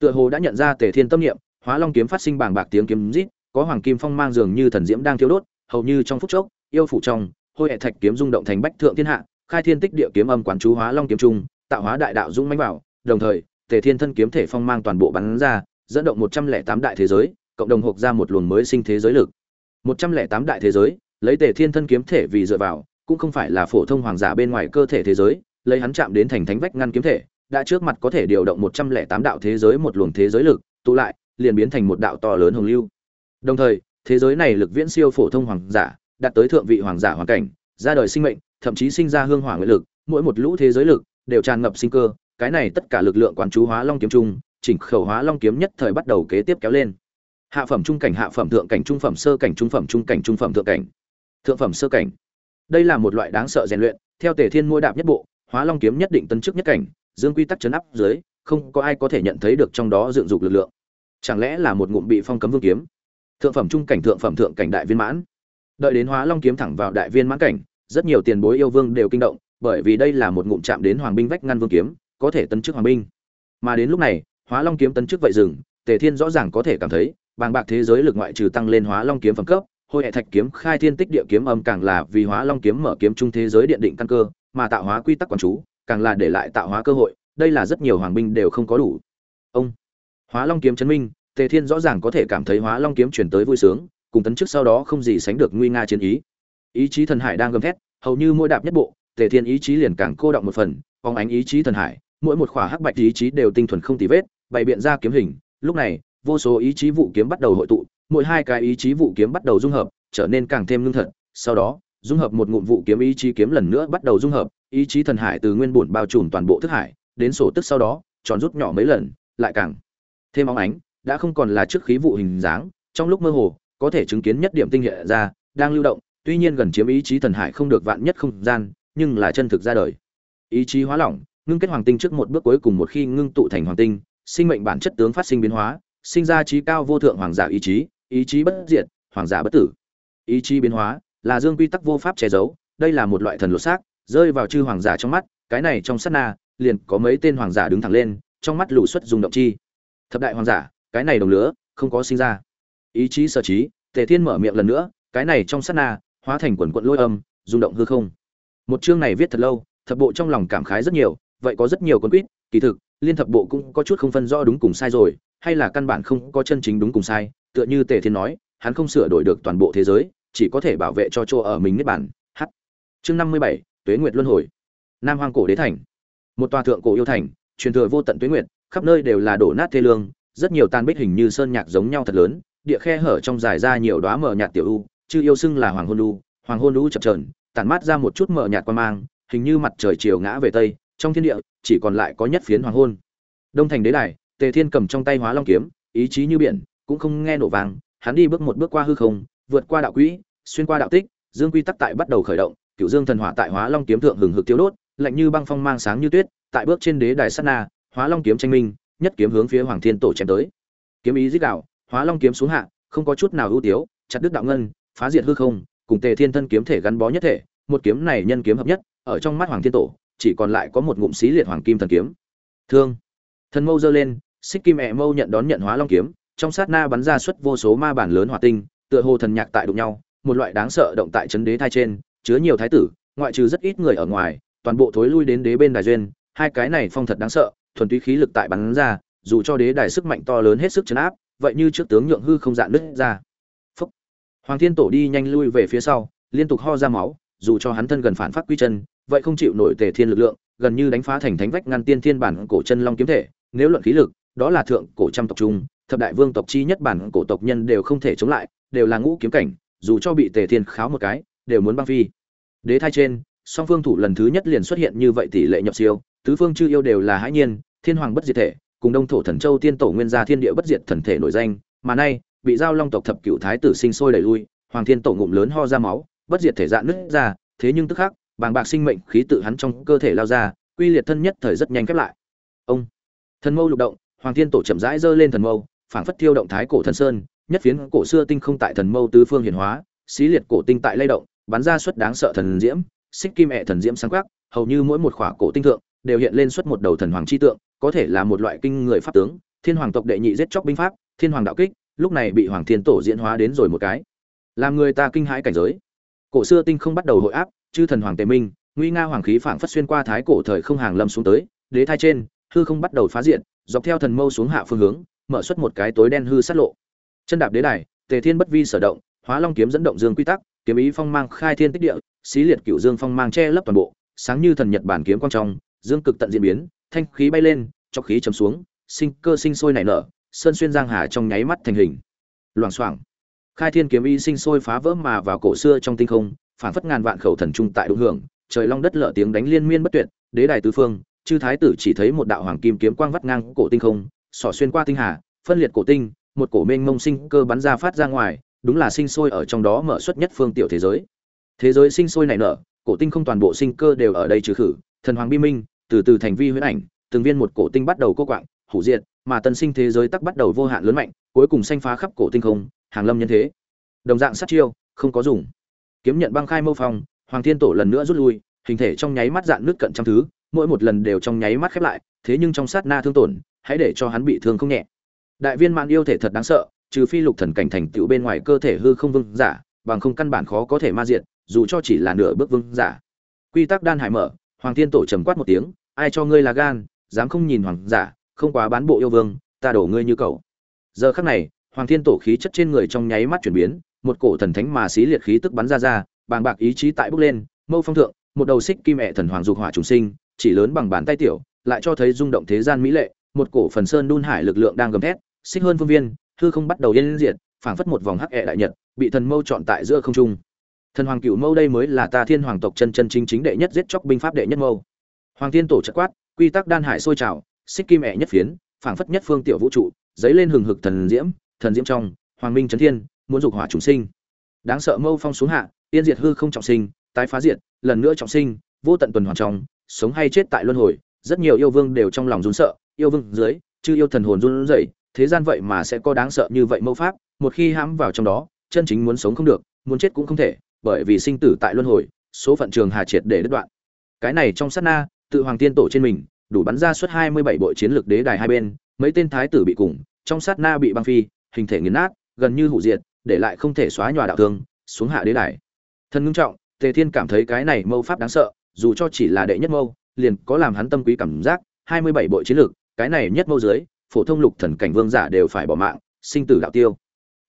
Tựa hồ đã nhận ra tề thiên tâm niệm, hóa long kiếm phát sinh bàng bạc tiếng kiếm rít, có hoàng kim phong mang dường như thần diễm đang thiêu đốt, hầu như trong phút chốc, yêu phủ trong, hôi hệ thạch kiếm rung động thành bách thượng thiên hạ, khai thiên tích địa kiếm âm quán chú hóa long kiếm trung, tạo hóa đại đạo dũng mãnh vào, đồng thời, tề thiên thân kiếm thể phong mang toàn bộ bắn ra, dẫn động một trăm lẻ tám đại thế giới, cộng đồng hộp ra một luồng mới sinh thế giới lực. một trăm lẻ tám đại thế giới, lấy tề thiên thân kiếm thể vì dựa vào, cũng không phải là phổ thông hoàng giả bên ngoài cơ thể thế giới, lấy hắn chạm đến thành thánh vách ngăn kiếm thể đã trước mặt có thể điều động một trăm lẻ tám đạo thế giới một luồng thế giới lực, tụ lại, liền biến thành một đạo to lớn hồng lưu. Đồng thời, thế giới này lực viễn siêu phổ thông hoàng giả, đạt tới thượng vị hoàng giả hoàn cảnh, ra đời sinh mệnh, thậm chí sinh ra hương hỏa nguyện lực, mỗi một lũ thế giới lực đều tràn ngập sinh cơ, cái này tất cả lực lượng quán chú hóa long kiếm trung chỉnh khẩu hóa long kiếm nhất thời bắt đầu kế tiếp kéo lên. Hạ phẩm trung cảnh, hạ phẩm thượng cảnh, trung phẩm sơ cảnh, trung phẩm trung cảnh, trung phẩm thượng cảnh. Thượng phẩm sơ cảnh. Đây là một loại đáng sợ rèn luyện, theo tề thiên môi đạp nhất bộ, hóa long kiếm nhất định tân chức nhất cảnh dương quy tắc chấn áp dưới, không có ai có thể nhận thấy được trong đó dựng dục lực lượng. Chẳng lẽ là một ngụm bị phong cấm vương kiếm? Thượng phẩm trung cảnh, thượng phẩm thượng cảnh đại viên mãn. Đợi đến hóa long kiếm thẳng vào đại viên mãn cảnh, rất nhiều tiền bối yêu vương đều kinh động, bởi vì đây là một ngụm chạm đến hoàng binh vách ngăn vương kiếm, có thể tấn chức hoàng binh. Mà đến lúc này, hóa long kiếm tấn chức vậy dừng, tề thiên rõ ràng có thể cảm thấy, bàng bạc thế giới lực ngoại trừ tăng lên hóa long kiếm phẩm cấp, hôi hệ thạch kiếm khai thiên tích địa kiếm âm càng là vì hóa long kiếm mở kiếm trung thế giới điện định căn cơ, mà tạo hóa quy tắc quản chú càng là để lại tạo hóa cơ hội, đây là rất nhiều hoàng binh đều không có đủ. Ông hóa long kiếm chấn minh, tề thiên rõ ràng có thể cảm thấy hóa long kiếm chuyển tới vui sướng, cùng tấn trước sau đó không gì sánh được nguy nga chiến ý. Ý chí thần hải đang gầm thét, hầu như mỗi đạp nhất bộ, tề thiên ý chí liền càng cô động một phần phóng ánh ý chí thần hải, mỗi một khỏa hắc bạch ý chí đều tinh thuần không tì vết, bày biện ra kiếm hình, lúc này, vô số ý chí vụ kiếm bắt đầu hội tụ, mỗi hai cái ý chí vụ kiếm bắt đầu dung hợp, trở nên càng thêm lương thật, sau đó, dung hợp một ngụm vụ kiếm ý chí kiếm lần nữa bắt đầu dung hợp ý chí thần hải từ nguyên bổn bao trùm toàn bộ thức hải, đến sổ tức sau đó, tròn rút nhỏ mấy lần, lại càng thêm óng ánh, đã không còn là trước khí vụ hình dáng, trong lúc mơ hồ, có thể chứng kiến nhất điểm tinh hệ ra, đang lưu động, tuy nhiên gần chiếm ý chí thần hải không được vạn nhất không gian, nhưng là chân thực ra đời. Ý chí hóa lỏng, ngưng kết hoàng tinh trước một bước cuối cùng một khi ngưng tụ thành hoàng tinh, sinh mệnh bản chất tướng phát sinh biến hóa, sinh ra trí cao vô thượng hoàng giả ý chí ý chí bất diệt, hoàng giả bất tử. Ý chí biến hóa là dương quy tắc vô pháp che giấu, đây là một loại thần lột xác rơi vào chư hoàng giả trong mắt, cái này trong sát na, liền có mấy tên hoàng giả đứng thẳng lên, trong mắt lũ xuất dùng động chi. Thập đại hoàng giả, cái này đồng lứa không có sinh ra. Ý chí sở trí, tề thiên mở miệng lần nữa, cái này trong sát na, hóa thành quần quận lôi âm, rung động hư không. Một chương này viết thật lâu, thập bộ trong lòng cảm khái rất nhiều, vậy có rất nhiều con quýt, kỳ thực, liên thập bộ cũng có chút không phân rõ đúng cùng sai rồi, hay là căn bản không có chân chính đúng cùng sai, tựa như tề thiên nói, hắn không sửa đổi được toàn bộ thế giới, chỉ có thể bảo vệ cho chỗ ở mình niết bản h chương năm mươi bảy tuế nguyệt luân hồi, nam hoang cổ đế thành. Một tòa thượng cổ yêu thành, truyền thừa vô tận tuế nguyệt, khắp nơi đều là đổ nát thê lương, rất nhiều tan bích hình như sơn nhạc giống nhau thật lớn, địa khe hở trong dài ra nhiều đóa mờ nhạt tiểu u, chư yêu xưng là hoàng hôn u, hoàng hôn u chập trờn tản mát ra một chút mờ nhạt quan mang, hình như mặt trời chiều ngã về tây, trong thiên địa, chỉ còn lại có nhất phiến hoàng hôn. Đông thành đế đài, tề thiên cầm trong tay hóa long kiếm, ý chí như biển, cũng không nghe nổ vàng hắn đi bước một bước qua hư không, vượt qua đạo quỹ, xuyên qua đạo tích, dương quy tắc tại bắt đầu khởi động cựu dương thần hỏa tại hóa long kiếm thượng hừng hực tiêu đốt, lạnh như băng phong mang sáng như tuyết, tại bước trên đế đài sát na, hóa long kiếm tranh minh, nhất kiếm hướng phía hoàng thiên tổ chém tới. Kiếm ý dích đạo hóa long kiếm xuống hạ, không có chút nào ưu tiếu, chặt đứt đạo ngân, phá diệt hư không, cùng tề thiên thân kiếm thể gắn bó nhất thể, một kiếm này nhân kiếm hợp nhất, ở trong mắt hoàng thiên tổ, chỉ còn lại có một ngụm xí liệt hoàng kim thần kiếm. Thương. Thần mâu giơ lên, xích kim mẹ mâu nhận đón nhận hóa long kiếm, trong sát na bắn ra xuất vô số ma bản lớn hỏa tinh, tựa hồ thần nhạc tại đụng nhau, một loại đáng sợ động tại chấn đế thai trên chứa nhiều thái tử, ngoại trừ rất ít người ở ngoài, toàn bộ thối lui đến đế bên đài duyên. Hai cái này phong thật đáng sợ, thuần túy khí lực tại bắn ra, dù cho đế đài sức mạnh to lớn hết sức chấn áp, vậy như trước tướng nhượng hư không dạn nứt ra. Phúc. hoàng thiên tổ đi nhanh lui về phía sau, liên tục ho ra máu, dù cho hắn thân gần phản phát quy chân, vậy không chịu nổi tề thiên lực lượng, gần như đánh phá thành thánh vách ngăn tiên thiên bản cổ chân long kiếm thể. Nếu luận khí lực, đó là thượng cổ trăm tộc trung, thập đại vương tộc chi nhất bản cổ tộc nhân đều không thể chống lại, đều là ngũ kiếm cảnh, dù cho bị tề thiên kháo một cái đều muốn băng phi. Đế thai trên, song phương thủ lần thứ nhất liền xuất hiện như vậy tỷ lệ nhập siêu, tứ phương chư yêu đều là hãi nhiên, thiên hoàng bất diệt thể, cùng đông thổ thần châu tiên tổ nguyên gia thiên địa bất diệt thần thể nổi danh, mà nay, bị giao long tộc thập cửu thái tử sinh sôi đẩy lui, hoàng thiên tổ ngụm lớn ho ra máu, bất diệt thể dạn nứt ra, thế nhưng tức khắc, bàng bạc sinh mệnh khí tự hắn trong cơ thể lao ra, quy liệt thân nhất thời rất nhanh khép lại. Ông, thần mâu lục động, hoàng thiên tổ chậm rãi giơ lên thần mâu, phảng phất thiêu động thái cổ thần sơn, nhất phiến cổ xưa tinh không tại thần mâu tứ phương hiển hóa, xí liệt cổ tinh tại lay động bắn ra suất đáng sợ thần diễm, xích kim mẹ thần diễm sáng quắc, hầu như mỗi một khỏa cổ tinh thượng đều hiện lên suất một đầu thần hoàng chi tượng, có thể là một loại kinh người pháp tướng, thiên hoàng tộc đệ nhị giết chóc binh pháp, thiên hoàng đạo kích, lúc này bị hoàng thiên tổ diễn hóa đến rồi một cái. Làm người ta kinh hãi cảnh giới. Cổ xưa tinh không bắt đầu hội áp, chư thần hoàng tề minh, nguy nga hoàng khí phảng phất xuyên qua thái cổ thời không hàng lâm xuống tới, đế thai trên, hư không bắt đầu phá diện, dọc theo thần mâu xuống hạ phương hướng, mở xuất một cái tối đen hư sát lộ. Chân đạp đế đài, tề thiên bất vi sở động, hóa long kiếm dẫn động dương quy tắc kiếm ý phong mang khai thiên tích địa, xí liệt cửu dương phong mang che lấp toàn bộ, sáng như thần nhật bản kiếm quang trong, dương cực tận diễn biến, thanh khí bay lên chọc khí chấm xuống, sinh cơ sinh sôi nảy nở, sơn xuyên giang hà trong nháy mắt thành hình. Loảng xoảng. Khai thiên kiếm ý sinh sôi phá vỡ mà vào cổ xưa trong tinh không, phản phất ngàn vạn khẩu thần trung tại độ hưởng, trời long đất lở tiếng đánh liên miên bất tuyệt, đế đài tứ phương, chư thái tử chỉ thấy một đạo hoàng kim kiếm quang vắt ngang cổ tinh không, xỏ xuyên qua tinh hà, phân liệt cổ tinh, một cổ mênh mông sinh cơ bắn ra phát ra ngoài đúng là sinh sôi ở trong đó mở xuất nhất phương tiểu thế giới. Thế giới sinh sôi nảy nở, cổ tinh không toàn bộ sinh cơ đều ở đây trừ khử, thần hoàng bi minh, từ từ thành vi huyễn ảnh, từng viên một cổ tinh bắt đầu cô quạng, hủ diệt, mà tân sinh thế giới tắc bắt đầu vô hạn lớn mạnh, cuối cùng xanh phá khắp cổ tinh không, hàng lâm nhân thế. Đồng dạng sát chiêu, không có dùng. Kiếm nhận băng khai mâu phong, hoàng thiên tổ lần nữa rút lui, hình thể trong nháy mắt dạn nước cận trăm thứ, mỗi một lần đều trong nháy mắt khép lại, thế nhưng trong sát na thương tổn, hãy để cho hắn bị thương không nhẹ. Đại viên mãn yêu thể thật đáng sợ trừ phi lục thần cảnh thành tựu bên ngoài cơ thể hư không vương giả, bằng không căn bản khó có thể ma diệt, dù cho chỉ là nửa bước vương giả. Quy tắc đan hải mở, hoàng thiên tổ trầm quát một tiếng, ai cho ngươi là gan, dám không nhìn hoàng giả, không quá bán bộ yêu vương, ta đổ ngươi như cậu. Giờ khắc này, hoàng thiên tổ khí chất trên người trong nháy mắt chuyển biến, một cổ thần thánh mà xí liệt khí tức bắn ra ra, bàng bạc ý chí tại bốc lên, mâu phong thượng, một đầu xích kim mẹ thần hoàng dục hỏa trùng sinh, chỉ lớn bằng bàn tay tiểu, lại cho thấy rung động thế gian mỹ lệ, một cổ phần sơn đun hải lực lượng đang gầm thét, xích hơn phương viên hư không bắt đầu yên diệt, phảng phất một vòng hắc ệ đại nhật, bị thần mâu chọn tại giữa không trung. Thần hoàng cửu mâu đây mới là ta thiên hoàng tộc chân chân chính chính đệ nhất giết chóc binh pháp đệ nhất mâu. Hoàng thiên tổ chợt quát, quy tắc đan hải sôi trào, xích kim ẹ nhất phiến, phảng phất nhất phương tiểu vũ trụ, giấy lên hừng hực thần diễm thần diễm trong, hoàng minh chấn thiên, muốn dục hỏa chúng sinh. Đáng sợ mâu phong xuống hạ tiên diệt hư không trọng sinh, tái phá diệt, lần nữa trọng sinh, vô tận tuần hoàn trong, sống hay chết tại luân hồi, rất nhiều yêu vương đều trong lòng run sợ, yêu vương dưới, chư yêu thần hồn run rẩy thế gian vậy mà sẽ có đáng sợ như vậy mâu pháp, một khi hãm vào trong đó, chân chính muốn sống không được, muốn chết cũng không thể, bởi vì sinh tử tại luân hồi, số phận trường hà triệt để đứt đoạn. Cái này trong sát na, tự hoàng tiên tổ trên mình, đủ bắn ra suốt hai mươi bảy bộ chiến lược đế đài hai bên, mấy tên thái tử bị cùng, trong sát na bị băng phi, hình thể nghiền nát, gần như hủ diệt, để lại không thể xóa nhòa đạo thương, xuống hạ đế đài. Thân ngưng trọng, tề thiên cảm thấy cái này mâu pháp đáng sợ, dù cho chỉ là đệ nhất mâu liền có làm hắn tâm quý cảm giác, hai mươi bảy bộ chiến lược, cái này nhất mâu dưới phổ thông lục thần cảnh vương giả đều phải bỏ mạng, sinh tử đạo tiêu.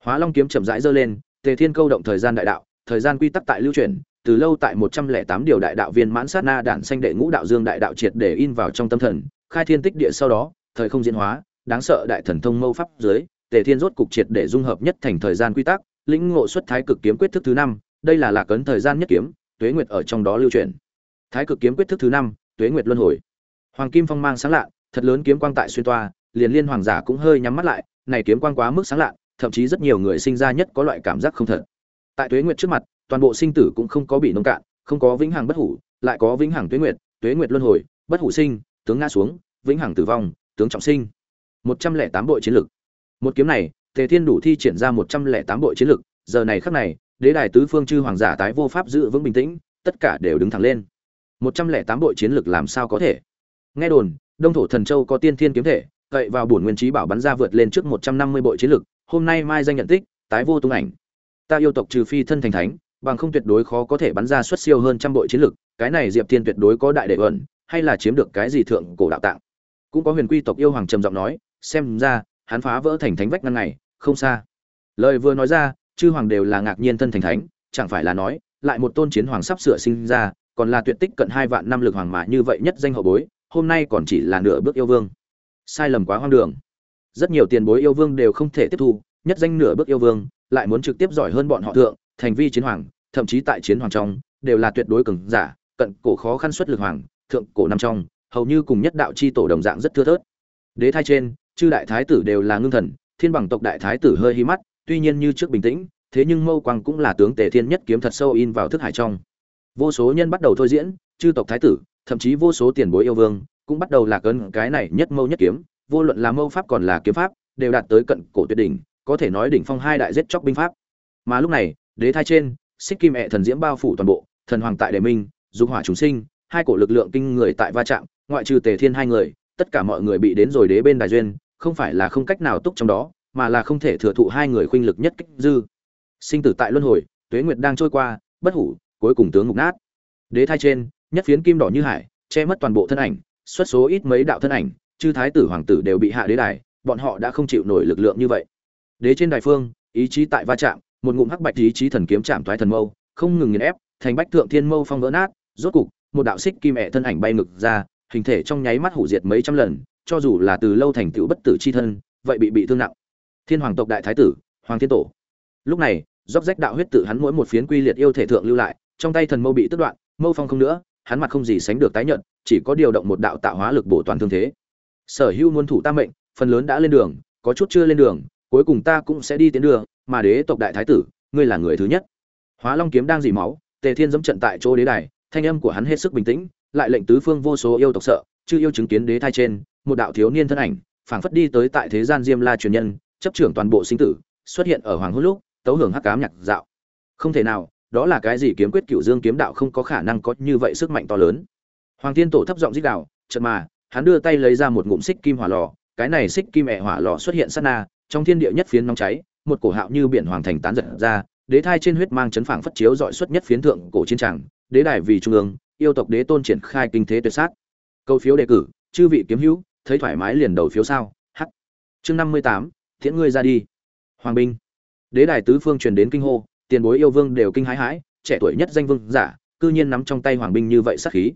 Hóa long kiếm chậm rãi giơ lên, tề thiên câu động thời gian đại đạo, thời gian quy tắc tại lưu truyền từ lâu tại một trăm lẻ tám điều đại đạo viên mãn sát na đản xanh đệ ngũ đạo dương đại đạo triệt để in vào trong tâm thần, khai thiên tích địa sau đó, thời không diễn hóa, đáng sợ đại thần thông mâu pháp dưới, tề thiên rốt cục triệt để dung hợp nhất thành thời gian quy tắc, lĩnh ngộ xuất thái cực kiếm quyết thức thứ năm, đây là lạc ấn thời gian nhất kiếm, tuế nguyệt ở trong đó lưu truyền thái cực kiếm quyết thức thứ năm, tuế nguyệt luân hồi. Hoàng kim phong mang sáng lạ, thật lớn kiếm quang tại xuyên toa liền liên hoàng giả cũng hơi nhắm mắt lại, này kiếm quang quá mức sáng lạ thậm chí rất nhiều người sinh ra nhất có loại cảm giác không thật. Tại tuế nguyệt trước mặt, toàn bộ sinh tử cũng không có bị nông cạn, không có vĩnh hằng bất hủ, lại có vĩnh hằng tuế nguyệt tuế nguyệt luân hồi, bất hủ sinh, tướng ngã xuống, vĩnh hằng tử vong, tướng trọng sinh. Một trăm lẻ tám bội chiến lực. Một kiếm này, tề thiên đủ thi triển ra một trăm lẻ tám bội chiến lực, giờ này khắc này, đế đài tứ phương chư hoàng giả tái vô pháp giữ vững bình tĩnh, tất cả đều đứng thẳng lên. Một trăm lẻ tám bội chiến lực làm sao có thể? Nghe đồn, đông thổ thần châu có tiên thiên kiếm thể cậy vào bổn nguyên trí bảo bắn ra vượt lên trước một trăm năm mươi bội chiến lực, hôm nay mai danh nhận tích, tái vô tung ảnh. Ta yêu tộc trừ phi thân thành thánh, bằng không tuyệt đối khó có thể bắn ra xuất siêu hơn trăm bội chiến lực, cái này diệp thiên tuyệt đối có đại đệ ẩn, hay là chiếm được cái gì thượng cổ đạo tạng? Cũng có huyền quy tộc yêu hoàng trầm giọng nói, xem ra, hắn phá vỡ thành thánh vách ngăn này, không xa. Lời vừa nói ra, chư hoàng đều là ngạc nhiên thân thành thánh, chẳng phải là nói, lại một tôn chiến hoàng sắp sửa sinh ra, còn là tuyệt tích cận hai vạn năm lực hoàng mà như vậy nhất danh hậu bối, hôm nay còn chỉ là nửa bước yêu vương sai lầm quá hoang đường. Rất nhiều tiền bối yêu vương đều không thể tiếp thu, nhất danh nửa bước yêu vương, lại muốn trực tiếp giỏi hơn bọn họ thượng, thành vi chiến hoàng, thậm chí tại chiến hoàng trong, đều là tuyệt đối cường giả, cận cổ khó khăn xuất lực hoàng, thượng cổ năm trong, hầu như cùng nhất đạo chi tổ đồng dạng rất thưa thớt. Đế thai trên, chư đại thái tử đều là ngưng thần, thiên bằng tộc đại thái tử hơi hí mắt, tuy nhiên như trước bình tĩnh, thế nhưng mâu quang cũng là tướng tề thiên nhất kiếm thật sâu in vào thức hải trong. Vô số nhân bắt đầu thôi diễn, chư tộc thái tử, thậm chí vô số tiền bối yêu vương cũng bắt đầu là cơn cái này nhất mâu nhất kiếm, vô luận là mâu pháp còn là kiếm pháp, đều đạt tới cận cổ tuyệt đỉnh, có thể nói đỉnh phong hai đại giết chóc binh pháp. Mà lúc này, đế thai trên, xích kim mẹ thần diễm bao phủ toàn bộ, thần hoàng tại đệ minh, dục hỏa chúng sinh, hai cổ lực lượng kinh người tại va chạm, ngoại trừ tề thiên hai người, tất cả mọi người bị đến rồi đế bên đài duyên, không phải là không cách nào túc trong đó, mà là không thể thừa thụ hai người khuynh lực nhất kích dư. Sinh tử tại luân hồi, tuế nguyệt đang trôi qua, bất hủ, cuối cùng tướng ngục nát. Đế thai trên, nhất phiến kim đỏ như hải, che mất toàn bộ thân ảnh xuất số ít mấy đạo thân ảnh, chư thái tử hoàng tử đều bị hạ đế đài, bọn họ đã không chịu nổi lực lượng như vậy. Đế trên đài phương, ý chí tại va chạm, một ngụm hắc bạch ý chí thần kiếm chạm thoái thần mâu, không ngừng nghiền ép, thành bách thượng thiên mâu phong vỡ nát, rốt cục, một đạo xích kim ẹ thân ảnh bay ngực ra, hình thể trong nháy mắt hủ diệt mấy trăm lần, cho dù là từ lâu thành tựu bất tử chi thân, vậy bị bị thương nặng. Thiên hoàng tộc đại thái tử, hoàng thiên tổ. Lúc này róc rách đạo huyết tự hắn mỗi một phiến quy liệt yêu thể thượng lưu lại, trong tay thần mâu bị tức đoạn, mâu phong không nữa hắn mặt không gì sánh được tái nhận chỉ có điều động một đạo tạo hóa lực bổ toàn thương thế. Sở hữu muôn thủ tam mệnh, phần lớn đã lên đường, có chút chưa lên đường, cuối cùng ta cũng sẽ đi tiến đường, mà đế tộc đại thái tử, ngươi là người thứ nhất. Hóa long kiếm đang dỉ máu, tề thiên dẫm trận tại chỗ đế đài, thanh âm của hắn hết sức bình tĩnh, lại lệnh tứ phương vô số yêu tộc sợ chưa yêu chứng kiến đế thai trên, một đạo thiếu niên thân ảnh, phảng phất đi tới tại thế gian diêm la truyền nhân, chấp trưởng toàn bộ sinh tử, xuất hiện ở hoàng hôn lúc, tấu hưởng hắc cám nhạc dạo. Không thể nào đó là cái gì kiếm quyết cựu dương kiếm đạo không có khả năng có như vậy sức mạnh to lớn. Hoàng thiên tổ thấp giọng dích đạo chợt mà, hắn đưa tay lấy ra một ngụm xích kim hỏa lò, cái này xích kim ẹ hỏa lò xuất hiện sát na, trong thiên địa nhất phiến nóng cháy, một cổ hạo như biển hoàng thành tán giật ra, đế thai trên huyết mang chấn phảng phất chiếu dọi xuất nhất phiến thượng cổ chiến tràng đế đài vì trung ương, yêu tộc đế tôn triển khai kinh thế tuyệt sát. Câu phiếu đề cử, chư vị kiếm hữu, thấy thoải mái liền đầu phiếu sao h chương năm mươi tám, thiện ngươi ra đi. Hoàng binh đế đài tứ phương truyền đến kinh hô tiền bối yêu vương đều kinh hãi hãi, trẻ tuổi nhất danh vương giả, cư nhiên nắm trong tay hoàng binh như vậy sát khí.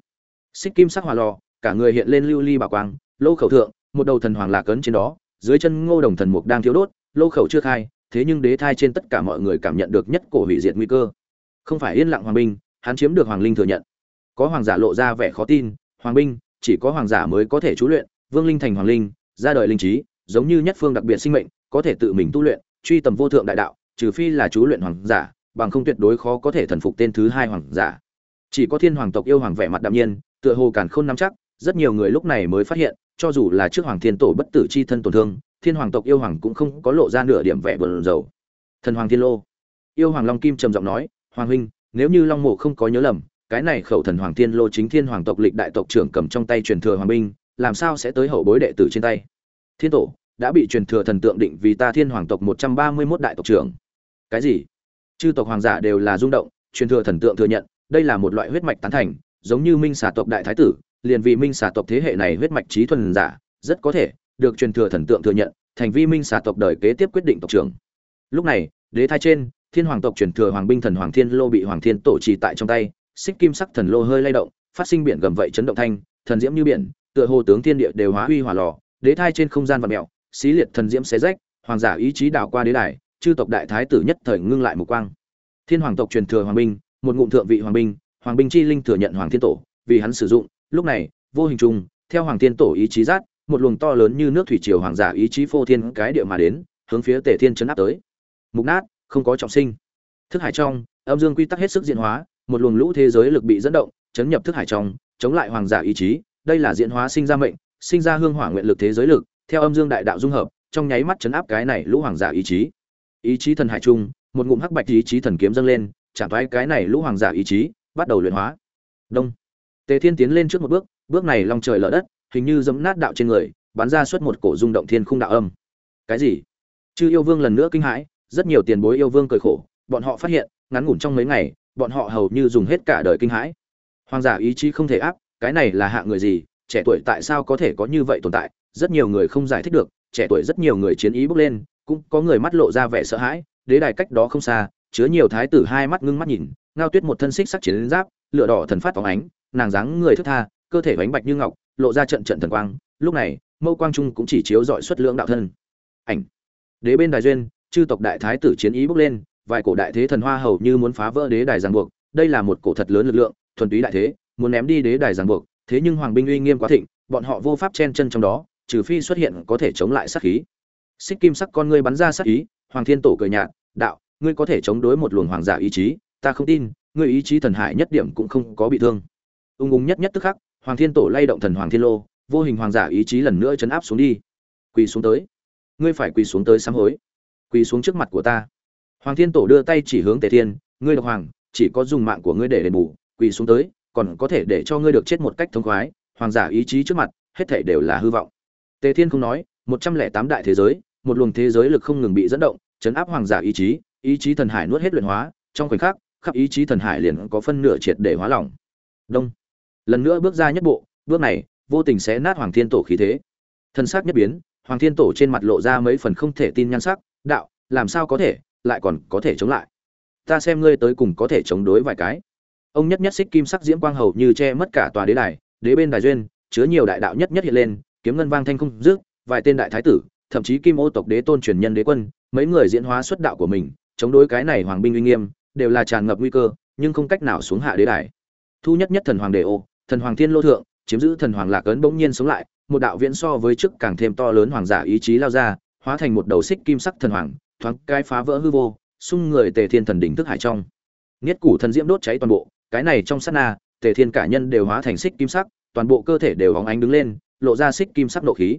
Xích kim sắc hỏa lò, cả người hiện lên lưu ly bảo quang lô khẩu thượng, một đầu thần hoàng lạc ấn trên đó, dưới chân ngô đồng thần mục đang thiếu đốt lô khẩu chưa khai, thế nhưng đế thai trên tất cả mọi người cảm nhận được nhất cổ hủy diệt nguy cơ. Không phải yên lặng hoàng binh, hắn chiếm được hoàng linh thừa nhận. Có hoàng giả lộ ra vẻ khó tin, hoàng binh, chỉ có hoàng giả mới có thể chú luyện, vương linh thành hoàng linh, ra đời linh trí, giống như nhất phương đặc biệt sinh mệnh, có thể tự mình tu luyện, truy tầm vô thượng đại đạo trừ phi là chú luyện hoàng giả, bằng không tuyệt đối khó có thể thần phục tên thứ hai hoàng giả. Chỉ có thiên hoàng tộc yêu hoàng vẻ mặt đạm nhiên, tựa hồ càn khôn nắm chắc, rất nhiều người lúc này mới phát hiện, cho dù là trước hoàng thiên tổ bất tử chi thân tổn thương, thiên hoàng tộc yêu hoàng cũng không có lộ ra nửa điểm vẻ buồn dầu thần hoàng thiên lô. Yêu hoàng long kim trầm giọng nói, hoàng huynh, nếu như long mộ không có nhớ lầm, cái này khẩu thần hoàng thiên lô chính thiên hoàng tộc lịch đại tộc trưởng cầm trong tay truyền thừa hoàng binh, làm sao sẽ tới hậu bối đệ tử trên tay? Thiên tổ, đã bị truyền thừa thần tượng định vì ta thiên hoàng tộc một trăm ba mươi 131 đại tộc trưởng cái gì? Chư tộc hoàng giả đều là rung động, truyền thừa thần tượng thừa nhận, đây là một loại huyết mạch tán thành, giống như minh xà tộc đại thái tử, liền vì minh xà tộc thế hệ này huyết mạch trí thuần giả, rất có thể được truyền thừa thần tượng thừa nhận, thành vi minh xà tộc đời kế tiếp quyết định tộc trưởng. Lúc này, đế thai trên, thiên hoàng tộc truyền thừa hoàng binh thần hoàng thiên lô bị hoàng thiên tổ trì tại trong tay, xích kim sắc thần lô hơi lay động, phát sinh biển gầm vậy chấn động thanh, thần diễm như biển, tựa hồ tướng thiên địa đều hóa huy hỏa lò, đế thai trên không gian vật mèo xí liệt thần diễm xé rách, hoàng giả ý chí đảo qua đế đài chư tộc đại thái tử nhất thời ngưng lại một quang. Thiên hoàng tộc truyền thừa hoàng binh một ngụm thượng vị hoàng binh hoàng binh chi linh thừa nhận hoàng thiên tổ vì hắn sử dụng. Lúc này vô hình trung theo hoàng thiên tổ ý chí giác, một luồng to lớn như nước thủy triều hoàng giả ý chí phô thiên cái địa mà đến hướng phía tề thiên chấn áp tới. Mục nát không có trọng sinh. Thức hải trong âm dương quy tắc hết sức diễn hóa một luồng lũ thế giới lực bị dẫn động chấn nhập thức hải trong chống lại hoàng giả ý chí. Đây là diễn hóa sinh ra mệnh sinh ra hương hỏa nguyện lực thế giới lực theo âm dương đại đạo dung hợp trong nháy mắt chấn áp cái này lũ hoàng giả ý chí ý chí thần hải trung một ngụm hắc bạch ý chí thần kiếm dâng lên, chạm thoái cái này lũ hoàng giả ý chí, bắt đầu luyện hóa. Đông. Tề thiên tiến lên trước một bước bước này long trời lở đất, hình như giấm nát đạo trên người, bắn ra suốt một cổ rung động thiên khung đạo âm. Cái gì? Chư yêu vương lần nữa kinh hãi, rất nhiều tiền bối yêu vương cười khổ, bọn họ phát hiện, ngắn ngủn trong mấy ngày, bọn họ hầu như dùng hết cả đời kinh hãi. Hoàng giả ý chí không thể áp, cái này là hạ người gì, trẻ tuổi tại sao có thể có như vậy tồn tại, rất nhiều người không giải thích được, trẻ tuổi rất nhiều người chiến ý bước lên cũng có người mắt lộ ra vẻ sợ hãi, đế đài cách đó không xa, chứa nhiều thái tử hai mắt ngưng mắt nhìn, ngao tuyết một thân xích sắc chiến giáp, lửa đỏ thần phát phóng ánh, nàng dáng người thức tha, cơ thể bánh bạch như ngọc, lộ ra trận trận thần quang, lúc này, mâu quang trung cũng chỉ chiếu dọi xuất lưỡng đạo thân. Ảnh. Đế bên đài duyên, chư tộc đại thái tử chiến ý bước lên, vài cổ đại thế thần hoa hầu như muốn phá vỡ đế đài giằng buộc, đây là một cổ thật lớn lực lượng, thuần túy đại thế, muốn ném đi đế đài giằng buộc, thế nhưng hoàng binh uy nghiêm quá thịnh, bọn họ vô pháp chen chân trong đó, trừ phi xuất hiện có thể chống lại sát khí xích kim sắc con ngươi bắn ra sát ý, hoàng thiên tổ cười nhạt, đạo, ngươi có thể chống đối một luồng hoàng giả ý chí, ta không tin, ngươi ý chí thần hải nhất điểm cũng không có bị thương. Ung ung nhất nhất tức khắc, hoàng thiên tổ lay động thần hoàng thiên lô, vô hình hoàng giả ý chí lần nữa chấn áp xuống đi. Quỳ xuống tới, ngươi phải quỳ xuống tới sám hối, quỳ xuống trước mặt của ta. Hoàng thiên tổ đưa tay chỉ hướng tề thiên, ngươi độc hoàng, chỉ có dùng mạng của ngươi để đền bù, quỳ xuống tới, còn có thể để cho ngươi được chết một cách thông khoái, hoàng giả ý chí trước mặt, hết thể đều là hư vọng. Tề thiên không nói, một trăm lẻ tám đại thế giới một luồng thế giới lực không ngừng bị dẫn động chấn áp hoàng giả ý chí ý chí thần hải nuốt hết luyện hóa trong khoảnh khắc khắp ý chí thần hải liền có phân nửa triệt để hóa lỏng. Đông. Lần nữa bước ra nhất bộ bước này vô tình sẽ nát hoàng thiên tổ khí thế. Thân sắc nhất biến hoàng thiên tổ trên mặt lộ ra mấy phần không thể tin nhan sắc đạo làm sao có thể lại còn có thể chống lại? Ta xem ngươi tới cùng có thể chống đối vài cái. Ông nhất nhất xích kim sắc diễm quang hầu như che mất cả tòa đế đài đế bên đài duyên chứa nhiều đại đạo nhất nhất hiện lên kiếm ngân vang thanh không dứt, vài tên đại thái tử thậm chí kim ô tộc đế tôn truyền nhân đế quân, mấy người diễn hóa xuất đạo của mình, chống đối cái này hoàng binh uy nghiêm, đều là tràn ngập nguy cơ, nhưng không cách nào xuống hạ đế đài. Thu nhất nhất thần hoàng đề ô, thần hoàng thiên lô thượng, chiếm giữ thần hoàng lạc ấn bỗng nhiên sống lại, một đạo viễn so với trước càng thêm to lớn hoàng giả ý chí lao ra, hóa thành một đầu xích kim sắc thần hoàng, thoáng cái phá vỡ hư vô, xung người tề thiên thần đỉnh thức hải trong. Nghiết củ thần diễm đốt cháy toàn bộ, cái này trong sát na, tề thiên cả nhân đều hóa thành xích kim sắc, toàn bộ cơ thể đều hóng ánh đứng lên, lộ ra xích kim sắc nộ khí.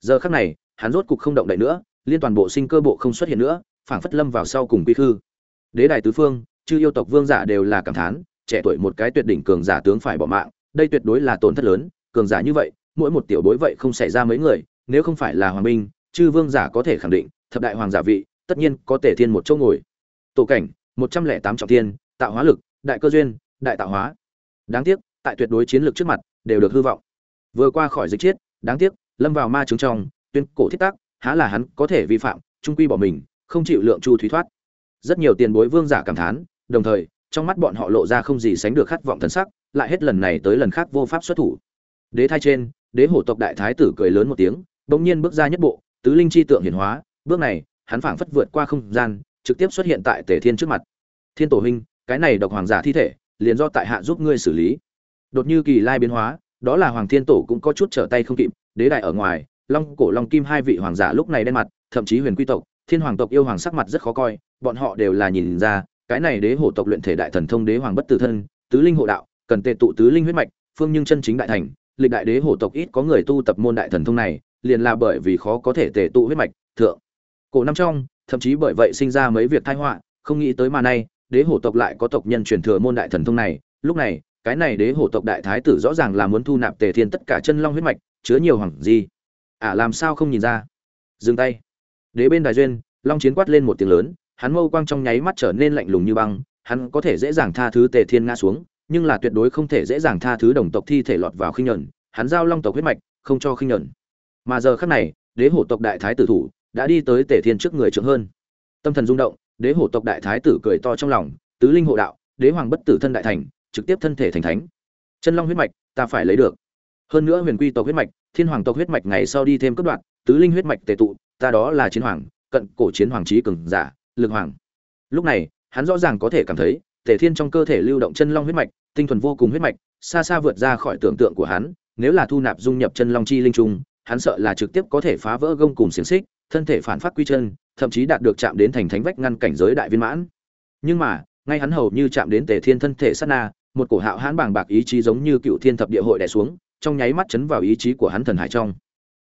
Giờ khắc này hắn rốt cục không động đậy nữa, liên toàn bộ sinh cơ bộ không xuất hiện nữa, phảng phất lâm vào sau cùng quy hư. đế đài tứ phương, chư yêu tộc vương giả đều là cảm thán, trẻ tuổi một cái tuyệt đỉnh cường giả tướng phải bỏ mạng, đây tuyệt đối là tổn thất lớn, cường giả như vậy, mỗi một tiểu bối vậy không xảy ra mấy người, nếu không phải là hoàng minh, chư vương giả có thể khẳng định, thập đại hoàng giả vị, tất nhiên có thể thiên một chỗ ngồi. Tổ cảnh, một trăm lẻ tám trọng thiên, tạo hóa lực, đại cơ duyên, đại tạo hóa. Đáng tiếc, tại tuyệt đối chiến lược trước mặt, đều được hư vọng. Vừa qua khỏi dịch chiết, đáng tiếc, lâm vào ma trướng trong tuyên cổ thiết tác, há là hắn có thể vi phạm, trung quy bỏ mình, không chịu lượng chu thúy thoát. Rất nhiều tiền bối vương giả cảm thán, đồng thời, trong mắt bọn họ lộ ra không gì sánh được khát vọng thần sắc, lại hết lần này tới lần khác vô pháp xuất thủ. Đế thai trên, đế hổ tộc đại thái tử cười lớn một tiếng, bỗng nhiên bước ra nhất bộ, tứ linh chi tượng hiển hóa, bước này, hắn phảng phất vượt qua không gian, trực tiếp xuất hiện tại tề thiên trước mặt. Thiên tổ huynh, cái này độc hoàng giả thi thể, liền do tại hạ giúp ngươi xử lý. Đột như kỳ lai biến hóa, đó là hoàng thiên tổ cũng có chút trở tay không kịp, đế đại ở ngoài long cổ long kim hai vị hoàng giả lúc này đen mặt, thậm chí huyền quy tộc, thiên hoàng tộc yêu hoàng sắc mặt rất khó coi, bọn họ đều là nhìn ra, cái này đế hổ tộc luyện thể đại thần thông đế hoàng bất tử thân, tứ linh hộ đạo, cần tề tụ tứ linh huyết mạch, phương nhưng chân chính đại thành, lịch đại đế hổ tộc ít có người tu tập môn đại thần thông này, liền là bởi vì khó có thể tề tụ huyết mạch, thượng. Cổ năm trong, thậm chí bởi vậy sinh ra mấy việc tai họa, không nghĩ tới mà nay, đế hổ tộc lại có tộc nhân truyền thừa môn đại thần thông này, lúc này, cái này đế hổ tộc đại thái tử rõ ràng là muốn thu nạp tề thiên tất cả chân long huyết mạch, chứa nhiều hoàng gì à làm sao không nhìn ra? Dừng tay. Đế bên đài duyên, long chiến quát lên một tiếng lớn, hắn mâu quang trong nháy mắt trở nên lạnh lùng như băng, hắn có thể dễ dàng tha thứ tề thiên ngã xuống, nhưng là tuyệt đối không thể dễ dàng tha thứ đồng tộc thi thể lọt vào khinh nhẫn hắn giao long tộc huyết mạch, không cho khinh nhẫn mà giờ khắc này, đế hổ tộc đại thái tử thủ đã đi tới tề thiên trước người trưởng hơn. Tâm thần rung động, đế hổ tộc đại thái tử cười to trong lòng, tứ linh hộ đạo, đế hoàng bất tử thân đại thành, trực tiếp thân thể thành thánh. Chân long huyết mạch, ta phải lấy được hơn nữa huyền quy tộc huyết mạch, thiên hoàng tộc huyết mạch ngày sau đi thêm cấp đoạn, tứ linh huyết mạch tề tụ, ta đó là chiến hoàng, cận cổ chiến hoàng trí cường giả, lực hoàng. Lúc này, hắn rõ ràng có thể cảm thấy, tề thiên trong cơ thể lưu động chân long huyết mạch, tinh thuần vô cùng huyết mạch, xa xa vượt ra khỏi tưởng tượng của hắn, nếu là thu nạp dung nhập chân long chi linh trung, hắn sợ là trực tiếp có thể phá vỡ gông cùng xiềng xích, thân thể phản phát quy chân, thậm chí đạt được chạm đến thành thánh vách ngăn cảnh giới đại viên mãn. Nhưng mà, ngay hắn hầu như chạm đến tề thiên thân thể sát na, một cổ hạo hãn bàng bạc ý chí giống như cựu thiên thập địa hội đè xuống trong nháy mắt chấn vào ý chí của hắn thần hải trong.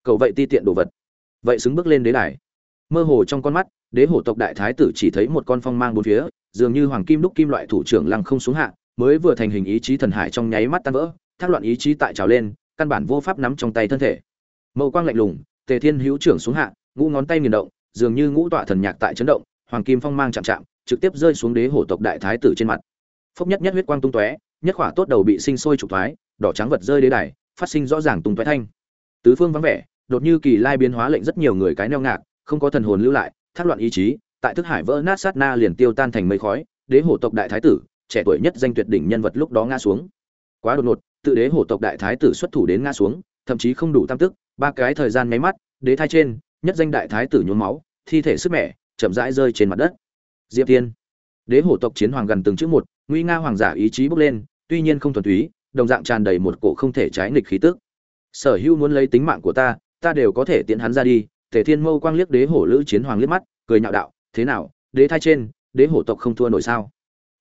Cậu vậy ti tiện đồ vật. Vậy xứng bước lên đế đài. Mơ hồ trong con mắt, đế hổ tộc đại thái tử chỉ thấy một con phong mang bốn phía, dường như hoàng kim đúc kim loại thủ trưởng lăng không xuống hạ, mới vừa thành hình ý chí thần hải trong nháy mắt tan vỡ, thác loạn ý chí tại trào lên, căn bản vô pháp nắm trong tay thân thể. Mậu quang lạnh lùng, tề thiên hữu trưởng xuống hạ, ngũ ngón tay nghiền động, dường như ngũ tọa thần nhạc tại chấn động, hoàng kim phong mang chạm chạm, trực tiếp rơi xuống đế hổ tộc đại thái tử trên mặt. Phốc nhất nhất huyết quang tung tóe, nhất khỏa tốt đầu bị sinh sôi trục thoái đỏ trắng vật rơi đế đài, phát sinh rõ ràng tung tóe thanh. Tứ phương vắng vẻ, đột như kỳ lai biến hóa lệnh rất nhiều người cái neo ngạc, không có thần hồn lưu lại, thác loạn ý chí, tại thức hải vỡ nát sát na liền tiêu tan thành mây khói, đế hổ tộc đại thái tử, trẻ tuổi nhất danh tuyệt đỉnh nhân vật lúc đó ngã xuống. Quá đột ngột, tự đế hổ tộc đại thái tử xuất thủ đến ngã xuống, thậm chí không đủ tam tức, ba cái thời gian nháy mắt, đế thai trên, nhất danh đại thái tử nhuốm máu, thi thể sức mẻ, chậm rãi rơi trên mặt đất. Diệp tiên. Đế hổ tộc chiến hoàng gần từng chữ một, nguy nga hoàng giả ý chí bốc lên, tuy nhiên không thuần túy đồng dạng tràn đầy một cổ không thể trái nghịch khí tức. Sở Hưu muốn lấy tính mạng của ta ta đều có thể tiễn hắn ra đi. Tề thiên mâu quang liếc đế hổ lữ chiến hoàng liếc mắt, cười nhạo đạo, thế nào, đế thai trên, đế hổ tộc không thua nổi sao?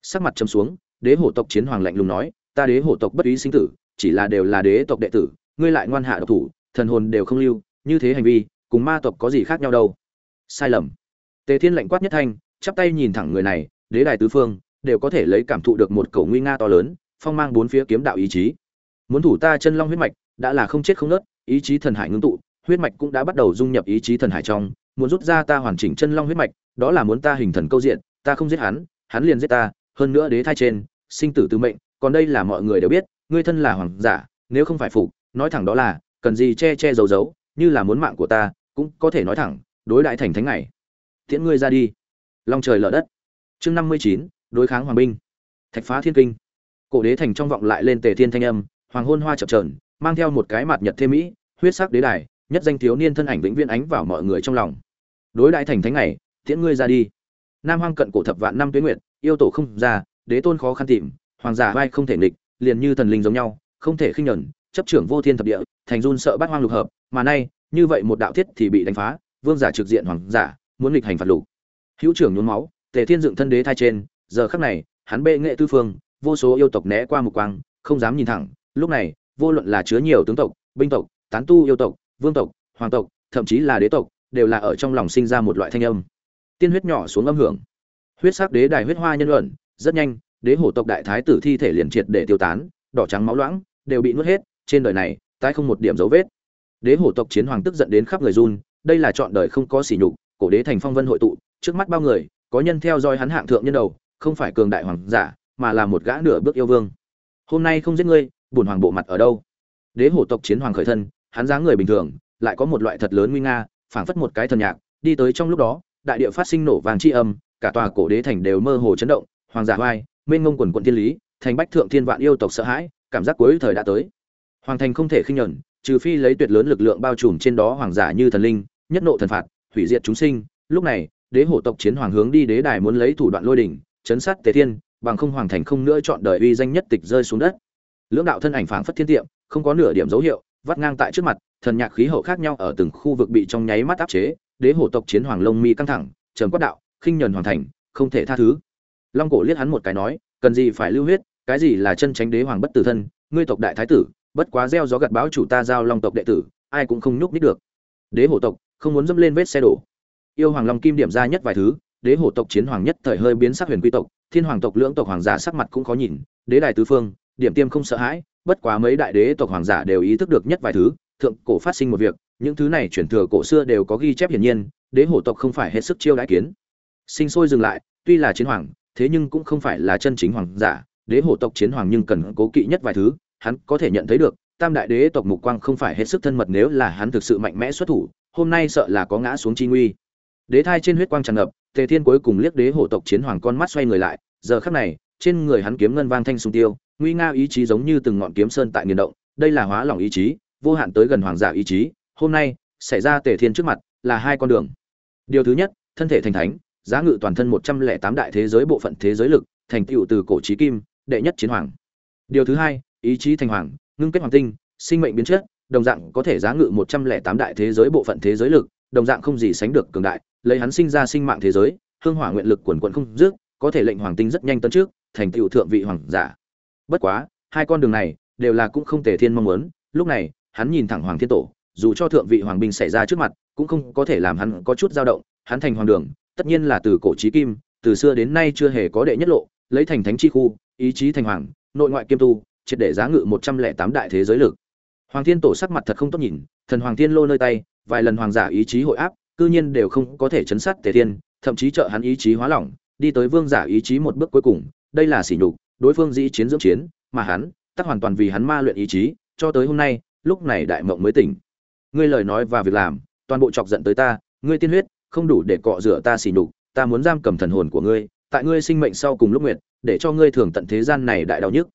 Sắc mặt trầm xuống, đế hổ tộc chiến hoàng lạnh lùng nói, ta đế hổ tộc bất ý sinh tử, chỉ là đều là đế tộc đệ tử, ngươi lại ngoan hạ độc thủ, thần hồn đều không lưu, như thế hành vi, cùng ma tộc có gì khác nhau đâu? Sai lầm. Tề thiên lạnh quát nhất thanh, chắp tay nhìn thẳng người này, đế đài tứ phương, đều có thể lấy cảm thụ được một cẩu nguy nga to lớn phong mang bốn phía kiếm đạo ý chí. Muốn thủ ta chân long huyết mạch, đã là không chết không nớt ý chí thần hải ngưng tụ, huyết mạch cũng đã bắt đầu dung nhập ý chí thần hải trong, muốn rút ra ta hoàn chỉnh chân long huyết mạch, đó là muốn ta hình thần câu diện, ta không giết hắn hắn liền giết ta, hơn nữa đế thai trên, sinh tử tư mệnh, còn đây là mọi người đều biết, ngươi thân là hoàng giả, nếu không phải phục, nói thẳng đó là, cần gì che che giấu giấu, như là muốn mạng của ta, cũng có thể nói thẳng, đối đại thành thánh này. Tiễn ngươi ra đi. Long trời lở đất. Chương năm mươi chín, đối kháng hoàng binh. Thạch phá thiên kinh cổ đế thành trong vọng lại lên tề thiên thanh âm, hoàng hôn hoa chập trờn mang theo một cái mặt nhật thêm mỹ, huyết sắc đế đài, nhất danh thiếu niên thân ảnh vĩnh viễn ánh vào mọi người trong lòng. Đối đại thành thánh này, tiễn ngươi ra đi. Nam hoang cận cổ thập vạn năm tuyến nguyệt, yêu tổ không ra, đế tôn khó khăn tìm, hoàng giả vai không thể nghịch, liền như thần linh giống nhau, không thể khinh nhẫn, chấp trưởng vô thiên thập địa, thành run sợ bát hoang lục hợp, mà nay, như vậy một đạo thiết thì bị đánh phá, vương giả trực diện hoàng giả, muốn nghịch hành phạt lục. Hữu trưởng nhuốm máu, tề thiên dựng thân đế thai trên, giờ khắc này, hắn bệ nghệ tư phương vô số yêu tộc né qua một quang, không dám nhìn thẳng. Lúc này, vô luận là chứa nhiều tướng tộc, binh tộc, tán tu yêu tộc, vương tộc, hoàng tộc, thậm chí là đế tộc, đều là ở trong lòng sinh ra một loại thanh âm. Tiên huyết nhỏ xuống âm hưởng. Huyết sắc đế đài huyết hoa nhân luận, rất nhanh, đế hổ tộc đại thái tử thi thể liền triệt để tiêu tán, đỏ trắng máu loãng, đều bị nuốt hết. Trên đời này, tái không một điểm dấu vết. Đế hổ tộc chiến hoàng tức giận đến khắp người run, đây là chọn đời không có sỉ nhục, cổ đế thành phong vân hội tụ, trước mắt bao người, có nhân theo dõi hắn hạng thượng nhân đầu, không phải cường đại hoàng giả mà là một gã nửa bước yêu vương. Hôm nay không giết ngươi bổn hoàng bộ mặt ở đâu? Đế hổ tộc chiến hoàng khởi thân hắn dáng người bình thường lại có một loại thật lớn nguy nga phảng phất một cái thần nhạc đi tới trong lúc đó đại địa phát sinh nổ vàng chi âm cả tòa cổ đế thành đều mơ hồ chấn động hoàng giả hoai, mênh ngông quần quận thiên lý thành bách thượng thiên vạn yêu tộc sợ hãi cảm giác cuối thời đã tới. Hoàng thành không thể khinh nhẫn trừ phi lấy tuyệt lớn lực lượng bao trùm trên đó hoàng giả như thần linh nhất nộ thần phạt hủy diệt chúng sinh. Lúc này đế hổ tộc chiến hoàng hướng đi đế đài muốn lấy thủ đoạn lôi đỉnh chấn sát tề thiên bằng không hoàng thành không nữa chọn đời uy danh nhất tịch rơi xuống đất. Lưỡng đạo thân ảnh phảng phất thiên tiệm, không có nửa điểm dấu hiệu, vắt ngang tại trước mặt, thần nhạc khí hậu khác nhau ở từng khu vực bị trong nháy mắt áp chế, đế hổ tộc chiến hoàng lông mi căng thẳng, trầm quát đạo, khinh nhẫn hoàng thành, không thể tha thứ. Long cổ liếc hắn một cái nói, cần gì phải lưu huyết, cái gì là chân tránh đế hoàng bất tử thân, ngươi tộc đại thái tử, bất quá gieo gió gặt báo chủ ta giao long tộc đệ tử, ai cũng không nhúc nít được. Đế hổ tộc, không muốn dẫm lên vết xe đổ. Yêu hoàng long kim điểm ra nhất vài thứ, đế hổ tộc chiến hoàng nhất thời hơi biến sắc huyền quy tộc thiên hoàng tộc lưỡng tộc hoàng giả sắc mặt cũng khó nhìn, đế đài tứ phương, điểm tiêm không sợ hãi, bất quá mấy đại đế tộc hoàng giả đều ý thức được nhất vài thứ, thượng cổ phát sinh một việc, những thứ này chuyển thừa cổ xưa đều có ghi chép hiển nhiên, đế hổ tộc không phải hết sức chiêu đãi kiến. Sinh sôi dừng lại, tuy là chiến hoàng, thế nhưng cũng không phải là chân chính hoàng giả, đế hổ tộc chiến hoàng nhưng cần cố kỵ nhất vài thứ, hắn có thể nhận thấy được, tam đại đế tộc mục quang không phải hết sức thân mật nếu là hắn thực sự mạnh mẽ xuất thủ, hôm nay sợ là có ngã xuống chi nguy. Đế thai trên huyết quang tràn ngập tề thiên cuối cùng liếc đế hổ tộc chiến hoàng con mắt xoay người lại, giờ khắc này, trên người hắn kiếm ngân vang thanh sung tiêu, nguy nga ý chí giống như từng ngọn kiếm sơn tại nghiền động, đây là hóa lòng ý chí, vô hạn tới gần hoàng giả ý chí, hôm nay, xảy ra tề thiên trước mặt, là hai con đường. Điều thứ nhất, thân thể thành thánh, giá ngự toàn thân một trăm lẻ tám đại thế giới bộ phận thế giới lực, thành tựu từ cổ chí kim, đệ nhất chiến hoàng. Điều thứ hai, ý chí thành hoàng, ngưng kết hoàng tinh, sinh mệnh biến chất, đồng dạng có thể giá ngự một trăm lẻ tám đại thế giới bộ phận thế giới lực, đồng dạng không gì sánh được cường đại lấy hắn sinh ra sinh mạng thế giới, hương hỏa nguyện lực quần quận không dứt, có thể lệnh hoàng tinh rất nhanh tấn trước, thành tựu thượng vị hoàng giả. Bất quá, hai con đường này đều là cũng không tề thiên mong muốn, lúc này, hắn nhìn thẳng hoàng thiên tổ, dù cho thượng vị hoàng binh xảy ra trước mặt, cũng không có thể làm hắn có chút dao động, hắn thành hoàng đường, tất nhiên là từ cổ chí kim, từ xưa đến nay chưa hề có đệ nhất lộ, lấy thành thánh chi khu, ý chí thành hoàng, nội ngoại kiêm tu, triệt để giá ngự một trăm lẻ tám đại thế giới lực. Hoàng thiên tổ sắc mặt thật không tốt nhìn, thần hoàng thiên lô nơi tay, vài lần hoàng giả ý chí hội áp cư nhiên đều không có thể chấn sát tề thiên thậm chí trợ hắn ý chí hóa lỏng đi tới vương giả ý chí một bước cuối cùng đây là sỉ nhục đối phương dĩ chiến dưỡng chiến mà hắn tất hoàn toàn vì hắn ma luyện ý chí cho tới hôm nay lúc này đại mộng mới tỉnh. Ngươi lời nói và việc làm toàn bộ chọc giận tới ta ngươi tiên huyết không đủ để cọ rửa ta xỉ nhục ta muốn giam cầm thần hồn của ngươi tại ngươi sinh mệnh sau cùng lúc nguyệt, để cho ngươi thường tận thế gian này đại đau nhức.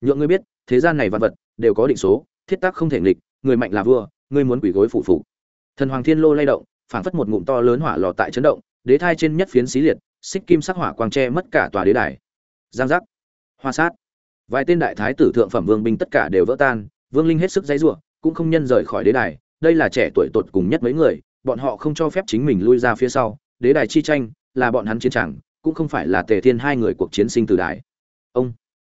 Nhượng ngươi biết thế gian này vạn vật đều có định số thiết tác không thể nghịch người mạnh là vua ngươi muốn quỷ gối phụ phụ thần hoàng thiên lô lay động phảng phất một ngụm to lớn hỏa lò tại chấn động, đế thai trên nhất phiến xí liệt, xích kim sắc hỏa quang che mất cả tòa đế đài. Giang giác. Hoa sát. Vài tên đại thái tử thượng phẩm vương binh tất cả đều vỡ tan, vương linh hết sức dãy rủa, cũng không nhân rời khỏi đế đài, đây là trẻ tuổi tột cùng nhất mấy người, bọn họ không cho phép chính mình lui ra phía sau, đế đài chi tranh là bọn hắn chiến tràng, cũng không phải là tề thiên hai người cuộc chiến sinh tử đài. Ông.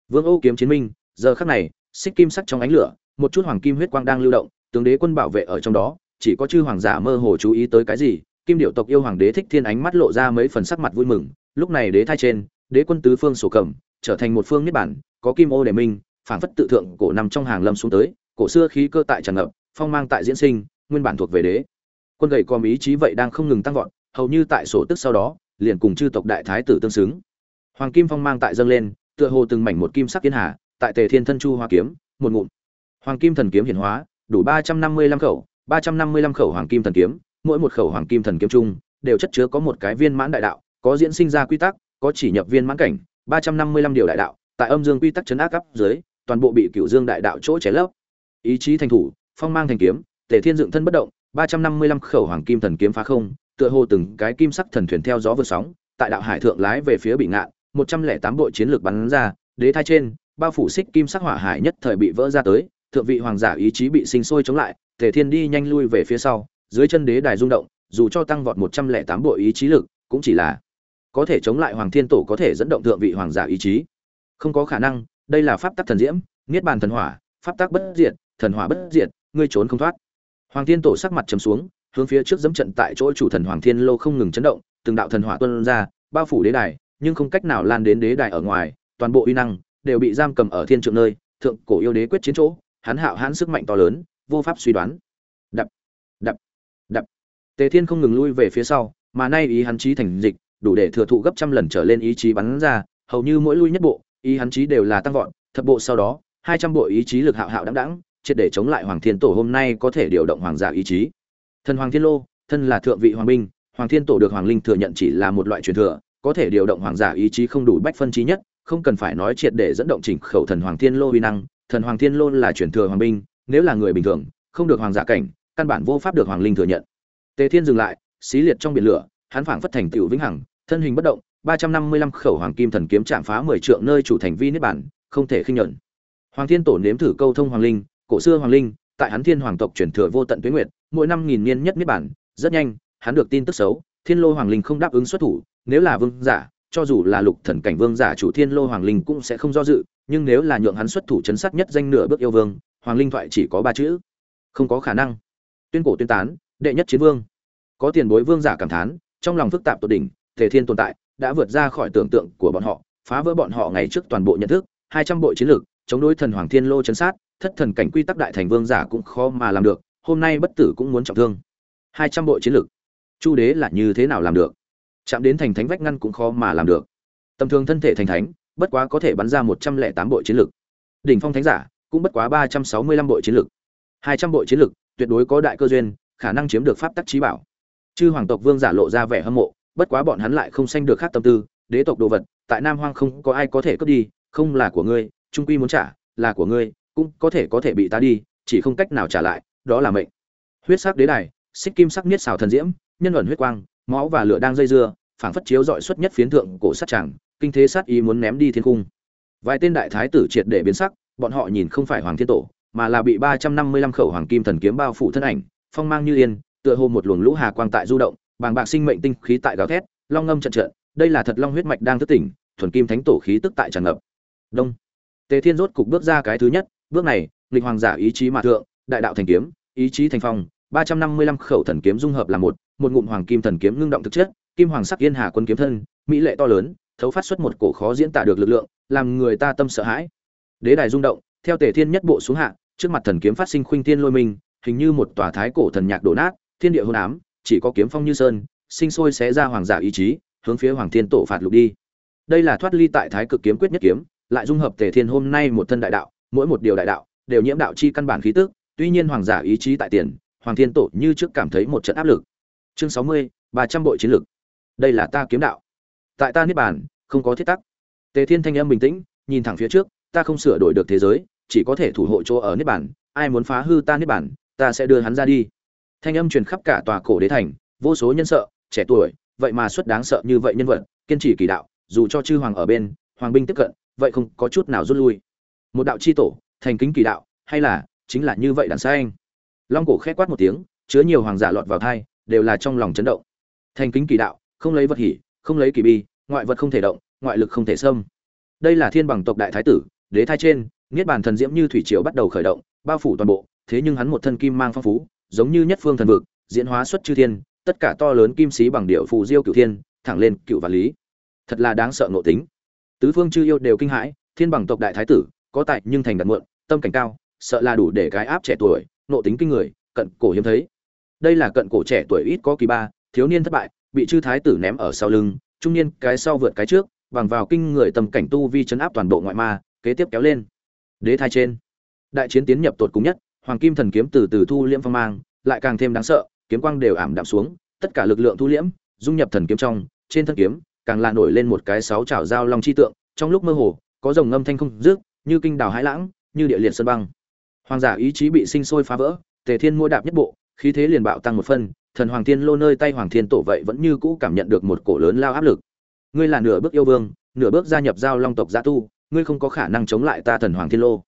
Vương ô kiếm chiến minh, giờ khắc này, xích kim sắc trong ánh lửa, một chút hoàng kim huyết quang đang lưu động, tướng đế quân bảo vệ ở trong đó chỉ có chư hoàng giả mơ hồ chú ý tới cái gì, kim điệu tộc yêu hoàng đế thích thiên ánh mắt lộ ra mấy phần sắc mặt vui mừng, lúc này đế thai trên, đế quân tứ phương sổ cầm, trở thành một phương niết bản, có kim ô để minh, phảng phất tự thượng cổ nằm trong hàng lâm xuống tới, cổ xưa khí cơ tại tràn ngập, phong mang tại diễn sinh, nguyên bản thuộc về đế. Quân gầy com ý chí vậy đang không ngừng tăng vọt, hầu như tại sổ tức sau đó, liền cùng chư tộc đại thái tử tương xứng. Hoàng kim phong mang tại dâng lên, tựa hồ từng mảnh một kim sắc kiến hà, tại tề thiên thân chu hoa kiếm, một ngụm. Hoàng kim thần kiếm hiển hóa, đủ ba trăm năm mươi lăm khẩu ba trăm năm mươi lăm khẩu hoàng kim thần kiếm, mỗi một khẩu hoàng kim thần kiếm chung, đều chất chứa có một cái viên mãn đại đạo, có diễn sinh ra quy tắc, có chỉ nhập viên mãn cảnh, ba trăm năm mươi lăm điều đại đạo, tại âm dương quy tắc chấn áp cấp dưới, toàn bộ bị cửu dương đại đạo chỗ chế lấp. Ý chí thành thủ, phong mang thành kiếm, tề thiên dựng thân bất động, ba trăm năm mươi lăm khẩu hoàng kim thần kiếm phá không, tựa hồ từng cái kim sắc thần thuyền theo gió vượt sóng, tại đạo hải thượng lái về phía bị ngạn, một trăm lẻ tám bộ chiến lược bắn ra, đế thai trên, bao phủ xích kim sắc hỏa hải nhất thời bị vỡ ra tới, thượng vị hoàng giả ý chí bị sinh sôi chống lại tề thiên đi nhanh lui về phía sau, dưới chân đế đài rung động, dù cho tăng vọt một trăm lẻ tám bộ ý chí lực, cũng chỉ là có thể chống lại hoàng thiên tổ có thể dẫn động thượng vị hoàng giả ý chí. Không có khả năng, đây là pháp tắc thần diễm, niết bàn thần hỏa, pháp tắc bất diệt, thần hỏa bất diệt, ngươi trốn không thoát. Hoàng thiên tổ sắc mặt trầm xuống, hướng phía trước dẫm trận tại chỗ chủ thần hoàng thiên lô không ngừng chấn động, từng đạo thần hỏa tuôn ra, bao phủ đế đài, nhưng không cách nào lan đến đế đài ở ngoài, toàn bộ uy năng đều bị giam cầm ở thiên trượng nơi, thượng cổ yêu đế quyết chiến chỗ, hắn hạo hãn sức mạnh to lớn vô pháp suy đoán. Đập đập đập. Tề thiên không ngừng lui về phía sau, mà nay ý hắn chí thành dịch, đủ để thừa thụ gấp trăm lần trở lên ý chí bắn ra, hầu như mỗi lui nhất bộ, ý hắn chí đều là tăng vọt, thập bộ sau đó, hai trăm bộ ý chí lực hạo hạo đãng đãng, triệt để chống lại hoàng thiên tổ hôm nay có thể điều động hoàng giả ý chí. Thần hoàng thiên lô, thân là thượng vị hoàng binh, hoàng thiên tổ được hoàng linh thừa nhận chỉ là một loại truyền thừa, có thể điều động hoàng giả ý chí không đủ bách phân trí nhất, không cần phải nói triệt để dẫn động chỉnh khẩu thần hoàng thiên lô uy năng. Thần hoàng thiên lô là truyền thừa hoàng binh nếu là người bình thường, không được hoàng giả cảnh, căn bản vô pháp được hoàng linh thừa nhận. Tề thiên dừng lại, xí liệt trong biển lửa, hắn phảng phất thành tựu vĩnh hằng, thân hình bất động, ba trăm năm mươi lăm khẩu hoàng kim thần kiếm chạm phá mười trượng nơi chủ thành vi niết bản không thể khinh nhận hoàng thiên tổ nếm thử câu thông hoàng linh, cổ xưa hoàng linh, tại hắn thiên hoàng tộc truyền thừa vô tận tuế nguyệt, mỗi năm nghìn niên nhất niết bản rất nhanh, hắn được tin tức xấu, thiên lô hoàng linh không đáp ứng xuất thủ, nếu là vương giả, cho dù là lục thần cảnh vương giả chủ thiên lô hoàng linh cũng sẽ không do dự, nhưng nếu là nhượng hắn xuất thủ chấn sát nhất danh nửa bước yêu vương hoàng linh thoại chỉ có ba chữ. Không có khả năng. Tuyên cổ tuyên tán, đệ nhất chiến vương. Có tiền bối vương giả cảm thán, trong lòng phức tạp tột đỉnh thể thiên tồn tại, đã vượt ra khỏi tưởng tượng của bọn họ, phá vỡ bọn họ ngày trước toàn bộ nhận thức, hai trăm bộ chiến lược, chống đối thần hoàng thiên lô chấn sát, thất thần cảnh quy tắc đại thành vương giả cũng khó mà làm được, hôm nay bất tử cũng muốn trọng thương. Hai trăm bộ chiến lược. Chu đế là như thế nào làm được? Chạm đến thành thánh vách ngăn cũng khó mà làm được. Tầm thường thân thể thành thánh, bất quá có thể bắn ra một trăm lẻ tám bộ chiến lược. Đỉnh phong thánh giả cũng bất quá ba trăm sáu mươi lăm bộ chiến lược. hai trăm bộ chiến lược tuyệt đối có đại cơ duyên khả năng chiếm được pháp tắc trí bảo. Chư hoàng tộc vương giả lộ ra vẻ hâm mộ bất quá bọn hắn lại không sanh được khác tâm tư đế tộc đồ vật tại nam hoang không có ai có thể cướp đi không là của ngươi trung quy muốn trả là của ngươi cũng có thể có thể bị ta đi chỉ không cách nào trả lại đó là mệnh. Huyết sắc đế đài xích kim sắc niết xào thần diễm nhân luận huyết quang máu và lửa đang dây dưa phảng phất chiếu dọi xuất nhất phiến thượng cổ sát chàng, kinh thế sát ý muốn ném đi thiên cung. Vài tên đại thái tử triệt để biến sắc bọn họ nhìn không phải hoàng thiên tổ, mà là bị ba trăm năm mươi lăm khẩu hoàng kim thần kiếm bao phủ thân ảnh, phong mang như yên, tựa hồ một luồng lũ hà quang tại du động, bàng bạc sinh mệnh tinh khí tại gào thét, long ngâm trận trận, đây là thật long huyết mạch đang thức tỉnh, thuần kim thánh tổ khí tức tại tràn ngập. Đông. Tề thiên rốt cục bước ra cái thứ nhất, bước này lịch hoàng giả ý chí mà thượng, đại đạo thành kiếm, ý chí thành phong, ba trăm năm mươi lăm khẩu thần kiếm dung hợp là một một ngụm hoàng kim thần kiếm ngưng động thực chất, kim hoàng sắc yên hà quân kiếm thân, mỹ lệ to lớn, thấu phát xuất một cổ khó diễn tả được lực lượng, làm người ta tâm sợ hãi đế đài rung động, theo tề thiên nhất bộ xuống hạ, trước mặt thần kiếm phát sinh khuynh thiên lôi minh, hình như một tòa thái cổ thần nhạc đổ nát, thiên địa hôn ám, chỉ có kiếm phong như sơn, sinh sôi xé ra hoàng giả ý chí, hướng phía hoàng thiên tổ phạt lục đi. Đây là thoát ly tại thái cực kiếm quyết nhất kiếm, lại dung hợp tề thiên hôm nay một thân đại đạo, mỗi một điều đại đạo, đều nhiễm đạo chi căn bản khí tức, tuy nhiên hoàng giả ý chí tại tiền, hoàng thiên tổ như trước cảm thấy một trận áp lực. Chương sáu mươi, ba trăm bội chiến lực. Đây là ta kiếm đạo. Tại ta niết bàn, không có thiết tắc. Tề thiên thanh âm bình tĩnh, nhìn thẳng phía trước ta không sửa đổi được thế giới chỉ có thể thủ hộ chỗ ở niết bản. ai muốn phá hư ta niết bản, ta sẽ đưa hắn ra đi. Thanh âm truyền khắp cả tòa cổ đế thành vô số nhân sợ trẻ tuổi vậy mà xuất đáng sợ như vậy nhân vật kiên trì kỳ đạo dù cho chư hoàng ở bên hoàng binh tiếp cận vậy không có chút nào rút lui. Một đạo chi tổ thành kính kỳ đạo hay là chính là như vậy đàn xa anh? Long cổ khẽ quát một tiếng chứa nhiều hoàng giả lọt vào thai đều là trong lòng chấn động. Thành kính kỳ đạo không lấy vật hỉ không lấy kỳ bi ngoại vật không thể động ngoại lực không thể xâm. Đây là thiên bằng tộc đại thái tử đế thai trên, niết bàn thần diễm như thủy triều bắt đầu khởi động, bao phủ toàn bộ, thế nhưng hắn một thân kim mang phong phú, giống như nhất phương thần vực, diễn hóa xuất chư thiên, tất cả to lớn kim sĩ bằng điệu phù diêu cửu thiên, thẳng lên cựu vạn lý. Thật là đáng sợ ngộ tính. Tứ phương chư yêu đều kinh hãi, thiên bằng tộc đại thái tử, có tại nhưng thành đặt muộn, tâm cảnh cao, sợ là đủ để cái áp trẻ tuổi, ngộ tính kinh người, cận cổ hiếm thấy. Đây là cận cổ trẻ tuổi ít có kỳ ba, thiếu niên thất bại, bị chư thái tử ném ở sau lưng, trung niên cái sau vượt cái trước, bằng vào kinh người tầm cảnh tu vi chấn áp toàn bộ ngoại ma kế tiếp kéo lên. Đế thai trên. Đại chiến tiến nhập tột cùng nhất, hoàng kim thần kiếm từ từ thu liễm phong mang, lại càng thêm đáng sợ, kiếm quang đều ảm đạm xuống, tất cả lực lượng thu liễm, dung nhập thần kiếm trong, trên thân kiếm, càng là nổi lên một cái sáu chảo dao long chi tượng, trong lúc mơ hồ, có dòng ngâm thanh không rước như kinh đào hãi lãng, như địa liệt sơn băng. Hoàng giả ý chí bị sinh sôi phá vỡ, tề thiên mua đạp nhất bộ, khí thế liền bạo tăng một phân thần hoàng thiên lô nơi tay hoàng thiên tổ vậy vẫn như cũ cảm nhận được một cổ lớn lao áp lực. Ngươi là nửa bước yêu vương, nửa bước gia nhập giao long tộc gia tu ngươi không có khả năng chống lại ta thần hoàng thiên lô.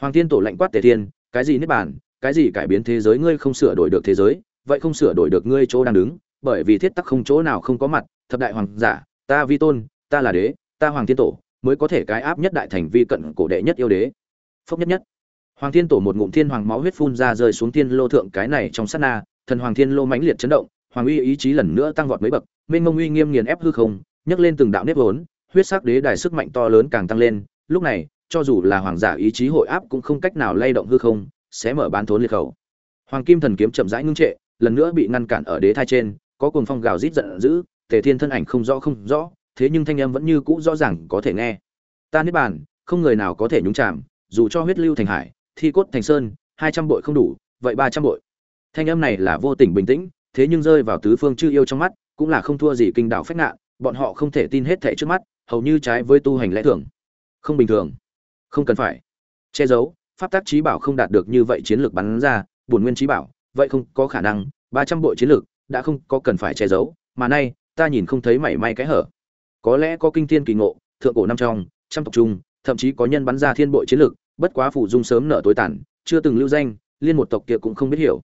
Hoàng thiên tổ lạnh quát tề thiên, cái gì niết bàn, cái gì cải biến thế giới ngươi không sửa đổi được thế giới, vậy không sửa đổi được ngươi chỗ đang đứng, bởi vì thiết tắc không chỗ nào không có mặt, thập đại hoàng giả, ta vi tôn, ta là đế, ta hoàng thiên tổ mới có thể cái áp nhất đại thành vi cận cổ đệ nhất yêu đế. Phốc nhất nhất. Hoàng thiên tổ một ngụm thiên hoàng máu huyết phun ra rơi xuống thiên lô thượng cái này trong sát na, thần hoàng thiên lô mãnh liệt chấn động, hoàng uy ý chí lần nữa tăng vọt mấy bậc, mênh mông uy nghiêm nghiền ép hư không, nhấc lên từng đạo nếp vốn huyết sắc đế đài sức mạnh to lớn càng tăng lên, lúc này, cho dù là hoàng giả ý chí hội áp cũng không cách nào lay động hư không, sẽ mở bán thốn liệt khẩu. Hoàng kim thần kiếm chậm rãi ngưng trệ, lần nữa bị ngăn cản ở đế thai trên, có cuồng phong gào rít giận dữ, tề thiên thân ảnh không rõ không rõ, thế nhưng thanh âm vẫn như cũ rõ ràng có thể nghe. Ta niết bàn, không người nào có thể nhúng chạm dù cho huyết lưu thành hải, thi cốt thành sơn, hai trăm bội không đủ, vậy ba trăm bội. Thanh âm này là vô tình bình tĩnh, thế nhưng rơi vào tứ phương chư yêu trong mắt, cũng là không thua gì kinh đạo phách nạn bọn họ không thể tin hết thảy trước mắt hầu như trái với tu hành lẽ thường. Không bình thường. Không cần phải. Che giấu, pháp tác trí bảo không đạt được như vậy chiến lược bắn ra, bổn nguyên trí bảo, vậy không có khả năng, ba trăm bội chiến lược đã không có cần phải che giấu, mà nay, ta nhìn không thấy mảy may cái hở. Có lẽ có kinh thiên kỳ ngộ, thượng cổ năm trong, trăm tộc trung, thậm chí có nhân bắn ra thiên bội chiến lược, bất quá phủ dung sớm nở tối tàn, chưa từng lưu danh, liên một tộc kia cũng không biết hiểu.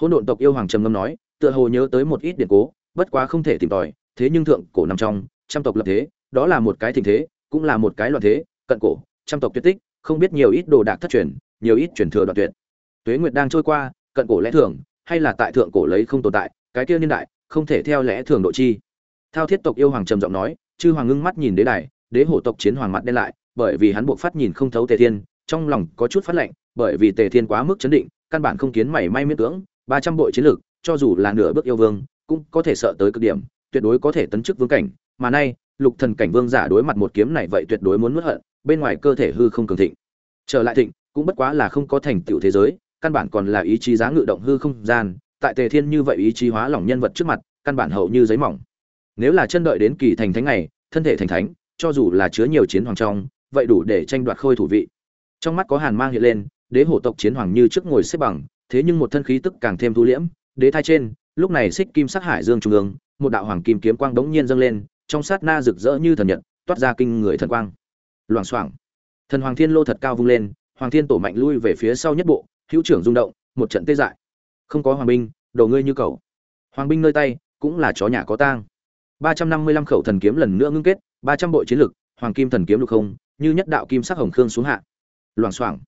Hỗn độn tộc yêu hoàng trầm ngâm nói, tựa hồ nhớ tới một ít điện cố, bất quá không thể tìm tòi, thế nhưng thượng cổ năm trong, trăm tộc lập thế đó là một cái thịnh thế, cũng là một cái loạn thế, cận cổ, trăm tộc tuyệt tích, không biết nhiều ít đồ đạc thất truyền, nhiều ít truyền thừa đoạn tuyệt. Tuế nguyệt đang trôi qua, cận cổ lẽ thường, hay là tại thượng cổ lấy không tồn tại, cái kia niên đại, không thể theo lẽ thường độ chi. Thao thiết tộc yêu hoàng trầm giọng nói, chư hoàng ngưng mắt nhìn đế đài, đế hổ tộc chiến hoàng mặt đen lại, bởi vì hắn buộc phát nhìn không thấu tề thiên, trong lòng có chút phát lệnh, bởi vì tề thiên quá mức chấn định, căn bản không kiến mảy may miễn cưỡng, ba trăm bội chiến lược cho dù là nửa bước yêu vương, cũng có thể sợ tới cực điểm, tuyệt đối có thể tấn chức vương cảnh, mà nay lục thần cảnh vương giả đối mặt một kiếm này vậy tuyệt đối muốn nuốt hận, bên ngoài cơ thể hư không cường thịnh. Trở lại thịnh, cũng bất quá là không có thành tựu thế giới, căn bản còn là ý chí giá ngự động hư không gian, tại tề thiên như vậy ý chí hóa lỏng nhân vật trước mặt, căn bản hậu như giấy mỏng. Nếu là chân đợi đến kỳ thành thánh này thân thể thành thánh, cho dù là chứa nhiều chiến hoàng trong, vậy đủ để tranh đoạt khôi thủ vị. Trong mắt có hàn mang hiện lên, đế hổ tộc chiến hoàng như trước ngồi xếp bằng, thế nhưng một thân khí tức càng thêm thu liễm, đế thai trên, lúc này xích kim sắc hải dương trung ương, một đạo hoàng kim kiếm quang đống nhiên dâng lên trong sát na rực rỡ như thần nhật, toát ra kinh người thần quang. Loảng xoảng. Thần hoàng thiên lô thật cao vung lên, hoàng thiên tổ mạnh lui về phía sau nhất bộ, hữu trưởng rung động, một trận tê dại. Không có hoàng binh đầu ngươi như cầu hoàng binh nơi tay, cũng là chó nhà có tang. Ba trăm năm mươi lăm khẩu thần kiếm lần nữa ngưng kết, ba trăm bộ chiến lực, hoàng kim thần kiếm lục không, như nhất đạo kim sắc hồng khương xuống hạ. Loảng xoảng.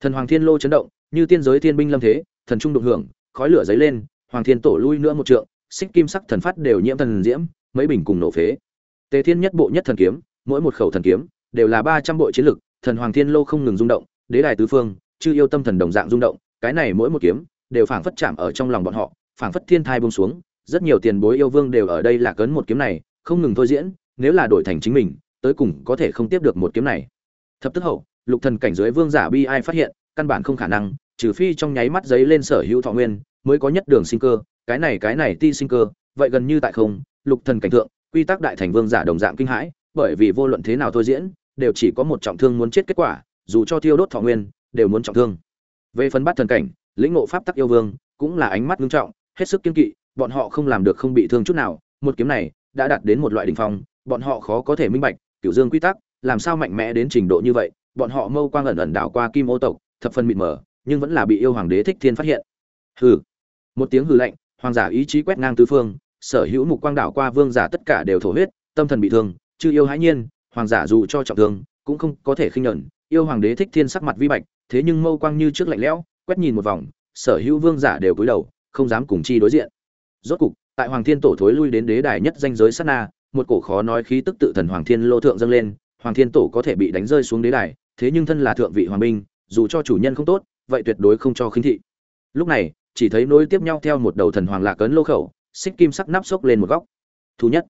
Thần hoàng thiên lô chấn động, như tiên giới thiên binh lâm thế, thần trung đụng hưởng, khói lửa dấy lên, hoàng thiên tổ lui nữa một trượng, xích kim sắc thần phát đều nhiễm thần diễm mấy bình cùng nổ phế. Tề thiên nhất bộ nhất thần kiếm, mỗi một khẩu thần kiếm đều là ba trăm bộ chiến lực, thần hoàng thiên lô không ngừng rung động, đế đài tứ phương, chư yêu tâm thần đồng dạng rung động, cái này mỗi một kiếm đều phảng phất chạm ở trong lòng bọn họ, phảng phất thiên thai buông xuống, rất nhiều tiền bối yêu vương đều ở đây là cấn một kiếm này, không ngừng thôi diễn, nếu là đổi thành chính mình, tới cùng có thể không tiếp được một kiếm này. Thập tức hậu, lục thần cảnh dưới vương giả bi ai phát hiện, căn bản không khả năng, trừ phi trong nháy mắt giấy lên sở hữu thọ nguyên, mới có nhất đường sinh cơ, cái này cái này ti sinh cơ, vậy gần như tại không lục thần cảnh Tượng, quy tắc đại thành vương giả đồng dạng kinh hãi, bởi vì vô luận thế nào thôi diễn, đều chỉ có một trọng thương muốn chết kết quả, dù cho thiêu đốt thọ nguyên, đều muốn trọng thương. Về phần bát thần cảnh, lĩnh ngộ pháp tắc yêu vương, cũng là ánh mắt nghiêm trọng, hết sức kiên kỵ, bọn họ không làm được không bị thương chút nào, một kiếm này đã đạt đến một loại đỉnh phong, bọn họ khó có thể minh bạch cửu dương quy tắc, làm sao mạnh mẽ đến trình độ như vậy, bọn họ mâu quang ẩn ẩn đảo qua kim ô tộc, thập phần mịt mờ, nhưng vẫn là bị yêu hoàng đế thích thiên phát hiện. Hừ. Một tiếng hừ lạnh, hoàng giả ý chí quét ngang tứ phương sở hữu mục quang đảo qua vương giả tất cả đều thổ huyết, tâm thần bị thương, chư yêu hãi nhiên, hoàng giả dù cho trọng thương, cũng không có thể khinh nhẫn yêu hoàng đế thích thiên sắc mặt vi bạch, thế nhưng mâu quang như trước lạnh lẽo, quét nhìn một vòng, sở hữu vương giả đều cúi đầu, không dám cùng chi đối diện. Rốt cục, tại hoàng thiên tổ thối lui đến đế đài nhất danh giới sát na, một cổ khó nói khí tức tự thần hoàng thiên lô thượng dâng lên, hoàng thiên tổ có thể bị đánh rơi xuống đế đài, thế nhưng thân là thượng vị hoàng minh dù cho chủ nhân không tốt, vậy tuyệt đối không cho khinh thị. Lúc này, chỉ thấy nối tiếp nhau theo một đầu thần hoàng lạc cấn lô khẩu xích kim sắc nắp xốc lên một góc. Thứ nhất,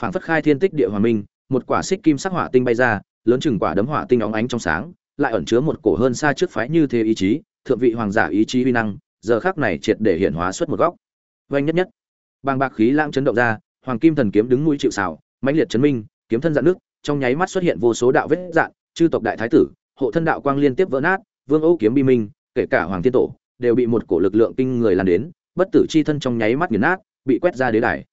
phảng phất khai thiên tích địa hòa minh, một quả xích kim sắc hỏa tinh bay ra, lớn chừng quả đấm hỏa tinh óng ánh trong sáng, lại ẩn chứa một cổ hơn xa trước phái như thế ý chí, thượng vị hoàng giả ý chí uy năng, giờ khắc này triệt để hiện hóa xuất một góc. Vanh nhất nhất, bàng bạc khí lãng chấn động ra, hoàng kim thần kiếm đứng mũi chịu xào mãnh liệt chấn minh, kiếm thân dạn nước, trong nháy mắt xuất hiện vô số đạo vết dạn, chư tộc đại thái tử, hộ thân đạo quang liên tiếp vỡ nát, vương âu kiếm bi minh, kể cả hoàng thiên tổ, đều bị một cổ lực lượng kinh người lan đến, bất tử chi thân trong nháy mắt nghiền nát bị quét ra đế đài.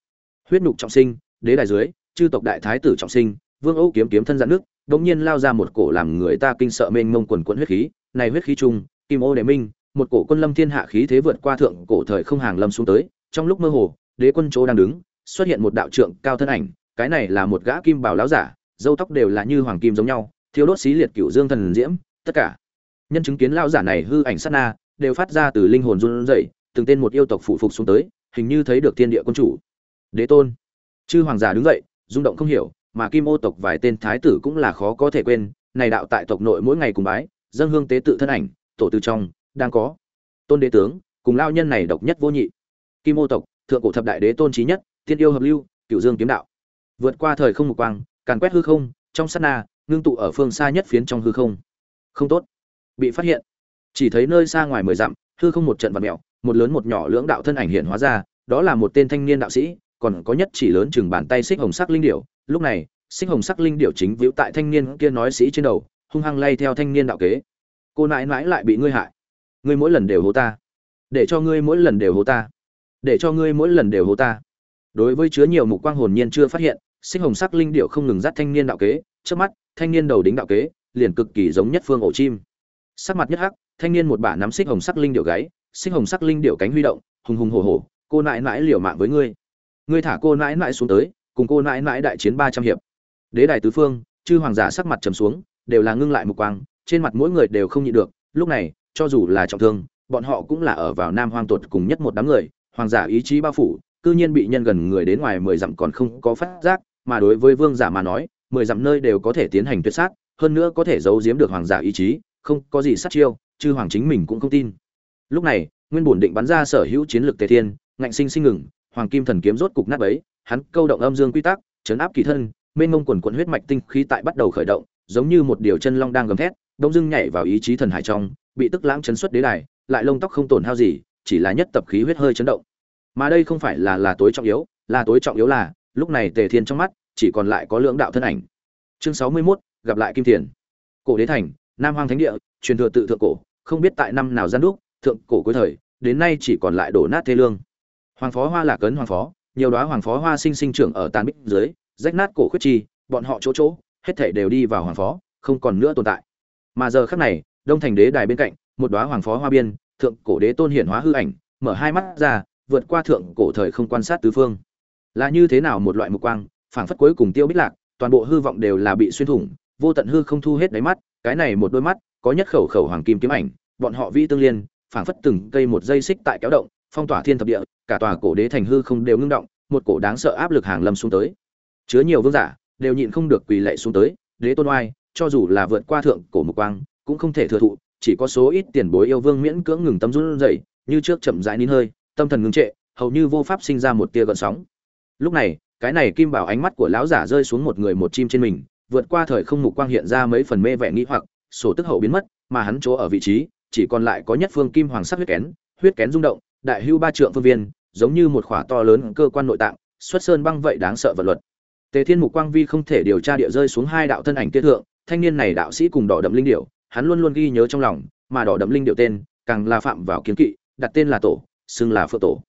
Huyết nhục trọng sinh, đế đài dưới, chư tộc đại thái tử trọng sinh, vương âu kiếm kiếm thân dạn nước, đống nhiên lao ra một cổ làm người ta kinh sợ mênh mông quần quẫn huyết khí, này huyết khí trung, kim ô đệ minh, một cổ quân lâm thiên hạ khí thế vượt qua thượng cổ thời không hàng lâm xuống tới, trong lúc mơ hồ, đế quân chỗ đang đứng, xuất hiện một đạo trượng cao thân ảnh, cái này là một gã kim bảo lão giả, dâu tóc đều là như hoàng kim giống nhau thiếu đốt xí liệt cựu dương thần diễm, tất cả nhân chứng kiến lão giả này hư ảnh sát na, đều phát ra từ linh hồn run rẩy, từng tên một yêu tộc phụ phục xuống tới hình như thấy được thiên địa quân chủ. Đế tôn. Chư hoàng giả đứng dậy, rung động không hiểu, mà kim ô tộc vài tên thái tử cũng là khó có thể quên, này đạo tại tộc nội mỗi ngày cùng bái dân hương tế tự thân ảnh, tổ từ trong, đang có. Tôn đế tướng, cùng lao nhân này độc nhất vô nhị. Kim ô tộc, thượng cổ thập đại đế tôn trí nhất tiên yêu hợp lưu cựu dương kiếm đạo. Vượt qua thời không mục quang, càn quét hư không, trong sát na, ngưng tụ ở phương xa nhất phiến trong hư không. Không tốt. Bị phát hiện. Chỉ thấy nơi xa ngoài mười dặm, hư không một trận vật mèo một lớn một nhỏ lưỡng đạo thân ảnh hiện hóa ra, đó là một tên thanh niên đạo sĩ, còn có nhất chỉ lớn chừng bàn tay xích hồng sắc linh điểu. Lúc này, xích hồng sắc linh điểu chính vĩu tại thanh niên kia nói sĩ trên đầu, hung hăng lay theo thanh niên đạo kế. Cô nãi nãi lại bị ngươi hại. Ngươi mỗi lần đều hố ta. Để cho ngươi mỗi lần đều hố ta. Để cho ngươi mỗi lần đều hố ta. Đối với chứa nhiều mục quang hồn nhiên chưa phát hiện, xích hồng sắc linh điểu không ngừng dắt thanh niên đạo kế. Trước mắt, thanh niên đầu đính đạo kế, liền cực kỳ giống nhất phương ổ chim. Sắc mặt nhất hắc, thanh niên một bả nắm xích hồng sắc linh điểu gáy Sinh hồng sắc linh điệu cánh huy động, hùng hùng hổ hổ, cô nãi nãi liều mạng với ngươi. Ngươi thả cô nãi nãi xuống tới, cùng cô nãi nãi đại chiến ba trăm hiệp. Đế đại tứ phương, chư hoàng giả sắc mặt trầm xuống, đều là ngưng lại một quang, trên mặt mỗi người đều không nhịn được. Lúc này, cho dù là trọng thương, bọn họ cũng là ở vào nam hoang tuột cùng nhất một đám người, hoàng giả ý chí bao phủ, cư nhiên bị nhân gần người đến ngoài mười dặm còn không có phát giác, mà đối với vương giả mà nói, mười dặm nơi đều có thể tiến hành tuyệt sát, hơn nữa có thể giấu giếm được hoàng giả ý chí, không có gì sát chiêu, chư hoàng chính mình cũng không tin lúc này nguyên bổn định bắn ra sở hữu chiến lược tề thiên ngạnh sinh sinh ngừng hoàng kim thần kiếm rốt cục nát ấy hắn câu động âm dương quy tắc chấn áp kỳ thân mênh mông quần quần huyết mạch tinh khí tại bắt đầu khởi động giống như một điều chân long đang gầm thét đông dưng nhảy vào ý chí thần hải trong bị tức lãng chấn xuất đế đài lại lông tóc không tổn hao gì chỉ là nhất tập khí huyết hơi chấn động. Mà đây không phải là là tối trọng yếu là tối trọng yếu là lúc này tề thiên trong mắt chỉ còn lại có lưỡng đạo thân ảnh. Chương sáu mươi 61, gặp lại kim thiền. Cổ đế thành nam hoang thánh địa truyền thừa tự thượng cổ không biết tại năm nào gian đúc thượng cổ cuối thời, đến nay chỉ còn lại đổ nát thê lương. Hoàng phó hoa là cấn hoàng phó, nhiều đóa hoàng phó hoa sinh sinh trưởng ở tàn bích dưới, rách nát cổ khuyết chi, bọn họ chỗ chỗ, hết thể đều đi vào hoàng phó, không còn nữa tồn tại. Mà giờ khắc này, đông thành đế đài bên cạnh, một đóa hoàng phó hoa biên, thượng cổ đế tôn hiển hóa hư ảnh, mở hai mắt ra, vượt qua thượng cổ thời không quan sát tứ phương. Là như thế nào một loại mục quang, phảng phất cuối cùng tiêu bích lạc, toàn bộ hư vọng đều là bị xuyên thủng, vô tận hư không thu hết đáy mắt, cái này một đôi mắt, có nhất khẩu khẩu hoàng kim kiếm ảnh, bọn họ vi tương liên phảng phất từng cây một dây xích tại kéo động, phong tỏa thiên thập địa, cả tòa cổ đế thành hư không đều ngưng động, một cổ đáng sợ áp lực hàng lâm xuống tới. Chứa nhiều vương giả đều nhịn không được quỳ lạy xuống tới, đế tôn oai, cho dù là vượt qua thượng cổ mục quang, cũng không thể thừa thụ, chỉ có số ít tiền bối yêu vương miễn cưỡng ngừng tâm run rẩy, như trước chậm rãi nín hơi, tâm thần ngưng trệ, hầu như vô pháp sinh ra một tia gợn sóng. Lúc này, cái này kim bảo ánh mắt của lão giả rơi xuống một người một chim trên mình, vượt qua thời không mục quang hiện ra mấy phần mê vẻ nghi hoặc, sổ tức hậu biến mất, mà hắn chỗ ở vị trí chỉ còn lại có nhất phương kim hoàng sắc huyết kén huyết kén rung động, đại hưu ba trượng phương viên, giống như một khỏa to lớn cơ quan nội tạng, xuất sơn băng vậy đáng sợ vật luật. Tề thiên mục quang vi không thể điều tra địa rơi xuống hai đạo thân ảnh kia thượng, thanh niên này đạo sĩ cùng đỏ đậm linh điệu hắn luôn luôn ghi nhớ trong lòng, mà đỏ đậm linh điệu tên, càng là phạm vào kiến kỵ, đặt tên là tổ, xưng là phượng tổ.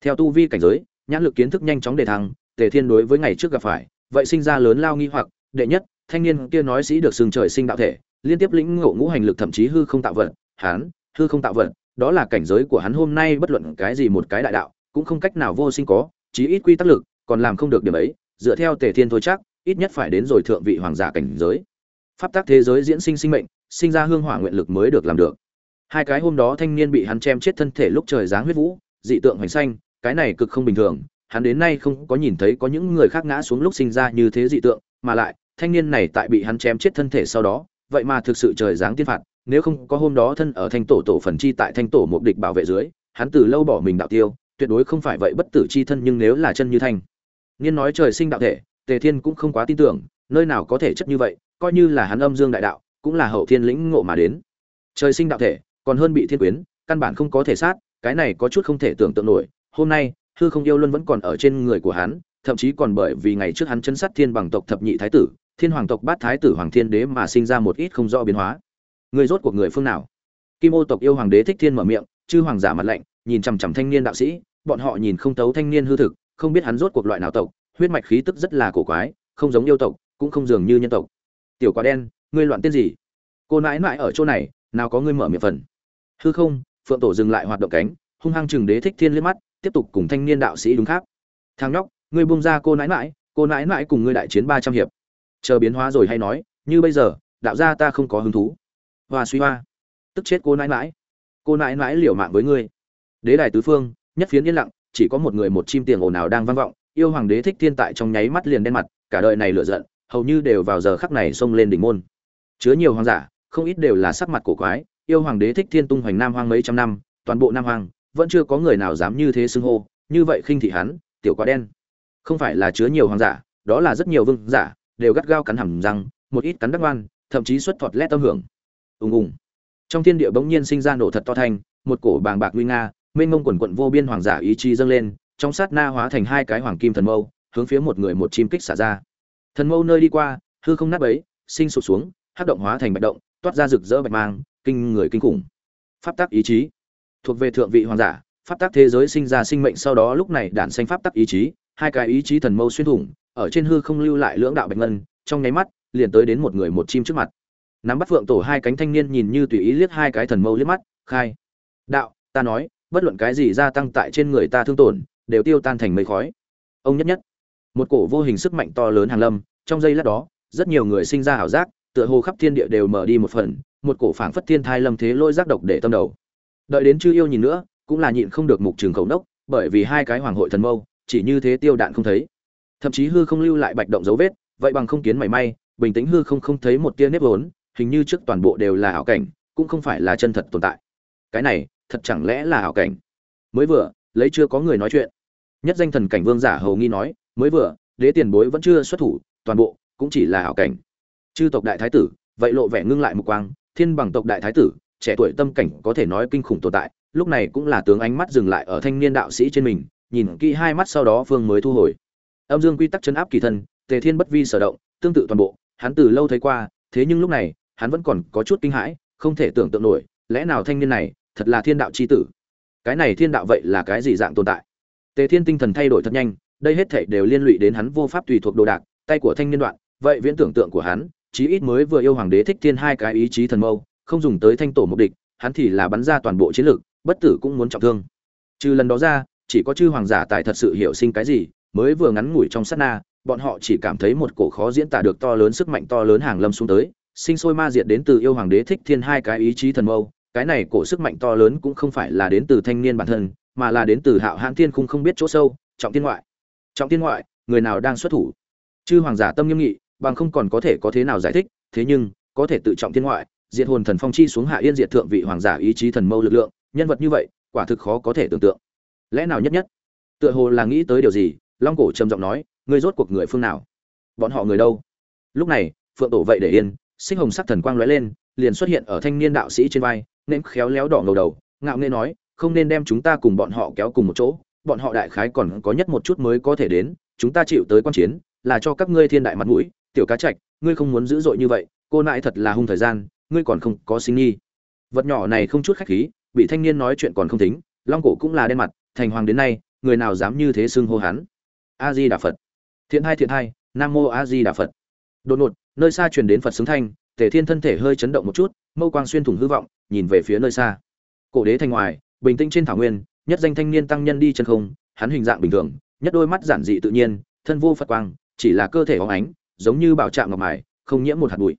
Theo tu vi cảnh giới, nhãn lực kiến thức nhanh chóng đề thăng, tề thiên đối với ngày trước gặp phải, vậy sinh ra lớn lao nghi hoặc, đệ nhất, thanh niên kia nói sĩ được sừng trời sinh đạo thể, liên tiếp lĩnh ngộ ngũ hành lực thậm chí hư không tạo vật hắn, hư không tạo vật, đó là cảnh giới của hắn hôm nay bất luận cái gì một cái đại đạo, cũng không cách nào vô sinh có, chí ít quy tắc lực, còn làm không được điểm ấy, dựa theo tề thiên thôi chắc, ít nhất phải đến rồi thượng vị hoàng giả cảnh giới. Pháp tắc thế giới diễn sinh sinh mệnh, sinh ra hương hỏa nguyện lực mới được làm được. Hai cái hôm đó thanh niên bị hắn chém chết thân thể lúc trời giáng huyết vũ, dị tượng hoành xanh, cái này cực không bình thường, hắn đến nay không có nhìn thấy có những người khác ngã xuống lúc sinh ra như thế dị tượng, mà lại, thanh niên này tại bị hắn chém chết thân thể sau đó, vậy mà thực sự trời giáng tiên phạt nếu không có hôm đó thân ở thanh tổ tổ phần chi tại thanh tổ một địch bảo vệ dưới, hắn từ lâu bỏ mình đạo tiêu, tuyệt đối không phải vậy bất tử chi thân nhưng nếu là chân như thanh. Nghiên nói trời sinh đạo thể, tề thiên cũng không quá tin tưởng, nơi nào có thể chất như vậy, coi như là hắn âm dương đại đạo, cũng là hậu thiên lĩnh ngộ mà đến. Trời sinh đạo thể, còn hơn bị thiên quyến, căn bản không có thể sát, cái này có chút không thể tưởng tượng nổi. Hôm nay, hư không yêu luân vẫn còn ở trên người của hắn, thậm chí còn bởi vì ngày trước hắn chân sát thiên bằng tộc thập nhị thái tử, thiên hoàng tộc bát thái tử hoàng thiên đế mà sinh ra một ít không rõ biến hóa người rốt cuộc người phương nào? Kim ô tộc yêu hoàng đế thích thiên mở miệng, chư hoàng giả mặt lạnh, nhìn chằm chằm thanh niên đạo sĩ, bọn họ nhìn không tấu thanh niên hư thực, không biết hắn rốt cuộc loại nào tộc, huyết mạch khí tức rất là cổ quái, không giống yêu tộc, cũng không dường như nhân tộc. Tiểu quá đen, ngươi loạn tiên gì? Cô nãi nãi ở chỗ này, nào có ngươi mở miệng phần. Hư không, phượng tổ dừng lại hoạt động cánh, hung hăng chừng đế thích thiên liếc mắt, tiếp tục cùng thanh niên đạo sĩ đúng khác. Thằng nhóc, ngươi buông ra cô nãi nãi, cô nãi nãi cùng ngươi đại chiến ba trăm hiệp. Chờ biến hóa rồi hay nói, như bây giờ, đạo gia ta không có hứng thú hoa suy hoa. Tức chết cô nãi nãi. Cô nãi nãi liều mạng với ngươi. Đế đài tứ phương, nhất phiến yên lặng, chỉ có một người một chim tiền ồn ào đang vang vọng. Yêu hoàng đế thích thiên tại trong nháy mắt liền đen mặt, cả đời này lựa giận, hầu như đều vào giờ khắc này xông lên đỉnh môn. Chứa nhiều hoàng giả, không ít đều là sắc mặt cổ quái. Yêu hoàng đế thích thiên tung hoành nam hoang mấy trăm năm, toàn bộ nam hoang, vẫn chưa có người nào dám như thế xưng hô. Như vậy khinh thị hắn, tiểu quá đen. Không phải là chứa nhiều hoàng giả, đó là rất nhiều vương giả, đều gắt gao cắn hầm răng, một ít cắn đắc ngoan thậm chí xuất thọt lét tâm hưởng ùng ùng. Trong thiên địa bỗng nhiên sinh ra nổ thật to thanh, một cổ bàng bạc nguy nga, mênh mông quần quận vô biên hoàng giả ý chí dâng lên, trong sát na hóa thành hai cái hoàng kim thần mâu, hướng phía một người một chim kích xả ra. Thần mâu nơi đi qua, hư không nát bấy, sinh sụp xuống hát động hóa thành bạch động, toát ra rực rỡ bạch mang, kinh người kinh khủng. Pháp tắc ý chí. Thuộc về thượng vị hoàng giả, pháp tắc thế giới sinh ra sinh mệnh sau đó lúc này đản sinh pháp tắc ý chí, hai cái ý chí thần mâu xuyên thủng, ở trên hư không lưu lại lưỡng đạo bạch ngân, trong nháy mắt, liền tới đến một người một chim trước mặt nắm bắt phượng tổ hai cánh thanh niên nhìn như tùy ý liếc hai cái thần mâu liếc mắt, khai. Đạo, ta nói, bất luận cái gì gia tăng tại trên người ta thương tổn, đều tiêu tan thành mây khói. Ông nhất nhất. Một cổ vô hình sức mạnh to lớn hàng lâm, trong giây lát đó, rất nhiều người sinh ra ảo giác, tựa hồ khắp thiên địa đều mở đi một phần, một cổ phảng phất thiên thai lâm thế lôi giác độc để tâm đầu. Đợi đến chư yêu nhìn nữa, cũng là nhịn không được mục trường khẩu nốc, bởi vì hai cái hoàng hội thần mâu, chỉ như thế tiêu đạn không thấy. Thậm chí hư không lưu lại bạch động dấu vết, vậy bằng không kiến mảy may, bình tĩnh hư không không thấy một tia nếp vốn hình như trước toàn bộ đều là ảo cảnh, cũng không phải là chân thật tồn tại. Cái này, thật chẳng lẽ là ảo cảnh? Mới vừa, lấy chưa có người nói chuyện. Nhất danh thần cảnh vương giả hầu nghi nói, mới vừa, đế tiền bối vẫn chưa xuất thủ, toàn bộ cũng chỉ là ảo cảnh. Chư tộc đại thái tử, vậy lộ vẻ ngưng lại một quang, thiên bằng tộc đại thái tử, trẻ tuổi tâm cảnh có thể nói kinh khủng tồn tại, lúc này cũng là tướng ánh mắt dừng lại ở thanh niên đạo sĩ trên mình, nhìn kỹ hai mắt sau đó phương mới thu hồi. Âm dương quy tắc chấn áp kỳ thân, tề thiên bất vi sở động, tương tự toàn bộ, hắn từ lâu thấy qua, thế nhưng lúc này hắn vẫn còn có chút kinh hãi, không thể tưởng tượng nổi, lẽ nào thanh niên này thật là thiên đạo c h i tử? Cái này thiên đạo vậy là cái gì dạng tồn tại? Tề thiên tinh thần thay đổi thật nhanh, đây hết thể đều liên lụy đến hắn vô pháp tùy thuộc đồ đạc, tay của thanh niên đoạn, vậy viễn tưởng tượng của hắn, chí ít mới vừa yêu hoàng đế thích thiên hai cái ý chí thần mâu, không dùng tới thanh tổ mục địch, hắn thì là bắn ra toàn bộ chiến lược bất tử cũng muốn trọng thương. Trừ lần đó ra, chỉ có chư hoàng giả tài thật sự hiểu sinh cái gì, mới vừa ngắn ngủi trong sát na, bọn họ chỉ cảm thấy một cổ khó diễn tả được to lớn sức mạnh to lớn hàng lâm xuống tới sinh sôi ma diệt đến từ yêu hoàng đế thích thiên hai cái ý chí thần mâu, cái này cổ sức mạnh to lớn cũng không phải là đến từ thanh niên bản thân, mà là đến từ hạo hãn thiên khung không biết chỗ sâu, trọng thiên ngoại. Trọng thiên ngoại, người nào đang xuất thủ? Chư hoàng giả tâm nghiêm nghị, bằng không còn có thể có thế nào giải thích, thế nhưng, có thể tự trọng thiên ngoại, diệt hồn thần phong chi xuống hạ yên diệt thượng vị hoàng giả ý chí thần mâu lực lượng, nhân vật như vậy, quả thực khó có thể tưởng tượng. Lẽ nào nhất nhất? Tựa hồ là nghĩ tới điều gì, long cổ trầm giọng nói, ngươi rốt cuộc người phương nào? Bọn họ người đâu? Lúc này, phượng tổ vậy để yên sinh hồng sắc thần quang lóe lên, liền xuất hiện ở thanh niên đạo sĩ trên vai nên khéo léo đỏ ngầu đầu, ngạo nghễ nói, không nên đem chúng ta cùng bọn họ kéo cùng một chỗ, bọn họ đại khái còn có nhất một chút mới có thể đến, chúng ta chịu tới quan chiến, là cho các ngươi thiên đại mặt mũi, tiểu cá trạch, ngươi không muốn dữ dội như vậy, cô nại thật là hung thời gian, ngươi còn không có sinh nghi. Vật nhỏ này không chút khách khí, bị thanh niên nói chuyện còn không tính, long cổ cũng là đen mặt, thành hoàng đến nay, người nào dám như thế xưng hô hắn? A di đà phật. Thiện hai thiện hai, nam mô a di đà phật. Đột ngột nơi xa truyền đến phật xứng thanh, tề thiên thân thể hơi chấn động một chút, mâu quang xuyên thủng hư vọng, nhìn về phía nơi xa. Cổ đế thành ngoài, bình tĩnh trên thảo nguyên, nhất danh thanh niên tăng nhân đi chân không, hắn hình dạng bình thường, nhất đôi mắt giản dị tự nhiên, thân vô phật quang, chỉ là cơ thể óng ánh, giống như bảo trạm ngọc mài, không nhiễm một hạt bụi.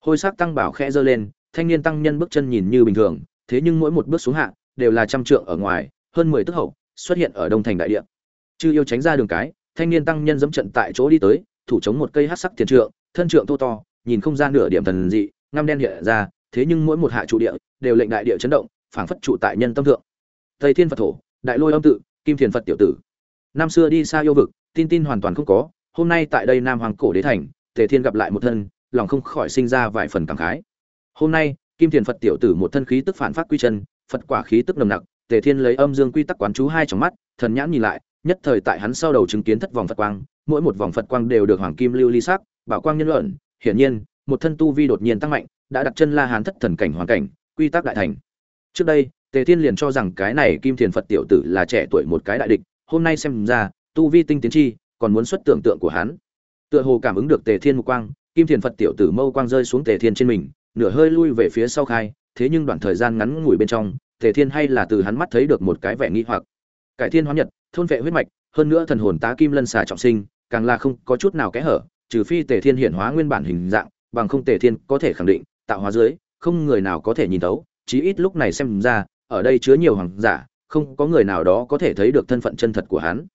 Hôi sắc tăng bảo khẽ giơ lên, thanh niên tăng nhân bước chân nhìn như bình thường, thế nhưng mỗi một bước xuống hạ, đều là trăm trượng ở ngoài, hơn mười tức hậu, xuất hiện ở đông thành đại địa. Chư yêu tránh ra đường cái, thanh niên tăng nhân dẫm trận tại chỗ đi tới, thủ chống một cây hát sắc tiền trượng thân trượng thô to, nhìn không ra nửa điểm thần dị, ngăm đen hiện ra, thế nhưng mỗi một hạ trụ địa đều lệnh đại địa chấn động, phảng phất trụ tại nhân tâm thượng. Tây thiên phật thổ, đại lôi âm tự, kim thiền phật tiểu tử. Năm xưa đi xa yêu vực, tin tin hoàn toàn không có, hôm nay tại đây nam hoàng cổ đế thành, tề thiên gặp lại một thân, lòng không khỏi sinh ra vài phần cảm khái. Hôm nay, kim thiền phật tiểu tử một thân khí tức phản phát quy chân, phật quả khí tức nồng nặc, tề thiên lấy âm dương quy tắc quán chú hai trong mắt, thần nhãn nhìn lại, nhất thời tại hắn sau đầu chứng kiến thất vòng phật quang, mỗi một vòng phật quang đều được hoàng kim lưu ly sắc bảo quang nhân luận, hiển nhiên, một thân tu vi đột nhiên tăng mạnh, đã đặt chân la hán thất thần cảnh hoàn cảnh, quy tắc đại thành. Trước đây, tề thiên liền cho rằng cái này kim thiền phật tiểu tử là trẻ tuổi một cái đại địch, hôm nay xem ra, tu vi tinh tiến chi, còn muốn xuất tưởng tượng của hắn. Tựa hồ cảm ứng được tề thiên mục quang, kim thiền phật tiểu tử mâu quang rơi xuống tề thiên trên mình, nửa hơi lui về phía sau khai, thế nhưng đoạn thời gian ngắn ngủi bên trong, tề thiên hay là từ hắn mắt thấy được một cái vẻ nghi hoặc. Cải thiên hóa nhật, thôn vệ huyết mạch, hơn nữa thần hồn tá kim lân xà trọng sinh, càng là không có chút nào kẽ hở trừ phi tề thiên hiện hóa nguyên bản hình dạng, bằng không tề thiên có thể khẳng định, tạo hóa dưới, không người nào có thể nhìn thấu, chí ít lúc này xem ra, ở đây chứa nhiều hoàng giả, không có người nào đó có thể thấy được thân phận chân thật của hắn.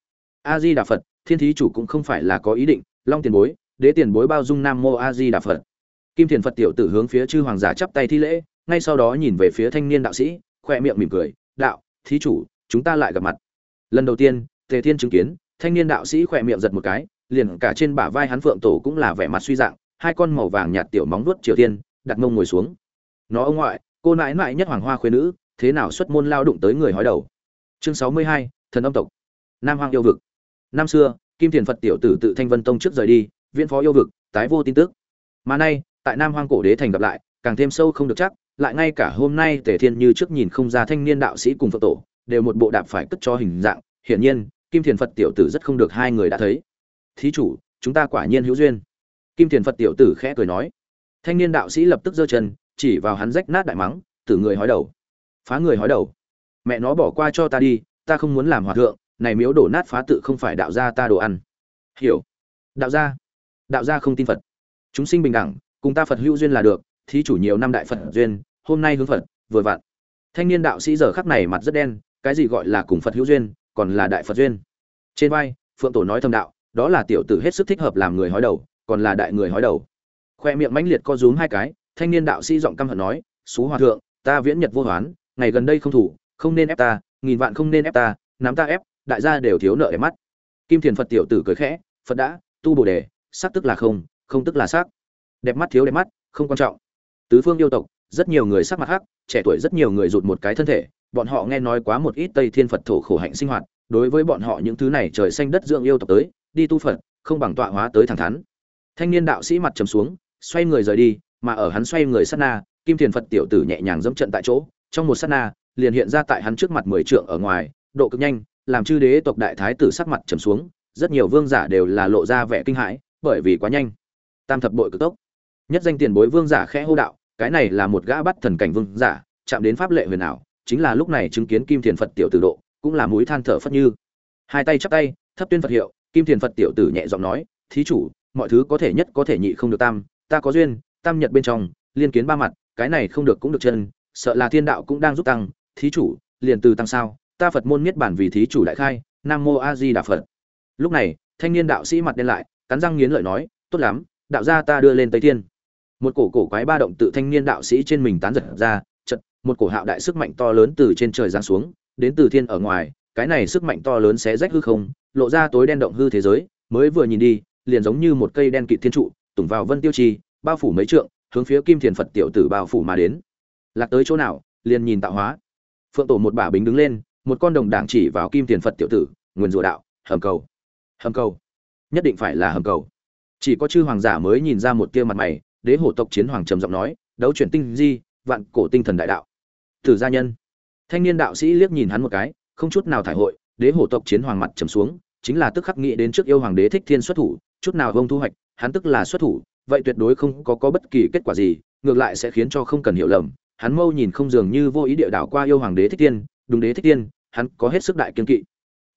A di đà phật thiên thí chủ cũng không phải là có ý định, long tiền bối, đế tiền bối bao dung nam mô a di đà phật kim thiền phật tiểu tử hướng phía chư hoàng giả chắp tay thi lễ, ngay sau đó nhìn về phía thanh niên đạo sĩ, khoe miệng mỉm cười, đạo, thí chủ, chúng ta lại gặp mặt. Lần đầu tiên, tề thiên chứng kiến, thanh niên đạo sĩ khoe miệng giật một cái liền cả trên bả vai hắn phượng tổ cũng là vẻ mặt suy dạng, hai con màu vàng nhạt tiểu móng nuốt triều tiên, đặt mông ngồi xuống. Nó ông ngoại, cô nãi nãi nhất hoàng hoa khuyên nữ, thế nào xuất môn lao đụng tới người hói đầu? Chương sáu mươi hai, thần âm tộc. Nam hoàng yêu vực. Năm xưa, kim thiền phật tiểu tử tự thanh vân tông trước rời đi, viễn phó yêu vực, tái vô tin tức. Mà nay, tại nam hoàng cổ đế thành gặp lại, càng thêm sâu không được chắc, lại ngay cả hôm nay tề thiên như trước nhìn không ra thanh niên đạo sĩ cùng phật tổ, đều một bộ đạp phải cất cho hình dạng. Hiển nhiên, kim thiền phật tiểu tử rất không được hai người đã thấy thí chủ, chúng ta quả nhiên hữu duyên. Kim thiền phật tiểu tử khẽ cười nói. Thanh niên đạo sĩ lập tức giơ chân, chỉ vào hắn rách nát đại mắng, tử người hói đầu. Phá người hói đầu. Mẹ nó bỏ qua cho ta đi, ta không muốn làm hòa thượng, này miếu đổ nát phá tự không phải đạo gia ta đồ ăn. Hiểu. Đạo gia. Đạo gia không tin phật. Chúng sinh bình đẳng, cùng ta phật hữu duyên là được, thí chủ nhiều năm đại phật duyên, hôm nay hướng phật, vừa vặn. Thanh niên đạo sĩ giờ khắc này mặt rất đen, cái gì gọi là cùng phật hữu duyên, còn là đại phật duyên. Trên vai, phượng tổ nói thầm đạo đó là tiểu tử hết sức thích hợp làm người hói đầu, còn là đại người hói đầu. Khoe miệng mãnh liệt co rúm hai cái, thanh niên đạo sĩ giọng căm hận nói, xú hòa thượng, ta viễn nhật vô hoán, ngày gần đây không thủ, không nên ép ta, nghìn vạn không nên ép ta, nắm ta ép, đại gia đều thiếu nợ để mắt. Kim thiền phật tiểu tử cười khẽ, phật đã, tu bồ đề, sắc tức là không không tức là sắc. Đẹp mắt thiếu đẹp mắt, không quan trọng. Tứ phương yêu tộc, rất nhiều người sắc mặt hắc, trẻ tuổi rất nhiều người rụt một cái thân thể, bọn họ nghe nói quá một ít tây thiên phật thổ khổ hạnh sinh hoạt, đối với bọn họ những thứ này trời xanh đất dưỡng yêu tộc tới đi tu phật, không bằng tọa hóa tới thẳng thắn. Thanh niên đạo sĩ mặt trầm xuống, xoay người rời đi, mà ở hắn xoay người sát na, kim thiền phật tiểu tử nhẹ nhàng dẫm trận tại chỗ, trong một sát na, liền hiện ra tại hắn trước mặt mười trượng ở ngoài, độ cực nhanh, làm chư đế tộc đại thái tử sắc mặt trầm xuống, rất nhiều vương giả đều là lộ ra vẻ kinh hãi, bởi vì quá nhanh. Tam thập bội cực tốc. Nhất danh tiền bối vương giả khẽ hô đạo, cái này là một gã bắt thần cảnh vương giả, chạm đến pháp lệ huyền ảo, chính là lúc này chứng kiến kim thiền phật tiểu tử độ, cũng là mũi than thở phất như. Hai tay chắp tay, thấp tuyên phật hiệu kim thiền phật tiểu tử nhẹ giọng nói, thí chủ, mọi thứ có thể nhất có thể nhị không được tam, ta có duyên, tam nhật bên trong, liên kiến ba mặt, cái này không được cũng được chân, sợ là thiên đạo cũng đang giúp tăng, thí chủ, liền từ tăng sao, ta phật môn miết bản vì thí chủ đại khai, nam mô a di đà phật. Lúc này, thanh niên đạo sĩ mặt đen lại, cắn răng nghiến lợi nói, tốt lắm, đạo gia ta đưa lên tây thiên. Một cổ cổ quái ba động tự thanh niên đạo sĩ trên mình tán giật ra, chật, một cổ hạo đại sức mạnh to lớn từ trên trời giáng xuống, đến từ thiên ở ngoài, cái này sức mạnh to lớn sẽ rách hư không lộ ra tối đen động hư thế giới, mới vừa nhìn đi, liền giống như một cây đen kịt thiên trụ, tùng vào vân tiêu trì bao phủ mấy trượng, hướng phía kim thiền phật tiểu tử bao phủ mà đến. Lạc tới chỗ nào, liền nhìn tạo hóa. Phượng tổ một bả bính đứng lên, một con đồng đảng chỉ vào kim thiền phật tiểu tử, nguyền rủa đạo, hầm cầu hầm cầu, nhất định phải là hầm cầu. Chỉ có chư hoàng giả mới nhìn ra một tia mặt mày, đế hổ tộc chiến hoàng trầm giọng nói, đấu chuyển tinh di, vạn cổ tinh thần đại đạo. Tử gia nhân, thanh niên đạo sĩ liếc nhìn hắn một cái, không chút nào thải hội đế hổ tộc chiến hoàng mặt trầm xuống, chính là tức khắc nghĩ đến trước yêu hoàng đế thích thiên xuất thủ, chút nào vông thu hoạch, hắn tức là xuất thủ, vậy tuyệt đối không có có bất kỳ kết quả gì, ngược lại sẽ khiến cho không cần hiểu lầm, hắn mâu nhìn không dường như vô ý địa đảo qua yêu hoàng đế thích thiên, đúng đế thích thiên, hắn có hết sức đại kiên kỵ.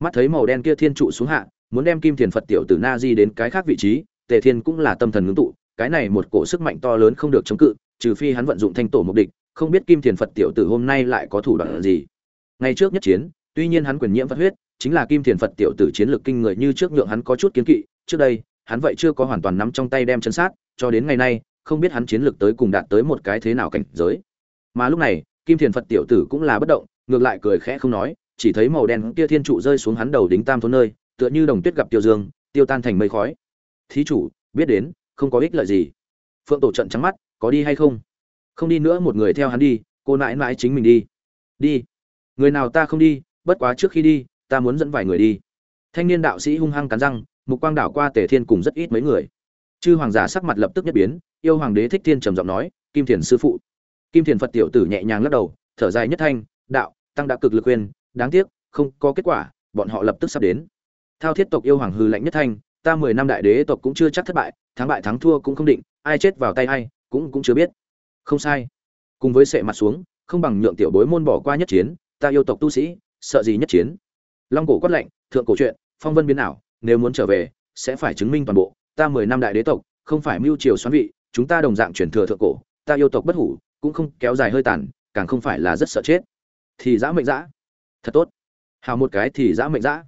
Mắt thấy màu đen kia thiên trụ xuống hạ, muốn đem kim thiền phật tiểu tử na di đến cái khác vị trí, tề thiên cũng là tâm thần ngưng tụ, cái này một cổ sức mạnh to lớn không được chống cự, trừ phi hắn vận dụng thanh tổ mục đích, không biết kim thiền phật tiểu tử hôm nay lại có thủ đoạn gì. Ngày trước nhất chiến tuy nhiên hắn quyền nhiễm phật huyết, chính là kim thiền phật tiểu tử chiến lược kinh người như trước nhượng hắn có chút kiến kỵ. Trước đây, hắn vậy chưa có hoàn toàn nắm trong tay đem chân sát, cho đến ngày nay, không biết hắn chiến lược tới cùng đạt tới một cái thế nào cảnh giới. Mà lúc này, kim thiền phật tiểu tử cũng là bất động, ngược lại cười khẽ không nói, chỉ thấy màu đen kia thiên trụ rơi xuống hắn đầu đính tam thôn nơi, tựa như đồng tuyết gặp tiêu dương, tiêu tan thành mây khói. Thí chủ, biết đến, không có ích lợi gì. Phượng tổ trận trắng mắt, có đi hay không? Không đi nữa, một người theo hắn đi, cô nãi nãi chính mình đi. Đi. Người nào ta không đi bất quá trước khi đi, ta muốn dẫn vài người đi. Thanh niên đạo sĩ hung hăng cắn răng, mục quang đảo qua tề thiên cùng rất ít mấy người. Chư hoàng giả sắc mặt lập tức nhất biến, yêu hoàng đế thích thiên trầm giọng nói, kim thiền sư phụ. Kim thiền phật tiểu tử nhẹ nhàng lắc đầu, thở dài nhất thanh, đạo, tăng đã cực lực khuyên, đáng tiếc, không có kết quả, bọn họ lập tức sắp đến. Thao thiết tộc yêu hoàng hư lạnh nhất thanh, ta mười năm đại đế tộc cũng chưa chắc thất bại, thắng bại thắng thua cũng không định, ai chết vào tay ai, cũng cũng chưa biết. Không sai. Cùng với sệ mặt xuống, không bằng nhượng tiểu bối môn bỏ qua nhất chiến, ta yêu tộc tu sĩ sợ gì nhất chiến. Long cổ quát lạnh, thượng cổ chuyện, phong vân biến ảo, nếu muốn trở về, sẽ phải chứng minh toàn bộ. Ta mười năm đại đế tộc, không phải mưu triều xoắn vị, chúng ta đồng dạng truyền thừa thượng cổ, ta yêu tộc bất hủ, cũng không kéo dài hơi tàn, càng không phải là rất sợ chết. Thì dã mệnh dã. Thật tốt. Hào một cái thì dã mệnh dã.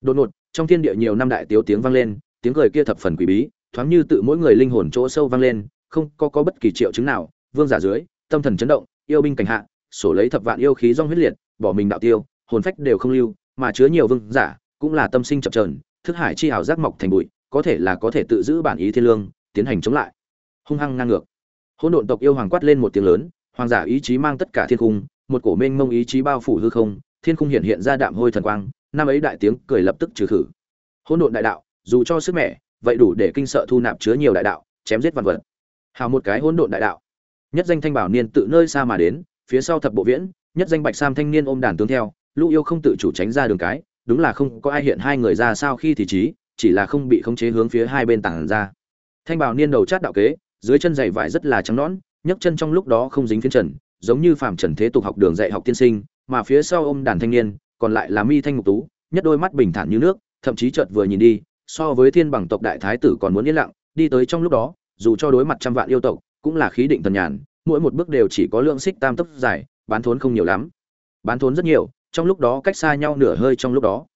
Đột ngột, trong thiên địa nhiều năm đại tiếu tiếng vang lên, tiếng cười kia thập phần quỷ bí, thoáng như tự mỗi người linh hồn chỗ sâu vang lên, không có có bất kỳ triệu chứng nào, vương giả dưới, tâm thần chấn động, yêu binh cảnh hạ, sổ lấy thập vạn yêu khí rong huyết liệt, bỏ mình đạo tiêu hồn phách đều không lưu, mà chứa nhiều vương giả, cũng là tâm sinh chập trờn thức hải chi hào giác mọc thành bụi, có thể là có thể tự giữ bản ý thiên lương, tiến hành chống lại. Hung hăng ngang ngược. Hỗn độn tộc yêu hoàng quát lên một tiếng lớn, hoàng giả ý chí mang tất cả thiên cung một cổ mênh mông ý chí bao phủ hư không, thiên cung hiện hiện ra đạm hôi thần quang, năm ấy đại tiếng cười lập tức trừ khử. Hỗn độn đại đạo, dù cho sức mẻ, vậy đủ để kinh sợ thu nạp chứa nhiều đại đạo, chém giết vạn vật. Hào một cái hỗn độn đại đạo. Nhất danh thanh bảo niên tự nơi xa mà đến, phía sau thập bộ viễn, nhất danh bạch sam thanh niên ôm đàn tướng theo lũ yêu không tự chủ tránh ra đường cái, đúng là không có ai hiện hai người ra sao khi thì trí, chỉ là không bị khống chế hướng phía hai bên tảng ra. Thanh bảo niên đầu chát đạo kế, dưới chân giày vải rất là trắng nõn, nhấc chân trong lúc đó không dính phiến trần, giống như phàm trần thế tục học đường dạy học tiên sinh, mà phía sau ôm đàn thanh niên, còn lại là mi thanh ngục tú, nhất đôi mắt bình thản như nước, thậm chí chợt vừa nhìn đi, so với thiên bằng tộc đại thái tử còn muốn yên lặng, đi tới trong lúc đó, dù cho đối mặt trăm vạn yêu tộc, cũng là khí định thần nhàn, mỗi một bước đều chỉ có lượng xích tam tốc dài, bán thốn không nhiều lắm. Bán thốn rất nhiều trong lúc đó cách xa nhau nửa hơi trong lúc đó.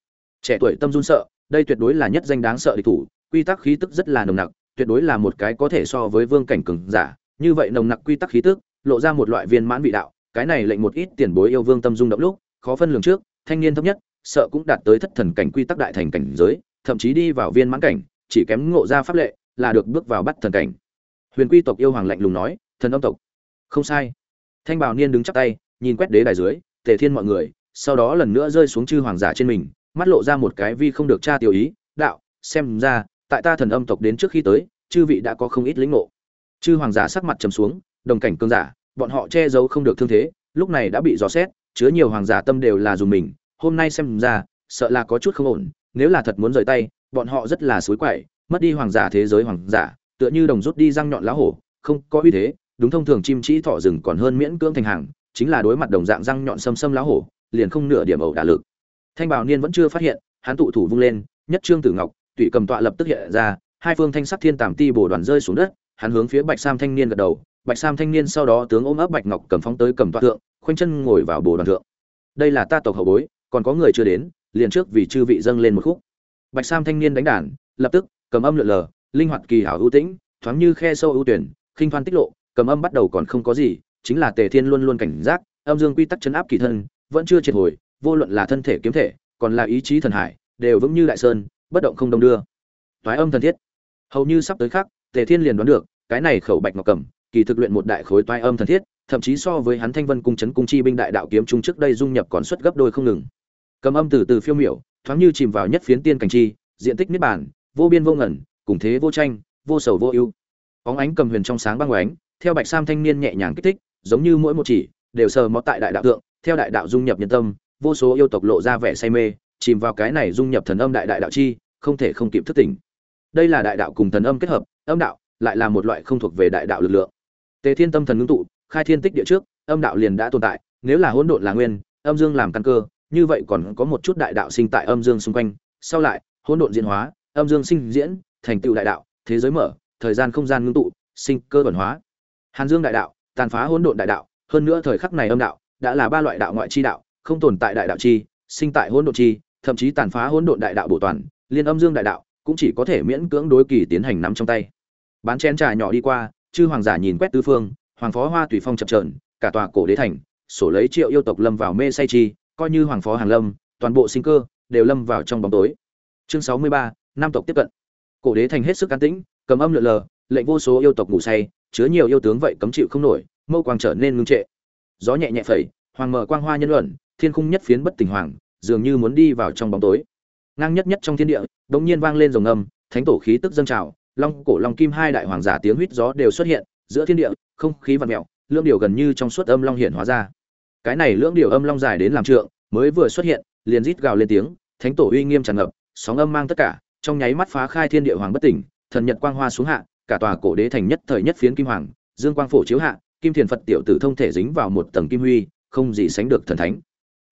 Trẻ tuổi tâm run sợ, đây tuyệt đối là nhất danh đáng sợ địch thủ, quy tắc khí tức rất là nồng nặc, tuyệt đối là một cái có thể so với vương cảnh cường giả. Như vậy nồng nặc quy tắc khí tức, lộ ra một loại viên mãn vị đạo, cái này lệnh một ít tiền bối yêu vương tâm dung động lúc, khó phân lường trước, thanh niên thấp nhất, sợ cũng đạt tới thất thần cảnh quy tắc đại thành cảnh giới, thậm chí đi vào viên mãn cảnh, chỉ kém ngộ ra pháp lệ là được bước vào bắt thần cảnh. Huyền quy tộc yêu hoàng lạnh lùng nói, thần âm tộc. Không sai. Thanh bảo niên đứng chắp tay, nhìn quét đế đài dưới, tề thiên mọi người sau đó lần nữa rơi xuống chư hoàng giả trên mình, mắt lộ ra một cái vi không được tra tiểu ý, đạo, xem ra, tại ta thần âm tộc đến trước khi tới, chư vị đã có không ít lĩnh ngộ. Chư hoàng giả sắc mặt trầm xuống, đồng cảnh cương giả, bọn họ che giấu không được thương thế, lúc này đã bị dò xét, chứa nhiều hoàng giả tâm đều là dùng mình, hôm nay xem ra, sợ là có chút không ổn, nếu là thật muốn rời tay, bọn họ rất là suối quậy, mất đi hoàng giả thế giới hoàng giả, tựa như đồng rút đi răng nhọn lá hổ, không có uy thế, đúng thông thường chim trĩ thỏ rừng còn hơn miễn cưỡng thành hàng, chính là đối mặt đồng dạng răng nhọn xâm xâm lá hổ liền không nửa điểm ẩu đả lực. Thanh bảo niên vẫn chưa phát hiện, hắn tụ thủ vung lên, nhất trương tử ngọc tụy cầm tọa lập tức hiện ra, hai phương thanh sắc thiên tàm ti bổ đoàn rơi xuống đất, hắn hướng phía bạch sam thanh niên gật đầu, bạch sam thanh niên sau đó tướng ôm ấp bạch ngọc cầm phóng tới cầm tọa thượng, khoanh chân ngồi vào bồ đoàn thượng. Đây là ta tộc hậu bối, còn có người chưa đến, liền trước vì chư vị dâng lên một khúc. Bạch sam thanh niên đánh đàn, lập tức, cầm âm lượn lờ, linh hoạt kỳ hảo ưu tĩnh, thoáng như khe sâu ưu tuyển, khinh phan tích lộ, cầm âm bắt đầu còn không có gì, chính là tề thiên luôn luôn cảnh giác, âm dương quy tắc chấn áp kỳ thân vẫn chưa triệt hồi, vô luận là thân thể kiếm thể, còn là ý chí thần hải, đều vững như đại sơn, bất động không đông đưa. Toái âm thần thiết. Hầu như sắp tới khắc, tề thiên liền đoán được, cái này khẩu bạch ngọc cầm kỳ thực luyện một đại khối toái âm thần thiết, thậm chí so với hắn thanh vân cung chấn cung chi binh đại đạo kiếm trung trước đây dung nhập còn suất gấp đôi không ngừng. Cầm âm từ từ phiêu miểu, thoáng như chìm vào nhất phiến tiên cảnh chi, diện tích niết bản vô biên vô ngẩn cùng thế vô tranh, vô sầu vô ưu. Óng ánh cầm huyền trong sáng băng oánh theo bạch sam thanh niên nhẹ nhàng kích thích, giống như mỗi một chỉ, đều sờ mó tại đại đạo tượng theo đại đạo dung nhập nhân tâm, vô số yêu tộc lộ ra vẻ say mê, chìm vào cái này dung nhập thần âm đại đại đạo chi, không thể không kịp thức tỉnh. Đây là đại đạo cùng thần âm kết hợp, âm đạo lại là một loại không thuộc về đại đạo lực lượng. Tề thiên tâm thần ngưng tụ, khai thiên tích địa trước, âm đạo liền đã tồn tại, nếu là hỗn độn là nguyên, âm dương làm căn cơ, như vậy còn có một chút đại đạo sinh tại âm dương xung quanh, sau lại, hỗn độn diễn hóa, âm dương sinh diễn, thành tựu đại đạo, thế giới mở, thời gian không gian ngưng tụ, sinh cơ bản hóa. Hàn dương đại đạo, tàn phá hỗn độn đại đạo, hơn nữa thời khắc này âm đạo đã là ba loại đạo ngoại chi đạo, không tồn tại đại đạo chi, sinh tại hỗn độn chi, thậm chí tàn phá hỗn độn đại đạo bổ toàn, liên âm dương đại đạo cũng chỉ có thể miễn cưỡng đối kỳ tiến hành nắm trong tay. Bán chén trà nhỏ đi qua, chư hoàng giả nhìn quét tứ phương, hoàng phó hoa tùy phong chập trờn cả tòa cổ đế thành, sổ lấy triệu yêu tộc lâm vào mê say chi, coi như hoàng phó hàng lâm, toàn bộ sinh cơ đều lâm vào trong bóng tối. Chương sáu mươi ba, năm tộc tiếp cận. Cổ đế thành hết sức an tĩnh, cầm âm lượn lờ, lệnh vô số yêu tộc ngủ say, chứa nhiều yêu tướng vậy cấm chịu không nổi, mâu quang trở nên ngưng trệ gió nhẹ nhẹ phẩy, hoàng mở quang hoa nhân luận, thiên khung nhất phiến bất tỉnh hoàng, dường như muốn đi vào trong bóng tối. Ngang nhất nhất trong thiên địa, đột nhiên vang lên rồng âm thánh tổ khí tức dâng trào, long cổ long kim hai đại hoàng giả tiếng huýt gió đều xuất hiện, giữa thiên địa, không khí vặn mẹo lưỡng điều gần như trong suốt âm long hiện hóa ra. Cái này lưỡng điều âm long dài đến làm trượng, mới vừa xuất hiện, liền rít gào lên tiếng, thánh tổ uy nghiêm tràn ngập, sóng âm mang tất cả, trong nháy mắt phá khai thiên địa hoàng bất tỉnh, thần nhật quang hoa xuống hạ, cả tòa cổ đế thành nhất thời nhất phiến kim hoàng, dương quang phổ chiếu hạ kim thiền phật tiểu tử thông thể dính vào một tầng kim huy, không gì sánh được thần thánh.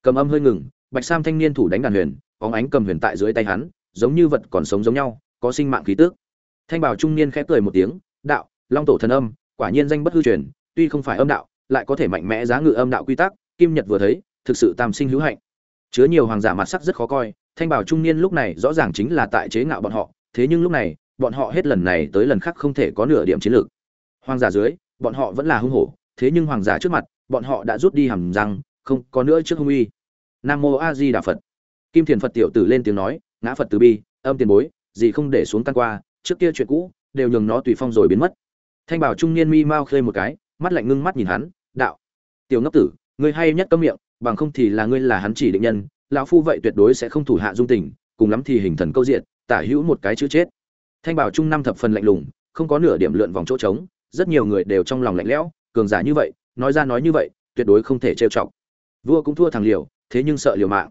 Cầm âm hơi ngừng, bạch sam thanh niên thủ đánh đàn huyền, bóng ánh cầm huyền tại dưới tay hắn, giống như vật còn sống giống nhau, có sinh mạng khí tước thanh bảo trung niên khẽ cười một tiếng, đạo, long tổ thần âm, quả nhiên danh bất hư truyền, tuy không phải âm đạo, lại có thể mạnh mẽ giá ngự âm đạo quy tắc, kim nhật vừa thấy, thực sự tam sinh hữu hạnh. Chứa nhiều hoàng giả mặt sắc rất khó coi, thanh bảo trung niên lúc này rõ ràng chính là tại chế ngạo bọn họ, thế nhưng lúc này, bọn họ hết lần này tới lần khác không thể có nửa điểm chiến lược. Hoàng giả dưới bọn họ vẫn là hung hổ, thế nhưng hoàng giả trước mặt, bọn họ đã rút đi hầm răng, không có nữa trước hung uy. Nam mô a di đà phật. Kim thiền phật tiểu tử lên tiếng nói, ngã phật từ bi, âm tiền bối, gì không để xuống căn qua, trước kia chuyện cũ, đều nhường nó tùy phong rồi biến mất. Thanh bảo trung niên mi mau khơi một cái, mắt lạnh ngưng mắt nhìn hắn, đạo. Tiểu ngốc tử, ngươi hay nhất cấm miệng, bằng không thì là ngươi là hắn chỉ định nhân, lão phu vậy tuyệt đối sẽ không thủ hạ dung tình, cùng lắm thì hình thần câu diện, tả hữu một cái chữ chết. Thanh bảo trung năm thập phần lạnh lùng, không có nửa điểm lượn vòng chỗ trống rất nhiều người đều trong lòng lạnh lẽo, cường giả như vậy, nói ra nói như vậy, tuyệt đối không thể trêu chọc. Vua cũng thua thằng liều, thế nhưng sợ liều mạng.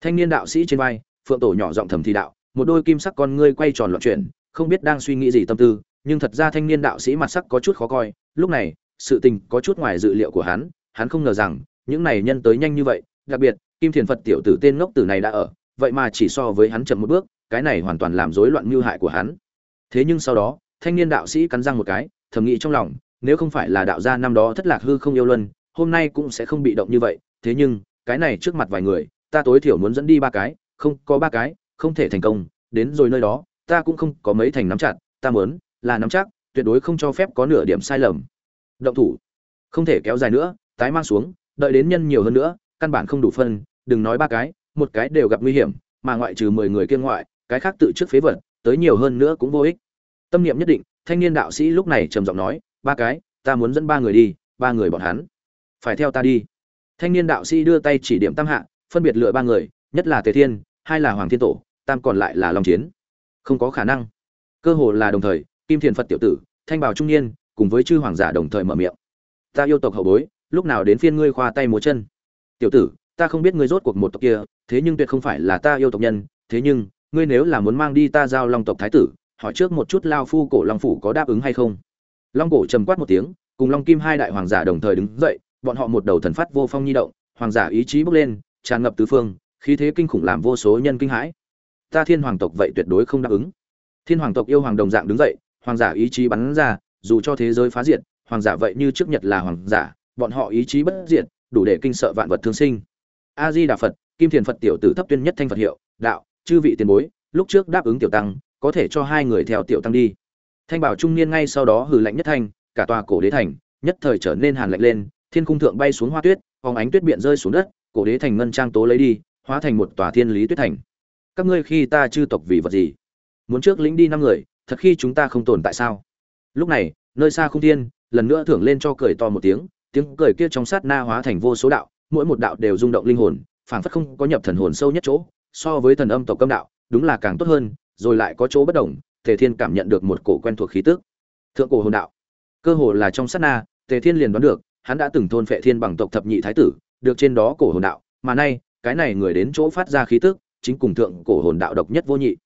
Thanh niên đạo sĩ trên vai, phượng tổ nhỏ giọng thầm thì đạo, một đôi kim sắc con ngươi quay tròn loạn chuyển, không biết đang suy nghĩ gì tâm tư, nhưng thật ra thanh niên đạo sĩ mặt sắc có chút khó coi, lúc này, sự tình có chút ngoài dự liệu của hắn hắn không ngờ rằng, những này nhân tới nhanh như vậy, đặc biệt, kim thiền phật tiểu tử tên ngốc tử này đã ở, vậy mà chỉ so với hắn chậm một bước, cái này hoàn toàn làm rối loạn mưu hại của hắn. Thế nhưng sau đó, thanh niên đạo sĩ cắn răng một cái thầm nghĩ trong lòng, nếu không phải là đạo gia năm đó thất lạc hư không yêu luân, hôm nay cũng sẽ không bị động như vậy. Thế nhưng, cái này trước mặt vài người, ta tối thiểu muốn dẫn đi ba cái, không có ba cái, không thể thành công. Đến rồi nơi đó, ta cũng không có mấy thành nắm chặt, ta muốn là nắm chắc, tuyệt đối không cho phép có nửa điểm sai lầm. Động thủ. Không thể kéo dài nữa, tái mang xuống, đợi đến nhân nhiều hơn nữa, căn bản không đủ phân, đừng nói ba cái, một cái đều gặp nguy hiểm, mà ngoại trừ mười người kia ngoại, cái khác tự trước phế vật, tới nhiều hơn nữa cũng vô ích. Tâm niệm nhất định thanh niên đạo sĩ lúc này trầm giọng nói, ba cái, ta muốn dẫn ba người đi, ba người bọn hắn. Phải theo ta đi. Thanh niên đạo sĩ đưa tay chỉ điểm tam hạ, phân biệt lựa ba người, nhất là tề thiên, hai là hoàng thiên tổ, tam còn lại là long chiến. Không có khả năng. Cơ hồ là đồng thời, kim thiền phật tiểu tử, thanh bảo trung niên, cùng với chư hoàng giả đồng thời mở miệng. Ta yêu tộc hậu bối, lúc nào đến phiên ngươi khoa tay múa chân? Tiểu tử, ta không biết ngươi rốt cuộc một tộc kia, thế nhưng tuyệt không phải là ta yêu tộc nhân, thế nhưng, ngươi nếu là muốn mang đi ta giao long tộc thái tử hỏi trước một chút lao phu cổ long phủ có đáp ứng hay không. Long cổ trầm quát một tiếng, cùng long kim hai đại hoàng giả đồng thời đứng dậy, bọn họ một đầu thần phát vô phong nhi động, hoàng giả ý chí bốc lên, tràn ngập tứ phương, khí thế kinh khủng làm vô số nhân kinh hãi. Ta thiên hoàng tộc vậy tuyệt đối không đáp ứng. Thiên hoàng tộc yêu hoàng đồng dạng đứng dậy, hoàng giả ý chí bắn ra, dù cho thế giới phá diệt, hoàng giả vậy như trước nhật là hoàng giả, bọn họ ý chí bất diệt, đủ để kinh sợ vạn vật thương sinh. A di đà phật, kim thiền phật tiểu tử thấp tuyên nhất thanh phật hiệu, đạo, chư vị tiền bối, lúc trước đáp ứng tiểu tăng có thể cho hai người theo tiểu tăng đi. Thanh bảo trung niên ngay sau đó hừ lạnh nhất thanh, cả tòa cổ đế thành, nhất thời trở nên hàn lạnh lên, thiên cung thượng bay xuống hoa tuyết, phóng ánh tuyết biện rơi xuống đất, cổ đế thành ngân trang tố lấy đi, hóa thành một tòa thiên lý tuyết thành. Các ngươi khi ta chư tộc vì vật gì? Muốn trước lĩnh đi năm người, thật khi chúng ta không tồn tại sao? Lúc này, nơi xa không thiên, lần nữa thưởng lên cho cười to một tiếng tiếng cười kia trong sát na hóa thành vô số đạo, mỗi một đạo đều rung động linh hồn, phảng phất không có nhập thần hồn sâu nhất chỗ, so với thần âm tộc câm đạo, đúng là càng tốt hơn rồi lại có chỗ bất đồng, tề thiên cảm nhận được một cổ quen thuộc khí tức. Thượng cổ hồn đạo. Cơ hồ là trong sát na, tề thiên liền đoán được, hắn đã từng thôn phệ thiên bằng tộc thập nhị thái tử, được trên đó cổ hồn đạo, mà nay, cái này người đến chỗ phát ra khí tức, chính cùng thượng cổ hồn đạo độc nhất vô nhị.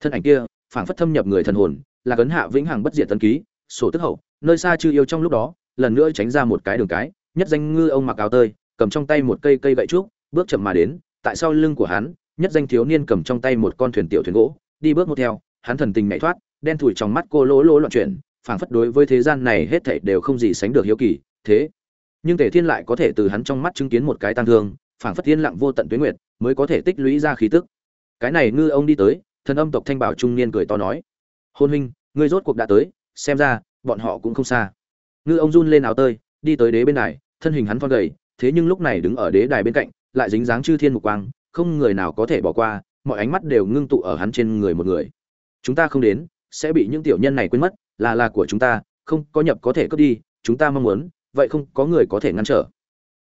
Thân ảnh kia, phảng phất thâm nhập người thần hồn, là cấn hạ vĩnh hằng bất diệt tân ký, sổ tức hậu, nơi xa chư yêu trong lúc đó, lần nữa tránh ra một cái đường cái, nhất danh ngư ông mặc áo tơi, cầm trong tay một cây cây gậy trúc, bước chậm mà đến, tại sau lưng của hắn, nhất danh thiếu niên cầm trong tay một con thuyền tiểu thuyền gỗ đi bước một theo, hắn thần tình nhảy thoát, đen thủi trong mắt cô lỗ lỗ loạn chuyển, phảng phất đối với thế gian này hết thảy đều không gì sánh được hiếu kỳ, thế. Nhưng tề thiên lại có thể từ hắn trong mắt chứng kiến một cái tăng thương, phảng phất thiên lặng vô tận tuyến nguyệt, mới có thể tích lũy ra khí tức. Cái này ngư ông đi tới, thần âm tộc thanh bảo trung niên cười to nói, hôn huynh, ngươi rốt cuộc đã tới, xem ra, bọn họ cũng không xa. Ngư ông run lên áo tơi, đi tới đế bên đài, thân hình hắn thon gầy, thế nhưng lúc này đứng ở đế đài bên cạnh, lại dính dáng chư thiên mục quang, không người nào có thể bỏ qua mọi ánh mắt đều ngưng tụ ở hắn trên người một người. Chúng ta không đến, sẽ bị những tiểu nhân này quên mất, là là của chúng ta, không có nhập có thể cướp đi, chúng ta mong muốn, vậy không có người có thể ngăn trở.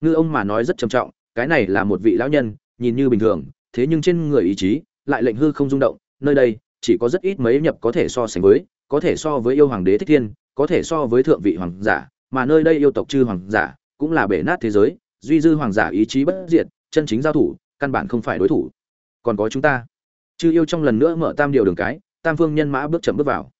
Ngư ông mà nói rất trầm trọng, cái này là một vị lão nhân, nhìn như bình thường, thế nhưng trên người ý chí lại lệnh hư không rung động, nơi đây chỉ có rất ít mấy nhập có thể so sánh với, có thể so với yêu hoàng đế thích thiên, có thể so với thượng vị hoàng giả, mà nơi đây yêu tộc chư hoàng giả cũng là bể nát thế giới, duy dư hoàng giả ý chí bất diệt, chân chính giao thủ, căn bản không phải đối thủ còn có chúng ta. Chư yêu trong lần nữa mở tam điều đường cái, tam phương nhân mã bước chậm bước vào.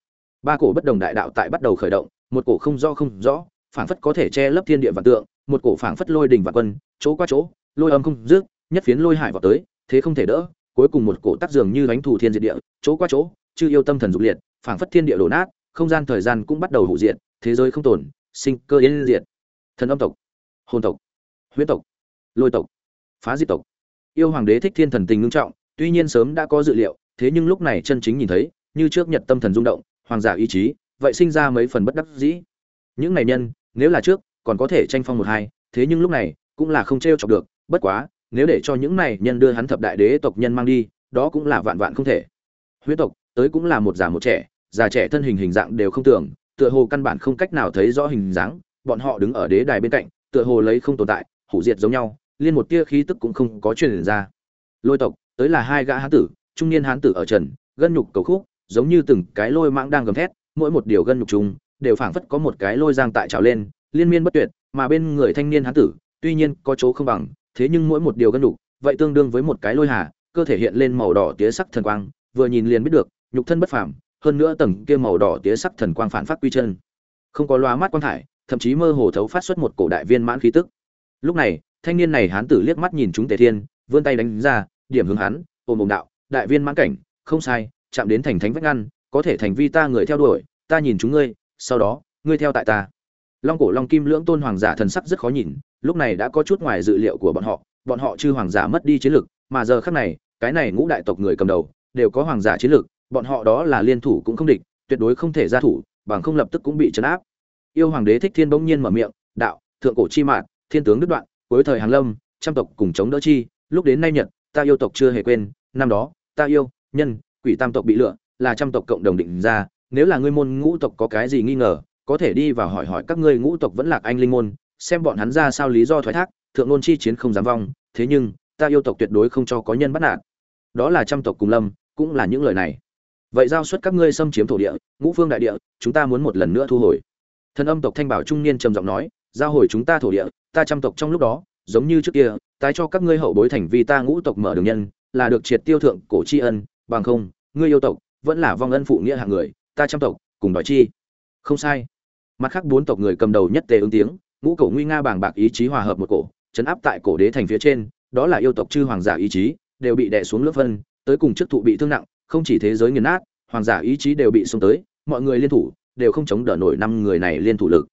Ba cổ bất đồng đại đạo tại bắt đầu khởi động, một cổ không rõ không rõ, phảng phất có thể che lấp thiên địa vạn tượng, một cổ phảng phất lôi đình vạn quân, chỗ qua chỗ, lôi âm không dứt, nhất phiến lôi hải vào tới, thế không thể đỡ, cuối cùng một cổ tác dường như đánh thủ thiên diệt địa, chỗ qua chỗ, chư yêu tâm thần dục liệt, phảng phất thiên địa đổ nát, không gian thời gian cũng bắt đầu hủ diệt, thế giới không tồn, sinh cơ yên diệt. Thần âm tộc, hồn tộc, huyết tộc, lôi tộc, phá diệt tộc yêu hoàng đế thích thiên thần tình ngưng trọng, tuy nhiên sớm đã có dự liệu, thế nhưng lúc này chân chính nhìn thấy, như trước nhật tâm thần rung động, hoàng giả ý chí, vậy sinh ra mấy phần bất đắc dĩ. Những này nhân, nếu là trước, còn có thể tranh phong một hai, thế nhưng lúc này, cũng là không t r e o chọc được, bất quá, nếu để cho những này nhân đưa hắn thập đại đế tộc nhân mang đi, đó cũng là vạn vạn không thể. Huyết tộc, tới cũng là một già một trẻ, già trẻ thân hình hình dạng đều không tưởng, tựa hồ căn bản không cách nào thấy rõ hình dáng, bọn họ đứng ở đế đài bên cạnh, tựa hồ lấy không tồn tại, hủ diệt giống nhau liên một tia khí tức cũng không có truyền ra. Lôi tộc, tới là hai gã hán tử, trung niên hán tử ở trần, gân nhục cầu khúc, giống như từng cái lôi mãng đang gầm thét, mỗi một điều gân nhục chung đều phảng phất có một cái lôi giang tại trào lên, liên miên bất tuyệt, mà bên người thanh niên hán tử, tuy nhiên có chỗ không bằng, thế nhưng mỗi một điều gân nhục, vậy tương đương với một cái lôi hà, cơ thể hiện lên màu đỏ tía sắc thần quang, vừa nhìn liền biết được, nhục thân bất phàm, hơn nữa tầng kia màu đỏ tía sắc thần quang phản phát quy chân. Không có loa mắt quang thải, thậm chí mơ hồ thấu phát xuất một cổ đại viên mãn khí tức. Lúc này thanh niên này hán tử liếc mắt nhìn chúng tề thiên, vươn tay đánh ra, điểm hướng hắn, ôm ôm đạo, đại viên mãn cảnh, không sai, chạm đến thành thánh vách ngăn, có thể thành vi ta người theo đuổi, ta nhìn chúng ngươi, sau đó, ngươi theo tại ta. Long cổ long kim lưỡng tôn hoàng giả thần sắc rất khó nhìn, lúc này đã có chút ngoài dự liệu của bọn họ bọn họ chư hoàng giả mất đi chiến lực, mà giờ khắc này, cái này ngũ đại tộc người cầm đầu, đều có hoàng giả chiến lực, bọn họ đó là liên thủ cũng không địch, tuyệt đối không thể ra thủ, bằng không lập tức cũng bị trấn áp. Yêu hoàng đế thích thiên bỗng nhiên mở miệng, đạo, thượng cổ chi mạn, thiên tướng đứt đoạn cuối thời hàng lâm, trăm tộc cùng chống đỡ chi, lúc đến nay nhật, ta yêu tộc chưa hề quên, năm đó, ta yêu, nhân, quỷ tam tộc bị lựa, là trăm tộc cộng đồng định ra, nếu là ngươi môn ngũ tộc có cái gì nghi ngờ, có thể đi vào hỏi hỏi các ngươi ngũ tộc vẫn lạc anh linh môn, xem bọn hắn ra sao lý do thoái thác, thượng ngôn chi chiến không dám vong, thế nhưng, ta yêu tộc tuyệt đối không cho có nhân bắt nạt. Đó là trăm tộc cùng lâm, cũng là những lời này. Vậy giao suất các ngươi xâm chiếm thổ địa, ngũ phương đại địa, chúng ta muốn một lần nữa thu hồi. Thần âm tộc thanh bảo trung niên trầm giọng nói giao hồi chúng ta thổ địa, ta trăm tộc trong lúc đó, giống như trước kia, tái cho các ngươi hậu bối thành vi ta ngũ tộc mở đường nhân, là được triệt tiêu thượng cổ tri ân, bằng không, ngươi yêu tộc, vẫn là vong ân phụ nghĩa hạng người, ta trăm tộc, cùng đòi chi. Không sai. Mặt khác bốn tộc người cầm đầu nhất tề ứng tiếng, ngũ cổ nguy nga bàng bạc ý chí hòa hợp một cổ, chấn áp tại cổ đế thành phía trên, đó là yêu tộc chư hoàng giả ý chí, đều bị đè xuống lớp phân tới cùng chức thụ bị thương nặng, không chỉ thế giới nghiền nát, hoàng giả ý chí đều bị xông tới, mọi người liên thủ, đều không chống đỡ nổi năm người này liên thủ lực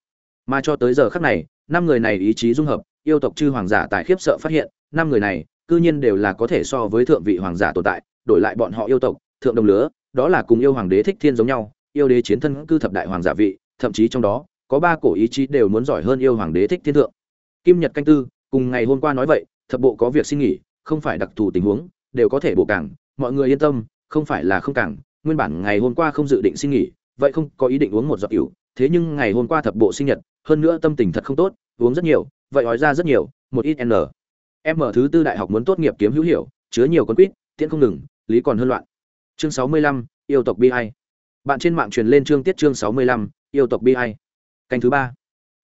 mà cho tới giờ khắc này, năm người này ý chí dung hợp, yêu tộc chư hoàng giả tại khiếp sợ phát hiện, năm người này, cư nhiên đều là có thể so với thượng vị hoàng giả tồn tại, đổi lại bọn họ yêu tộc, thượng đồng lứa, đó là cùng yêu hoàng đế thích thiên giống nhau, yêu đế chiến thân cư thập đại hoàng giả vị, thậm chí trong đó, có ba cổ ý chí đều muốn giỏi hơn yêu hoàng đế thích thiên thượng. Kim nhật canh tư, cùng ngày hôm qua nói vậy, thập bộ có việc xin nghỉ, không phải đặc thù tình huống, đều có thể bổ cảng, mọi người yên tâm, không phải là không cảng, nguyên bản ngày hôm qua không dự định xin nghỉ, vậy không có ý định uống một giọt rượu thế nhưng ngày hôm qua thập bộ sinh nhật, hơn nữa tâm tình thật không tốt, uống rất nhiều, vậy ói ra rất nhiều, một ít n. Mở thứ tư đại học muốn tốt nghiệp kiếm hữu hiểu chứa nhiều con quýt, tiễn không ngừng, lý còn hơn loạn. Chương sáu mươi lăm, yêu tộc bi hay bạn trên mạng truyền lên chương tiết chương sáu mươi lăm, yêu tộc bi hay canh thứ ba.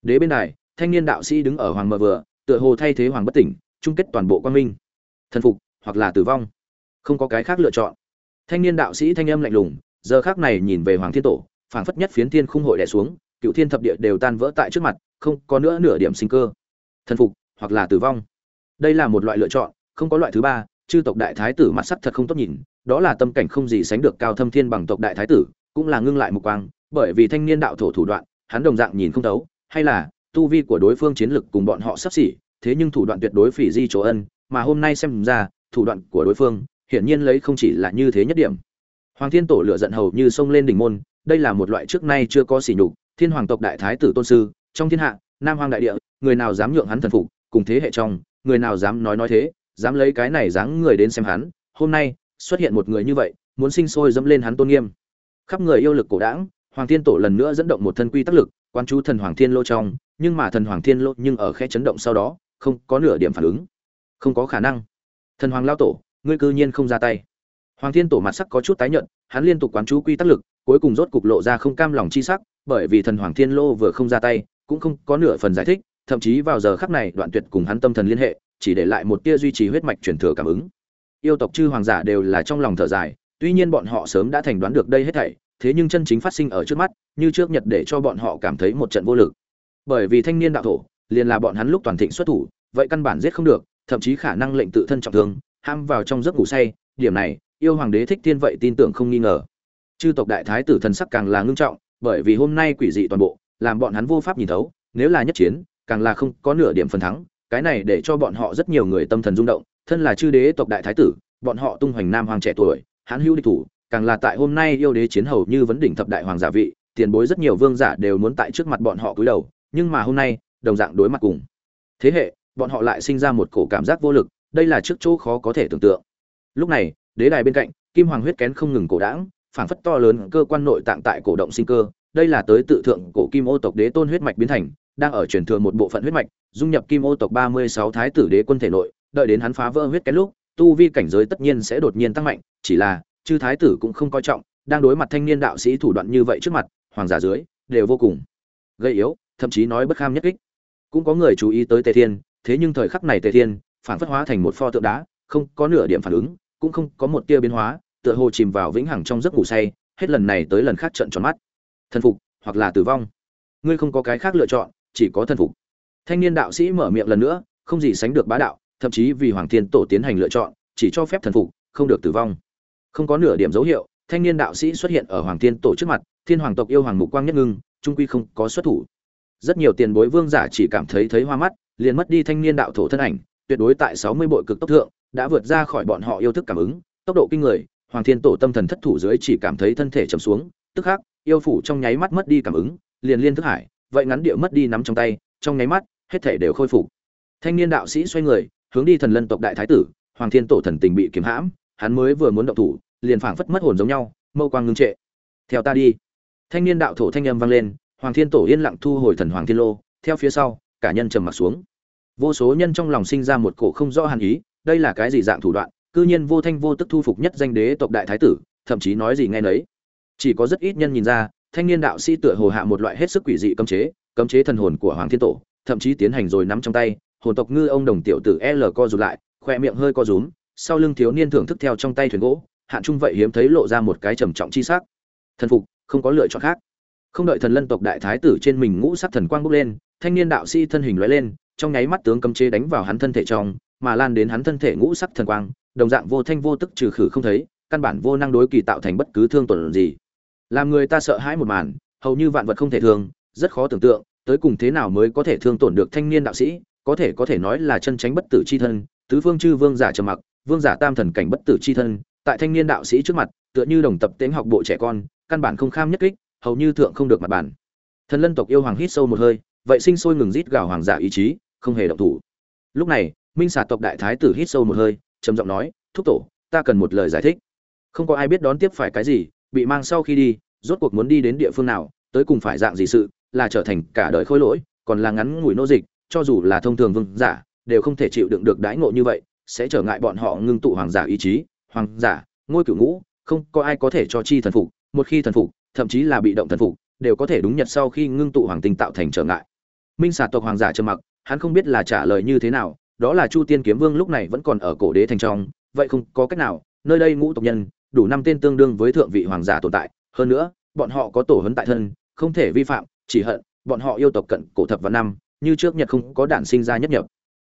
Đế bên đài, thanh niên đạo sĩ đứng ở hoàng mờ vừa, tựa hồ thay thế hoàng bất tỉnh, chung kết toàn bộ quan minh. Thần phục, hoặc là tử vong. Không có cái khác lựa chọn. Thanh niên đạo sĩ thanh âm lạnh lùng, giờ khác này nhìn về hoàng thiên tổ phảng phất nhất phiến thiên khung hội đè xuống, cựu thiên thập địa đều tan vỡ tại trước mặt, không có nữa nửa điểm sinh cơ. Thần phục, hoặc là tử vong. Đây là một loại lựa chọn, không có loại thứ ba, chư tộc đại thái tử mặt sắc thật không tốt nhìn, đó là tâm cảnh không gì sánh được cao thâm thiên bằng tộc đại thái tử, cũng là ngưng lại một quang, bởi vì thanh niên đạo thổ thủ đoạn, hắn đồng dạng nhìn không thấu, hay là tu vi của đối phương chiến lực cùng bọn họ sắp xỉ, thế nhưng thủ đoạn tuyệt đối phỉ di chỗ ân, mà hôm nay xem ra, thủ đoạn của đối phương, hiển nhiên lấy không chỉ là như thế nhất điểm. Hoàng thiên tổ lửa giận hầu như xông lên đỉnh môn đây là một loại trước nay chưa có sỉ nhục, thiên hoàng tộc đại thái tử tôn sư, trong thiên hạ, nam Hoang đại địa, người nào dám nhượng hắn thần phục, cùng thế hệ trong, người nào dám nói nói thế, dám lấy cái này dáng người đến xem hắn, hôm nay, xuất hiện một người như vậy, muốn sinh sôi dẫm lên hắn tôn nghiêm. Khắp người yêu lực cổ đảng, hoàng thiên tổ lần nữa dẫn động một thân quy tắc lực, quan chú thần hoàng thiên lô trong, nhưng mà thần hoàng thiên lô nhưng ở khe chấn động sau đó, không có nửa điểm phản ứng. Không có khả năng. Thần hoàng lao tổ, ngươi cư nhiên không ra tay hoàng thiên tổ mặt sắc có chút tái nhợt, hắn liên tục quán chú quy tắc lực, cuối cùng rốt cục lộ ra không cam lòng chi sắc, bởi vì thần hoàng thiên lô vừa không ra tay, cũng không có nửa phần giải thích, thậm chí vào giờ khắc này đoạn tuyệt cùng hắn tâm thần liên hệ, chỉ để lại một tia duy trì huyết mạch truyền thừa cảm ứng. Yêu tộc chư hoàng giả đều là trong lòng thở dài, tuy nhiên bọn họ sớm đã thành đoán được đây hết thảy, thế nhưng chân chính phát sinh ở trước mắt, như trước nhật để cho bọn họ cảm thấy một trận vô lực. Bởi vì thanh niên đạo thổ, liền là bọn hắn lúc toàn thịnh xuất thủ, vậy căn bản giết không được, thậm chí khả năng lệnh tự thân trọng thương, ham vào trong giấc ngủ say, điểm này yêu hoàng đế thích thiên vậy tin tưởng không nghi ngờ. Chư tộc đại thái tử thần sắc càng là ngưng trọng, bởi vì hôm nay quỷ dị toàn bộ, làm bọn hắn vô pháp nhìn thấu, nếu là nhất chiến, càng là không có nửa điểm phần thắng, cái này để cho bọn họ rất nhiều người tâm thần rung động, thân là chư đế tộc đại thái tử, bọn họ tung hoành nam hoàng trẻ tuổi hắn hữu địch thủ, càng là tại hôm nay yêu đế chiến hầu như vấn đỉnh thập đại hoàng giả vị, tiền bối rất nhiều vương giả đều muốn tại trước mặt bọn họ cúi đầu, nhưng mà hôm nay, đồng dạng đối mặt cùng. Thế hệ, bọn họ lại sinh ra một cổ cảm giác vô lực, đây là trước chỗ khó có thể tưởng tượng. Lúc này đế đài bên cạnh, kim hoàng huyết kén không ngừng cổ đãng, phảng phất to lớn cơ quan nội tạng tại cổ động sinh cơ. Đây là tới tự thượng cổ kim ô tộc đế tôn huyết mạch biến thành, đang ở truyền thừa một bộ phận huyết mạch, dung nhập kim ô tộc ba mươi sáu thái tử đế quân thể nội, đợi đến hắn phá vỡ huyết kén lúc, tu vi cảnh giới tất nhiên sẽ đột nhiên tăng mạnh, chỉ là, chư thái tử cũng không coi trọng, đang đối mặt thanh niên đạo sĩ thủ đoạn như vậy trước mặt, hoàng giả dưới, đều vô cùng gây yếu, thậm chí nói bất kham nhất kích. Cũng có người chú ý tới tề thiên, thế nhưng thời khắc này tề thiên phản phất hóa thành một pho tượng đá, không có nửa điểm phản ứng cũng không có một tia biến hóa, tựa hồ chìm vào vĩnh hằng trong giấc ngủ say, hết lần này tới lần khác trận tròn mắt. Thần phục hoặc là tử vong? Ngươi không có cái khác lựa chọn, chỉ có thần phục. Thanh niên đạo sĩ mở miệng lần nữa, không gì sánh được bá đạo, thậm chí vì hoàng thiên tổ tiến hành lựa chọn, chỉ cho phép thần phục, không được tử vong. Không có nửa điểm dấu hiệu, thanh niên đạo sĩ xuất hiện ở hoàng thiên tổ trước mặt, thiên hoàng tộc yêu hoàng mục quang nhất ngưng, trung quy không có xuất thủ. Rất nhiều tiền bối vương giả chỉ cảm thấy thấy hoa mắt, liền mất đi thanh niên đạo thổ thân ảnh, tuyệt đối tại sáu mươi bội cực tốc thượng đã vượt ra khỏi bọn họ yêu thức cảm ứng, tốc độ kinh người, hoàng thiên tổ tâm thần thất thủ dưới chỉ cảm thấy thân thể trầm xuống, tức khắc, yêu phủ trong nháy mắt mất đi cảm ứng, liền liên thức hải, vậy ngắn địa mất đi nắm trong tay, trong nháy mắt, hết thể đều khôi phục. Thanh niên đạo sĩ xoay người, hướng đi thần lân tộc đại thái tử, hoàng thiên tổ thần tình bị kiếm hãm, hắn mới vừa muốn động thủ, liền phảng phất mất hồn giống nhau, mâu quang ngưng trệ. Theo ta đi. Thanh niên đạo thổ thanh âm vang lên, hoàng thiên tổ yên lặng thu hồi thần hoàng thiên lô, theo phía sau, cả nhân trầm mặt xuống. Vô số nhân trong lòng sinh ra một cổ không rõ hàn ý đây là cái gì dạng thủ đoạn, cư nhiên vô thanh vô tức thu phục nhất danh đế tộc đại thái tử, thậm chí nói gì nghe nấy. Chỉ có rất ít nhân nhìn ra, thanh niên đạo sĩ tựa hồ hạ một loại hết sức quỷ dị cấm chế cấm chế thần hồn của hoàng thiên tổ, thậm chí tiến hành rồi nắm trong tay, hồn tộc ngư ông đồng tiểu tử l co rụt lại, khoe miệng hơi co rúm, sau lưng thiếu niên thưởng thức theo trong tay thuyền gỗ hạn trung vậy hiếm thấy lộ ra một cái trầm trọng chi sắc. Thần phục, không có lựa chọn khác. Không đợi thần lân tộc đại thái tử trên mình ngũ sắc thần quang bốc lên, thanh niên đạo sĩ thân hình lóe lên, trong nháy mắt tướng cấm chế đánh vào hắn thân thể trong mà lan đến hắn thân thể ngũ sắc thần quang, đồng dạng vô thanh vô tức trừ khử không thấy, căn bản vô năng đối kỳ tạo thành bất cứ thương tổn gì. Làm người ta sợ hãi một màn, hầu như vạn vật không thể thương, rất khó tưởng tượng, tới cùng thế nào mới có thể thương tổn được thanh niên đạo sĩ, có thể có thể nói là chân tránh bất tử chi thân, tứ phương chư vương giả trầm mặc, vương giả tam thần cảnh bất tử chi thân, tại thanh niên đạo sĩ trước mặt, tựa như đồng tập tiếng học bộ trẻ con, căn bản không kham nhất kích, hầu như thượng không được mặt bản thần lân tộc yêu hoàng hít sâu một hơi, vậy sinh sôi ngừng rít gào hoàng giả ý chí, không hề động thủ. Lúc này minh xà tộc đại thái tử hít sâu một hơi, trầm giọng nói, thúc tổ, ta cần một lời giải thích. Không có ai biết đón tiếp phải cái gì, bị mang sau khi đi, rốt cuộc muốn đi đến địa phương nào, tới cùng phải dạng gì sự, là trở thành cả đời khôi lỗi, còn là ngắn ngủi nô dịch, cho dù là thông thường vương giả, đều không thể chịu đựng được đãi ngộ như vậy, sẽ trở ngại bọn họ ngưng tụ hoàng giả ý chí, hoàng giả, ngôi cửu ngũ, không có ai có thể cho chi thần phục, một khi thần phục, thậm chí là bị động thần phục, đều có thể đúng nhật sau khi ngưng tụ hoàng tinh tạo thành trở ngại. Minh xà tộc hoàng giả trầm mặc, hắn không biết là trả lời như thế nào đó là chu tiên kiếm vương lúc này vẫn còn ở cổ đế thành trong, vậy không có cách nào, nơi đây ngũ tộc nhân, đủ năm tên tương đương với thượng vị hoàng giả tồn tại, hơn nữa, bọn họ có tổ huấn tại thân, không thể vi phạm, chỉ hận, bọn họ yêu tộc cận cổ thập và năm, như trước nhật không có đản sinh ra nhất nhập.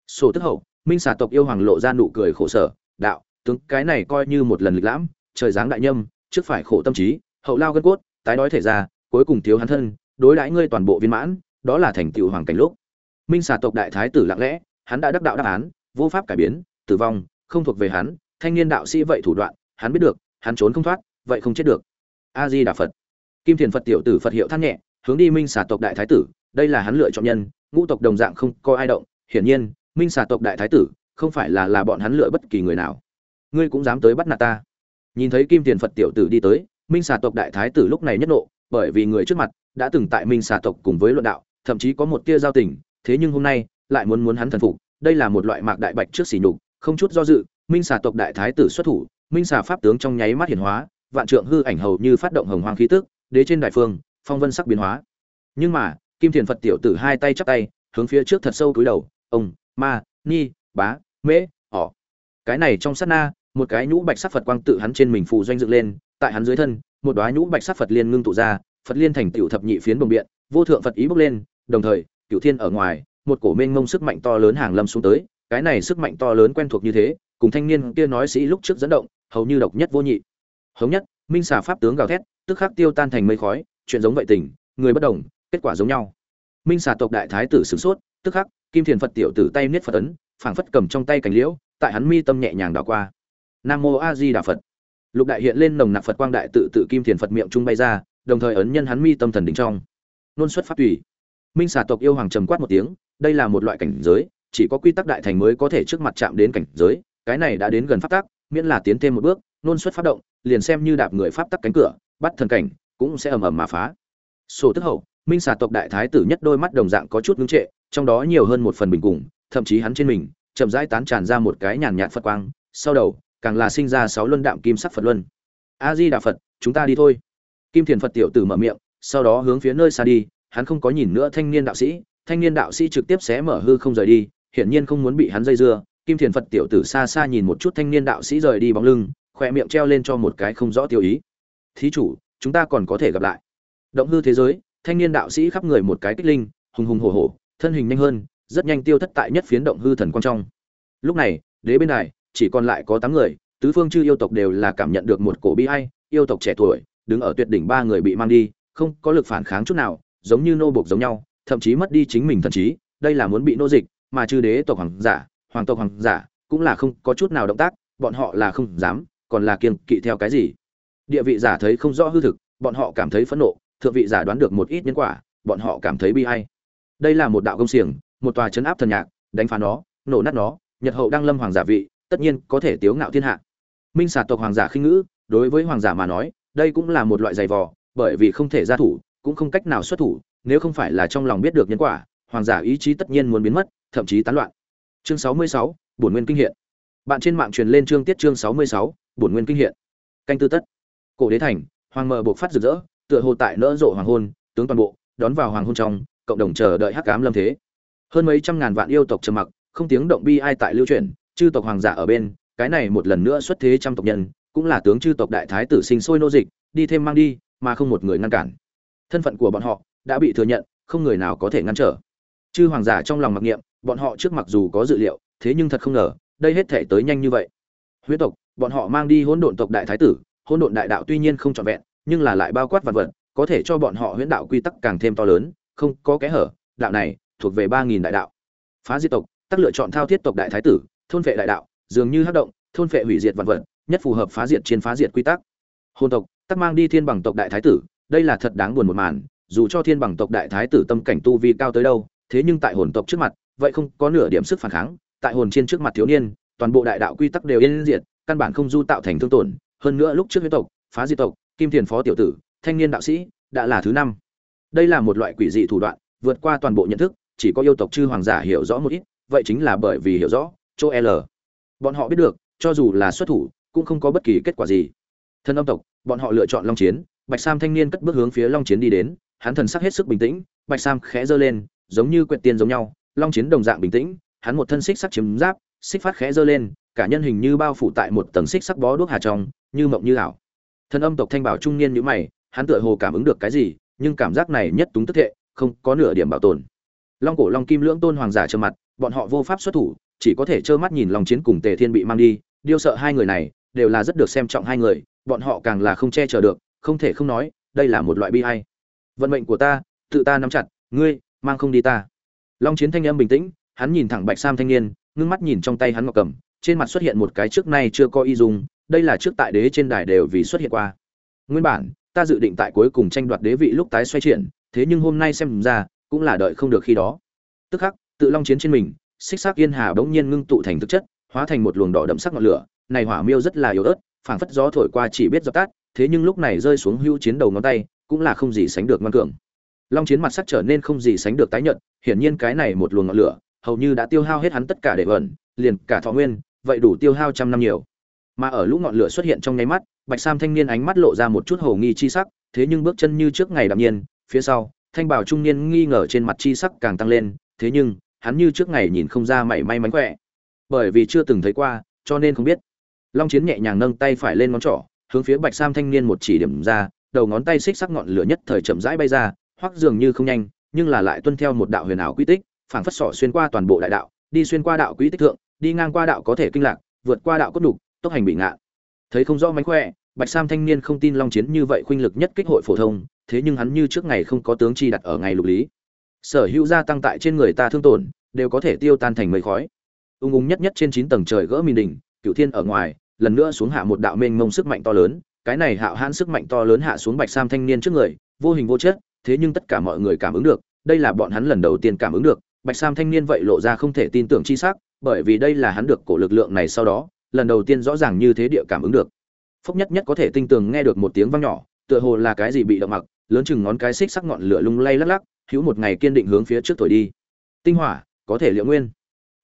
Sổ tức hậu, minh xà tộc yêu hoàng lộ ra nụ cười khổ sở, đạo, tướng, cái này coi như một lần lịch lãm, trời giáng đại nhâm, trước phải khổ tâm trí, hậu lao gân cốt, tái đói thể ra, cuối cùng thiếu hắn thân, đối đãi ngươi toàn bộ viên mãn, đó là thành tựu hoàng cảnh lúc. Minh xà tộc đại thái tử lặng lẽ hắn đã đắc đạo đáp án, vô pháp cải biến, tử vong, không thuộc về hắn, thanh niên đạo sĩ vậy thủ đoạn, hắn biết được, hắn trốn không thoát, vậy không chết được. A di đà phật. Kim thiền phật tiểu tử phật hiệu than nhẹ, hướng đi minh xà tộc đại thái tử, đây là hắn lựa chọn nhân, ngũ tộc đồng dạng không có ai động, hiển nhiên, minh xà tộc đại thái tử, không phải là là bọn hắn lựa bất kỳ người nào. Ngươi cũng dám tới bắt nạt ta. Nhìn thấy kim tiền phật tiểu tử đi tới, minh xà tộc đại thái tử lúc này nhất nộ, bởi vì người trước mặt đã từng tại minh xà tộc cùng với luận đạo, thậm chí có một tia giao tình, thế nhưng hôm nay lại muốn muốn hắn thần phục, đây là một loại mạc đại bạch trước xỉ nhục, không chút do dự, minh xà tộc đại thái tử xuất thủ, minh xà pháp tướng trong nháy mắt hiển hóa, vạn trượng hư ảnh hầu như phát động hồng hoang khí tức, đế trên đại phương, phong vân sắc biến hóa. Nhưng mà, kim thiền phật tiểu tử hai tay chắp tay, hướng phía trước thật sâu cúi đầu, ông, ma, ni, bá, mễ, ỏ. Cái này trong sát na, một cái nhũ bạch sắc phật quang tự hắn trên mình phù doanh dựng lên, tại hắn dưới thân, một đoá nhũ bạch sắc phật liên ngưng tụ ra, phật liên thành tiểu thập nhị phiến bồng biện, vô thượng phật ý bốc lên, đồng thời, cửu thiên ở ngoài một cổ mênh mông sức mạnh to lớn hàng lâm xuống tới, cái này sức mạnh to lớn quen thuộc như thế, cùng thanh niên kia nói sĩ lúc trước dẫn động, hầu như độc nhất vô nhị. Hống nhất, minh xà pháp tướng gào thét, tức khắc tiêu tan thành mây khói, chuyện giống vậy tình, người bất đồng, kết quả giống nhau. Minh xà tộc đại thái tử sử sốt, tức khắc, kim thiền phật tiểu tử tay niết phật ấn, phảng phất cầm trong tay cành liễu, tại hắn mi tâm nhẹ nhàng đảo qua. Nam mô a di đà phật. Lục đại hiện lên nồng nặc phật quang đại tự tự kim thiền phật miệng trung bay ra, đồng thời ấn nhân hắn mi tâm thần đỉnh trong. Nôn xuất pháp tùy minh xà tộc yêu hoàng trầm quát một tiếng, đây là một loại cảnh giới, chỉ có quy tắc đại thành mới có thể trước mặt chạm đến cảnh giới, cái này đã đến gần pháp tắc, miễn là tiến thêm một bước, nôn xuất phát động, liền xem như đạp người pháp tắc cánh cửa, bắt thần cảnh, cũng sẽ ầm ầm mà phá. Sổ tức hậu, minh xà tộc đại thái tử nhất đôi mắt đồng dạng có chút ngưng trệ, trong đó nhiều hơn một phần bình cùng, thậm chí hắn trên mình, chậm rãi tán tràn ra một cái nhàn nhạt phật quang, sau đầu, càng là sinh ra sáu luân đạm kim sắc phật luân. A di đà phật, chúng ta đi thôi. Kim thiền phật tiểu tử mở miệng, sau đó hướng phía nơi xa đi hắn không có nhìn nữa thanh niên đạo sĩ, thanh niên đạo sĩ trực tiếp xé mở hư không rời đi, hiển nhiên không muốn bị hắn dây dưa. Kim thiền phật tiểu tử xa xa nhìn một chút thanh niên đạo sĩ rời đi bóng lưng khoe miệng treo lên cho một cái không rõ tiêu ý. Thí chủ, chúng ta còn có thể gặp lại. Động hư thế giới, thanh niên đạo sĩ khắp người một cái kích linh, hùng hùng hổ hổ, thân hình nhanh hơn, rất nhanh tiêu thất tại nhất phiến động hư thần quang trong. Lúc này, đế bên này, chỉ còn lại có tám người, tứ phương chư yêu tộc đều là cảm nhận được một cổ bi ai, yêu tộc trẻ tuổi, đứng ở tuyệt đỉnh ba người bị mang đi, không có lực phản kháng chút nào giống như nô buộc giống nhau, thậm chí mất đi chính mình thần trí, đây là muốn bị nô dịch, mà chư đế tộc hoàng giả, hoàng tộc hoàng giả cũng là không có chút nào động tác, bọn họ là không dám, còn là kiêng kỵ theo cái gì địa vị giả thấy không rõ hư thực, bọn họ cảm thấy phẫn nộ, thượng vị giả đoán được một ít nhân quả, bọn họ cảm thấy bi ai. đây là một đạo công xiềng, một tòa chấn áp thần nhạc, đánh phá nó, nổ nát nó, nhật hậu đang lâm hoàng giả vị, tất nhiên có thể tiếu ngạo thiên hạ minh xà tộc hoàng giả khinh ngữ, đối với hoàng giả mà nói, đây cũng là một loại giày vò, bởi vì không thể ra thủ cũng không cách nào xuất thủ nếu không phải là trong lòng biết được nhân quả hoàng giả ý chí tất nhiên muốn biến mất thậm chí tán loạn. Chương 66, bổn nguyên kinh hiện. Bạn trên mạng truyền lên chương tiết chương 66, bổn nguyên kinh hiện. Canh tư tất. Cổ đế thành hoàng mờ buộc phát rực rỡ tựa hồ tại nỡ rộ hoàng hôn tướng toàn bộ đón vào hoàng hôn trong cộng đồng chờ đợi hắc ám lâm thế. Hơn mấy trăm ngàn vạn yêu tộc trầm mặc không tiếng động bi ai tại lưu truyền chư tộc hoàng giả ở bên cái này một lần nữa xuất thế trăm tộc nhân cũng là tướng chư tộc đại thái tử sinh sôi nô dịch đi thêm mang đi mà không một người ngăn cản thân phận của bọn họ đã bị thừa nhận, không người nào có thể ngăn trở. Chư hoàng giả trong lòng mặc niệm, bọn họ trước mặc dù có dự liệu, thế nhưng thật không ngờ, đây hết thể tới nhanh như vậy. Huyết tộc, bọn họ mang đi hỗn độn tộc đại thái tử, hỗn độn đại đạo tuy nhiên không trọn vẹn, nhưng là lại bao quát vật vật, có thể cho bọn họ huyễn đạo quy tắc càng thêm to lớn, không có kẽ hở, đạo này thuộc về ba nghìn đại đạo. Phá diệt tộc, tắc lựa chọn thao thiết tộc đại thái tử, thôn vệ đại đạo, dường như hấp động, thôn vệ hủy diệt vật vật, nhất phù hợp phá diệt trên phá diệt quy tắc. Hôn tộc, tắc mang đi thiên bằng tộc đại thái tử đây là thật đáng buồn một màn, dù cho thiên bằng tộc đại thái tử tâm cảnh tu vi cao tới đâu, thế nhưng tại hồn tộc trước mặt, vậy không có nửa điểm sức phản kháng, tại hồn trên trước mặt thiếu niên, toàn bộ đại đạo quy tắc đều yên diệt, căn bản không du tạo thành thương tổn, hơn nữa lúc trước huyết tộc, phá diệt tộc, kim thiền phó tiểu tử, thanh niên đạo sĩ, đã là thứ năm. Đây là một loại quỷ dị thủ đoạn, vượt qua toàn bộ nhận thức, chỉ có yêu tộc chư hoàng giả hiểu rõ một ít, vậy chính là bởi vì hiểu rõ, chỗ l. Bọn họ biết được, cho dù là xuất thủ, cũng không có bất kỳ kết quả gì. Thân âm tộc, bọn họ lựa chọn long chiến bạch sam thanh niên cất bước hướng phía long chiến đi đến, hắn thần sắc hết sức bình tĩnh, bạch sam khẽ giơ lên, giống như quyện tiên giống nhau, long chiến đồng dạng bình tĩnh, hắn một thân xích sắc chiếm giáp, xích phát khẽ giơ lên, cả nhân hình như bao phủ tại một tầng xích sắc bó đuốc hà trong, như mộng như ảo. Thân âm tộc thanh bảo trung niên nhữ mày, hắn tựa hồ cảm ứng được cái gì, nhưng cảm giác này nhất túng tức thệ, không có nửa điểm bảo tồn. Long cổ long kim lưỡng tôn hoàng giả trơ mặt, bọn họ vô pháp xuất thủ, chỉ có thể trơ mắt nhìn Long chiến cùng tề thiên bị mang đi, điêu sợ hai người này, đều là rất được xem trọng hai người, bọn họ càng là không che chở được không thể không nói đây là một loại bi ai. vận mệnh của ta tự ta nắm chặt ngươi mang không đi ta. Long chiến thanh âm bình tĩnh hắn nhìn thẳng bạch sam thanh niên ngưng mắt nhìn trong tay hắn ngọc cầm trên mặt xuất hiện một cái trước nay chưa có y dùng đây là trước tại đế trên đài đều vì xuất hiện qua. Nguyên bản ta dự định tại cuối cùng tranh đoạt đế vị lúc tái xoay chuyển, thế nhưng hôm nay xem ra cũng là đợi không được khi đó. Tức khắc tự long chiến trên mình xích sắc yên hà bỗng nhiên ngưng tụ thành thực chất hóa thành một luồng đỏ đậm sắc ngọn lửa này hỏa miêu rất là yếu ớt phảng phất gió thổi qua chỉ biết dập tắt thế nhưng lúc này rơi xuống hưu chiến đầu ngón tay, cũng là không gì sánh được ngoan cường. Long chiến mặt sắc trở nên không gì sánh được tái nhợt, hiển nhiên cái này một luồng ngọn lửa, hầu như đã tiêu hao hết hắn tất cả để vẩn liền cả thọ nguyên, vậy đủ tiêu hao trăm năm nhiều. Mà ở lúc ngọn lửa xuất hiện trong nháy mắt, bạch sam thanh niên ánh mắt lộ ra một chút hồ nghi chi sắc, thế nhưng bước chân như trước ngày đạm nhiên, phía sau, thanh bảo trung niên nghi ngờ trên mặt chi sắc càng tăng lên, thế nhưng, hắn như trước ngày nhìn không ra mảy may mánh khỏe. Bởi vì chưa từng thấy qua, cho nên không biết. Long chiến nhẹ nhàng nâng tay phải lên ngón trỏ hướng phía bạch sam thanh niên một chỉ điểm ra, đầu ngón tay xích sắc ngọn lửa nhất thời chậm rãi bay ra hoặc dường như không nhanh, nhưng là lại tuân theo một đạo huyền ảo quy tích, phảng phất sỏ xuyên qua toàn bộ đại đạo, đi xuyên qua đạo quy tích thượng, đi ngang qua đạo có thể kinh lạc, vượt qua đạo cốt đục, tốc hành bị ngạ. Thấy không rõ mánh khỏe, bạch sam thanh niên không tin long chiến như vậy khuynh lực nhất kích hội phổ thông, thế nhưng hắn như trước ngày không có tướng chi đặt ở ngày lục lý. Sở hữu gia tăng tại trên người ta thương tổn, đều có thể tiêu tan thành mây khói. Ung ung nhất nhất trên chín tầng trời gỡ mìn đỉnh cựu thiên ở ngoài lần nữa xuống hạ một đạo mênh mông sức mạnh to lớn, cái này hạo hãn sức mạnh to lớn hạ xuống bạch sam thanh niên trước người, vô hình vô chất, thế nhưng tất cả mọi người cảm ứng được, đây là bọn hắn lần đầu tiên cảm ứng được, bạch sam thanh niên vậy lộ ra không thể tin tưởng chi sắc, bởi vì đây là hắn được cổ lực lượng này sau đó, lần đầu tiên rõ ràng như thế địa cảm ứng được. Phốc nhất nhất có thể tinh tường nghe được một tiếng vang nhỏ, tựa hồ là cái gì bị động mặc, lớn chừng ngón cái xích sắc ngọn lửa lung lay lắc lắc, hữu một ngày kiên định hướng phía trước thổi đi. Tinh hỏa, có thể liệu nguyên.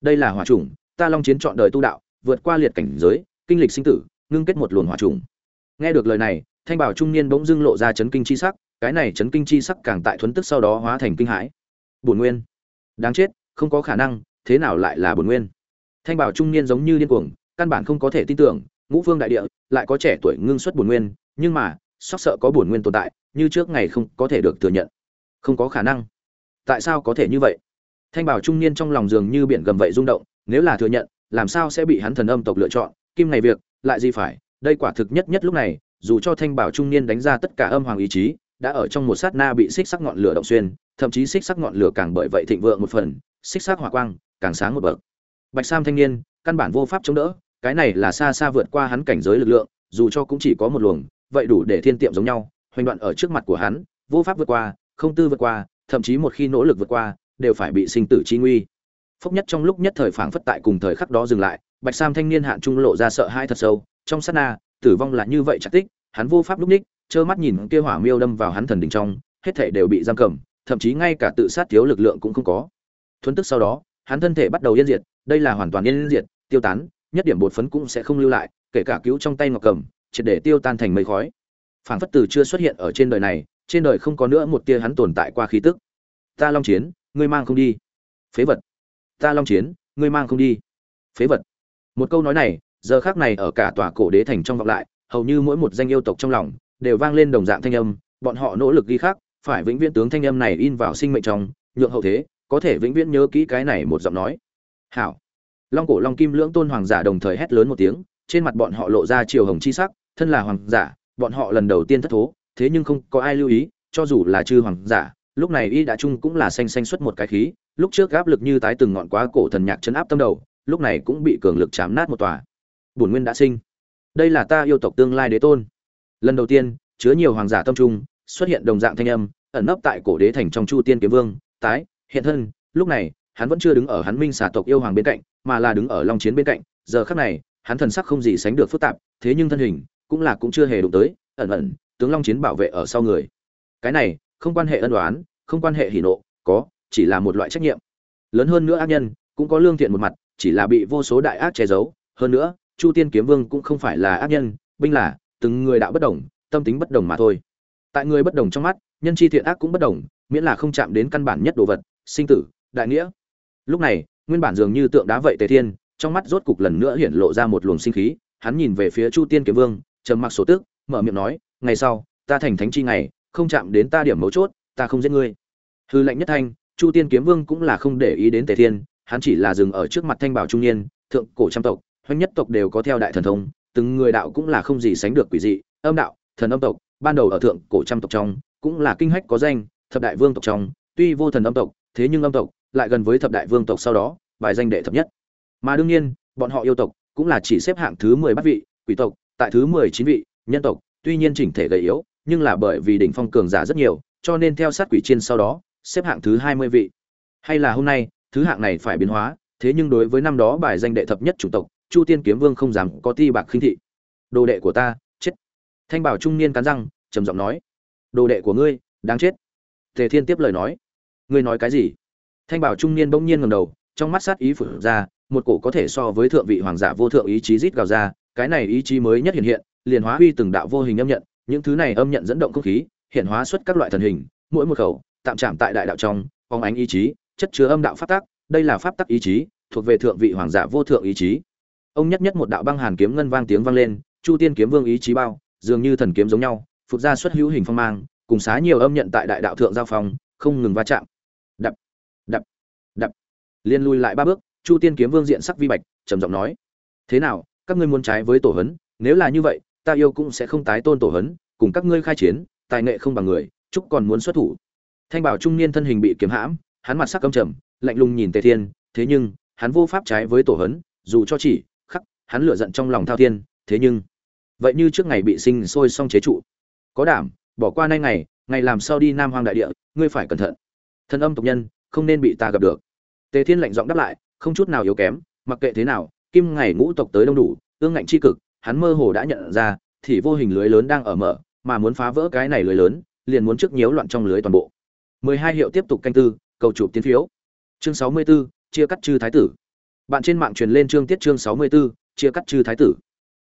Đây là hỏa chủng, ta long chiến chọn đời tu đạo, vượt qua liệt cảnh giới kinh lịch sinh tử, ngưng kết một luồng hỏa trùng. Nghe được lời này, thanh bảo trung niên bỗng dưng lộ ra chấn kinh chi sắc, cái này chấn kinh chi sắc càng tại thuấn tức sau đó hóa thành kinh hãi. Bổn nguyên, đáng chết, không có khả năng, thế nào lại là bổn nguyên? Thanh bảo trung niên giống như điên cuồng, căn bản không có thể tin tưởng, ngũ phương đại địa, lại có trẻ tuổi ngưng xuất bổn nguyên, nhưng mà sóc sợ có bổn nguyên tồn tại, như trước ngày không có thể được thừa nhận. Không có khả năng. Tại sao có thể như vậy? Thanh bảo trung niên trong lòng dường như biển gầm vậy rung động, nếu là thừa nhận, làm sao sẽ bị hắn thần âm tộc lựa chọn kim này việc, lại gì phải, đây quả thực nhất nhất lúc này, dù cho thanh bảo trung niên đánh ra tất cả âm hoàng ý chí, đã ở trong một sát na bị xích sắc ngọn lửa động xuyên, thậm chí xích sắc ngọn lửa càng bởi vậy thịnh vượng một phần, xích sắc hỏa quang càng sáng một bậc. Bạch sam thanh niên, căn bản vô pháp chống đỡ, cái này là xa xa vượt qua hắn cảnh giới lực lượng, dù cho cũng chỉ có một luồng, vậy đủ để thiên tiệm giống nhau, hoành đoạn ở trước mặt của hắn, vô pháp vượt qua, không tư vượt qua, thậm chí một khi nỗ lực vượt qua, đều phải bị sinh tử chi nguy. Phốc nhất trong lúc nhất thời phảng phất tại cùng thời khắc đó dừng lại bạch sam thanh niên hạn trung lộ ra sợ hãi thật sâu, trong sát na, tử vong là như vậy chắc tích, hắn vô pháp lúc ních, trơ mắt nhìn kia hỏa miêu đâm vào hắn thần đỉnh trong, hết thể đều bị giam cầm, thậm chí ngay cả tự sát thiếu lực lượng cũng không có. Thuấn tức sau đó, hắn thân thể bắt đầu yên diệt, đây là hoàn toàn yên diệt, tiêu tán, nhất điểm bột phấn cũng sẽ không lưu lại, kể cả cứu trong tay ngọc cầm, triệt để tiêu tan thành mây khói. Phảng phất từ chưa xuất hiện ở trên đời này, trên đời không có nữa một tia hắn tồn tại qua khí tức. Ta long chiến, ngươi mang không đi. Phế vật. Ta long chiến, ngươi mang không đi. Phế vật một câu nói này, giờ khác này ở cả tòa cổ đế thành trong vọng lại, hầu như mỗi một danh yêu tộc trong lòng đều vang lên đồng dạng thanh âm, bọn họ nỗ lực ghi khác phải vĩnh viễn tướng thanh âm này in vào sinh mệnh trong, nhượng hậu thế, có thể vĩnh viễn nhớ kỹ cái này một giọng nói. Hảo. Long cổ long kim lưỡng tôn hoàng giả đồng thời hét lớn một tiếng, trên mặt bọn họ lộ ra chiều hồng chi sắc, thân là hoàng giả, bọn họ lần đầu tiên thất thố, thế nhưng không có ai lưu ý, cho dù là chư hoàng giả, lúc này y đã chung cũng là xanh xanh xuất một cái khí, lúc trước áp lực như tái từng ngọn quá cổ thần nhạc chấn áp tâm đầu lúc này cũng bị cường lực chám nát một tòa. Bổn nguyên đã sinh. Đây là ta yêu tộc tương lai đế tôn. Lần đầu tiên, chứa nhiều hoàng giả tâm trung, xuất hiện đồng dạng thanh âm, ẩn nấp tại cổ đế thành trong chu tiên kiếm vương, tái, hiện thân. Lúc này, hắn vẫn chưa đứng ở hắn minh xà tộc yêu hoàng bên cạnh, mà là đứng ở long chiến bên cạnh. Giờ khắc này, hắn thần sắc không gì sánh được phức tạp, thế nhưng thân hình cũng là cũng chưa hề đụng tới, ẩn ẩn, tướng long chiến bảo vệ ở sau người. Cái này, không quan hệ ân đoán không quan hệ hỉ nộ, có, chỉ là một loại trách nhiệm. Lớn hơn nữa ác nhân, cũng có lương thiện một mặt chỉ là bị vô số đại ác che giấu. Hơn nữa, chu tiên kiếm vương cũng không phải là ác nhân, binh là, từng người đạo bất đồng, tâm tính bất đồng mà thôi. Tại người bất đồng trong mắt, nhân chi thiện ác cũng bất đồng, miễn là không chạm đến căn bản nhất đồ vật, sinh tử, đại nghĩa. Lúc này, nguyên bản dường như tượng đá vậy tề thiên, trong mắt rốt cục lần nữa hiện lộ ra một luồng sinh khí, hắn nhìn về phía chu tiên kiếm vương, trầm mặc sổ tước mở miệng nói, ngày sau, ta thành thánh chi ngày, không chạm đến ta điểm mấu chốt, ta không giết ngươi. Hư lệnh nhất thanh, chu tiên kiếm vương cũng là không để ý đến tề thiên hắn chỉ là dừng ở trước mặt thanh bảo trung niên, thượng cổ trăm tộc hoanh nhất tộc đều có theo đại thần thông, từng người đạo cũng là không gì sánh được quỷ dị, âm đạo, thần âm tộc, ban đầu ở thượng cổ trăm tộc trong, cũng là kinh hách có danh, thập đại vương tộc trong, tuy vô thần âm tộc, thế nhưng âm tộc, lại gần với thập đại vương tộc sau đó, bài danh đệ thập nhất. Mà đương nhiên, bọn họ yêu tộc cũng là chỉ xếp hạng thứ mười bát vị, quỷ tộc, tại thứ mười chín vị, nhân tộc, tuy nhiên chỉnh thể gầy yếu, nhưng là bởi vì đỉnh phong cường giả rất nhiều, cho nên theo sát quỷ chiên sau đó, xếp hạng thứ hai mươi vị. Hay là hôm nay thứ hạng này phải biến hóa, thế nhưng đối với năm đó bài danh đệ thập nhất chủng tộc, chu tiên kiếm vương không dám có ti bạc khinh thị. Đồ đệ của ta, chết. Thanh bảo trung niên cắn răng, trầm giọng nói. Đồ đệ của ngươi, đáng chết. Tề thiên tiếp lời nói. Ngươi nói cái gì? Thanh bảo trung niên bỗng nhiên ngầm đầu, trong mắt sát ý phủ ra, một cổ có thể so với thượng vị hoàng giả vô thượng ý chí rít gào ra, cái này ý chí mới nhất hiện hiện, liền hóa huy từng đạo vô hình âm nhận, những thứ này âm nhận dẫn động không khí, hiện hóa xuất các loại thần hình, mỗi một khẩu, tạm chạm tại đại đạo trong, phóng ánh ý chí chất chứa âm đạo pháp tắc đây là pháp tắc ý chí thuộc về thượng vị hoàng giả vô thượng ý chí. Ông nhất nhất một đạo băng hàn kiếm ngân vang tiếng vang lên chu tiên kiếm vương ý chí bao dường như thần kiếm giống nhau phục ra xuất hữu hình phong mang cùng xá nhiều âm nhận tại đại đạo thượng giao phòng, không ngừng va chạm. Đập đập đập. Liên lui lại ba bước chu tiên kiếm vương diện sắc vi bạch trầm giọng nói thế nào các ngươi muốn trái với tổ hấn nếu là như vậy ta yêu cũng sẽ không tái tôn tổ hấn cùng các ngươi khai chiến tài nghệ không bằng người chúc còn muốn xuất thủ. Thanh bảo trung niên thân hình bị kiếm hãm hắn mặt sắc căm trầm, lạnh lùng nhìn tề thiên, thế nhưng, hắn vô pháp trái với tổ hấn, dù cho chỉ khắc, hắn lựa giận trong lòng thao thiên, thế nhưng, vậy như trước ngày bị sinh sôi xong chế trụ. Có đảm, bỏ qua nay ngày ngày làm sao đi nam hoang đại địa, ngươi phải cẩn thận. Thân âm tộc nhân, không nên bị ta gặp được. Tề thiên lạnh giọng đáp lại, không chút nào yếu kém, mặc kệ thế nào, kim ngày ngũ tộc tới đông đủ, ương ngạnh chi cực, hắn mơ hồ đã nhận ra, thì vô hình lưới lớn đang ở mở, mà muốn phá vỡ cái này lưới lớn, liền muốn trước nhiễu loạn trong lưới toàn bộ. 12 hiệu tiếp tục canh tư cầu chụp tiến phiếu. Chương 64, chia cắt chư thái tử. Bạn trên mạng truyền lên chương tiết chương 64, chia cắt chư thái tử.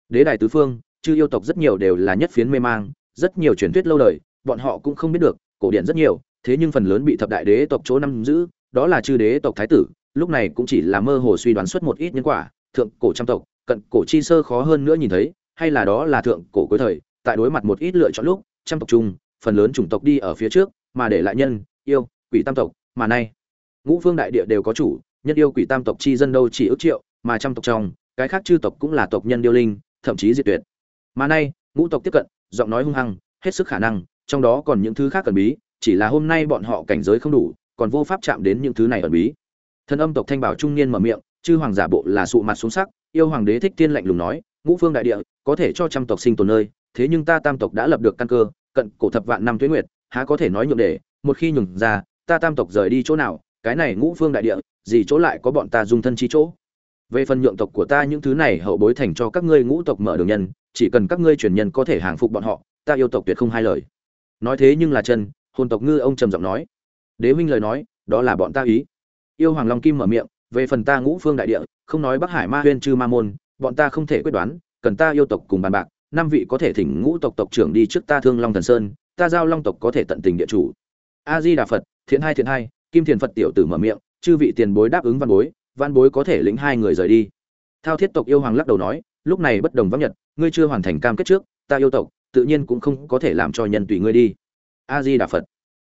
Đế đài tứ phương chư yêu tộc rất nhiều đều là nhất phiến mê mang rất nhiều truyền thuyết lâu đời bọn họ cũng không biết được cổ điển rất nhiều thế nhưng phần lớn bị thập đại đế tộc chỗ năm giữ đó là chư đế tộc thái tử lúc này cũng chỉ là mơ hồ suy đoán xuất một ít nhân quả thượng cổ trăm tộc cận cổ chi sơ khó hơn nữa nhìn thấy hay là đó là thượng cổ cuối thời tại đối mặt một ít lựa chọn lúc trăm tộc chung phần lớn chủng tộc đi ở phía trước mà để lại nhân yêu quỷ tam tộc mà nay, ngũ phương đại địa đều có chủ, nhân yêu quỷ tam tộc chi dân đâu chỉ ước triệu, mà trăm tộc trong, cái khác chư tộc cũng là tộc nhân điêu linh, thậm chí diệt tuyệt. Mà nay, ngũ tộc tiếp cận, giọng nói hung hăng, hết sức khả năng, trong đó còn những thứ khác cần bí, chỉ là hôm nay bọn họ cảnh giới không đủ, còn vô pháp chạm đến những thứ này ẩn bí. Thân âm tộc thanh bảo trung niên mở miệng, chư hoàng giả bộ là sụ mặt xuống sắc, yêu hoàng đế thích tiên lạnh lùng nói, ngũ phương đại địa, có thể cho trăm tộc sinh tồn nơi, thế nhưng ta tam tộc đã lập được căn cơ, cận cổ thập vạn năm tuế nguyệt, há có thể nói nhượng để, một khi nhường ra ta tam tộc rời đi chỗ nào, cái này ngũ phương đại địa, gì chỗ lại có bọn ta dung thân chi chỗ? Về phần nhượng tộc của ta những thứ này hậu bối thành cho các ngươi ngũ tộc mở đường nhân, chỉ cần các ngươi truyền nhân có thể hàng phục bọn họ, ta yêu tộc tuyệt không hai lời. Nói thế nhưng là chân, hồn tộc ngư ông trầm giọng nói. Đế huynh lời nói, đó là bọn ta ý. Yêu hoàng long kim mở miệng, về phần ta ngũ phương đại địa, không nói bắc hải ma huyên chư ma môn, bọn ta không thể quyết đoán, cần ta yêu tộc cùng bàn bạc, năm vị có thể thỉnh ngũ tộc tộc trưởng đi trước ta thương long thần sơn, ta giao long tộc có thể tận tình địa chủ. A di đà phật thiện hai thiện hai, kim thiền phật tiểu tử mở miệng, chư vị tiền bối đáp ứng văn bối văn bối có thể lĩnh hai người rời đi. Thao thiết tộc yêu hoàng lắc đầu nói, lúc này bất đồng vắng nhật, ngươi chưa hoàn thành cam kết trước, ta yêu tộc, tự nhiên cũng không có thể làm cho nhân tùy ngươi đi. A di đà phật.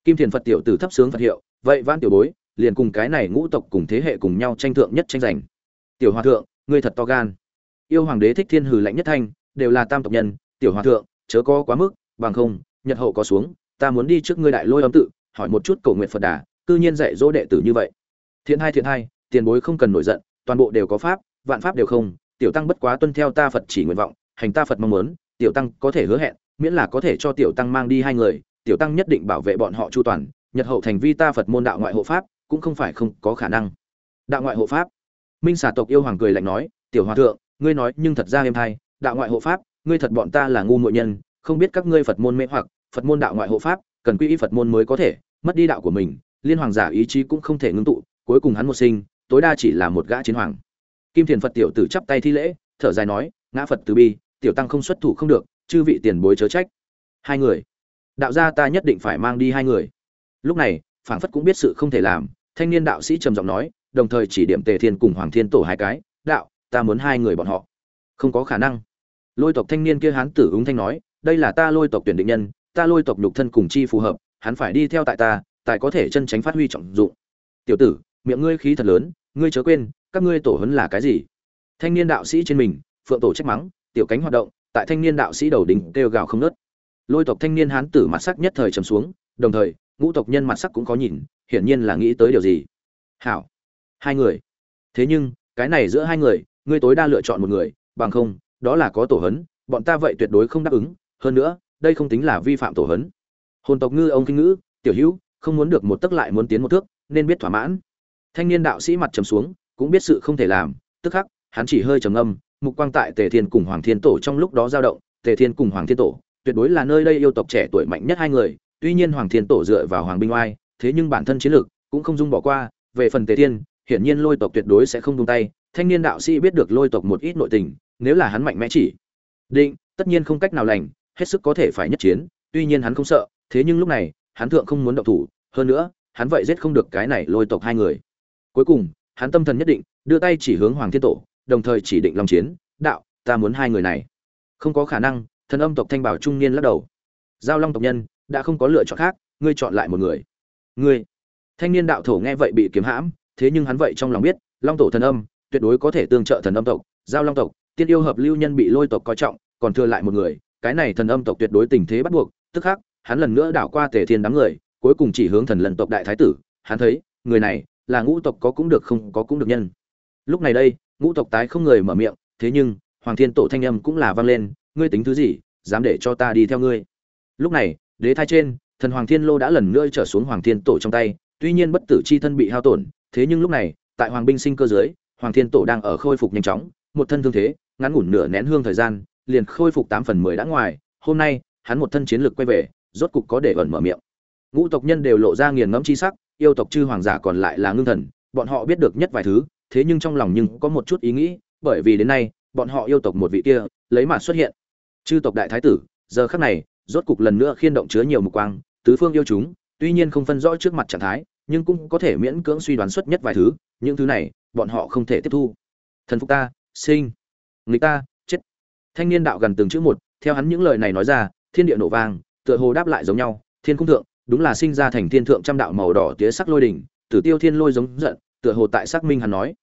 Kim thiền phật tiểu tử thấp sướng phật hiệu, vậy văn tiểu bối, liền cùng cái này ngũ tộc cùng thế hệ cùng nhau tranh thượng nhất tranh giành. Tiểu hòa thượng, ngươi thật to gan. Yêu hoàng đế thích thiên hừ lạnh nhất thanh, đều là tam tộc nhân, tiểu hòa thượng, chớ có quá mức, bằng không, nhật hậu có xuống, ta muốn đi trước ngươi đại lôi âm tự hỏi một chút cầu nguyện phật đà, cư nhiên dạy dỗ đệ tử như vậy. Thiện hai thiện hai tiền bối không cần nổi giận, toàn bộ đều có pháp, vạn pháp đều không, tiểu tăng bất quá tuân theo ta phật chỉ nguyện vọng, hành ta phật mong muốn, tiểu tăng có thể hứa hẹn, miễn là có thể cho tiểu tăng mang đi hai người, tiểu tăng nhất định bảo vệ bọn họ chu toàn, nhật hậu thành vi ta phật môn đạo ngoại hộ pháp, cũng không phải không có khả năng. Đạo ngoại hộ pháp. Minh xà tộc yêu hoàng cười lạnh nói, tiểu hòa thượng, ngươi nói nhưng thật ra êm hay, đạo ngoại hộ pháp, ngươi thật bọn ta là ngu muội nhân, không biết các ngươi phật môn mê hoặc, phật môn đạo ngoại hộ pháp cần quy y phật môn mới có thể, mất đi đạo của mình, liên hoàng giả ý chí cũng không thể ngưng tụ, cuối cùng hắn một sinh, tối đa chỉ là một gã chiến hoàng. Kim thiền phật tiểu tử chắp tay thi lễ, thở dài nói, ngã phật từ bi, tiểu tăng không xuất thủ không được, chư vị tiền bối chớ trách. Hai người. Đạo gia ta nhất định phải mang đi hai người. Lúc này, phảng phất cũng biết sự không thể làm, thanh niên đạo sĩ trầm giọng nói, đồng thời chỉ điểm tề thiên cùng hoàng thiên tổ hai cái, đạo, ta muốn hai người bọn họ. Không có khả năng. Lôi tộc thanh niên kia hán tử ứng thanh nói, đây là ta lôi tộc tuyển định nhân ta lôi tộc nhục thân cùng chi phù hợp, hắn phải đi theo tại ta tại có thể chân tránh phát huy trọng dụng. Tiểu tử, miệng ngươi khí thật lớn, ngươi chớ quên, các ngươi tổ hấn là cái gì? Thanh niên đạo sĩ trên mình, phượng tổ trách mắng, tiểu cánh hoạt động, tại thanh niên đạo sĩ đầu đỉnh kêu gào không ngớt. lôi tộc thanh niên hán tử mặt sắc nhất thời trầm xuống, đồng thời, ngũ tộc nhân mặt sắc cũng có nhìn, hiển nhiên là nghĩ tới điều gì? Hảo, hai người. Thế nhưng, cái này giữa hai người, ngươi tối đa lựa chọn một người, bằng không, đó là có tổ hấn bọn ta vậy tuyệt đối không đáp ứng. Hơn nữa đây không tính là vi phạm tổ hấn. Hồn tộc ngư ông kinh ngữ, tiểu hữu, không muốn được một tấc lại muốn tiến một thước, nên biết thỏa mãn. Thanh niên đạo sĩ mặt trầm xuống, cũng biết sự không thể làm, tức khắc, hắn chỉ hơi trầm âm mục quang tại tề thiên cùng hoàng thiên tổ trong lúc đó dao động. Tề thiên cùng hoàng thiên tổ, tuyệt đối là nơi đây yêu tộc trẻ tuổi mạnh nhất hai người, tuy nhiên hoàng thiên tổ dựa vào hoàng binh oai, thế nhưng bản thân chiến lược cũng không dung bỏ qua. Về phần tề thiên, hiển nhiên lôi tộc tuyệt đối sẽ không tung tay. Thanh niên đạo sĩ biết được lôi tộc một ít nội tình, nếu là hắn mạnh mẽ chỉ, định, tất nhiên không cách nào lành hết sức có thể phải nhất chiến, tuy nhiên hắn không sợ, thế nhưng lúc này, hắn thượng không muốn động thủ, hơn nữa, hắn vậy giết không được cái này lôi tộc hai người. Cuối cùng, hắn tâm thần nhất định, đưa tay chỉ hướng hoàng thiên tổ, đồng thời chỉ định lòng chiến, đạo, ta muốn hai người này. Không có khả năng, thần âm tộc thanh bảo trung niên lắc đầu. Giao long tộc nhân, đã không có lựa chọn khác, ngươi chọn lại một người. Ngươi? Thanh niên đạo thổ nghe vậy bị kiếm hãm, thế nhưng hắn vậy trong lòng biết, long tổ thần âm, tuyệt đối có thể tương trợ thần âm tộc, giao long tộc, tiên yêu hợp lưu nhân bị lôi tộc coi trọng, còn thừa lại một người cái này thần âm tộc tuyệt đối tình thế bắt buộc, tức khắc, hắn lần nữa đảo qua tề thiên đám người, cuối cùng chỉ hướng thần lần tộc đại thái tử, hắn thấy, người này, là ngũ tộc có cũng được không có cũng được nhân. Lúc này đây, ngũ tộc tái không người mở miệng, thế nhưng, hoàng thiên tổ thanh âm cũng là vang lên, ngươi tính thứ gì, dám để cho ta đi theo ngươi. Lúc này, đế thai trên, thần hoàng thiên lô đã lần nữa trở xuống hoàng thiên tổ trong tay, tuy nhiên bất tử chi thân bị hao tổn, thế nhưng lúc này, tại hoàng binh sinh cơ dưới, hoàng thiên tổ đang ở khôi phục nhanh chóng, một thân thương thế, ngắn ngủn nửa nén hương thời gian liền khôi phục tám phần mười đã ngoài, hôm nay, hắn một thân chiến lực quay về, rốt cục có để ẩn mở miệng. Ngũ tộc nhân đều lộ ra nghiền ngẫm chi sắc, yêu tộc chư hoàng giả còn lại là ngưng thần, bọn họ biết được nhất vài thứ, thế nhưng trong lòng nhưng có một chút ý nghĩ, bởi vì đến nay, bọn họ yêu tộc một vị kia, lấy mà xuất hiện. Chư tộc đại thái tử, giờ khắc này, rốt cục lần nữa khiên động chứa nhiều mục quang, tứ phương yêu chúng, tuy nhiên không phân rõ trước mặt trạng thái, nhưng cũng có thể miễn cưỡng suy đoán xuất nhất vài thứ, những thứ này, bọn họ không thể tiếp thu. Thần phục ta, sinh. Người ta thanh niên đạo gần từng chữ một, theo hắn những lời này nói ra, thiên địa nổ vang, tựa hồ đáp lại giống nhau, thiên cung thượng, đúng là sinh ra thành thiên thượng trăm đạo màu đỏ tía sắc lôi đỉnh, tử tiêu thiên lôi giống giận, tựa hồ tại xác minh hắn nói.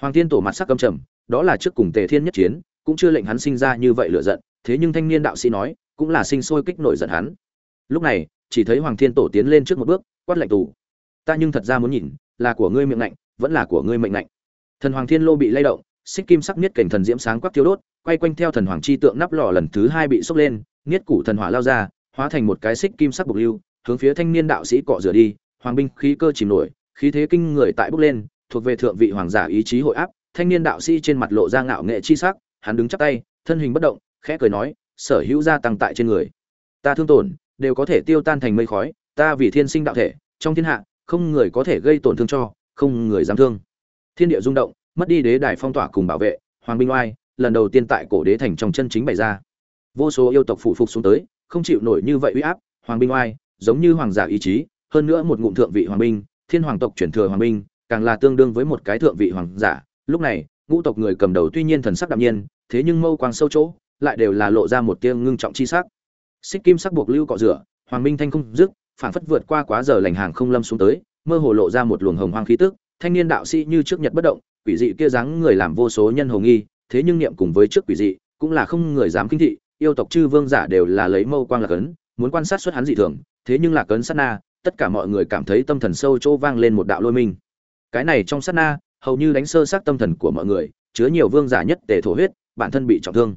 Hoàng thiên tổ mặt sắc cầm trầm, đó là trước cùng tề thiên nhất chiến, cũng chưa lệnh hắn sinh ra như vậy lựa giận, thế nhưng thanh niên đạo sĩ nói, cũng là sinh sôi kích nổi giận hắn. Lúc này, chỉ thấy hoàng thiên tổ tiến lên trước một bước, quát lạnh tù. Ta nhưng thật ra muốn nhìn, là của ngươi miệng lạnh, vẫn là của ngươi mệnh lạnh. Thần hoàng thiên lô bị lay động xích kim sắc niết cảnh thần diễm sáng quắc thiêu đốt, quay quanh theo thần hoàng chi tượng nắp lò lần thứ hai bị sốc lên, niết củ thần hỏa lao ra, hóa thành một cái xích kim sắc bục lưu, hướng phía thanh niên đạo sĩ cọ rửa đi, hoàng binh khí cơ chìm nổi, khí thế kinh người tại bốc lên, thuộc về thượng vị hoàng giả ý chí hội áp, thanh niên đạo sĩ trên mặt lộ ra ngạo nghệ chi sắc, hắn đứng chắp tay, thân hình bất động, khẽ cười nói, sở hữu gia tăng tại trên người, ta thương tổn, đều có thể tiêu tan thành mây khói, ta vì thiên sinh đạo thể, trong thiên hạ, không người có thể gây tổn thương cho, không người dám thương. Thiên địa rung động mất đi đế đài phong tỏa cùng bảo vệ, hoàng binh oai, lần đầu tiên tại cổ đế thành trong chân chính bày ra. Vô số yêu tộc phủ phục xuống tới, không chịu nổi như vậy uy áp, hoàng binh oai, giống như hoàng giả ý chí, hơn nữa một ngụm thượng vị hoàng binh thiên hoàng tộc chuyển thừa hoàng binh càng là tương đương với một cái thượng vị hoàng giả. Lúc này, ngũ tộc người cầm đầu tuy nhiên thần sắc đạm nhiên, thế nhưng mâu quang sâu chỗ, lại đều là lộ ra một tia ngưng trọng chi sắc. Xích kim sắc buộc lưu cọ rửa, hoàng minh thanh không dứt phản phất vượt qua quá giờ lành hàng không lâm xuống tới, mơ hồ lộ ra một luồng hồng hoang khí tức, thanh niên đạo sĩ như trước nhật bất động quỷ dị kia dáng người làm vô số nhân hồ nghi thế nhưng niệm cùng với trước quỷ dị cũng là không người dám kinh thị yêu tộc chư vương giả đều là lấy mâu quang là cấn, muốn quan sát xuất hắn dị thường thế nhưng là cấn sát na tất cả mọi người cảm thấy tâm thần sâu chỗ vang lên một đạo lôi minh. Cái này trong sát na hầu như đánh sơ sát tâm thần của mọi người chứa nhiều vương giả nhất tề thổ huyết bản thân bị trọng thương.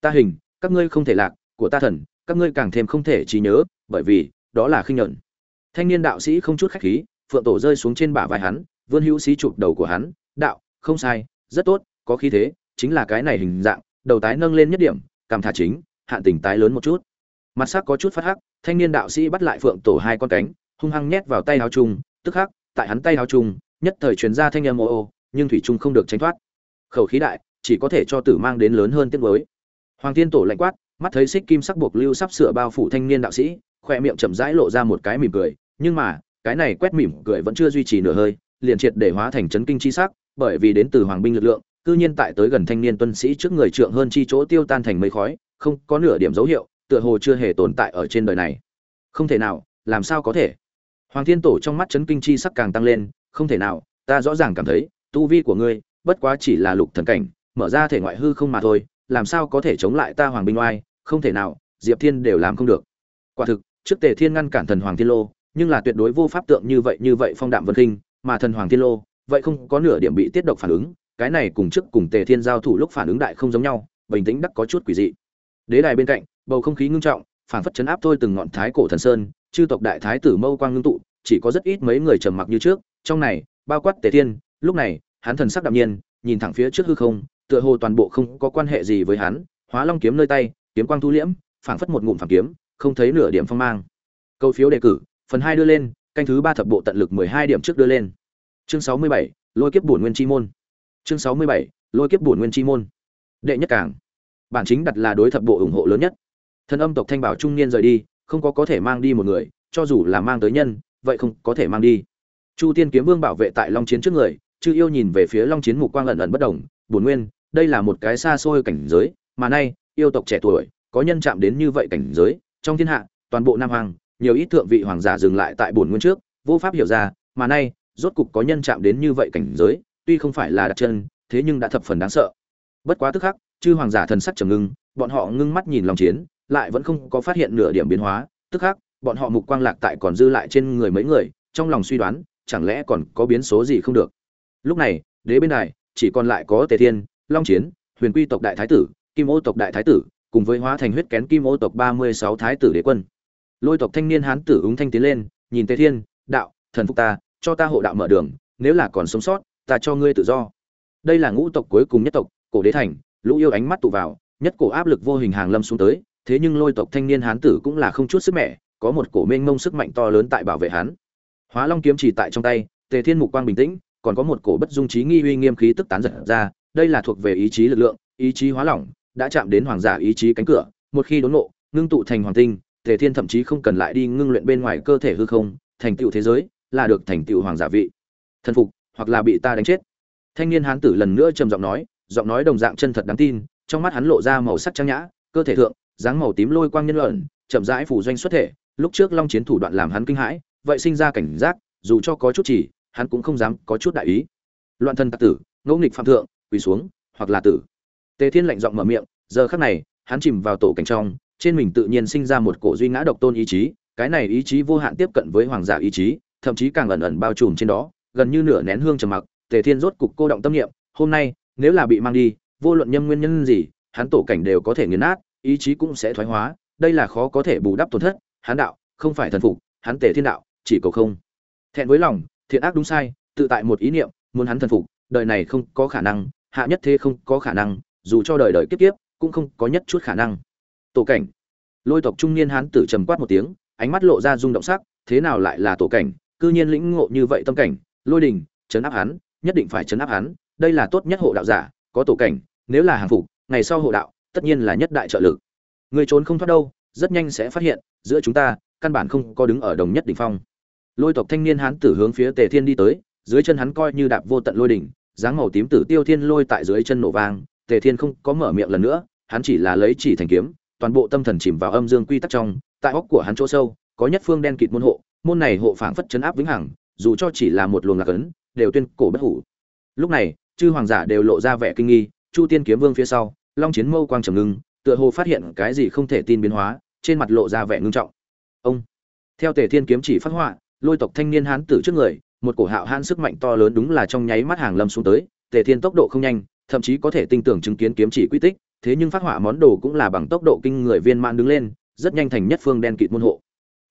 Ta hình các ngươi không thể lạc của ta thần các ngươi càng thêm không thể trí nhớ bởi vì đó là khinh nhẫn thanh niên đạo sĩ không chút khách khí phượng tổ rơi xuống trên bả vai hắn vươn hữu sĩ chụp đầu của hắn đạo, không sai, rất tốt, có khí thế, chính là cái này hình dạng, đầu tái nâng lên nhất điểm, cảm thả chính, hạn tình tái lớn một chút. Mặt sắc có chút phát hắc, thanh niên đạo sĩ bắt lại phượng tổ hai con cánh, hung hăng nhét vào tay áo trung tức khắc, tại hắn tay áo trung nhất thời truyền ra thanh âm ô ô, nhưng thủy trung không được tránh thoát. Khẩu khí đại, chỉ có thể cho tử mang đến lớn hơn tiết mới hoàng thiên tổ lạnh quát, mắt thấy xích kim sắc buộc lưu sắp sửa bao phủ thanh niên đạo sĩ khoe miệng chậm rãi lộ ra một cái mỉm cười, nhưng mà, cái này quét mỉm cười vẫn chưa duy trì nửa hơi, liền triệt để hóa thành chấn kinh chi sắc bởi vì đến từ hoàng binh lực lượng, cư nhiên tại tới gần thanh niên tuân sĩ trước người trượng hơn chi chỗ tiêu tan thành mây khói, không có nửa điểm dấu hiệu, tựa hồ chưa hề tồn tại ở trên đời này. Không thể nào, làm sao có thể? Hoàng thiên tổ trong mắt chấn kinh chi sắc càng tăng lên, không thể nào, ta rõ ràng cảm thấy, tu vi của ngươi, bất quá chỉ là lục thần cảnh, mở ra thể ngoại hư không mà thôi, làm sao có thể chống lại ta hoàng binh oai, không thể nào, diệp thiên đều làm không được. Quả thực, trước tề thiên ngăn cản thần hoàng thiên lô, nhưng là tuyệt đối vô pháp tượng như vậy như vậy phong đạm vân khinh, mà thần hoàng thiên lô vậy không có nửa điểm bị tiết độc phản ứng, cái này cùng trước cùng tề thiên giao thủ lúc phản ứng đại không giống nhau, bình tĩnh đắc có chút quỷ dị. Đế đài bên cạnh, bầu không khí ngưng trọng, phản phất chấn áp thôi từng ngọn thái cổ thần sơn, chư tộc đại thái tử mâu quang ngưng tụ, chỉ có rất ít mấy người trầm mặc như trước, trong này, bao quát tề thiên, lúc này, hắn thần sắc đạm nhiên, nhìn thẳng phía trước hư không, tựa hồ toàn bộ không có quan hệ gì với hắn, hóa long kiếm nơi tay, kiếm quang thu liễm phảng phất một ngụm phản kiếm, không thấy nửa điểm phong mang. Câu phiếu đề cử, phần hai đưa lên, canh thứ ba thập bộ tận lực mười hai điểm trước đưa lên chương sáu mươi bảy lôi kiếp bổn nguyên chi môn. Chương sáu mươi bảy lôi kiếp bổn nguyên chi môn. Đệ nhất cảng. Bản chính đặt là đối thập bộ ủng hộ lớn nhất. Thân âm tộc thanh bảo trung niên rời đi không có có thể mang đi một người cho dù là mang tới nhân vậy không có thể mang đi. Chu tiên kiếm vương bảo vệ tại long chiến trước người chư yêu nhìn về phía long chiến mục quang ẩn ẩn bất động, bổn nguyên đây là một cái xa xôi cảnh giới mà nay yêu tộc trẻ tuổi có nhân chạm đến như vậy cảnh giới trong thiên hạ toàn bộ nam hoàng nhiều ít thượng vị hoàng giả dừng lại tại bổn nguyên trước vô pháp hiểu ra mà nay rốt cục có nhân chạm đến như vậy cảnh giới, tuy không phải là đặt chân, thế nhưng đã thập phần đáng sợ. Bất quá tức khắc, chư hoàng giả thần sắc trầm ngưng, bọn họ ngưng mắt nhìn lòng chiến, lại vẫn không có phát hiện nửa điểm biến hóa. Tức khắc, bọn họ mục quang lạc tại còn dư lại trên người mấy người, trong lòng suy đoán, chẳng lẽ còn có biến số gì không được. Lúc này, đế bên này chỉ còn lại có tề thiên, long chiến, huyền quy tộc đại thái tử, kim ô tộc đại thái tử, cùng với hóa thành huyết kén kim ô tộc ba mươi sáu thái tử đế quân. Lôi tộc thanh niên hán tử ứng thanh tiến lên, nhìn tề thiên, đạo, thần phục ta cho ta hộ đạo mở đường, nếu là còn sống sót, ta cho ngươi tự do. Đây là ngũ tộc cuối cùng nhất tộc, cổ đế thành, lũ yêu ánh mắt tụ vào, nhất cổ áp lực vô hình hàng lâm xuống tới, thế nhưng lôi tộc thanh niên hán tử cũng là không chút sức mẻ, có một cổ mênh mông sức mạnh to lớn tại bảo vệ hắn. Hóa long kiếm chỉ tại trong tay, tề thiên mục quang bình tĩnh, còn có một cổ bất dung trí nghi uy nghiêm khí tức tán giật ra, đây là thuộc về ý chí lực lượng, ý chí hóa lỏng, đã chạm đến hoàng giả ý chí cánh cửa, một khi đốn ngộ, ngưng tụ thành hoàng tinh, tề thiên thậm chí không cần lại đi ngưng luyện bên ngoài cơ thể hư không, thành tựu thế giới là được thành tựu hoàng giả vị. Thần phục, hoặc là bị ta đánh chết. Thanh niên hán tử lần nữa trầm giọng nói giọng nói đồng dạng chân thật đáng tin, trong mắt hắn lộ ra màu sắc trang nhã, cơ thể thượng, dáng màu tím lôi quang nhân luận, chậm rãi phủ doanh xuất thể, lúc trước long chiến thủ đoạn làm hắn kinh hãi, vậy sinh ra cảnh giác, dù cho có chút chỉ, hắn cũng không dám có chút đại ý. Loạn thân tặc tử ngẫu nghịch phạm thượng, quỳ xuống, hoặc là tử. Tề thiên lạnh giọng mở miệng, giờ khắc này, hắn chìm vào tổ cảnh trong, trên mình tự nhiên sinh ra một cổ duy ngã độc tôn ý chí, cái này ý chí vô hạn tiếp cận với hoàng giả ý chí thậm chí càng ẩn ẩn bao trùm trên đó, gần như nửa nén hương trầm mặc, tề thiên rốt cục cô động tâm niệm, hôm nay, nếu là bị mang đi, vô luận nhâm nguyên nhân gì, hắn tổ cảnh đều có thể nghiền nát, ý chí cũng sẽ thoái hóa, đây là khó có thể bù đắp tổn thất, hắn đạo, không phải thần phục, hắn tề thiên đạo, chỉ cầu không. Thẹn với lòng, thiện ác đúng sai, tự tại một ý niệm, muốn hắn thần phục, đời này không có khả năng, hạ nhất thế không có khả năng, dù cho đời đời kiếp kiếp, cũng không có nhất chút khả năng. Tổ cảnh. Lôi tộc trung niên hán tử trầm quát một tiếng, ánh mắt lộ ra rung động sắc, thế nào lại là tổ cảnh? Cư nhiên lĩnh ngộ như vậy tâm cảnh, lôi đình chấn áp hắn, nhất định phải chấn áp hắn, đây là tốt nhất hộ đạo giả, có tổ cảnh, nếu là hàng phục, ngày sau hộ đạo, tất nhiên là nhất đại trợ lực. Người trốn không thoát đâu, rất nhanh sẽ phát hiện, giữa chúng ta, căn bản không có đứng ở đồng nhất đỉnh phong. Lôi tộc thanh niên hán tử hướng phía tề thiên đi tới, dưới chân hắn coi như đạp vô tận lôi đỉnh, dáng màu tím tử tiêu thiên lôi tại dưới chân nổ vang, tề thiên không có mở miệng lần nữa, hắn chỉ là lấy chỉ thành kiếm, toàn bộ tâm thần chìm vào âm dương quy tắc trong, tại óc của hắn chỗ sâu, có nhất phương đen kịt môn hộ môn này hộ phảng phất chấn áp vĩnh hằng, dù cho chỉ là một luồng lạc ấn, đều tuyên cổ bất hủ. Lúc này, chư hoàng giả đều lộ ra vẻ kinh nghi, chu tiên kiếm vương phía sau, long chiến mâu quang trầm ngưng, tựa hồ phát hiện cái gì không thể tin biến hóa, trên mặt lộ ra vẻ ngưng trọng. Ông! Theo tề thiên kiếm chỉ phát họa, lôi tộc thanh niên hán tử trước người, một cổ hạo hán sức mạnh to lớn đúng là trong nháy mắt hàng lâm xuống tới, tề thiên tốc độ không nhanh, thậm chí có thể tinh tưởng chứng kiến kiếm chỉ quy tích, thế nhưng phát họa món đồ cũng là bằng tốc độ kinh người viên mãn đứng lên, rất nhanh thành nhất phương đen kịt môn hộ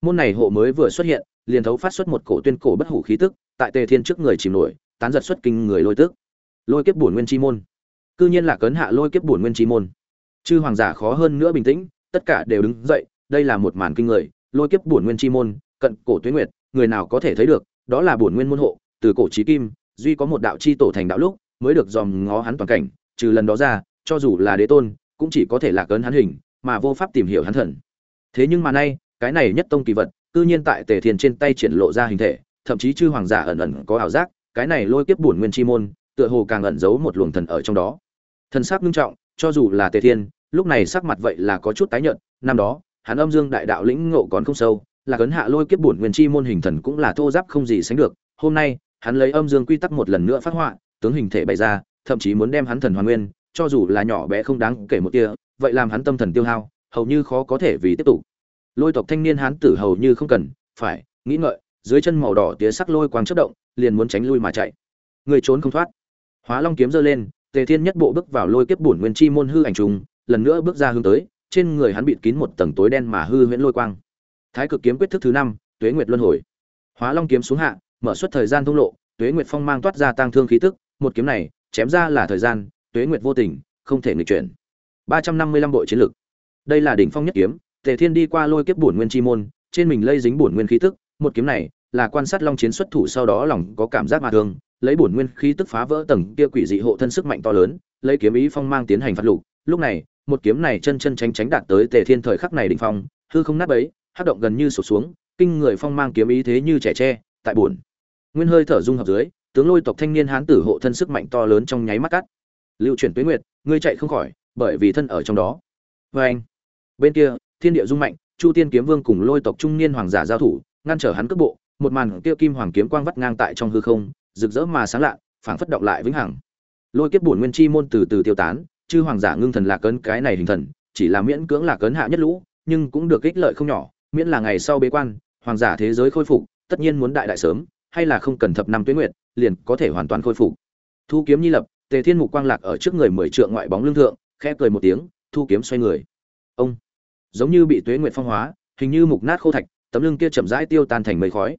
môn này hộ mới vừa xuất hiện, liền thấu phát xuất một cổ tuyên cổ bất hủ khí tức, tại tề thiên trước người chìm nổi, tán giật xuất kinh người lôi tức lôi kiếp bổn nguyên chi môn. Cư nhiên là cấn hạ lôi kiếp bổn nguyên chi môn. Chư hoàng giả khó hơn nữa bình tĩnh, tất cả đều đứng dậy, đây là một màn kinh người, lôi kiếp bổn nguyên chi môn, cận cổ tuyết nguyệt, người nào có thể thấy được, đó là bổn nguyên môn hộ, từ cổ chí kim, duy có một đạo chi tổ thành đạo lúc, mới được dòm ngó hắn toàn cảnh, trừ lần đó ra, cho dù là đế tôn, cũng chỉ có thể là cấn hắn hình, mà vô pháp tìm hiểu hắn thần. Thế nhưng mà nay cái này nhất tông kỳ vật, cư nhiên tại tề thiên trên tay triển lộ ra hình thể, thậm chí chư hoàng giả ẩn ẩn có ảo giác, cái này lôi kiếp bổn nguyên chi môn, tựa hồ càng ẩn giấu một luồng thần ở trong đó. Thần sắc nghiêm trọng, cho dù là tề thiên, lúc này sắc mặt vậy là có chút tái nhợt, năm đó, hắn âm dương đại đạo lĩnh ngộ còn không sâu, là cấn hạ lôi kiếp bổn nguyên chi môn hình thần cũng là thô giáp không gì sánh được, hôm nay, hắn lấy âm dương quy tắc một lần nữa phát họa, tướng hình thể bày ra, thậm chí muốn đem hắn thần hoàn nguyên, cho dù là nhỏ bé không đáng kể một tia, vậy làm hắn tâm thần tiêu hao, hầu như khó có thể vì tiếp tục lôi tộc thanh niên hán tử hầu như không cần, phải, nghĩ ngợi, dưới chân màu đỏ tía sắc lôi quang chất động, liền muốn tránh lui mà chạy. Người trốn không thoát. Hóa long kiếm giơ lên, tề thiên nhất bộ bước vào lôi kiếp bổn nguyên chi môn hư ảnh trùng, lần nữa bước ra hướng tới, trên người hắn bịt kín một tầng tối đen mà hư huyễn lôi quang. Thái cực kiếm quyết thức thứ năm, tuế nguyệt luân hồi. Hóa long kiếm xuống hạ, mở suất thời gian thông lộ, tuế nguyệt phong mang toát ra tăng thương khí tức, một kiếm này, chém ra là thời gian, tuế nguyệt vô tình, không thể nghịch chuyển. Ba trăm năm mươi lăm bộ chiến lực. Đây là đỉnh phong nhất kiếm tề thiên đi qua lôi kiếp bổn nguyên chi môn, trên mình lây dính bổn nguyên khí tức, một kiếm này là quan sát long chiến xuất thủ sau đó lòng có cảm giác mà thương, lấy bổn nguyên khí tức phá vỡ tầng kia quỷ dị hộ thân sức mạnh to lớn, lấy kiếm ý phong mang tiến hành phạt lục. Lúc này, một kiếm này chân chân tránh tránh đạt tới tề thiên thời khắc này đỉnh phong, hư không nát bấy, hắc động gần như sụp xuống, kinh người phong mang kiếm ý thế như trẻ tre, tại bổn nguyên hơi thở dung hợp dưới, tướng lôi tộc thanh niên hán tử hộ thân sức mạnh to lớn trong nháy mắt cắt. Lưu chuyển tuyết nguyệt, ngươi chạy không khỏi, bởi vì thân ở trong đó. Vê anh bên kia thiên địa dung mạnh, chu tiên kiếm vương cùng lôi tộc trung niên hoàng giả giao thủ, ngăn trở hắn cước bộ, một màn kia kim hoàng kiếm quang vắt ngang tại trong hư không, rực rỡ mà sáng lạ, phảng phất động lại vĩnh hằng. Lôi kiếp bổn nguyên chi môn từ từ tiêu tán, chư hoàng giả ngưng thần lạc cấn cái này hình thần, chỉ là miễn cưỡng lạc cấn hạ nhất lũ, nhưng cũng được ích lợi không nhỏ, miễn là ngày sau bế quan, hoàng giả thế giới khôi phục, tất nhiên muốn đại đại sớm, hay là không cần thập năm tuyến nguyệt, liền có thể hoàn toàn khôi phục. Thu kiếm nhi lập, tề thiên mục quang lạc ở trước người mười trượng ngoại bóng lưng thượng, khẽ cười một tiếng, thu kiếm xoay người. Ông! Giống như bị tuế nguyệt phong hóa, hình như mục nát khô thạch, tấm lưng kia chậm rãi tiêu tan thành mây khói.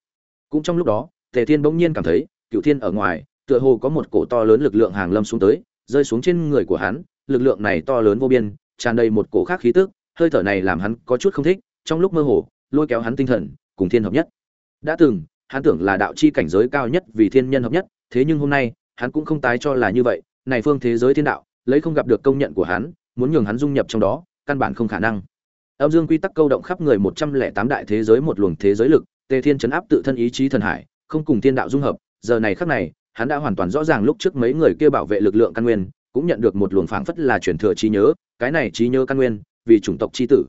Cũng trong lúc đó, tề thiên bỗng nhiên cảm thấy, cửu thiên ở ngoài, tựa hồ có một cổ to lớn lực lượng hàng lâm xuống tới, rơi xuống trên người của hắn, lực lượng này to lớn vô biên, tràn đầy một cổ khác khí tức, hơi thở này làm hắn có chút không thích, trong lúc mơ hồ, lôi kéo hắn tinh thần, cùng thiên hợp nhất. Đã từng, hắn tưởng là đạo chi cảnh giới cao nhất vì thiên nhân hợp nhất, thế nhưng hôm nay, hắn cũng không tái cho là như vậy, này phương thế giới thiên đạo, lấy không gặp được công nhận của hắn, muốn nhường hắn dung nhập trong đó, căn bản không khả năng âm dương quy tắc câu động khắp người một trăm lẻ tám đại thế giới một luồng thế giới lực, tề thiên chấn áp tự thân ý chí thần hải, không cùng thiên đạo dung hợp. Giờ này khắc này, hắn đã hoàn toàn rõ ràng lúc trước mấy người kia bảo vệ lực lượng căn nguyên, cũng nhận được một luồng phảng phất là truyền thừa trí nhớ, cái này trí nhớ căn nguyên, vì chủng tộc chi tử.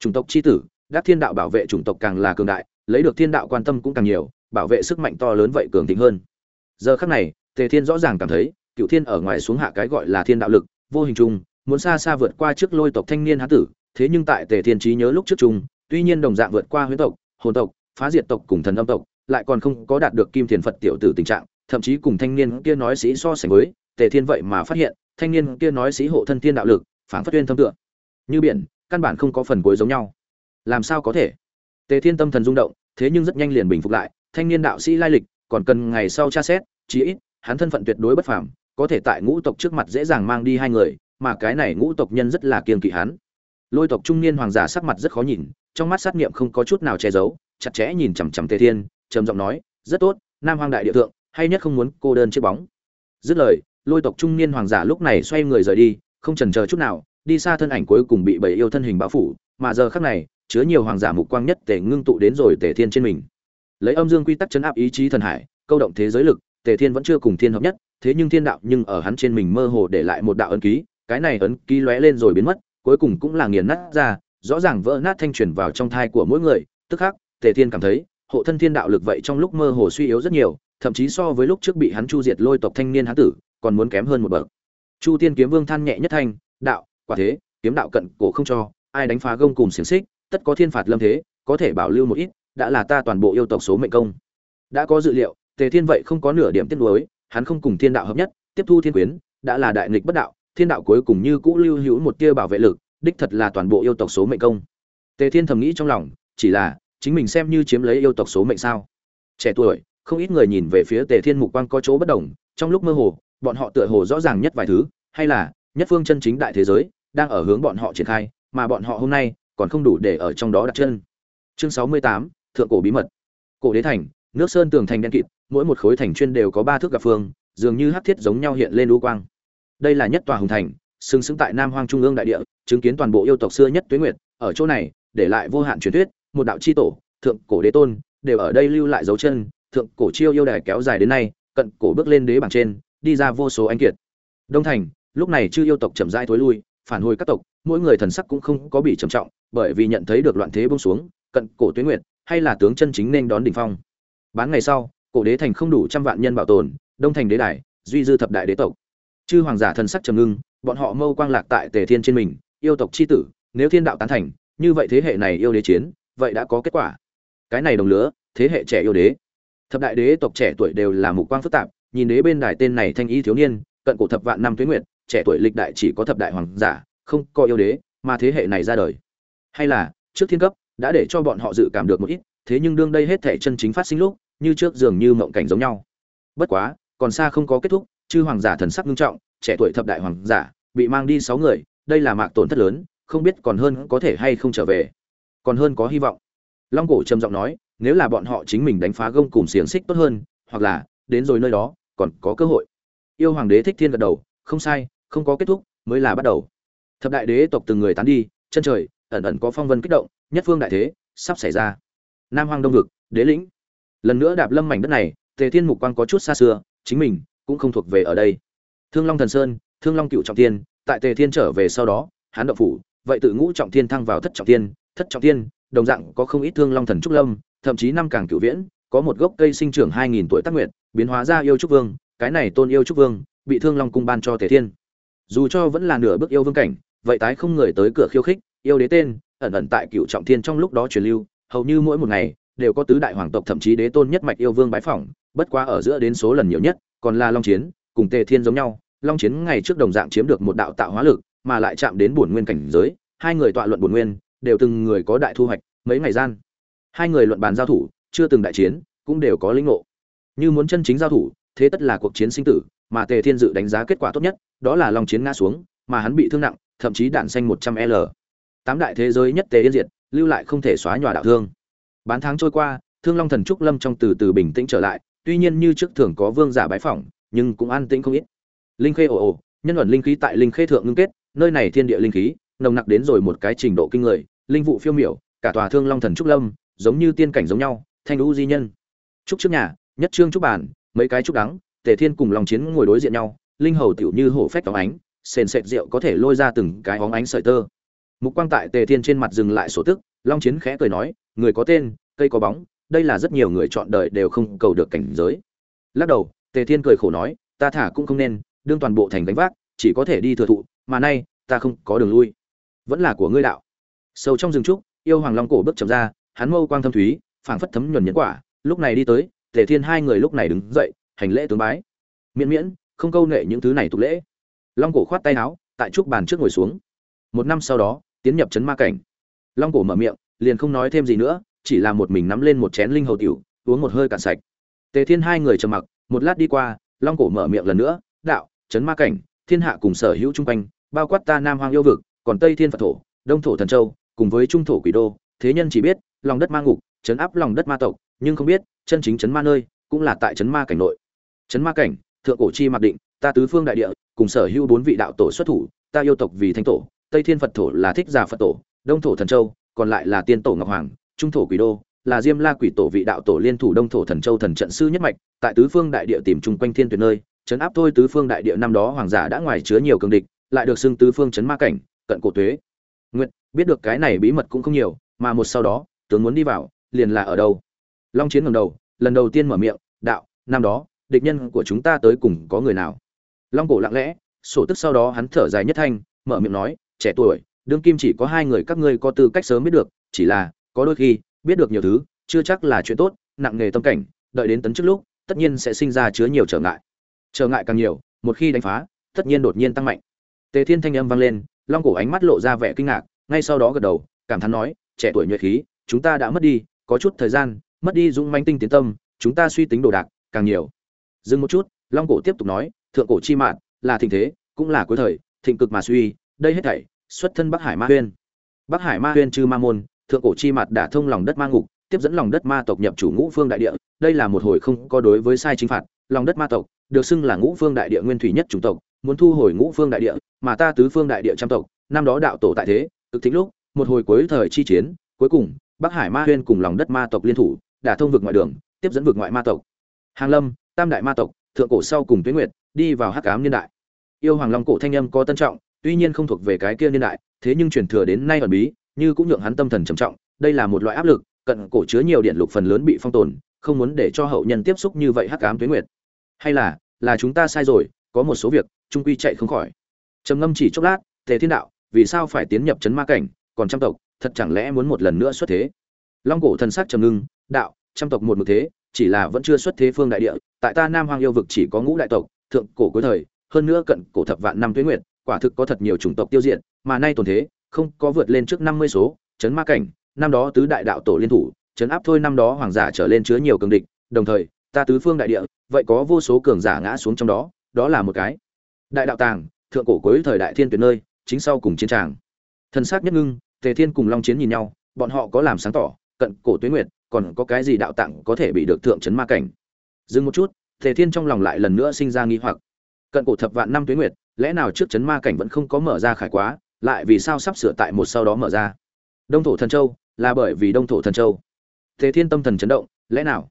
Chủng tộc chi tử, đắc thiên đạo bảo vệ chủng tộc càng là cường đại, lấy được thiên đạo quan tâm cũng càng nhiều, bảo vệ sức mạnh to lớn vậy cường thịnh hơn. Giờ khắc này, tề thiên rõ ràng cảm thấy, cựu thiên ở ngoài xuống hạ cái gọi là thiên đạo lực, vô hình chung, muốn xa xa vượt qua trước lôi tộc thanh niên hán tử thế nhưng tại tề thiên trí nhớ lúc trước chung, tuy nhiên đồng dạng vượt qua huyết tộc, hồn tộc, phá diệt tộc cùng thần âm tộc, lại còn không có đạt được kim thiền phật tiểu tử tình trạng, thậm chí cùng thanh niên kia nói sĩ so sánh với tề thiên vậy mà phát hiện, thanh niên kia nói sĩ hộ thân thiên đạo lực phản phát tuyên thâm tựa. Như biển, căn bản không có phần cuối giống nhau. Làm sao có thể? Tề thiên tâm thần rung động, thế nhưng rất nhanh liền bình phục lại, thanh niên đạo sĩ lai lịch, còn cần ngày sau tra xét, chí ít, hắn thân phận tuyệt đối bất phàm, có thể tại ngũ tộc trước mặt dễ dàng mang đi hai người, mà cái này ngũ tộc nhân rất là kiêng kỵ hắn lôi tộc trung niên hoàng giả sắc mặt rất khó nhìn, trong mắt sát nghiệm không có chút nào che giấu, chặt chẽ nhìn chằm chằm tề thiên, trầm giọng nói, rất tốt, nam hoàng đại địa thượng, hay nhất không muốn cô đơn chiếc bóng. Dứt lời, lôi tộc trung niên hoàng giả lúc này xoay người rời đi, không chần chờ chút nào, đi xa thân ảnh cuối cùng bị bầy yêu thân hình bão phủ, mà giờ khắc này, chứa nhiều hoàng giả mục quang nhất tề ngưng tụ đến rồi tề thiên trên mình. Lấy âm dương quy tắc chấn áp ý chí thần hải, câu động thế giới lực, tề thiên vẫn chưa cùng thiên hợp nhất, thế nhưng thiên đạo nhưng ở hắn trên mình mơ hồ để lại một đạo ấn ký, cái này ấn ký lóe lên rồi biến mất cuối cùng cũng là nghiền nát ra, rõ ràng vỡ nát thanh truyền vào trong thai của mỗi người, tức khắc, tề thiên cảm thấy, hộ thân thiên đạo lực vậy trong lúc mơ hồ suy yếu rất nhiều, thậm chí so với lúc trước bị hắn chu diệt lôi tộc thanh niên hán tử, còn muốn kém hơn một bậc. Chu tiên kiếm vương than nhẹ nhất thanh, đạo, quả thế, kiếm đạo cận cổ không cho, ai đánh phá gông cùng xiềng xích, tất có thiên phạt lâm thế, có thể bảo lưu một ít, đã là ta toàn bộ yêu tộc số mệnh công. Đã có dự liệu, tề thiên vậy không có nửa điểm tiếc nuối, hắn không cùng thiên đạo hợp nhất, tiếp thu thiên quyến, đã là đại nghịch bất đạo thiên đạo cuối cùng như cũ lưu hữu một tia bảo vệ lực, đích thật là toàn bộ yêu tộc số mệnh công. Tề thiên thầm nghĩ trong lòng, chỉ là, chính mình xem như chiếm lấy yêu tộc số mệnh sao? Trẻ tuổi, không ít người nhìn về phía tề thiên mục quang có chỗ bất đồng, trong lúc mơ hồ, bọn họ tựa hồ rõ ràng nhất vài thứ, hay là, nhất phương chân chính đại thế giới, đang ở hướng bọn họ triển khai, mà bọn họ hôm nay, còn không đủ để ở trong đó đặt chân. Chương sáu mươi tám, thượng cổ bí mật. Cổ đế thành, nước sơn tường thành đen kịt, mỗi một khối thành chuyên đều có ba thước gặp phương, dường như hắc thiết giống nhau hiện lên u quang đây là nhất tòa hùng thành, xứng xứng tại nam hoang trung ương đại địa, chứng kiến toàn bộ yêu tộc xưa nhất tuế nguyệt, ở chỗ này, để lại vô hạn truyền thuyết, một đạo chi tổ, thượng cổ đế tôn, đều ở đây lưu lại dấu chân, thượng cổ chiêu yêu đài kéo dài đến nay, cận cổ bước lên đế bảng trên, đi ra vô số anh kiệt. Đông thành, lúc này chư yêu tộc chậm rãi thối lui, phản hồi các tộc, mỗi người thần sắc cũng không có bị trầm trọng, bởi vì nhận thấy được loạn thế bông xuống, cận cổ tuế nguyệt, hay là tướng chân chính nên đón đỉnh phong. Bán ngày sau, cổ đế thành không đủ trăm vạn nhân bảo tồn, đông thành đế đài, duy dư thập đại đế tộc chư hoàng giả thần sắc trầm ngưng bọn họ mâu quang lạc tại tề thiên trên mình yêu tộc chi tử nếu thiên đạo tán thành như vậy thế hệ này yêu đế chiến vậy đã có kết quả. Cái này đồng lứa thế hệ trẻ yêu đế. Thập đại đế tộc trẻ tuổi đều là mục quang phức tạp nhìn đế bên đài tên này thanh y thiếu niên cận cổ thập vạn năm tuế nguyện, trẻ tuổi lịch đại chỉ có thập đại hoàng giả không có yêu đế mà thế hệ này ra đời. Hay là trước thiên cấp đã để cho bọn họ dự cảm được một ít thế nhưng đương đây hết thể chân chính phát sinh lúc như trước dường như mộng cảnh giống nhau. Bất quá còn xa không có kết thúc chư hoàng giả thần sắc nghiêm trọng, trẻ tuổi thập đại hoàng giả, bị mang đi sáu người, đây là mạc tổn thất lớn, không biết còn hơn có thể hay không trở về. Còn hơn có hy vọng. Long cổ trầm giọng nói, nếu là bọn họ chính mình đánh phá gông cùm xiềng xích tốt hơn, hoặc là đến rồi nơi đó, còn có cơ hội. Yêu hoàng đế thích thiên gật đầu, không sai, không có kết thúc, mới là bắt đầu. Thập đại đế tộc từng người tán đi, chân trời, ẩn ẩn có phong vân kích động, nhất phương đại thế, sắp xảy ra. Nam hoang đông vực, đế lĩnh. Lần nữa đạp lâm mảnh đất này, tề thiên mục quang có chút xa xưa, chính mình cũng không thuộc về ở đây. Thương long thần sơn, thương long cựu trọng thiên, tại tề thiên trở về sau đó hán động phủ, vậy tự ngũ trọng thiên thăng vào thất trọng thiên, thất trọng thiên, đồng dạng có không ít thương long thần trúc lâm, thậm chí năm càng cựu viễn, có một gốc cây sinh trưởng hai nghìn tuổi tác nguyệt, biến hóa ra yêu trúc vương, cái này tôn yêu trúc vương, bị thương long cung ban cho tề thiên. Dù cho vẫn là nửa bước yêu vương cảnh, vậy tái không người tới cửa khiêu khích, yêu đế tên, ẩn ẩn tại cựu trọng thiên trong lúc đó truyền lưu, hầu như mỗi một ngày, đều có tứ đại hoàng tộc thậm chí đế tôn nhất mạch yêu vương bái phỏng, bất quá ở giữa đến số lần nhiều nhất còn là long chiến, cùng tề thiên giống nhau, long chiến ngày trước đồng dạng chiếm được một đạo tạo hóa lực, mà lại chạm đến bổn nguyên cảnh giới, hai người tọa luận bổn nguyên, đều từng người có đại thu hoạch, mấy ngày gian. Hai người luận bàn giao thủ, chưa từng đại chiến, cũng đều có linh ngộ. Như muốn chân chính giao thủ, thế tất là cuộc chiến sinh tử, mà tề thiên dự đánh giá kết quả tốt nhất, đó là long chiến ngã xuống, mà hắn bị thương nặng, thậm chí đạn xanh một trăm l. Tám đại thế giới nhất tề yên diệt, lưu lại không thể xóa nhòa đạo thương. Bán tháng trôi qua, thương long thần trúc lâm trong từ từ bình tĩnh trở lại tuy nhiên như trước thường có vương giả bái phỏng, nhưng cũng an tĩnh không ít. Linh khê ồ ồ, nhân luận linh khí tại linh khê thượng ngưng kết, nơi này thiên địa linh khí, nồng nặc đến rồi một cái trình độ kinh người, linh vụ phiêu miểu, cả tòa thương long thần trúc lâm, giống như tiên cảnh giống nhau, thanh lũ di nhân. Trúc trước nhà, nhất trương trúc bàn mấy cái trúc đắng, tề thiên cùng lòng chiến ngồi đối diện nhau, linh hầu tiểu như hổ phách óng ánh, sền sệt rượu có thể lôi ra từng cái óng ánh sợi tơ. Mục quang tại tề thiên trên mặt dừng lại sổ tức, long chiến khẽ cười nói, người có tên, cây có bóng đây là rất nhiều người chọn đời đều không cầu được cảnh giới. Lắc đầu, tề thiên cười khổ nói, ta thả cũng không nên, đương toàn bộ thành gánh vác, chỉ có thể đi thừa thụ, mà nay, ta không có đường lui. Vẫn là của ngươi đạo. Sâu trong rừng trúc, yêu hoàng long cổ bước chậm ra, hắn mâu quang thâm thúy, phảng phất thấm nhuần nhẫn quả. Lúc này đi tới, tề thiên hai người lúc này đứng dậy, hành lễ tướng bái. Miễn miễn, không câu nệ những thứ này tục lễ. Long cổ khoát tay áo, tại trúc bàn trước ngồi xuống. Một năm sau đó, tiến nhập trấn ma cảnh. Long cổ mở miệng, liền không nói thêm gì nữa chỉ là một mình nắm lên một chén linh hầu tiểu, uống một hơi cạn sạch. Tề thiên hai người trầm mặc, một lát đi qua, long cổ mở miệng lần nữa, đạo trấn ma cảnh, thiên hạ cùng sở hữu chung quanh, bao quát ta nam hoang yêu vực, còn tây thiên phật thổ, đông thổ thần châu, cùng với trung thổ quỷ đô, thế nhân chỉ biết, lòng đất ma ngục, chấn áp lòng đất ma tộc, nhưng không biết, chân chính chấn ma nơi, cũng là tại chấn ma cảnh nội. Chấn ma cảnh, thượng cổ chi mặc định, ta tứ phương đại địa, cùng sở hữu bốn vị đạo tổ xuất thủ, ta yêu tộc vì thánh tổ, tây thiên phật thổ là thích giả phật tổ, đông thổ thần châu, còn lại là tiên tổ ngọc hoàng trung thổ quỷ đô, là diêm la quỷ tổ vị đạo tổ liên thủ đông thổ thần châu thần trận sư nhất mạch, tại tứ phương đại địa tìm chung quanh thiên tuyệt nơi, chấn áp thôi tứ phương đại địa năm đó hoàng giả đã ngoài chứa nhiều cường địch, lại được xưng tứ phương chấn ma cảnh, cận cổ tuế. Nguyện biết được cái này bí mật cũng không nhiều, mà một sau đó, tướng muốn đi vào, liền là ở đâu? Long chiến ngẩng đầu, lần đầu tiên mở miệng, đạo, năm đó, địch nhân của chúng ta tới cùng có người nào? Long cổ lặng lẽ, sổ tức sau đó hắn thở dài nhất thanh, mở miệng nói, trẻ tuổi, đương kim chỉ có hai người các ngươi có tư cách sớm biết được, chỉ là có đôi khi, biết được nhiều thứ, chưa chắc là chuyện tốt, nặng nghề tâm cảnh, đợi đến tấn trước lúc, tất nhiên sẽ sinh ra chứa nhiều trở ngại. Trở ngại càng nhiều, một khi đánh phá, tất nhiên đột nhiên tăng mạnh. Tề thiên thanh âm vang lên, long cổ ánh mắt lộ ra vẻ kinh ngạc, ngay sau đó gật đầu, cảm thán nói, trẻ tuổi nhuệ khí, chúng ta đã mất đi, có chút thời gian, mất đi dũng manh tinh tiến tâm, chúng ta suy tính đồ đạc, càng nhiều. Dừng một chút, long cổ tiếp tục nói, thượng cổ chi mạn, là thịnh thế, cũng là cuối thời, thịnh cực mà suy, đây hết thảy, xuất thân bắc hải ma huyên. Bắc hải ma huyên chư ma môn thượng cổ chi mặt đã thông lòng đất ma ngục, tiếp dẫn lòng đất ma tộc nhập chủ ngũ phương đại địa. Đây là một hồi không có đối với sai chính phạt. Lòng đất ma tộc được xưng là ngũ phương đại địa nguyên thủy nhất chủng tộc, muốn thu hồi ngũ phương đại địa, mà ta tứ phương đại địa trăm tộc, năm đó đạo tổ tại thế, cực thịnh lúc, một hồi cuối thời chi chiến, cuối cùng, bắc hải ma huyên cùng lòng đất ma tộc liên thủ đã thông vực ngoại đường, tiếp dẫn vực ngoại ma tộc. Hàng lâm, tam đại ma tộc, thượng cổ sau cùng tuyết nguyệt, đi vào hắc ám niên đại. Yêu hoàng long cổ thanh âm có tân trọng, tuy nhiên không thuộc về cái kia niên đại, thế nhưng truyền thừa đến nay ẩn bí như cũng nhượng hắn tâm thần trầm trọng, đây là một loại áp lực, cận cổ chứa nhiều điện lục phần lớn bị phong tồn, không muốn để cho hậu nhân tiếp xúc như vậy hắc ám tuyết nguyệt. Hay là là chúng ta sai rồi, có một số việc, trung quy chạy không khỏi. Trầm ngâm chỉ chốc lát, tề thiên đạo, vì sao phải tiến nhập chấn ma cảnh, còn trăm tộc, thật chẳng lẽ muốn một lần nữa xuất thế? Long cổ thần sắc trầm ngưng, đạo, trăm tộc một mực thế, chỉ là vẫn chưa xuất thế phương đại địa, tại ta nam hoang yêu vực chỉ có ngũ đại tộc, thượng cổ cuối thời, hơn nữa cận cổ thập vạn năm tuế nguyệt, quả thực có thật nhiều chủng tộc tiêu diệt, mà nay tồn thế không có vượt lên trước năm mươi số, chấn ma cảnh, năm đó tứ đại đạo tổ liên thủ, chấn áp thôi năm đó hoàng giả trở lên chứa nhiều cường địch, đồng thời, ta tứ phương đại địa, vậy có vô số cường giả ngã xuống trong đó đó là một cái. Đại đạo tàng, thượng cổ cuối thời đại thiên tuyệt nơi, chính sau cùng chiến tràng. Thần sắc nhất ngưng, tề thiên cùng long chiến nhìn nhau, bọn họ có làm sáng tỏ, cận cổ tuyết nguyệt, còn có cái gì đạo tạng có thể bị được thượng chấn ma cảnh. Dừng một chút, tề thiên trong lòng lại lần nữa sinh ra nghi hoặc. Cận cổ thập vạn năm tuyết nguyệt, lẽ nào trước chấn ma cảnh vẫn không có mở ra khải quá lại vì sao sắp sửa tại một sau đó mở ra. Đông thổ thần châu là bởi vì đông thổ thần châu. Thế thiên tâm thần chấn động, lẽ nào?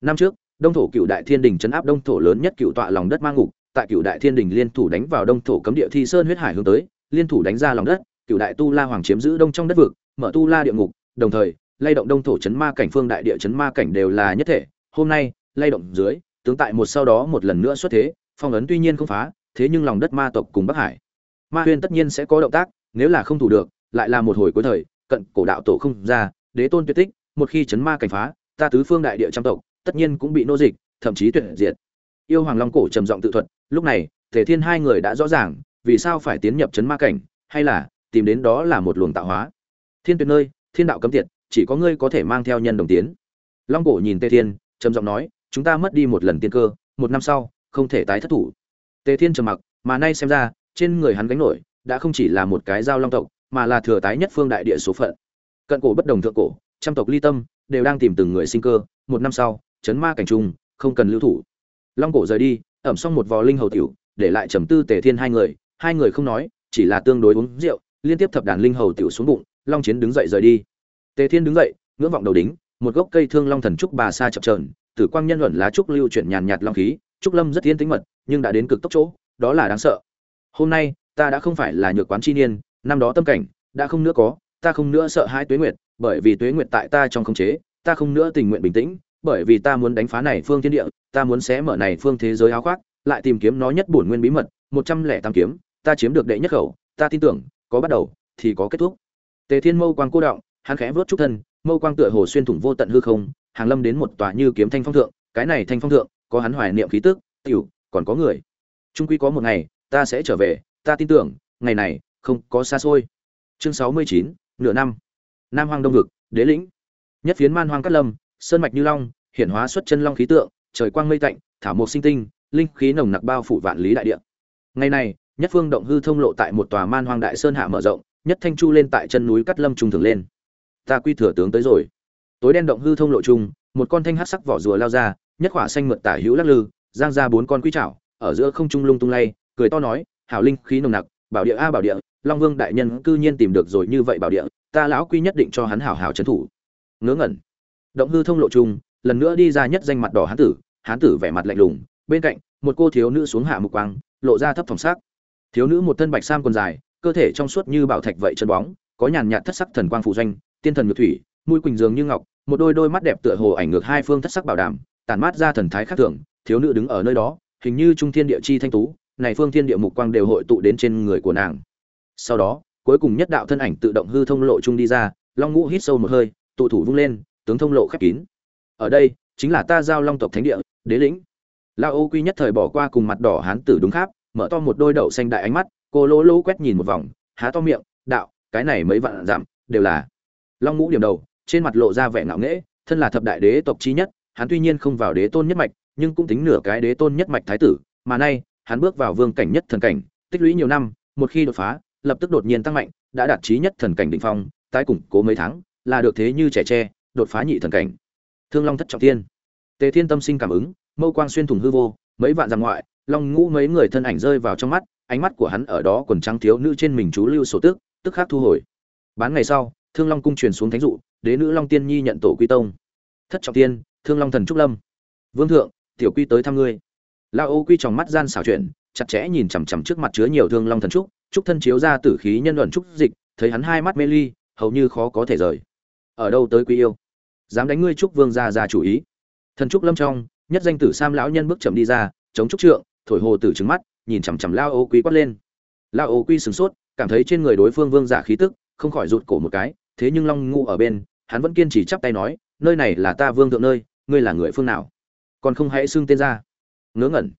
Năm trước, đông thổ cựu đại thiên đình chấn áp đông thổ lớn nhất cựu tọa lòng đất mang ngục, tại cựu đại thiên đình liên thủ đánh vào đông thổ cấm địa thi sơn huyết hải hướng tới, liên thủ đánh ra lòng đất, cựu đại tu la hoàng chiếm giữ đông trong đất vực, mở tu la địa ngục, đồng thời, lay động đông thổ chấn ma cảnh phương đại địa chấn ma cảnh đều là nhất thể. Hôm nay, lay động dưới, tướng tại một sau đó một lần nữa xuất thế, phong ấn tuy nhiên không phá, thế nhưng lòng đất ma tộc cùng bắc hải ma huyên tất nhiên sẽ có động tác, nếu là không thủ được, lại là một hồi cuối thời, cận cổ đạo tổ không ra, đế tôn tuyệt tích, một khi chấn ma cảnh phá, ta tứ phương đại địa trăm tộc, tất nhiên cũng bị nô dịch, thậm chí tuyệt diệt. Yêu hoàng long cổ trầm giọng tự thuật, lúc này thể thiên hai người đã rõ ràng, vì sao phải tiến nhập chấn ma cảnh, hay là tìm đến đó là một luồng tạo hóa. Thiên tuyệt nơi, thiên đạo cấm tiệt, chỉ có ngươi có thể mang theo nhân đồng tiến. Long cổ nhìn tề thiên, trầm giọng nói, chúng ta mất đi một lần tiên cơ, một năm sau, không thể tái thất thủ. Tề thiên trầm mặc, mà nay xem ra trên người hắn gánh nổi, đã không chỉ là một cái giao long tộc, mà là thừa tái nhất phương đại địa số phận. Cận cổ bất đồng thượng cổ, trăm tộc ly tâm, đều đang tìm từng người sinh cơ, một năm sau, chấn ma cảnh trung không cần lưu thủ. Long cổ rời đi, ẩm xong một vò linh hầu tiểu, để lại trầm tư tề thiên hai người hai người không nói, chỉ là tương đối uống rượu, liên tiếp thập đàn linh hầu tiểu xuống bụng, long chiến đứng dậy rời đi. Tề thiên đứng dậy, ngưỡng vọng đầu đính, một gốc cây thương long thần trúc bà sa chập trờn tử quang nhân luận lá trúc lưu chuyển nhàn nhạt long khí, trúc lâm rất thiên tính mật, nhưng đã đến cực tốc chỗ, đó là đáng sợ hôm nay, ta đã không phải là nhược quán chi niên, năm đó tâm cảnh, đã không nữa có, ta không nữa sợ hai tuế nguyệt, bởi vì tuế nguyệt tại ta trong khống chế, ta không nữa tình nguyện bình tĩnh, bởi vì ta muốn đánh phá này phương thiên địa, ta muốn xé mở này phương thế giới áo khoác, lại tìm kiếm nó nhất bổn nguyên bí mật, một trăm lẻ tám kiếm, ta chiếm được đệ nhất khẩu, ta tin tưởng, có bắt đầu, thì có kết thúc. Tề thiên mâu quang cô động, hắn khẽ vớt trúc thân, mâu quang tựa hồ xuyên thủng vô tận hư không, hàng lâm đến một tòa như kiếm thanh phong thượng, cái này thanh phong thượng, có hắn hoài niệm khí tức, tiểu, còn có người. Trung quy có một ngày ta sẽ trở về, ta tin tưởng, ngày này, không có xa xôi. Chương sáu mươi chín, nửa năm. Nam hoang đông vực, đế lĩnh. Nhất phiến man hoang cát lâm, sơn mạch như long, hiển hóa xuất chân long khí tượng, trời quang mây tạnh, thảo mộc sinh tinh, linh khí nồng nặc bao phủ vạn lý đại địa. Ngày này, nhất phương động hư thông lộ tại một tòa man hoang đại sơn hạ mở rộng, nhất thanh chu lên tại chân núi cát lâm trung thường lên. Ta quy thừa tướng tới rồi. Tối đen động hư thông lộ trung, một con thanh hắc sắc vỏ rùa lao ra, nhất khỏa xanh mượt tả hữu lắc lư, giang ra bốn con quy chảo ở giữa không trung lung tung lay cười to nói, hảo linh, khí nồng nặc, bảo địa a bảo địa, long vương đại nhân cư nhiên tìm được rồi như vậy bảo địa, ta lão quy nhất định cho hắn hảo hảo trấn thủ. Ngớ ngẩn. Động hư thông lộ chung lần nữa đi ra nhất danh mặt đỏ hán tử hán tử vẻ mặt lạnh lùng, bên cạnh, một cô thiếu nữ xuống hạ mục quang, lộ ra thấp phòng sắc. Thiếu nữ một thân bạch sam quần dài, cơ thể trong suốt như bảo thạch vậy chân bóng, có nhàn nhạt thất sắc thần quang phụ doanh, tiên thần ngược thủy, mũi quỳnh dường như ngọc, một đôi đôi mắt đẹp tựa hồ ảnh ngược hai phương thất sắc bảo đảm, tản mát ra thần thái khác thường, thiếu nữ đứng ở nơi đó, hình như trung thiên địa chi thanh tú này phương thiên địa mục quang đều hội tụ đến trên người của nàng. Sau đó, cuối cùng nhất đạo thân ảnh tự động hư thông lộ trung đi ra, long ngũ hít sâu một hơi, tụ thủ vung lên, tướng thông lộ khép kín. Ở đây, chính là ta giao long tộc thánh địa, đế lĩnh. Lao ô quy nhất thời bỏ qua cùng mặt đỏ hán tử đúng kháp mở to một đôi đậu xanh đại ánh mắt, cô lỗ lỗ quét nhìn một vòng, há to miệng, đạo, cái này mấy vạn dặm, đều là long ngũ điểm đầu, trên mặt lộ ra vẻ ngạo nghễ, thân là thập đại đế tộc chi nhất, hắn tuy nhiên không vào đế tôn nhất mạch, nhưng cũng tính nửa cái đế tôn nhất mạch thái tử, mà nay hắn bước vào vương cảnh nhất thần cảnh, tích lũy nhiều năm, một khi đột phá, lập tức đột nhiên tăng mạnh, đã đạt chí nhất thần cảnh đỉnh phong, tái củng cố mấy tháng, là được thế như trẻ tre, đột phá nhị thần cảnh. Thương long thất trọng thiên. Tề thiên tâm sinh cảm ứng, mâu quang xuyên thủng hư vô, mấy vạn dặm ngoại, long ngũ mấy người thân ảnh rơi vào trong mắt, ánh mắt của hắn ở đó quần trắng thiếu nữ trên mình chú lưu sổ tức tức khắc thu hồi. Bán ngày sau, thương long cung truyền xuống thánh dụ, đế nữ long tiên nhi nhận tổ quy tông. Thất trọng tiên thương long thần trúc lâm. Vương thượng, tiểu quy tới thăm ngươi la ô quy trong mắt gian xảo chuyện chặt chẽ nhìn chằm chằm trước mặt chứa nhiều thương long thần trúc trúc thân chiếu ra tử khí nhân luận trúc dịch, thấy hắn hai mắt mê ly, hầu như khó có thể rời. Ở đâu tới quý yêu? Dám đánh ngươi trúc vương ra ra chủ ý. Thần trúc lâm trong, nhất danh tử sam lão nhân bước chậm đi ra, chống trúc trượng, thổi hồ tử trứng mắt, nhìn chằm chằm lao ô quy quát lên. Lao ô quy sửng sốt, cảm thấy trên người đối phương vương giả khí tức, không khỏi rụt cổ một cái, thế nhưng long ngu ở bên, hắn vẫn kiên trì chắp tay nói, nơi này là ta vương thượng nơi, ngươi là người phương nào? Còn không hãy xưng tên ra ngớ ngẩn.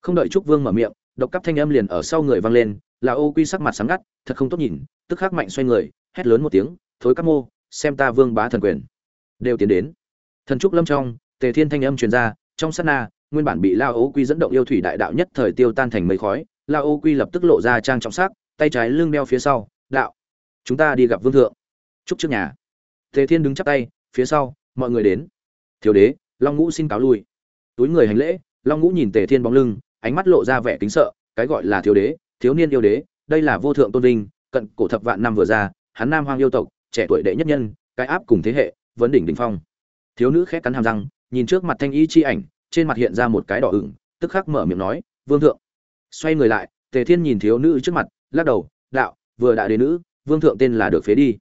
Không đợi trúc vương mở miệng, độc cắp thanh âm liền ở sau người vang lên, là ô quy sắc mặt sáng ngắt, thật không tốt nhìn, tức khắc mạnh xoay người, hét lớn một tiếng, thối các mô, xem ta vương bá thần quyền. Đều tiến đến. Thần trúc lâm trong, tề thiên thanh âm truyền ra, trong sát na, nguyên bản bị lao ô quy dẫn động yêu thủy đại đạo nhất thời tiêu tan thành mây khói, lao ô quy lập tức lộ ra trang trọng sắc, tay trái lưng đeo phía sau, đạo, chúng ta đi gặp vương thượng. Trúc trước nhà. Tề thiên đứng chắp tay, phía sau, mọi người đến. Thiếu đế, long ngũ xin cáo lui. Túi người hành lễ long ngũ nhìn tề thiên bóng lưng, ánh mắt lộ ra vẻ kính sợ, cái gọi là thiếu đế, thiếu niên yêu đế, đây là vô thượng tôn vinh, cận cổ thập vạn năm vừa ra, hắn nam hoang yêu tộc, trẻ tuổi đệ nhất nhân, cái áp cùng thế hệ, vấn đỉnh đỉnh phong. Thiếu nữ khét cắn hàm răng, nhìn trước mặt thanh y chi ảnh, trên mặt hiện ra một cái đỏ ửng, tức khắc mở miệng nói, vương thượng. Xoay người lại, tề thiên nhìn thiếu nữ trước mặt, lắc đầu, đạo, vừa đã đến nữ, vương thượng tên là được phế đi.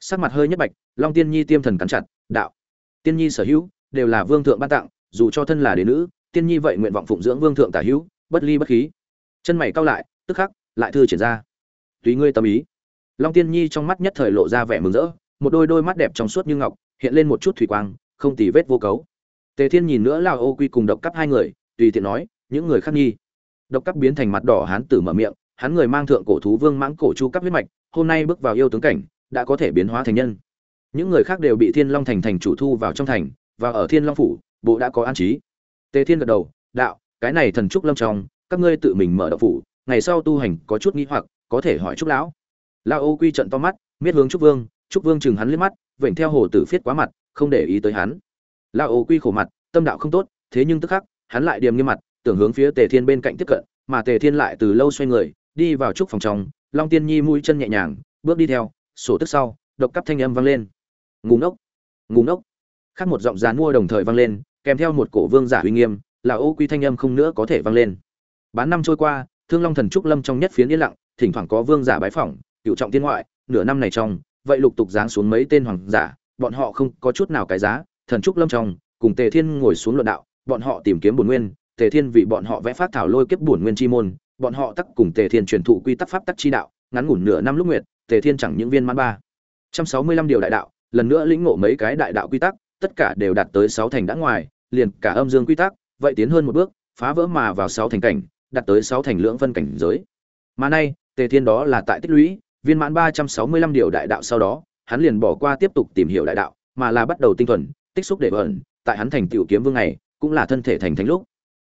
Sắc mặt hơi nhất bạch, long tiên nhi tiêm thần cắn chặt, đạo, tiên nhi sở hữu, đều là vương thượng ban tặng, dù cho thân là đế nữ tiên nhi vậy nguyện vọng phụng dưỡng vương thượng tả hữu, bất ly bất khí. Chân mày cau lại, tức khắc, lại thư triển ra. Tùy ngươi tâm ý. Long tiên nhi trong mắt nhất thời lộ ra vẻ mừng rỡ, một đôi đôi mắt đẹp trong suốt như ngọc, hiện lên một chút thủy quang, không tì vết vô cấu. Tề thiên nhìn nữa là ô quy cùng độc cắp hai người, tùy tiện nói, những người khác nghi. Độc cắp biến thành mặt đỏ hán tử mở miệng, hắn người mang thượng cổ thú vương mãng cổ chu cấp huyết mạch, hôm nay bước vào yêu tướng cảnh, đã có thể biến hóa thành nhân. Những người khác đều bị thiên long thành thành chủ thu vào trong thành, và ở thiên long phủ, bộ đã có an trí tề thiên gật đầu, đạo, cái này thần trúc lâm trong, các ngươi tự mình mở đậu phủ, ngày sau tu hành có chút nghĩ hoặc, có thể hỏi trúc lão. Lão ô quy trận to mắt, miết hướng trúc vương trúc vương chừng hắn liếc mắt, vểnh theo hồ tử phiết quá mặt, không để ý tới hắn. Lão ô quy khổ mặt, tâm đạo không tốt, thế nhưng tức khắc, hắn lại điềm nghiêm mặt, tưởng hướng phía tề thiên bên cạnh tiếp cận, mà tề thiên lại từ lâu xoay người, đi vào trúc phòng trong, long tiên nhi mũi chân nhẹ nhàng, bước đi theo, sổ tức sau, độc cấp thanh âm vang lên. Ngủ ngốc ngủ ngốc. Khác một giọng dán mua đồng thời vang lên kèm theo một cổ vương giả uy nghiêm, là ô quy thanh âm không nữa có thể vang lên. Bán năm trôi qua, thương long thần trúc lâm trong nhất phiến yên lặng, thỉnh thoảng có vương giả bái phỏng cựu trọng tiên ngoại, nửa năm này trong, vậy lục tục giáng xuống mấy tên hoàng giả, bọn họ không có chút nào cái giá, thần trúc lâm trong, cùng tề thiên ngồi xuống luận đạo, bọn họ tìm kiếm bổn nguyên, tề thiên vì bọn họ vẽ phát thảo lôi kiếp bổn nguyên chi môn, bọn họ tắc cùng tề thiên truyền thụ quy tắc pháp tắc chi đạo, ngắn ngủn nửa năm lúc nguyệt, tề thiên chẳng những viên mãn ba. Trăm sáu mươi lăm điều đại đạo, lần nữa lĩnh ngộ mấy cái đại đạo quy tắc tất cả đều đạt tới sáu thành đã ngoài, liền cả âm dương quy tắc, vậy tiến hơn một bước, phá vỡ mà vào sáu thành cảnh, đạt tới sáu thành lưỡng phân cảnh giới. Mà nay, tề thiên đó là tại tích lũy, viên mãn ba trăm sáu mươi lăm điều đại đạo sau đó, hắn liền bỏ qua tiếp tục tìm hiểu đại đạo, mà là bắt đầu tinh thuần, tích xúc để bẩn tại hắn thành tiểu kiếm vương này, cũng là thân thể thành thánh lúc.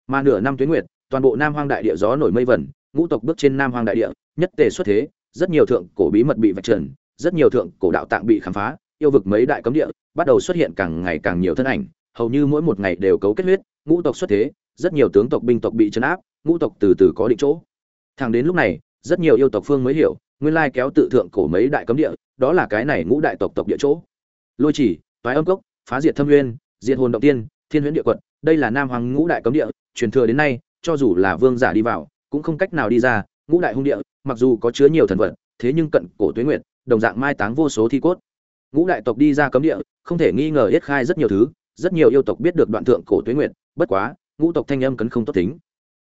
Mà nửa năm tuyến nguyệt, toàn bộ nam hoang đại địa gió nổi mây vẩn, ngũ tộc bước trên nam hoang đại địa, nhất tề xuất thế, rất nhiều thượng cổ bí mật bị vạch trần, rất nhiều thượng cổ đạo tạng bị khám phá, yêu vực mấy đại cấm địa bắt đầu xuất hiện càng ngày càng nhiều thân ảnh, hầu như mỗi một ngày đều cấu kết huyết, ngũ tộc xuất thế, rất nhiều tướng tộc binh tộc bị chấn áp, ngũ tộc từ từ có định chỗ. Thẳng đến lúc này, rất nhiều yêu tộc phương mới hiểu, nguyên lai kéo tự thượng cổ mấy đại cấm địa, đó là cái này ngũ đại tộc tộc địa chỗ. Lôi chỉ, toái âm cốc, phá diệt thâm nguyên, diệt hồn động tiên, thiên huyễn địa quận đây là nam hoàng ngũ đại cấm địa, truyền thừa đến nay, cho dù là vương giả đi vào, cũng không cách nào đi ra, ngũ đại hung địa, mặc dù có chứa nhiều thần vật, thế nhưng cận cổ tuế nguyệt, đồng dạng mai táng vô số thi cốt. Ngũ đại tộc đi ra cấm địa không thể nghi ngờ yết khai rất nhiều thứ, rất nhiều yêu tộc biết được đoạn thượng cổ tuế nguyệt, bất quá, ngũ tộc thanh âm cấn không tốt tính.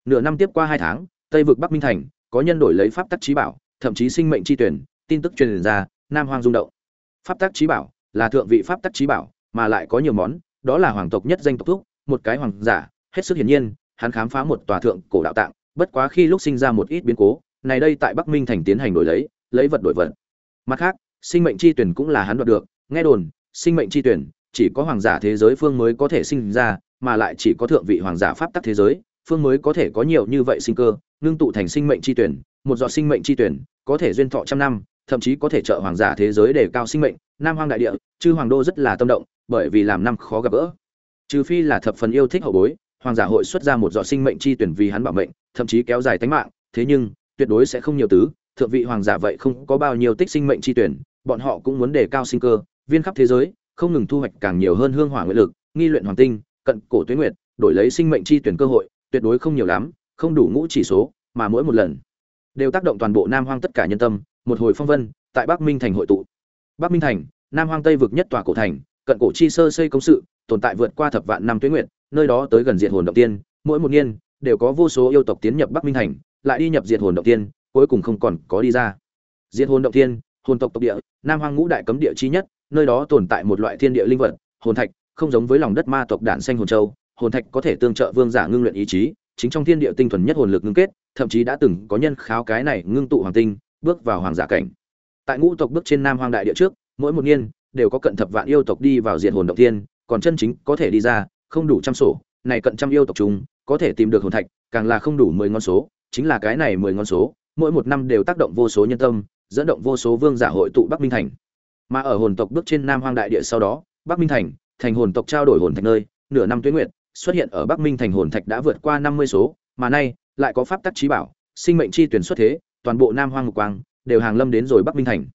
Nửa năm tiếp qua hai tháng, tây vực bắc minh thành, có nhân đổi lấy pháp tắc trí bảo, thậm chí sinh mệnh chi tuyển, tin tức truyền ra, nam hoang rung động. Pháp tắc trí bảo là thượng vị pháp tắc trí bảo, mà lại có nhiều món, đó là hoàng tộc nhất danh tộc thúc, một cái hoàng giả, hết sức hiển nhiên, hắn khám phá một tòa thượng cổ đạo tạng, bất quá khi lúc sinh ra một ít biến cố, này đây tại bắc minh thành tiến hành đổi lấy lấy vật đổi vật. Mặt khác, sinh mệnh chi tuyển cũng là hắn đoạt được, nghe đồn sinh mệnh chi tuyển, chỉ có hoàng giả thế giới phương mới có thể sinh ra, mà lại chỉ có thượng vị hoàng giả pháp tắc thế giới, phương mới có thể có nhiều như vậy sinh cơ, ngưng tụ thành sinh mệnh chi tuyển, một giọt sinh mệnh chi tuyển, có thể duyên thọ trăm năm, thậm chí có thể trợ hoàng giả thế giới để cao sinh mệnh, nam hoang đại địa, chư hoàng đô rất là tâm động, bởi vì làm năm khó gặp gỡ. Trừ phi là thập phần yêu thích hậu bối, hoàng giả hội xuất ra một giọt sinh mệnh chi tuyển vì hắn bảo mệnh, thậm chí kéo dài tính mạng, thế nhưng, tuyệt đối sẽ không nhiều tứ, thượng vị hoàng giả vậy không có bao nhiêu tích sinh mệnh chi tuyển, bọn họ cũng muốn đề cao sinh cơ viên khắp thế giới, không ngừng thu hoạch càng nhiều hơn hương hỏa nguyện lực, nghi luyện hoàng tinh, cận cổ tuyến nguyệt, đổi lấy sinh mệnh chi tuyển cơ hội, tuyệt đối không nhiều lắm, không đủ ngũ chỉ số, mà mỗi một lần đều tác động toàn bộ nam hoang tất cả nhân tâm. Một hồi phong vân, tại bắc minh thành hội tụ. Bắc minh thành, nam hoang tây vực nhất tòa cổ thành, cận cổ chi sơ xây công sự, tồn tại vượt qua thập vạn năm tuyến nguyện nơi đó tới gần diện hồn động tiên, mỗi một niên đều có vô số yêu tộc tiến nhập bắc minh thành, lại đi nhập diện hồn động tiên, cuối cùng không còn có đi ra. Diện hồn động tiên, hồn tộc tộc địa, nam hoang ngũ đại cấm địa chi nhất nơi đó tồn tại một loại thiên địa linh vật, hồn thạch, không giống với lòng đất ma tộc đản xanh hồn châu, hồn thạch có thể tương trợ vương giả ngưng luyện ý chí, chính trong thiên địa tinh thuần nhất hồn lực ngưng kết, thậm chí đã từng có nhân kháo cái này ngưng tụ hoàng tinh, bước vào hoàng giả cảnh. Tại ngũ tộc bước trên nam hoang đại địa trước, mỗi một niên đều có cận thập vạn yêu tộc đi vào diện hồn động thiên, còn chân chính có thể đi ra, không đủ trăm sổ, này cận trăm yêu tộc chúng có thể tìm được hồn thạch, càng là không đủ mười ngón số, chính là cái này mười ngón số, mỗi một năm đều tác động vô số nhân tâm, dẫn động vô số vương giả hội tụ bắc minh thành mà ở hồn tộc bước trên nam hoang đại địa sau đó, bắc minh thành thành hồn tộc trao đổi hồn thạch nơi, nửa năm tuyến nguyệt, xuất hiện ở bắc minh thành hồn thạch đã vượt qua năm mươi số, mà nay, lại có pháp tắc trí bảo, sinh mệnh chi tuyển xuất thế, toàn bộ nam hoang ngục quang đều hàng lâm đến rồi bắc minh thành.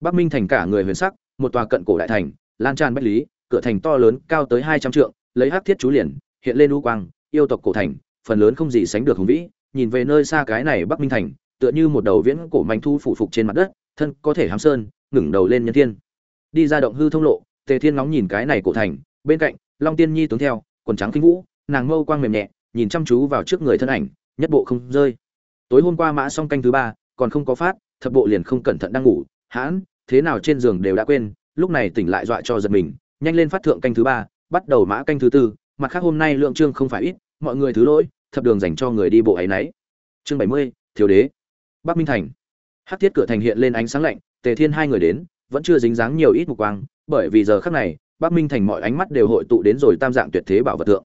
Bắc minh thành cả người huyền sắc, một tòa cận cổ đại thành, lan tràn bách lý, cửa thành to lớn cao tới hai trăm trượng, lấy hắc thiết chú liền, hiện lên u quang, yêu tộc cổ thành, phần lớn không gì sánh được hùng vĩ, nhìn về nơi xa cái này bắc minh thành tựa như một đầu viễn cổ manh thu phủ phục trên mặt đất, thân có thể hám sơn, ngẩng đầu lên nhân thiên. Đi ra động hư thông lộ, tề thiên ngóng nhìn cái này cổ thành, bên cạnh, long tiên nhi tướng theo, quần trắng kinh vũ, nàng mâu quang mềm nhẹ, nhìn chăm chú vào trước người thân ảnh, nhất bộ không rơi. Tối hôm qua mã song canh thứ ba, còn không có phát, thập bộ liền không cẩn thận đang ngủ, hãn, thế nào trên giường đều đã quên, lúc này tỉnh lại dọa cho giật mình, nhanh lên phát thượng canh thứ ba, bắt đầu mã canh thứ tư, mặt khác hôm nay lượng trương không phải ít, mọi người thứ lỗi, thập đường dành cho người đi bộ ấy nấy. Chương bảy mươi, thiếu đế bắc minh thành. Hát thiết cửa thành hiện lên ánh sáng lạnh, tề thiên hai người đến, vẫn chưa dính dáng nhiều ít mục quang, bởi vì giờ khắc này, bắc minh thành mọi ánh mắt đều hội tụ đến rồi tam dạng tuyệt thế bảo vật tượng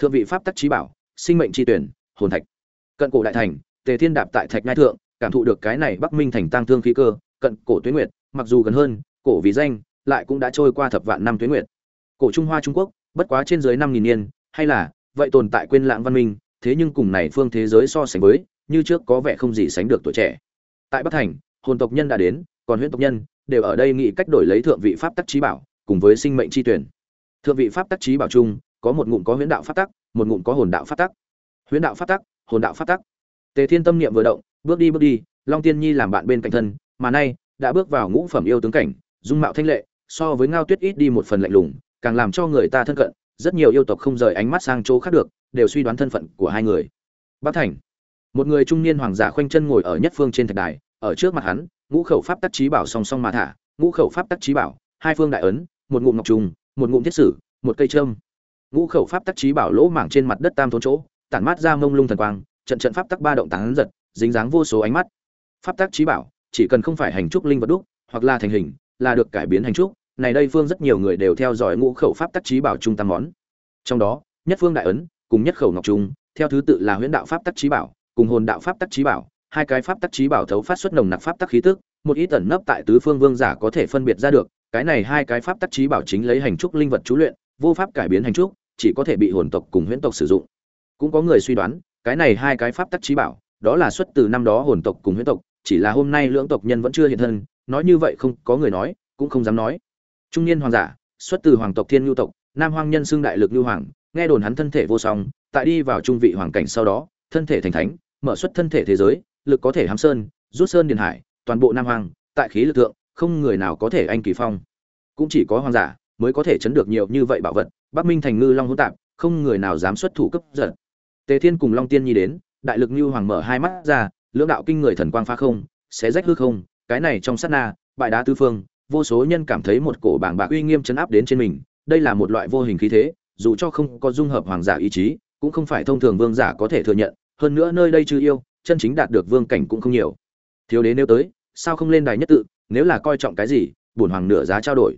thượng vị pháp tắc trí bảo, sinh mệnh tri tuyển, hồn thạch. Cận cổ đại thành, tề thiên đạp tại thạch ngai thượng, cảm thụ được cái này bắc minh thành tăng thương khí cơ, cận cổ tuyến nguyệt, mặc dù gần hơn, cổ vì danh, lại cũng đã trôi qua thập vạn năm tuyến nguyệt. Cổ trung hoa trung quốc, bất quá trên dưới năm nghìn niên, hay là, vậy tồn tại quên lãng văn minh, thế nhưng cùng này phương thế giới so sánh với như trước có vẻ không gì sánh được tuổi trẻ. Tại bắc thành, hồn tộc nhân đã đến, còn huyễn tộc nhân đều ở đây nghĩ cách đổi lấy thượng vị pháp tắc trí bảo, cùng với sinh mệnh chi tuyển. Thượng vị pháp tắc trí bảo chung, có một ngụm có huyễn đạo pháp tắc, một ngụm có hồn đạo pháp tắc. Huyễn đạo pháp tắc, hồn đạo pháp tắc. Tề thiên tâm niệm vừa động, bước đi bước đi, long tiên nhi làm bạn bên cạnh thân, mà nay đã bước vào ngũ phẩm yêu tướng cảnh, dung mạo thanh lệ, so với ngao tuyết ít đi một phần lạnh lùng, càng làm cho người ta thân cận, rất nhiều yêu tộc không rời ánh mắt sang chỗ khác được, đều suy đoán thân phận của hai người. Bắc thành một người trung niên hoàng giả khoanh chân ngồi ở nhất phương trên thạch đài, ở trước mặt hắn, ngũ khẩu pháp tắc trí bảo song song mà thả, ngũ khẩu pháp tắc trí bảo, hai phương đại ấn, một ngụm ngọc trùng, một ngụm thiết sử, một cây trâm. Ngũ khẩu pháp tắc trí bảo lỗ mảng trên mặt đất tam thốn chỗ, tản mát ra mông lung thần quang, trận trận pháp tắc ba động tán giật, dính dáng vô số ánh mắt. Pháp tắc trí bảo, chỉ cần không phải hành trúc linh vật đúc, hoặc là thành hình, là được cải biến hành trúc. Này đây phương rất nhiều người đều theo dõi ngũ khẩu pháp tắc trí bảo trung tam món. Trong đó, nhất phương đại ấn, cùng nhất khẩu ngọc trung theo thứ tự là huyễn đạo pháp tắc trí bảo cùng hồn đạo pháp tắc trí bảo, hai cái pháp tắc trí bảo thấu phát xuất nồng nặc pháp tắc khí tức, một ít ẩn nấp tại tứ phương vương giả có thể phân biệt ra được, cái này hai cái pháp tắc trí bảo chính lấy hành trúc linh vật chú luyện, vô pháp cải biến hành trúc, chỉ có thể bị hồn tộc cùng huyễn tộc sử dụng. Cũng có người suy đoán, cái này hai cái pháp tắc trí bảo, đó là xuất từ năm đó hồn tộc cùng huyễn tộc, chỉ là hôm nay lưỡng tộc nhân vẫn chưa hiện thân, nói như vậy không, có người nói, cũng không dám nói. Trung niên hoàng giả, xuất từ hoàng tộc thiên nhu tộc, nam hoàng nhân xưng đại lực nhu hoàng, nghe đồn hắn thân thể vô song, tại đi vào trung vị hoàng cảnh sau đó, thân thể thành thánh mở xuất thân thể thế giới, lực có thể hám sơn, rút sơn điền hải, toàn bộ nam hoàng tại khí lực thượng, không người nào có thể anh kỳ phong. Cũng chỉ có hoàng giả mới có thể chấn được nhiều như vậy bảo vật, bắc minh thành ngư long hỗn tạp, không người nào dám xuất thủ cấp giật tề thiên cùng long tiên nhi đến, đại lực như hoàng mở hai mắt ra, lưỡng đạo kinh người thần quang phá không sẽ rách hư không, cái này trong sát na, bại đá tứ phương, vô số nhân cảm thấy một cổ bảng bạc uy nghiêm chấn áp đến trên mình, đây là một loại vô hình khí thế, dù cho không có dung hợp hoàng giả ý chí, cũng không phải thông thường vương giả có thể thừa nhận hơn nữa nơi đây chư yêu, chân chính đạt được vương cảnh cũng không nhiều. Thiếu đế nếu tới, sao không lên đài nhất tự, nếu là coi trọng cái gì, bổn hoàng nửa giá trao đổi.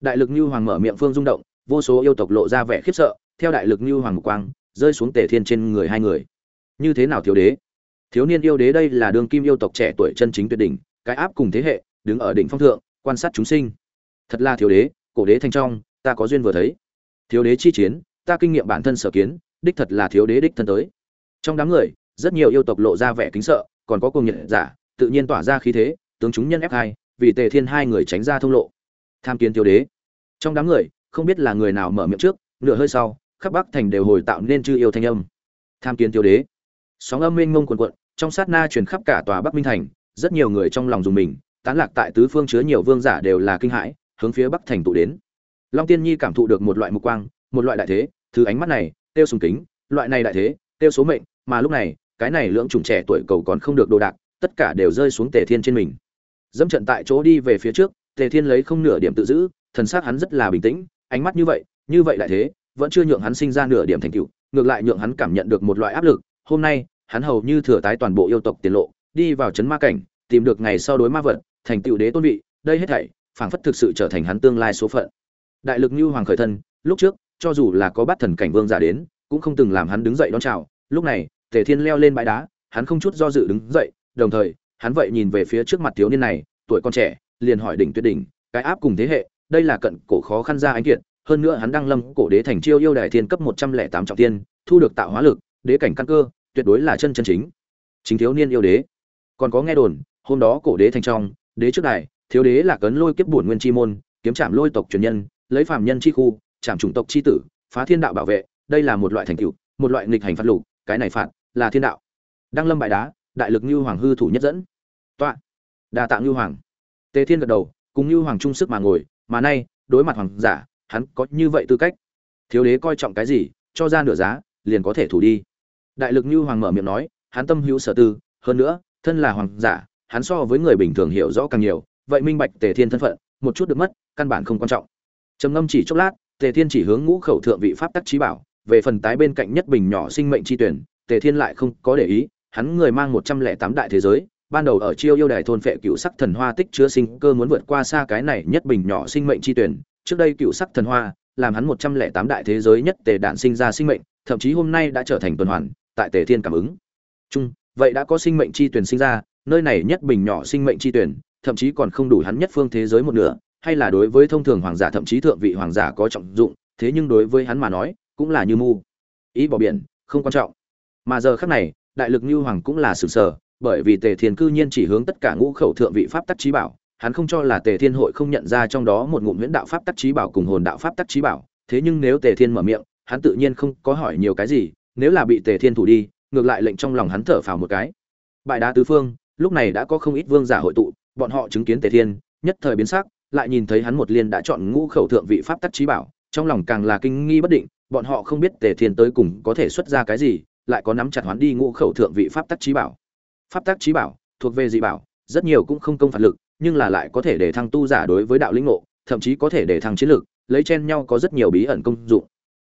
Đại lực như hoàng mở miệng phương rung động, vô số yêu tộc lộ ra vẻ khiếp sợ, theo đại lực như hoàng mục quang, rơi xuống tề thiên trên người hai người. Như thế nào thiếu đế? Thiếu niên yêu đế đây là đường kim yêu tộc trẻ tuổi chân chính tuyệt đỉnh, cái áp cùng thế hệ, đứng ở đỉnh phong thượng, quan sát chúng sinh. Thật là thiếu đế, cổ đế thanh trong, ta có duyên vừa thấy. Thiếu đế chi chiến, ta kinh nghiệm bản thân sở kiến, đích thật là thiếu đế đích thân tới trong đám người, rất nhiều yêu tộc lộ ra vẻ kính sợ, còn có cùng nhận giả, tự nhiên tỏa ra khí thế, tướng chúng nhân ép hai, vì tề thiên hai người tránh ra thông lộ. Tham kiến thiếu đế. Trong đám người, không biết là người nào mở miệng trước, nửa hơi sau, khắp bắc thành đều hồi tạo nên chư yêu thanh âm. Tham kiến thiếu đế. Sóng âm mênh mông quần quận trong sát na truyền khắp cả tòa bắc minh thành, rất nhiều người trong lòng dùng mình, tán lạc tại tứ phương chứa nhiều vương giả đều là kinh hãi, hướng phía bắc thành tụ đến. Long tiên nhi cảm thụ được một loại mục quang, một loại đại thế, thứ ánh mắt này, tiêu sùng kính, loại này đại thế tiêu số mệnh, mà lúc này, cái này lưỡng trùng trẻ tuổi cầu còn không được đồ đạc, tất cả đều rơi xuống tề thiên trên mình. Dẫm trận tại chỗ đi về phía trước, tề thiên lấy không nửa điểm tự giữ, thần xác hắn rất là bình tĩnh, ánh mắt như vậy như vậy lại thế, vẫn chưa nhượng hắn sinh ra nửa điểm thành tựu, ngược lại nhượng hắn cảm nhận được một loại áp lực, hôm nay, hắn hầu như thừa tái toàn bộ yêu tộc tiền lộ, đi vào chấn ma cảnh, tìm được ngày sau đối ma vật, thành tựu đế tôn vị, đây hết thảy, phảng phất thực sự trở thành hắn tương lai số phận. Đại lực như hoàng khởi thân, lúc trước, cho dù là có bát thần cảnh vương giả đến, cũng không từng làm hắn đứng dậy đón chào lúc này, tề thiên leo lên bãi đá, hắn không chút do dự đứng dậy, đồng thời, hắn vậy nhìn về phía trước mặt thiếu niên này, tuổi con trẻ, liền hỏi đỉnh tuyệt đỉnh, cái áp cùng thế hệ, đây là cận cổ khó khăn ra ánh kiệt, hơn nữa hắn đang lâm cổ đế thành chiêu yêu đại thiên cấp một trăm lẻ tám trọng tiên, thu được tạo hóa lực, đế cảnh căn cơ, tuyệt đối là chân chân chính. Chính thiếu niên yêu đế. Còn có nghe đồn, hôm đó cổ đế thành trong, đế trước đài, thiếu đế là cấn lôi kiếp bổn nguyên chi môn, kiếm trạm lôi tộc truyền nhân, lấy phàm nhân chi khu trạm chủng tộc chi tử, phá thiên đạo bảo vệ, đây là một loại thành tựu, một loại nghịch hành phát lục cái này phạt là thiên đạo. Đăng lâm bại đá, đại lực như hoàng hư thủ nhất dẫn. Tọa đa tạng như hoàng. Tề thiên gật đầu, cùng như hoàng trung sức mà ngồi, mà nay, đối mặt hoàng giả, hắn có như vậy tư cách. Thiếu đế coi trọng cái gì, cho ra nửa giá, liền có thể thủ đi. Đại lực như hoàng mở miệng nói, hắn tâm hữu sở tư, hơn nữa, thân là hoàng giả, hắn so với người bình thường hiểu rõ càng nhiều, vậy minh bạch tề thiên thân phận, một chút được mất, căn bản không quan trọng. Trầm ngâm chỉ chốc lát, tề thiên chỉ hướng ngũ khẩu thượng vị pháp tắc trí bảo về phần tái bên cạnh nhất bình nhỏ sinh mệnh chi tuyển, tề thiên lại không có để ý, hắn người mang một trăm lẻ tám đại thế giới, ban đầu ở chiêu yêu đài thôn phệ cựu sắc thần hoa tích chứa sinh cơ muốn vượt qua xa cái này nhất bình nhỏ sinh mệnh chi tuyển. Trước đây cựu sắc thần hoa làm hắn một trăm lẻ tám đại thế giới nhất tề đạn sinh ra sinh mệnh, thậm chí hôm nay đã trở thành tuần hoàn, tại tề thiên cảm ứng. Chung, vậy đã có sinh mệnh chi tuyển sinh ra, nơi này nhất bình nhỏ sinh mệnh chi tuyển, thậm chí còn không đủ hắn nhất phương thế giới một nửa, hay là đối với thông thường hoàng giả thậm chí thượng vị hoàng giả có trọng dụng, thế nhưng đối với hắn mà nói cũng là như mu. Ý bỏ biển, không quan trọng. Mà giờ khác này, đại lực như hoàng cũng là sừng sờ, bởi vì tề thiên cư nhiên chỉ hướng tất cả ngũ khẩu thượng vị pháp tắc trí bảo, hắn không cho là tề thiên hội không nhận ra trong đó một ngụm huyễn đạo pháp tắc trí bảo cùng hồn đạo pháp tắc trí bảo, thế nhưng nếu tề thiên mở miệng, hắn tự nhiên không có hỏi nhiều cái gì, nếu là bị tề thiên thủ đi, ngược lại lệnh trong lòng hắn thở phào một cái. Bại đá tứ phương, lúc này đã có không ít vương giả hội tụ, bọn họ chứng kiến tề thiên, nhất thời biến sắc, lại nhìn thấy hắn một liên đã chọn ngũ khẩu thượng vị pháp tắc trí bảo, trong lòng càng là kinh nghi bất định bọn họ không biết tề thiên tới cùng có thể xuất ra cái gì, lại có nắm chặt hoán đi ngũ khẩu thượng vị pháp tắc trí bảo. Pháp tắc trí bảo, thuộc về dị bảo, rất nhiều cũng không công phạt lực, nhưng là lại có thể để thăng tu giả đối với đạo lĩnh ngộ, thậm chí có thể để thăng chiến lực, lấy chen nhau có rất nhiều bí ẩn công dụng.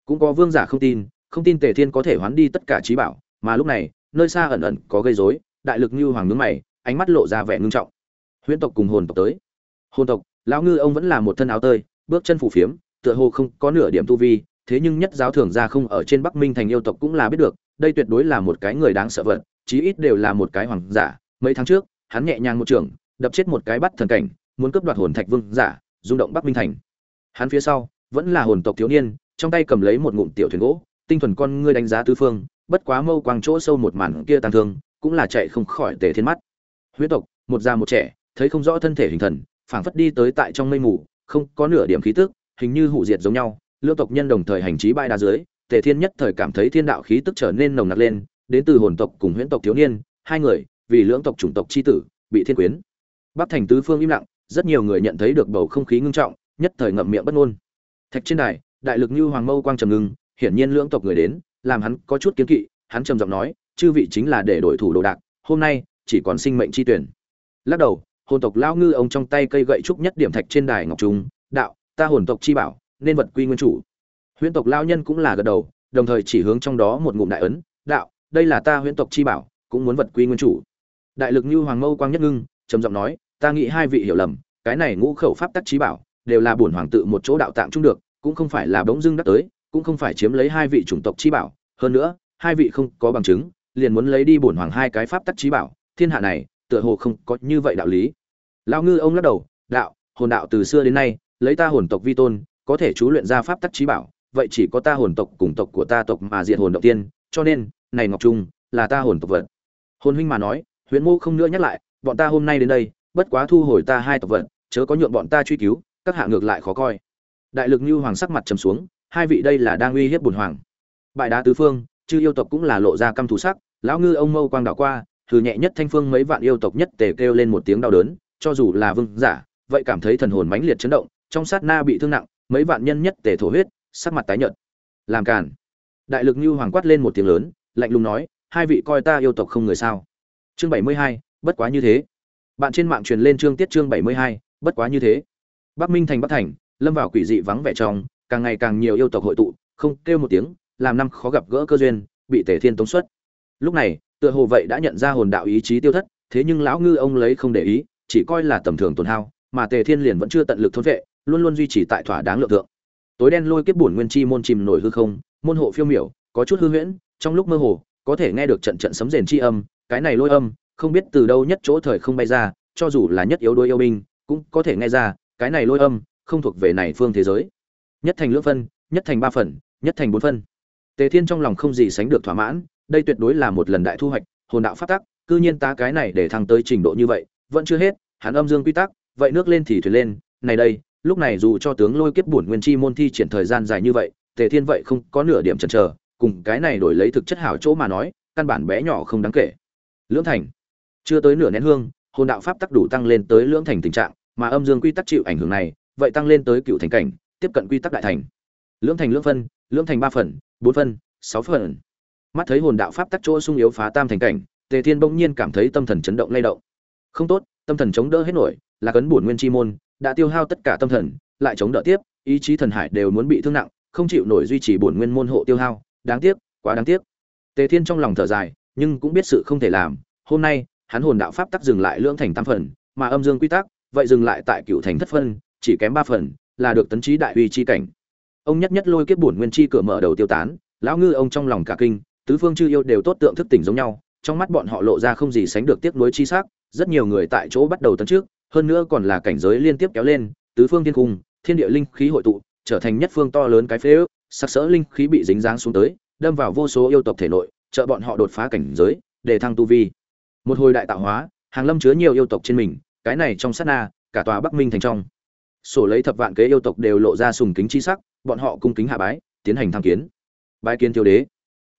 Cũng có vương giả không tin không tin tề thiên có thể hoán đi tất cả trí bảo, mà lúc này, nơi xa ẩn ẩn có gây rối, đại lực như hoàng nướng mày, ánh mắt lộ ra vẻ ngưng trọng. Huyễn tộc cùng hồn tộc tới. Hồn tộc, lão ngư ông vẫn là một thân áo tơi, bước chân phủ phiếm, tựa hồ không có nửa điểm tu vi thế nhưng nhất giáo thường ra không ở trên bắc minh thành yêu tộc cũng là biết được, đây tuyệt đối là một cái người đáng sợ vật, chí ít đều là một cái hoàng giả. Mấy tháng trước, hắn nhẹ nhàng một trường, đập chết một cái bắt thần cảnh, muốn cướp đoạt hồn thạch vương giả, rung động bắc minh thành. Hắn phía sau, vẫn là hồn tộc thiếu niên, trong tay cầm lấy một ngụm tiểu thuyền gỗ, tinh thuần con ngươi đánh giá tứ phương, bất quá mâu quang chỗ sâu một màn kia tàn thương, cũng là chạy không khỏi tề thiên mắt. Huyết tộc, một già một trẻ, thấy không rõ thân thể hình thần, phảng phất đi tới tại trong mây mù, không có nửa điểm khí tức, hình như hủ diệt giống nhau lương tộc nhân đồng thời hành trí bãi đá dưới, tề thiên nhất thời cảm thấy thiên đạo khí tức trở nên nồng nặc lên, đến từ hồn tộc cùng huyễn tộc thiếu niên, hai người, vì lưỡng tộc chủng tộc chi tử, bị thiên quyến. Bắc thành tứ phương im lặng, rất nhiều người nhận thấy được bầu không khí ngưng trọng, nhất thời ngậm miệng bất ngôn. Thạch trên đài, đại lực như hoàng mâu quang trầm ngưng, hiển nhiên lưỡng tộc người đến, làm hắn có chút kiến kỵ, hắn trầm giọng nói, chư vị chính là để đổi thủ đồ đạc, hôm nay chỉ còn sinh mệnh chi tuyển. Lắc đầu, hồn tộc lao ngư ông trong tay cây gậy trúc nhất điểm thạch trên đài ngọc trung đạo, ta hồn tộc chi bảo nên vật quy nguyên chủ. Huyễn tộc lao nhân cũng là gật đầu, đồng thời chỉ hướng trong đó một ngụm đại ấn, đạo, đây là ta huyễn tộc chi bảo, cũng muốn vật quy nguyên chủ. Đại lực như hoàng mâu quang nhất ngưng, trầm giọng nói, ta nghĩ hai vị hiểu lầm, cái này ngũ khẩu pháp tắc trí bảo, đều là bổn hoàng tự một chỗ đạo tạng chung được, cũng không phải là bỗng dưng đắc tới, cũng không phải chiếm lấy hai vị chủng tộc trí bảo. Hơn nữa, hai vị không có bằng chứng, liền muốn lấy đi bổn hoàng hai cái pháp tắc trí bảo, thiên hạ này, tựa hồ không có như vậy đạo lý. Lão ngư ông lắc đầu, đạo, hồn đạo từ xưa đến nay, lấy ta hồn tộc vi tôn có thể chú luyện ra pháp tắc trí bảo, vậy chỉ có ta hồn tộc cùng tộc của ta tộc mà diệt hồn động tiên, cho nên, này ngọc trung, là ta hồn tộc vật. Hồn huynh mà nói huyễn mô không nữa nhắc lại, bọn ta hôm nay đến đây, bất quá thu hồi ta hai tộc vật, chớ có nhượng bọn ta truy cứu, các hạ ngược lại khó coi. Đại lực như hoàng sắc mặt trầm xuống, hai vị đây là đang uy hiếp bùn hoàng. Bại đá tứ phương, chư yêu tộc cũng là lộ ra căm thù sắc, lão ngư ông mâu quang đảo qua, thử nhẹ nhất thanh phương mấy vạn yêu tộc nhất tề kêu lên một tiếng đau đớn, cho dù là vương giả, vậy cảm thấy thần hồn mãnh liệt chấn động, trong sát na bị thương nặng mấy vạn nhân nhất tề thổ huyết, sắc mặt tái nhợt. Làm cản đại lực như hoàng quát lên một tiếng lớn, lạnh lùng nói, hai vị coi ta yêu tộc không người sao? Chương bảy mươi hai, bất quá như thế. Bạn trên mạng truyền lên chương tiết chương bảy mươi hai, bất quá như thế. Bắc minh thành bắc thành, lâm vào quỷ dị vắng vẻ trong, càng ngày càng nhiều yêu tộc hội tụ, không kêu một tiếng, làm năm khó gặp gỡ cơ duyên, bị tề thiên tống xuất. Lúc này, tựa hồ vậy đã nhận ra hồn đạo ý chí tiêu thất, thế nhưng lão ngư ông lấy không để ý, chỉ coi là tầm thường tổn hao, mà tề thiên liền vẫn chưa tận lực thôn vệ luôn luôn duy trì tại thỏa đáng lượng thượng. Tối đen lôi kiếp bổn nguyên chi môn chìm nổi hư không, môn hộ phiêu miểu, có chút hư huyễn, trong lúc mơ hồ, có thể nghe được trận trận sấm rền chi âm, cái này lôi âm, không biết từ đâu nhất chỗ thời không bay ra, cho dù là nhất yếu đuôi yêu binh, cũng có thể nghe ra, cái này lôi âm, không thuộc về này phương thế giới. Nhất thành lưỡng phân, nhất thành ba phần, nhất thành bốn phân. Tề thiên trong lòng không gì sánh được thỏa mãn, đây tuyệt đối là một lần đại thu hoạch, hồn đạo phát tắc, cư nhiên ta cái này để thăng tới trình độ như vậy, vẫn chưa hết, hắn âm dương quy tắc, vậy nước lên thì thuyền lên, này đây lúc này dù cho tướng lôi kiếp bổn nguyên chi môn thi triển thời gian dài như vậy, tề thiên vậy không có nửa điểm chần chờ, cùng cái này đổi lấy thực chất hảo chỗ mà nói, căn bản bé nhỏ không đáng kể. Lưỡng thành. Chưa tới nửa nén hương, hồn đạo pháp tắc đủ tăng lên tới lưỡng thành tình trạng, mà âm dương quy tắc chịu ảnh hưởng này, vậy tăng lên tới cựu thành cảnh, tiếp cận quy tắc đại thành. Lưỡng thành lưỡng phân, lưỡng thành ba phần, bốn phân, sáu phần. Mắt thấy hồn đạo pháp tắc chỗ sung yếu phá tam thành cảnh, tề thiên bỗng nhiên cảm thấy tâm thần chấn động lay động. Không tốt, tâm thần chống đỡ hết nổi, là cấn bổn nguyên chi môn đã tiêu hao tất cả tâm thần, lại chống đỡ tiếp, ý chí thần hải đều muốn bị thương nặng, không chịu nổi duy trì bổn nguyên môn hộ tiêu hao, đáng tiếc, quá đáng tiếc. Tề thiên trong lòng thở dài, nhưng cũng biết sự không thể làm, hôm nay, hắn hồn đạo pháp tắc dừng lại lưỡng thành tam phần, mà âm dương quy tắc, vậy dừng lại tại cựu thành thất phân, chỉ kém ba phần, là được tấn chí đại uy chi cảnh. Ông nhất nhất lôi kiếp bổn nguyên chi cửa mở đầu tiêu tán, lão ngư ông trong lòng cả kinh, tứ phương chư yêu đều tốt tượng thức tỉnh giống nhau, trong mắt bọn họ lộ ra không gì sánh được tiếc nuối chi sắc, rất nhiều người tại chỗ bắt đầu tấn trước hơn nữa còn là cảnh giới liên tiếp kéo lên, tứ phương thiên cung, thiên địa linh khí hội tụ, trở thành nhất phương to lớn cái phế ước, sắc sỡ linh khí bị dính dáng xuống tới, đâm vào vô số yêu tộc thể nội, trợ bọn họ đột phá cảnh giới, để thăng tu vi. Một hồi đại tạo hóa, hàng lâm chứa nhiều yêu tộc trên mình, cái này trong sát na, cả tòa bắc minh thành trong. Sổ lấy thập vạn kế yêu tộc đều lộ ra sùng kính chi sắc, bọn họ cung kính hạ bái, tiến hành tham kiến. Bái kiến thiếu đế.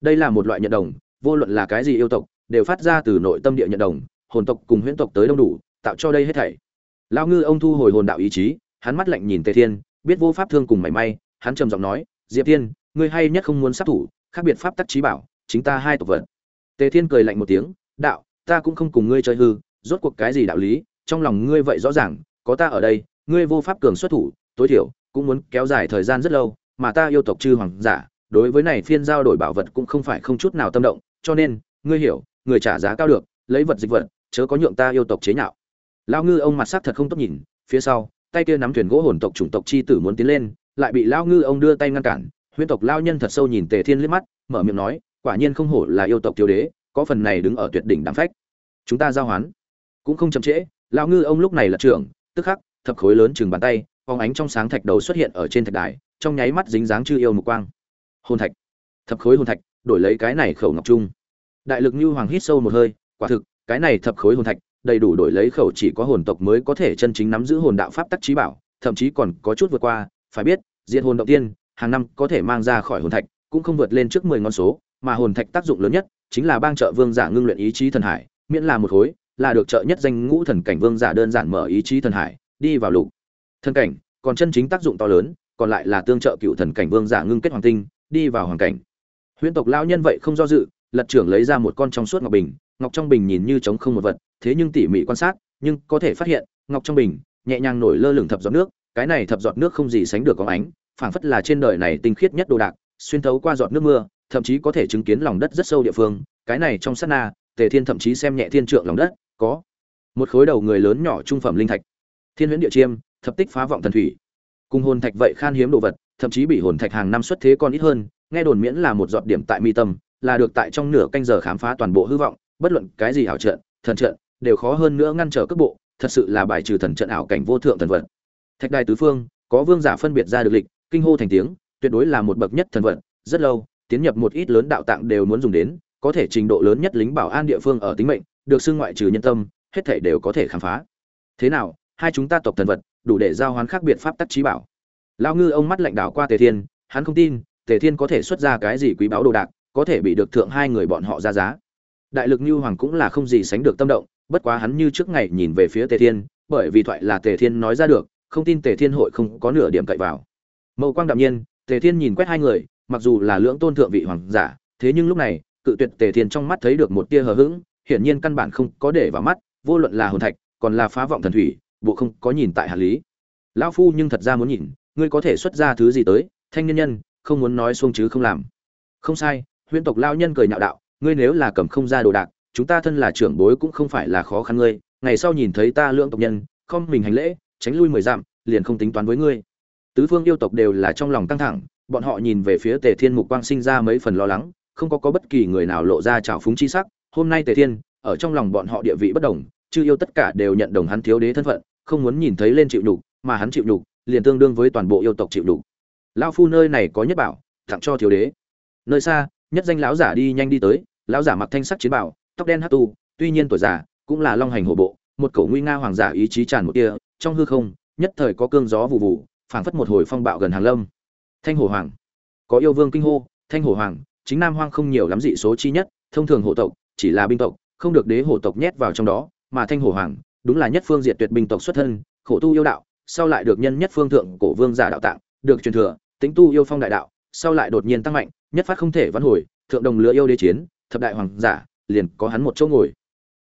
Đây là một loại nhận đồng, vô luận là cái gì yêu tộc, đều phát ra từ nội tâm địa nhận đồng, hồn tộc cùng huyễn tộc tới đông đủ tạo cho đây hết thảy. Lao ngư ông thu hồi hồn đạo ý chí, hắn mắt lạnh nhìn tề thiên, biết vô pháp thương cùng mảy may, hắn trầm giọng nói, diệp thiên, ngươi hay nhất không muốn sát thủ, khác biệt pháp tắc trí bảo, chính ta hai tộc vật. Tề thiên cười lạnh một tiếng, đạo, ta cũng không cùng ngươi chơi hư, rốt cuộc cái gì đạo lý, trong lòng ngươi vậy rõ ràng, có ta ở đây, ngươi vô pháp cường xuất thủ, tối thiểu, cũng muốn kéo dài thời gian rất lâu, mà ta yêu tộc chư hoàng giả, đối với này phiên giao đổi bảo vật cũng không phải không chút nào tâm động, cho nên, ngươi hiểu, người trả giá cao được, lấy vật dịch vật, chớ có nhượng ta yêu tộc chế nhạo. Lão ngư ông mặt sắc thật không tốt nhìn, phía sau, tay kia nắm thuyền gỗ hồn tộc chủng tộc chi tử muốn tiến lên, lại bị lão ngư ông đưa tay ngăn cản. Huyễn tộc lao nhân thật sâu nhìn tề thiên liếc mắt, mở miệng nói, quả nhiên không hổ là yêu tộc thiếu đế, có phần này đứng ở tuyệt đỉnh đám phách. Chúng ta giao hoán. Cũng không chậm trễ, Lão ngư ông lúc này là trưởng, tức khắc, thập khối lớn chừng bàn tay, phóng ánh trong sáng thạch đầu xuất hiện ở trên thạch đài, trong nháy mắt dính dáng chư yêu mục quang. Hồn thạch. Thập khối hồn thạch, đổi lấy cái này khẩu ngọc trung. Đại lực như hoàng hít sâu một hơi, quả thực, cái này thập khối hồn thạch đầy đủ đổi lấy khẩu chỉ có hồn tộc mới có thể chân chính nắm giữ hồn đạo pháp tắc trí bảo, thậm chí còn có chút vượt qua, phải biết, diệt hồn động tiên, hàng năm có thể mang ra khỏi hồn thạch, cũng không vượt lên trước mười ngón số, mà hồn thạch tác dụng lớn nhất chính là bang trợ vương giả ngưng luyện ý chí thần hải, miễn là một khối, là được trợ nhất danh ngũ thần cảnh vương giả đơn giản mở ý chí thần hải, đi vào lục. Thần cảnh, còn chân chính tác dụng to lớn, còn lại là tương trợ cựu thần cảnh vương giả ngưng kết hoàng tinh, đi vào hoàng cảnh. Huyễn tộc lão nhân vậy không do dự, lật trưởng lấy ra một con trong suốt ngọc bình ngọc trong bình nhìn như trống không một vật, thế nhưng tỉ mỉ quan sát, nhưng có thể phát hiện, ngọc trong bình nhẹ nhàng nổi lơ lửng thập giọt nước, cái này thập giọt nước không gì sánh được có ánh, phảng phất là trên đời này tinh khiết nhất đồ đạc, xuyên thấu qua giọt nước mưa, thậm chí có thể chứng kiến lòng đất rất sâu địa phương, cái này trong sát na, tề thiên thậm chí xem nhẹ thiên trượng lòng đất, có một khối đầu người lớn nhỏ trung phẩm linh thạch. Thiên huyễn địa chiêm, thập tích phá vọng thần thủy. Cùng hồn thạch vậy khan hiếm đồ vật, thậm chí bị hồn thạch hàng năm xuất thế còn ít hơn, nghe đồn miễn là một giọt điểm tại mi tâm, là được tại trong nửa canh giờ khám phá toàn bộ hư vọng bất luận cái gì ảo trận, thần trận, đều khó hơn nữa ngăn trở cấp bộ, thật sự là bài trừ thần trận ảo cảnh vô thượng thần vật. Thạch đài tứ phương, có vương giả phân biệt ra được lịch, kinh hô thành tiếng, tuyệt đối là một bậc nhất thần vật, rất lâu, tiến nhập một ít lớn đạo tạng đều muốn dùng đến, có thể trình độ lớn nhất lính bảo an địa phương ở tính mệnh, được xưng ngoại trừ nhân tâm, hết thảy đều có thể khám phá. Thế nào, hai chúng ta tộc thần vật, đủ để giao hoán khác biệt pháp tắc trí bảo. Lão ngư ông mắt lạnh đảo qua tề thiên, hắn không tin, tề thiên có thể xuất ra cái gì quý báo đồ đạc, có thể bị được thượng hai người bọn họ ra giá đại lực như hoàng cũng là không gì sánh được tâm động, bất quá hắn như trước ngày nhìn về phía tề thiên, bởi vì thoại là tề thiên nói ra được, không tin tề thiên hội không có nửa điểm cậy vào. Mậu quang đạm nhiên, tề thiên nhìn quét hai người, mặc dù là lưỡng tôn thượng vị hoàng giả, thế nhưng lúc này, cự tuyệt tề thiên trong mắt thấy được một tia hờ hững, hiển nhiên căn bản không có để vào mắt, vô luận là hồn thạch, còn là phá vọng thần thủy, bộ không có nhìn tại hạt lý. Lão phu nhưng thật ra muốn nhìn, ngươi có thể xuất ra thứ gì tới, thanh nhân nhân, không muốn nói xuông chứ không làm. Không sai, huyễn tộc lao nhân cười nhạo đạo ngươi nếu là cầm không ra đồ đạc, chúng ta thân là trưởng bối cũng không phải là khó khăn ngươi, ngày sau nhìn thấy ta lượng tộc nhân, không mình hành lễ, tránh lui mười dặm, liền không tính toán với ngươi. Tứ phương yêu tộc đều là trong lòng căng thẳng, bọn họ nhìn về phía tề thiên mục quang sinh ra mấy phần lo lắng, không có có bất kỳ người nào lộ ra trào phúng chi sắc, hôm nay tề thiên, ở trong lòng bọn họ địa vị bất đồng, chư yêu tất cả đều nhận đồng hắn thiếu đế thân phận, không muốn nhìn thấy lên chịu nhục, mà hắn chịu nhục, liền tương đương với toàn bộ yêu tộc chịu nhục. Lão phu nơi này có nhất bảo, tặng cho thiếu đế. Nơi xa nhất danh lão giả đi nhanh đi tới, lão giả mặc thanh sắc chiến bảo, tóc đen hát tu, tuy nhiên tuổi già, cũng là long hành hổ bộ, một cổ nguy nga hoàng giả ý chí tràn một tia, trong hư không, nhất thời có cương gió vụ vụ, phảng phất một hồi phong bạo gần hàng lâm. Thanh hổ hoàng, có yêu vương kinh hô, thanh hổ hoàng, chính nam hoang không nhiều lắm dị số chi nhất, thông thường hộ tộc, chỉ là binh tộc, không được đế hổ tộc nhét vào trong đó, mà thanh hổ hoàng, đúng là nhất phương diệt tuyệt binh tộc xuất thân, khổ tu yêu đạo, sau lại được nhân nhất phương thượng cổ vương giả đạo tạng, được truyền thừa tính tu yêu phong đại đạo sau lại đột nhiên tăng mạnh, nhất phát không thể vãn hồi, thượng đồng lứa yêu đế chiến, thập đại hoàng giả, liền có hắn một chỗ ngồi.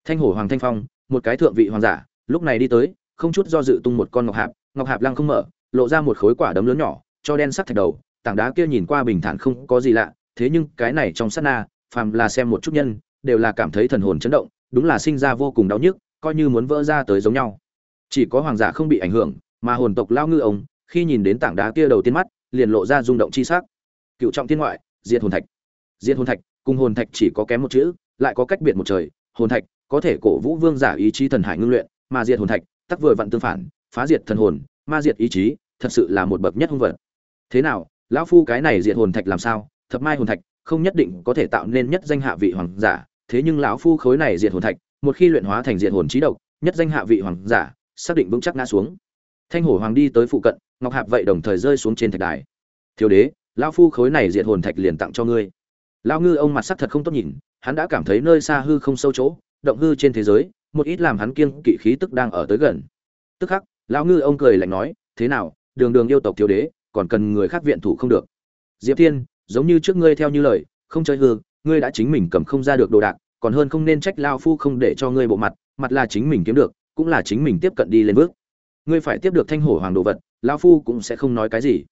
Thanh hổ hoàng thanh phong, một cái thượng vị hoàng giả, lúc này đi tới, không chút do dự tung một con ngọc hạp ngọc hạp lăng không mở, lộ ra một khối quả đấm lớn nhỏ, cho đen sắc thạch đầu, tảng đá kia nhìn qua bình thản không có gì lạ, thế nhưng cái này trong sát na, phàm là xem một chút nhân, đều là cảm thấy thần hồn chấn động, đúng là sinh ra vô cùng đau nhức, coi như muốn vỡ ra tới giống nhau. Chỉ có hoàng giả không bị ảnh hưởng, mà hồn tộc lao ngư ông, khi nhìn đến tảng đá kia đầu tiên mắt, liền lộ ra rung động chi sắc cựu trọng thiên ngoại, diệt hồn thạch. Diệt hồn thạch, cùng hồn thạch chỉ có kém một chữ, lại có cách biệt một trời. Hồn thạch, có thể cổ vũ vương giả ý chí thần hải ngưng luyện, mà diệt hồn thạch, tắc vừa vặn tương phản, phá diệt thần hồn, ma diệt ý chí, thật sự là một bậc nhất hung vật. Thế nào, lão phu cái này diệt hồn thạch làm sao? Thập mai hồn thạch, không nhất định có thể tạo nên nhất danh hạ vị hoàng giả. Thế nhưng lão phu khối này diệt hồn thạch, một khi luyện hóa thành diệt hồn trí độc, nhất danh hạ vị hoàng giả, xác định vững chắc ngã xuống. Thanh hổ hoàng đi tới phụ cận, ngọc hạp vậy đồng thời rơi xuống trên thạch đài. Thiếu đế lão phu khối này diệt hồn thạch liền tặng cho ngươi. Lão ngư ông mặt sắc thật không tốt nhìn, hắn đã cảm thấy nơi xa hư không sâu chỗ, động hư trên thế giới, một ít làm hắn kiêng kỵ khí tức đang ở tới gần. Tức khắc, lão ngư ông cười lạnh nói, thế nào, đường đường yêu tộc thiếu đế, còn cần người khác viện thủ không được? Diệp thiên, giống như trước ngươi theo như lời, không chơi hư, ngươi đã chính mình cầm không ra được đồ đạc, còn hơn không nên trách lao phu không để cho ngươi bộ mặt mặt là chính mình kiếm được, cũng là chính mình tiếp cận đi lên bước. Ngươi phải tiếp được thanh hổ hoàng đồ vật lao phu cũng sẽ không nói cái gì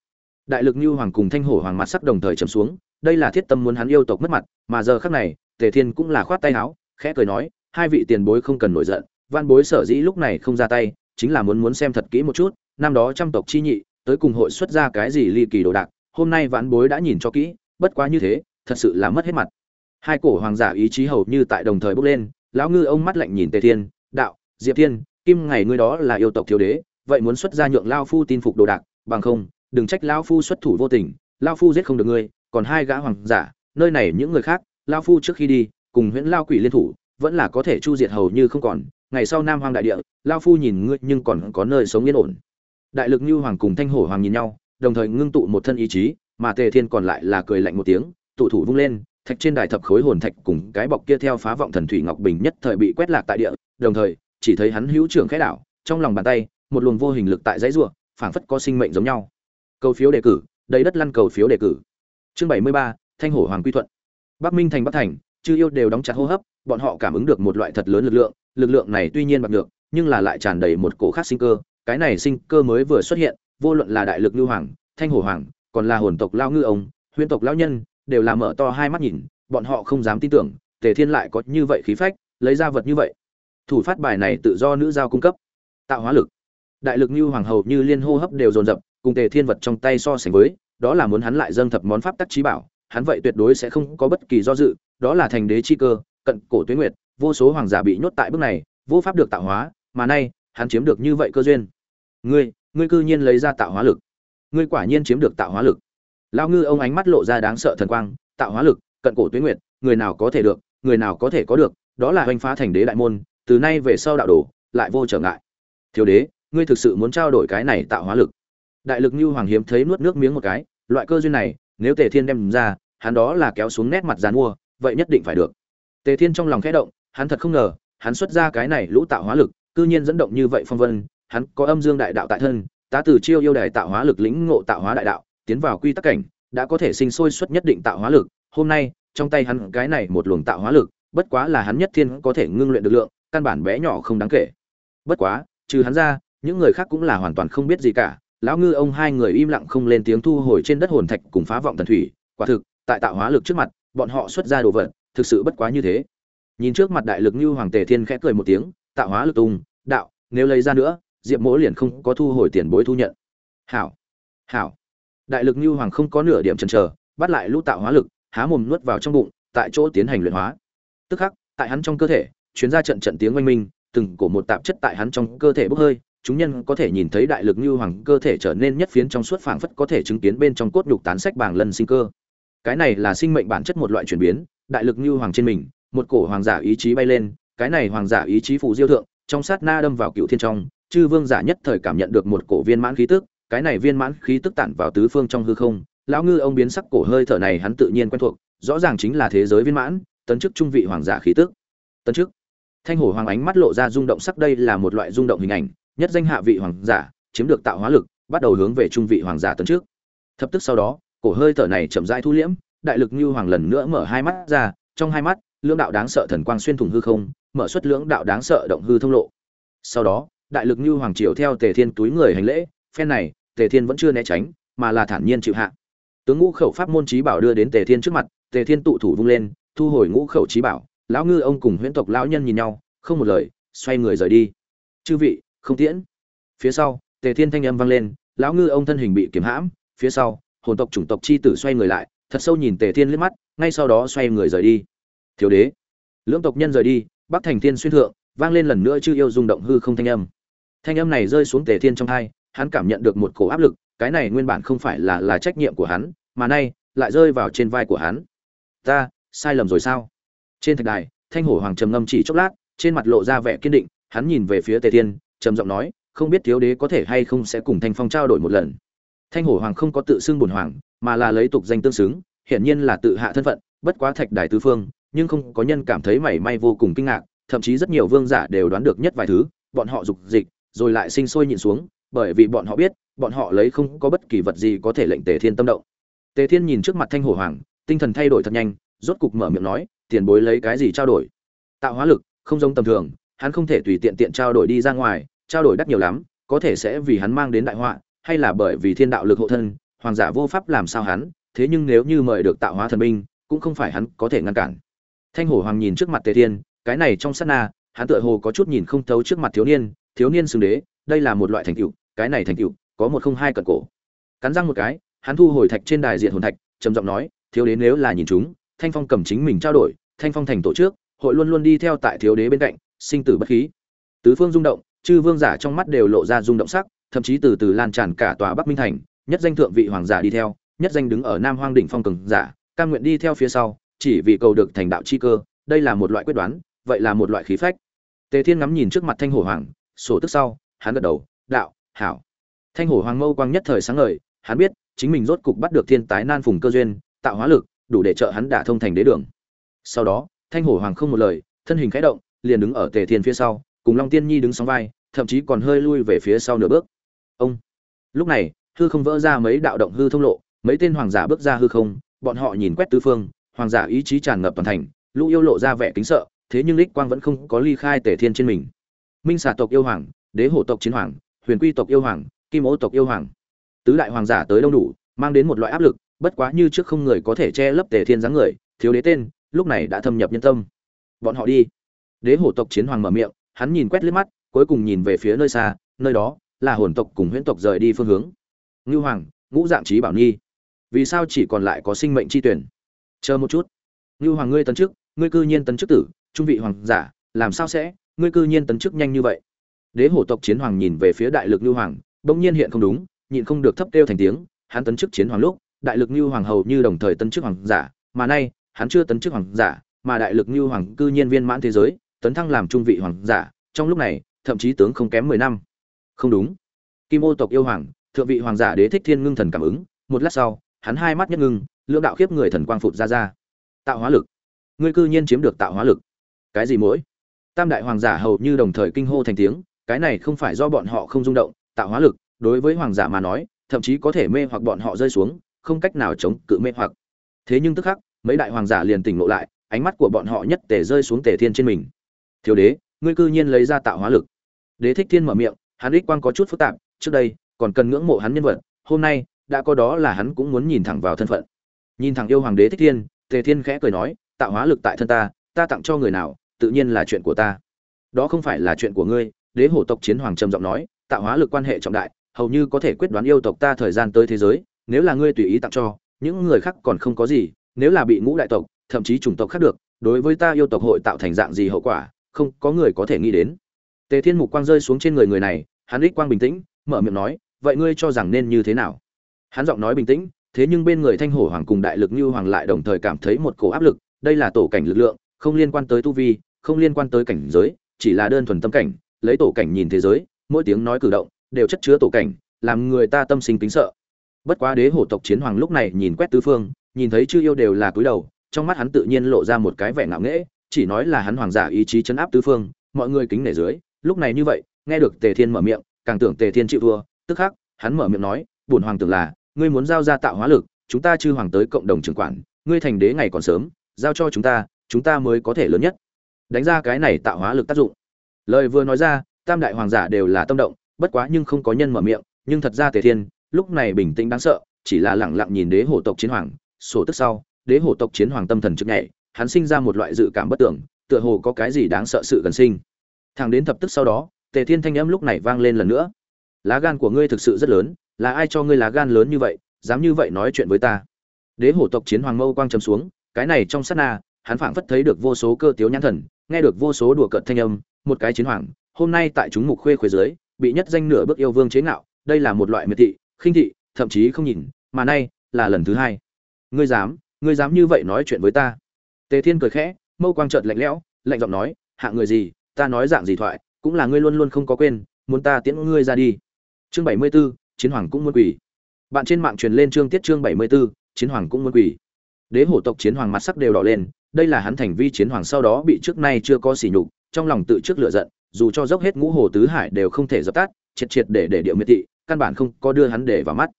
đại lực như hoàng cùng thanh hổ hoàng mặt sắc đồng thời trầm xuống, đây là thiết tâm muốn hắn yêu tộc mất mặt, mà giờ khác này, tề thiên cũng là khoát tay áo, khẽ cười nói, hai vị tiền bối không cần nổi giận, văn bối sở dĩ lúc này không ra tay, chính là muốn muốn xem thật kỹ một chút, năm đó trăm tộc chi nhị, tới cùng hội xuất ra cái gì ly kỳ đồ đạc, hôm nay vãn bối đã nhìn cho kỹ, bất quá như thế, thật sự là mất hết mặt. Hai cổ hoàng giả ý chí hầu như tại đồng thời bốc lên, lão ngư ông mắt lạnh nhìn tề thiên, đạo, diệp thiên, kim ngày ngươi đó là yêu tộc thiếu đế, vậy muốn xuất ra nhượng lao phu tin phục đồ đạc, bằng không đừng trách Lão phu xuất thủ vô tình, Lão phu giết không được ngươi, còn hai gã hoàng giả, nơi này những người khác, Lão phu trước khi đi, cùng huyễn Lão quỷ liên thủ, vẫn là có thể chu diệt hầu như không còn, ngày sau nam Hoang đại địa, Lão phu nhìn ngươi nhưng còn có nơi sống yên ổn. Đại lực như hoàng cùng thanh hổ hoàng nhìn nhau, đồng thời ngưng tụ một thân ý chí, mà tề thiên còn lại là cười lạnh một tiếng, tụ thủ vung lên, thạch trên đài thập khối hồn thạch cùng cái bọc kia theo phá vọng thần thủy ngọc bình nhất thời bị quét lạc tại địa, đồng thời, chỉ thấy hắn hữu trưởng khẽ đảo, trong lòng bàn tay, một luồng vô hình lực tại dãy rùa phảng phất có sinh mệnh giống nhau cầu phiếu đề cử, đầy đất lăn cầu phiếu đề cử. Chương bảy mươi ba, thanh hổ hoàng quy thuận. Bắc minh thành bắc thành, chư yêu đều đóng chặt hô hấp, bọn họ cảm ứng được một loại thật lớn lực lượng lực lượng này tuy nhiên bạc được nhưng là lại tràn đầy một cổ khác sinh cơ. Cái này sinh cơ mới vừa xuất hiện, vô luận là đại lực lưu hoàng, thanh hổ hoàng, còn là hồn tộc lao ngư ông, huyễn tộc lao nhân, đều là mở to hai mắt nhìn, bọn họ không dám tin tưởng, tề thiên lại có như vậy khí phách, lấy ra vật như vậy. Thủ phát bài này tự do nữ giao cung cấp. Tạo hóa lực. Đại lực như hoàng hầu như liên hô hấp đều dồn dập cùng tề thiên vật trong tay so sánh với, đó là muốn hắn lại dâng thập món pháp tắc trí bảo, hắn vậy tuyệt đối sẽ không có bất kỳ do dự, đó là thành đế chi cơ, cận cổ tuyết nguyệt, vô số hoàng giả bị nhốt tại bước này, vô pháp được tạo hóa, mà nay, hắn chiếm được như vậy cơ duyên. Ngươi ngươi cư nhiên lấy ra tạo hóa lực. Ngươi quả nhiên chiếm được tạo hóa lực. Lao ngư ông ánh mắt lộ ra đáng sợ thần quang, tạo hóa lực, cận cổ tuyết nguyệt, người nào có thể được, người nào có thể có được, đó là hoành phá thành đế đại môn, từ nay về sau đạo đồ, lại vô trở ngại. Thiếu đế, ngươi thực sự muốn trao đổi cái này tạo hóa lực đại lực như hoàng hiếm thấy nuốt nước miếng một cái, loại cơ duyên này, nếu tề thiên đem ra, hắn đó là kéo xuống nét mặt dàn mua vậy nhất định phải được. Tề thiên trong lòng khẽ động, hắn thật không ngờ, hắn xuất ra cái này lũ tạo hóa lực, cư nhiên dẫn động như vậy phong vân, hắn có âm dương đại đạo tại thân, tá từ chiêu yêu đài tạo hóa lực lĩnh ngộ tạo hóa đại đạo, tiến vào quy tắc cảnh, đã có thể sinh sôi xuất nhất định tạo hóa lực, hôm nay, trong tay hắn cái này một luồng tạo hóa lực, bất quá là hắn nhất thiên có thể ngưng luyện được lượng, căn bản bé nhỏ không đáng kể. Bất quá, trừ hắn ra, những người khác cũng là hoàn toàn không biết gì cả lão ngư ông hai người im lặng không lên tiếng thu hồi trên đất hồn thạch cùng phá vọng thần thủy. Quả thực, tại tạo hóa lực trước mặt, bọn họ xuất ra đồ vật, thực sự bất quá như thế. Nhìn trước mặt đại lực như hoàng tề thiên khẽ cười một tiếng, tạo hóa lực tung, đạo, nếu lấy ra nữa, diệp mỗ liền không có thu hồi tiền bối thu nhận. Hảo hảo. Đại lực như hoàng không có nửa điểm chần chờ, bắt lại lũ tạo hóa lực, há mồm nuốt vào trong bụng, tại chỗ tiến hành luyện hóa. Tức khắc, tại hắn trong cơ thể chuyến ra trận trận tiếng oanh minh, từng cổ một tạp chất tại hắn trong cơ thể bốc hơi chúng nhân có thể nhìn thấy đại lực như hoàng cơ thể trở nên nhất phiến trong suốt phảng phất có thể chứng kiến bên trong cốt nhục tán sách bảng lần sinh cơ. Cái này là sinh mệnh bản chất một loại chuyển biến, đại lực như hoàng trên mình, một cổ hoàng giả ý chí bay lên, cái này hoàng giả ý chí phù diêu thượng, trong sát na đâm vào cựu thiên trong, chư vương giả nhất thời cảm nhận được một cổ viên mãn khí tức, cái này viên mãn khí tức tản vào tứ phương trong hư không, lão ngư ông biến sắc cổ hơi thở này hắn tự nhiên quen thuộc, rõ ràng chính là thế giới viên mãn, tấn chức trung vị hoàng giả khí tức. Tấn chức. Thanh hổ hoàng ánh mắt lộ ra rung động, sắc đây là một loại rung động hình ảnh nhất danh hạ vị hoàng giả, chiếm được tạo hóa lực, bắt đầu hướng về trung vị hoàng giả tấn trước. Thập tức sau đó, cổ hơi thở này chậm rãi thu liễm, đại lực như hoàng lần nữa mở hai mắt ra, trong hai mắt, lưỡng đạo đáng sợ thần quang xuyên thủng hư không, mở xuất lưỡng đạo đáng sợ động hư thông lộ. Sau đó, đại lực như hoàng triều theo tề thiên túi người hành lễ, phen này, tề thiên vẫn chưa né tránh, mà là thản nhiên chịu hạ. Tướng ngũ khẩu pháp môn trí bảo đưa đến tề thiên trước mặt, tề thiên tụ thủ vung lên, thu hồi ngũ khẩu trí bảo, lão ngư ông cùng huyễn tộc lão nhân nhìn nhau, không một lời, xoay người rời đi. Chư vị không tiễn. Phía sau, tề thiên thanh âm vang lên, lão ngư ông thân hình bị kiếm hãm, phía sau, hồn tộc chủng tộc chi tử xoay người lại, thật sâu nhìn tề thiên liếc mắt, ngay sau đó xoay người rời đi. Thiếu đế, lưỡng tộc nhân rời đi, bắc thành thiên xuyên thượng, vang lên lần nữa chư yêu rung động hư không thanh âm. Thanh âm này rơi xuống tề thiên trong hai, hắn cảm nhận được một cổ áp lực, cái này nguyên bản không phải là là trách nhiệm của hắn, mà nay, lại rơi vào trên vai của hắn. Ta, sai lầm rồi sao? Trên thạch đài, thanh hổ hoàng trầm ngâm chỉ chốc lát, trên mặt lộ ra vẻ kiên định, hắn nhìn về phía tề thiên trầm giọng nói, không biết thiếu đế có thể hay không sẽ cùng thanh phong trao đổi một lần. Thanh hổ hoàng không có tự xưng bổn hoàng, mà là lấy tục danh tương xứng, hiển nhiên là tự hạ thân phận, bất quá thạch đài tứ phương, nhưng không có nhân cảm thấy mảy may vô cùng kinh ngạc, thậm chí rất nhiều vương giả đều đoán được nhất vài thứ, bọn họ dục dịch, rồi lại sinh sôi nhịn xuống, bởi vì bọn họ biết, bọn họ lấy không có bất kỳ vật gì có thể lệnh tề thiên tâm động. Tề thiên nhìn trước mặt thanh hổ hoàng, tinh thần thay đổi thật nhanh, rốt cục mở miệng nói, tiền bối lấy cái gì trao đổi? Tạo hóa lực, không giống tầm thường hắn không thể tùy tiện tiện trao đổi đi ra ngoài, trao đổi đắt nhiều lắm, có thể sẽ vì hắn mang đến đại họa, hay là bởi vì thiên đạo lực hộ thân, hoàng giả vô pháp làm sao hắn, thế nhưng nếu như mời được tạo hóa thần binh, cũng không phải hắn có thể ngăn cản. Thanh hổ hoàng nhìn trước mặt tề thiên, cái này trong sát na, hắn tựa hồ có chút nhìn không thấu trước mặt thiếu niên thiếu niên xứng đế, đây là một loại thành tựu, cái này thành tựu, có một không hai cận cổ. Cắn răng một cái, hắn thu hồi thạch trên đài diện hồn thạch, trầm giọng nói, thiếu đế nếu là nhìn chúng, thanh phong cầm chính mình trao đổi, thanh phong thành tổ trước, hội luôn luôn đi theo tại thiếu đế bên cạnh sinh tử bất khí. Tứ phương rung động, chư vương giả trong mắt đều lộ ra rung động sắc, thậm chí từ từ lan tràn cả tòa bắc minh thành, nhất danh thượng vị hoàng giả đi theo, nhất danh đứng ở nam hoang đỉnh phong cường giả, cam nguyện đi theo phía sau, chỉ vì cầu được thành đạo chi cơ, đây là một loại quyết đoán, vậy là một loại khí phách. Tề thiên ngắm nhìn trước mặt thanh hổ hoàng, sổ tức sau, hắn gật đầu, đạo, hảo. Thanh hổ hoàng mâu quang nhất thời sáng ngời, hắn biết, chính mình rốt cục bắt được thiên tái nan phùng cơ duyên, tạo hóa lực, đủ để trợ hắn đả thông thành đế đường. Sau đó, thanh hổ hoàng không một lời, thân hình khẽ động liền đứng ở tề thiên phía sau, cùng long tiên nhi đứng sóng vai, thậm chí còn hơi lui về phía sau nửa bước. Ông! Lúc này, hư không vỡ ra mấy đạo động hư thông lộ, mấy tên hoàng giả bước ra hư không, bọn họ nhìn quét tứ phương, hoàng giả ý chí tràn ngập toàn thành, lũ yêu lộ ra vẻ kính sợ, thế nhưng lích quang vẫn không có ly khai tề thiên trên mình. Minh xà tộc yêu hoàng, đế hổ tộc chiến hoàng, huyền quy tộc yêu hoàng, kim ô tộc yêu hoàng. Tứ đại hoàng giả tới đông đủ, mang đến một loại áp lực, bất quá như trước không người có thể che lấp tề thiên dáng người, thiếu đế tên, lúc này đã thâm nhập nhân tâm. Bọn họ đi đế hổ tộc chiến hoàng mở miệng, hắn nhìn quét liếc mắt, cuối cùng nhìn về phía nơi xa, nơi đó là hồn tộc cùng huyễn tộc rời đi phương hướng. Ngưu hoàng, ngũ dạng trí bảo nhi, vì sao chỉ còn lại có sinh mệnh chi tuyển? Chờ một chút. Ngưu hoàng, ngươi tấn chức, ngươi cư nhiên tấn chức tử, trung vị hoàng giả, làm sao sẽ, ngươi cư nhiên tấn chức nhanh như vậy? Đế hổ tộc chiến hoàng nhìn về phía đại lực ngưu hoàng, bỗng nhiên hiện không đúng, nhịn không được thấp kêu thành tiếng, hắn tấn chức chiến hoàng lúc, đại lực ngưu hoàng hầu như đồng thời tấn chức hoàng giả, mà nay, hắn chưa tấn chức hoàng giả, mà đại lực ngưu hoàng cư nhiên viên mãn thế giới tấn thăng làm trung vị hoàng giả, trong lúc này, thậm chí tướng không kém mười năm. Không đúng. Kim ô tộc yêu hoàng, thượng vị hoàng giả đế thích thiên ngưng thần cảm ứng, một lát sau, hắn hai mắt nhất ngưng lưỡng đạo khiếp người thần quang phụt ra ra. Tạo hóa lực. Ngươi cư nhiên chiếm được tạo hóa lực. Cái gì mỗi? Tam đại hoàng giả hầu như đồng thời kinh hô thành tiếng, cái này không phải do bọn họ không rung động, tạo hóa lực, đối với hoàng giả mà nói, thậm chí có thể mê hoặc bọn họ rơi xuống, không cách nào chống cự mê hoặc. Thế nhưng tức khắc, mấy đại hoàng giả liền tỉnh ngộ lại, ánh mắt của bọn họ nhất tề rơi xuống tề thiên trên mình thiếu đế, ngươi cư nhiên lấy ra tạo hóa lực. Đế thích thiên mở miệng, hắn ích quang có chút phức tạp, trước đây, còn cần ngưỡng mộ hắn nhân vật, hôm nay, đã có đó là hắn cũng muốn nhìn thẳng vào thân phận. Nhìn thẳng yêu hoàng đế thích thiên, tề thiên khẽ cười nói, tạo hóa lực tại thân ta ta tặng cho người nào, tự nhiên là chuyện của ta. Đó không phải là chuyện của ngươi, đế hổ tộc chiến hoàng trầm giọng nói, tạo hóa lực quan hệ trọng đại, hầu như có thể quyết đoán yêu tộc ta thời gian tới thế giới, nếu là ngươi tùy ý tặng cho, những người khác còn không có gì, nếu là bị ngũ đại tộc, thậm chí chủng tộc khác được, đối với ta yêu tộc hội tạo thành dạng gì hậu quả không có người có thể nghĩ đến. Tề thiên mục quang rơi xuống trên người người này, hắn ích quang bình tĩnh, mở miệng nói, vậy ngươi cho rằng nên như thế nào? Hắn giọng nói bình tĩnh, thế nhưng bên người thanh hổ hoàng cùng đại lực như hoàng lại đồng thời cảm thấy một cổ áp lực, đây là tổ cảnh lực lượng, không liên quan tới tu vi, không liên quan tới cảnh giới, chỉ là đơn thuần tâm cảnh, lấy tổ cảnh nhìn thế giới, mỗi tiếng nói cử động đều chất chứa tổ cảnh, làm người ta tâm sinh kính sợ. Bất quá đế hổ tộc chiến hoàng lúc này nhìn quét tứ phương, nhìn thấy chư yêu đều là cúi đầu, trong mắt hắn tự nhiên lộ ra một cái vẻ ngạo nghễ chỉ nói là hắn hoàng giả ý chí chấn áp tứ phương, mọi người kính nể dưới, lúc này như vậy, nghe được tề thiên mở miệng, càng tưởng tề thiên chịu thua, tức khắc, hắn mở miệng nói, bổn hoàng tưởng là, ngươi muốn giao ra tạo hóa lực, chúng ta chư hoàng tới cộng đồng trưởng quản, ngươi thành đế ngày còn sớm, giao cho chúng ta chúng ta mới có thể lớn nhất. Đánh ra cái này tạo hóa lực tác dụng. Lời vừa nói ra, tam đại hoàng giả đều là tâm động, bất quá nhưng không có nhân mở miệng, nhưng thật ra tề thiên, lúc này bình tĩnh đáng sợ, chỉ là lẳng lặng nhìn đế hổ tộc chiến hoàng, sổ tức sau, đế hổ tộc chiến hoàng tâm thần trước nhảy hắn sinh ra một loại dự cảm bất tưởng, tựa hồ có cái gì đáng sợ sự gần sinh. Thẳng đến thập tức sau đó, tề thiên thanh âm lúc này vang lên lần nữa. Lá gan của ngươi thực sự rất lớn, là ai cho ngươi lá gan lớn như vậy, dám như vậy nói chuyện với ta? Đế hổ tộc chiến hoàng mâu quang trầm xuống, cái này trong sát na, hắn phảng phất thấy được vô số cơ tiếu nhãn thần, nghe được vô số đùa cợt thanh âm, một cái chiến hoàng, hôm nay tại chúng mục khuê khuê dưới, bị nhất danh nửa bước yêu vương chế ngạo, đây là một loại miệt thị, khinh thị, thậm chí không nhìn, mà nay là lần thứ hai. Ngươi dám ngươi dám như vậy nói chuyện với ta? Tề thiên cười khẽ mâu quang trợt lạnh lẽo lạnh giọng nói hạ người gì ta nói dạng gì thoại cũng là ngươi luôn luôn không có quên muốn ta tiễn ngươi ra đi. Chương bảy mươi 74, chiến hoàng cũng muốn quỷ bạn trên mạng truyền lên chương tiết chương bảy mươi 74, chiến hoàng cũng muốn quỷ đế hổ tộc chiến hoàng mặt sắc đều đỏ lên đây là hắn thành vi chiến hoàng sau đó bị trước nay chưa có sỉ nhục trong lòng tự trước lựa giận dù cho dốc hết ngũ hồ tứ hải đều không thể dập tắt triệt triệt để để điệu miệt thị căn bản không có đưa hắn để vào mắt.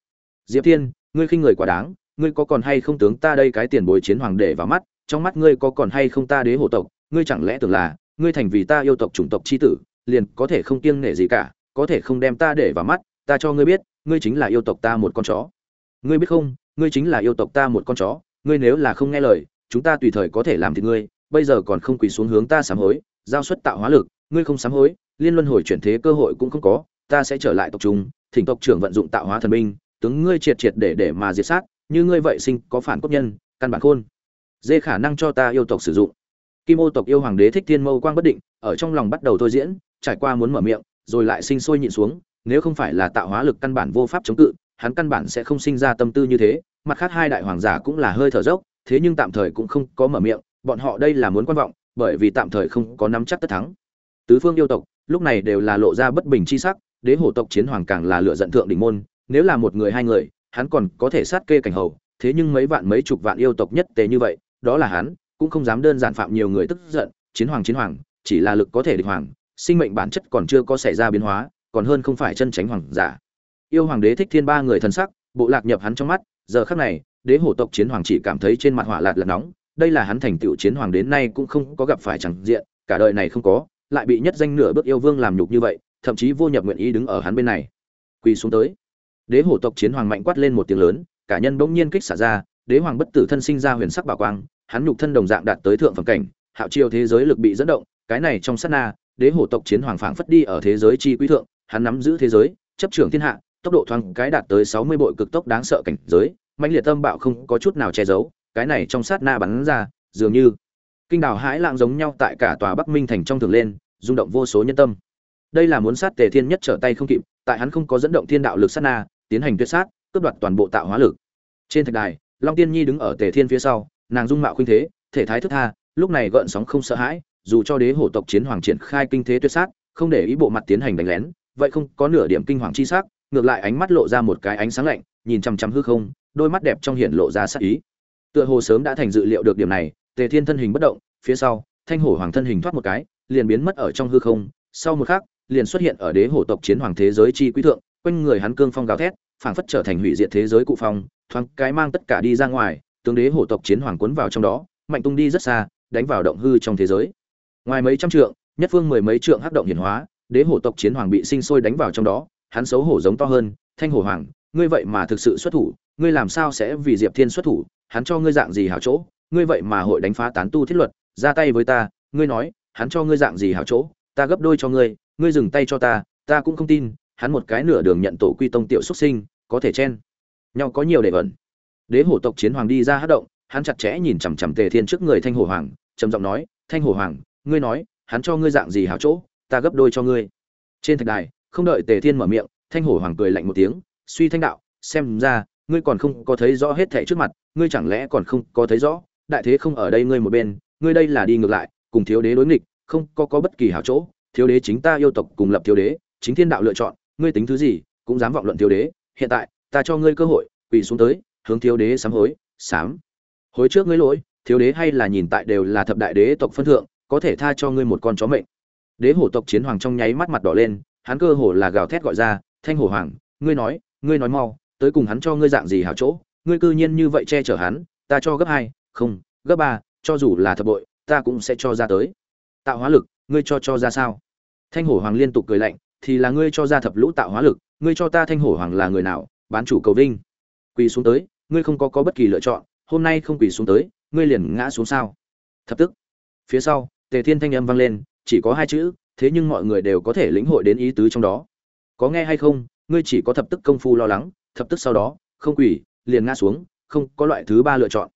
Diệp thiên ngươi khinh người quá đáng ngươi có còn hay không tướng ta đây cái tiền bối chiến hoàng để vào mắt? Trong mắt ngươi có còn hay không ta đế hộ tộc, ngươi chẳng lẽ tưởng là, ngươi thành vì ta yêu tộc chủng tộc chi tử, liền có thể không kiêng nể gì cả, có thể không đem ta để vào mắt, ta cho ngươi biết, ngươi chính là yêu tộc ta một con chó. Ngươi biết không, ngươi chính là yêu tộc ta một con chó, ngươi nếu là không nghe lời, chúng ta tùy thời có thể làm thì ngươi, bây giờ còn không quỳ xuống hướng ta sám hối, giao xuất tạo hóa lực, ngươi không sám hối, liên luân hồi chuyển thế cơ hội cũng không có, ta sẽ trở lại tộc trung thỉnh tộc trưởng vận dụng tạo hóa thần binh tướng ngươi triệt triệt để để mà diệt sát, như ngươi vậy sinh có phản cốt nhân, căn bản khôn dê khả năng cho ta yêu tộc sử dụng. Kim ô tộc yêu hoàng đế thích thiên mâu quang bất định, ở trong lòng bắt đầu thôi diễn, trải qua muốn mở miệng, rồi lại sinh sôi nhịn xuống, nếu không phải là tạo hóa lực căn bản vô pháp chống cự, hắn căn bản sẽ không sinh ra tâm tư như thế, mặt khác hai đại hoàng giả cũng là hơi thở dốc, thế nhưng tạm thời cũng không có mở miệng, bọn họ đây là muốn quan vọng, bởi vì tạm thời không có nắm chắc tất thắng. Tứ phương yêu tộc, lúc này đều là lộ ra bất bình chi sắc, đế hổ tộc chiến hoàng càng là lựa giận thượng đỉnh môn, nếu là một người hai người, hắn còn có thể sát kê cảnh hầu, thế nhưng mấy vạn mấy chục vạn yêu tộc nhất tề như vậy đó là hắn, cũng không dám đơn giản phạm nhiều người tức giận, chiến hoàng chiến hoàng, chỉ là lực có thể địch hoàng, sinh mệnh bản chất còn chưa có xảy ra biến hóa, còn hơn không phải chân tránh hoàng giả. Yêu hoàng đế thích thiên ba người thần sắc, bộ lạc nhập hắn trong mắt, giờ khắc này, đế hổ tộc chiến hoàng chỉ cảm thấy trên mặt hỏa lạt là nóng, đây là hắn thành tựu chiến hoàng đến nay cũng không có gặp phải chẳng diện, cả đời này không có, lại bị nhất danh nửa bước yêu vương làm nhục như vậy, thậm chí vô nhập nguyện ý đứng ở hắn bên này. Quỳ xuống tới. Đế hổ tộc chiến hoàng mạnh quát lên một tiếng lớn, cả nhân bỗng nhiên kích xả ra, đế hoàng bất tử thân sinh ra huyền sắc bảo quang hắn nhục thân đồng dạng đạt tới thượng phẩm cảnh, hạo chiêu thế giới lực bị dẫn động, cái này trong sát na, đế hổ tộc chiến hoàng phảng phất đi ở thế giới chi quý thượng, hắn nắm giữ thế giới, chấp trưởng thiên hạ, tốc độ thoáng cái đạt tới sáu mươi bội cực tốc đáng sợ cảnh giới, mãnh liệt tâm bạo không có chút nào che giấu, cái này trong sát na bắn ra, dường như kinh đảo hãi lạng giống nhau tại cả tòa bắc minh thành trong thường lên, rung động vô số nhân tâm. Đây là muốn sát tề thiên nhất trở tay không kịp, tại hắn không có dẫn động thiên đạo lực sát na, tiến hành tuyệt sát, cướp đoạt toàn bộ tạo hóa lực. Trên thạch đài, long tiên nhi đứng ở tề thiên phía sau nàng dung mạo khuynh thế, thể thái thức tha, lúc này gợn sóng không sợ hãi, dù cho đế hổ tộc chiến hoàng triển khai kinh thế tuyệt sát, không để ý bộ mặt tiến hành đánh lén, vậy không có nửa điểm kinh hoàng chi sắc, ngược lại ánh mắt lộ ra một cái ánh sáng lạnh, nhìn chằm chằm hư không, đôi mắt đẹp trong hiện lộ ra sắc ý. Tựa hồ sớm đã thành dự liệu được điểm này, tề thiên thân hình bất động, phía sau, thanh hổ hoàng thân hình thoát một cái, liền biến mất ở trong hư không. Sau một khắc, liền xuất hiện ở đế hổ tộc chiến hoàng thế giới chi quý thượng, quanh người hắn cương phong gào thét, phảng phất trở thành hủy diệt thế giới cụ phong, thoáng cái mang tất cả đi ra ngoài tướng đế hổ tộc chiến hoàng cuốn vào trong đó, mạnh tung đi rất xa, đánh vào động hư trong thế giới ngoài mấy trăm trượng, nhất phương mười mấy trượng hắc động hiển hóa, đế hổ tộc chiến hoàng bị sinh sôi đánh vào trong đó, hắn xấu hổ giống to hơn, thanh hổ hoàng, ngươi vậy mà thực sự xuất thủ, ngươi làm sao sẽ vì diệp thiên xuất thủ, hắn cho ngươi dạng gì hảo chỗ, ngươi vậy mà hội đánh phá tán tu thiết luật, ra tay với ta, ngươi nói, hắn cho ngươi dạng gì hảo chỗ, ta gấp đôi cho ngươi ngươi dừng tay cho ta ta cũng không tin, hắn một cái nửa đường nhận tổ quy tông tiểu xuất sinh, có thể chen nhau có nhiều để vận đế hổ tộc chiến hoàng đi ra hát động, hắn chặt chẽ nhìn chằm chằm tề thiên trước người thanh hổ hoàng, trầm giọng nói, thanh hổ hoàng, ngươi nói, hắn cho ngươi dạng gì hảo chỗ, ta gấp đôi cho ngươi. Trên thạch đài, không đợi tề thiên mở miệng, thanh hổ hoàng cười lạnh một tiếng, suy thanh đạo, xem ra, ngươi còn không có thấy rõ hết thảy trước mặt, ngươi chẳng lẽ còn không có thấy rõ, đại thế không ở đây ngươi một bên, ngươi đây là đi ngược lại, cùng thiếu đế đối nghịch, không có có bất kỳ hảo chỗ, thiếu đế chính ta yêu tộc cùng lập thiếu đế, chính thiên đạo lựa chọn, ngươi tính thứ gì, cũng dám vọng luận thiếu đế, hiện tại, ta cho ngươi cơ hội, quỳ xuống tới hướng thiếu đế sám hối sám. Hối trước ngươi lỗi, thiếu đế hay là nhìn tại đều là thập đại đế tộc phân thượng, có thể tha cho ngươi một con chó mệnh. Đế hổ tộc chiến hoàng trong nháy mắt mặt đỏ lên, hắn cơ hồ là gào thét gọi ra, thanh hổ hoàng, ngươi nói ngươi nói mau, tới cùng hắn cho ngươi dạng gì hảo chỗ, ngươi cư nhiên như vậy che chở hắn, ta cho gấp hai, không, gấp ba, cho dù là thập bội, ta cũng sẽ cho ra tới. Tạo hóa lực, ngươi cho cho ra sao? Thanh hổ hoàng liên tục cười lạnh, thì là ngươi cho ra thập lũ tạo hóa lực, ngươi cho ta thanh hổ hoàng là người nào, bán chủ cầu vinh. Quỳ xuống tới ngươi không có có bất kỳ lựa chọn, hôm nay không quỳ xuống tới, ngươi liền ngã xuống sao? Thập tức. Phía sau, tề thiên thanh âm vang lên, chỉ có hai chữ, thế nhưng mọi người đều có thể lĩnh hội đến ý tứ trong đó. Có nghe hay không, ngươi chỉ có thập tức công phu lo lắng, thập tức sau đó, không quỳ, liền ngã xuống, không có loại thứ ba lựa chọn.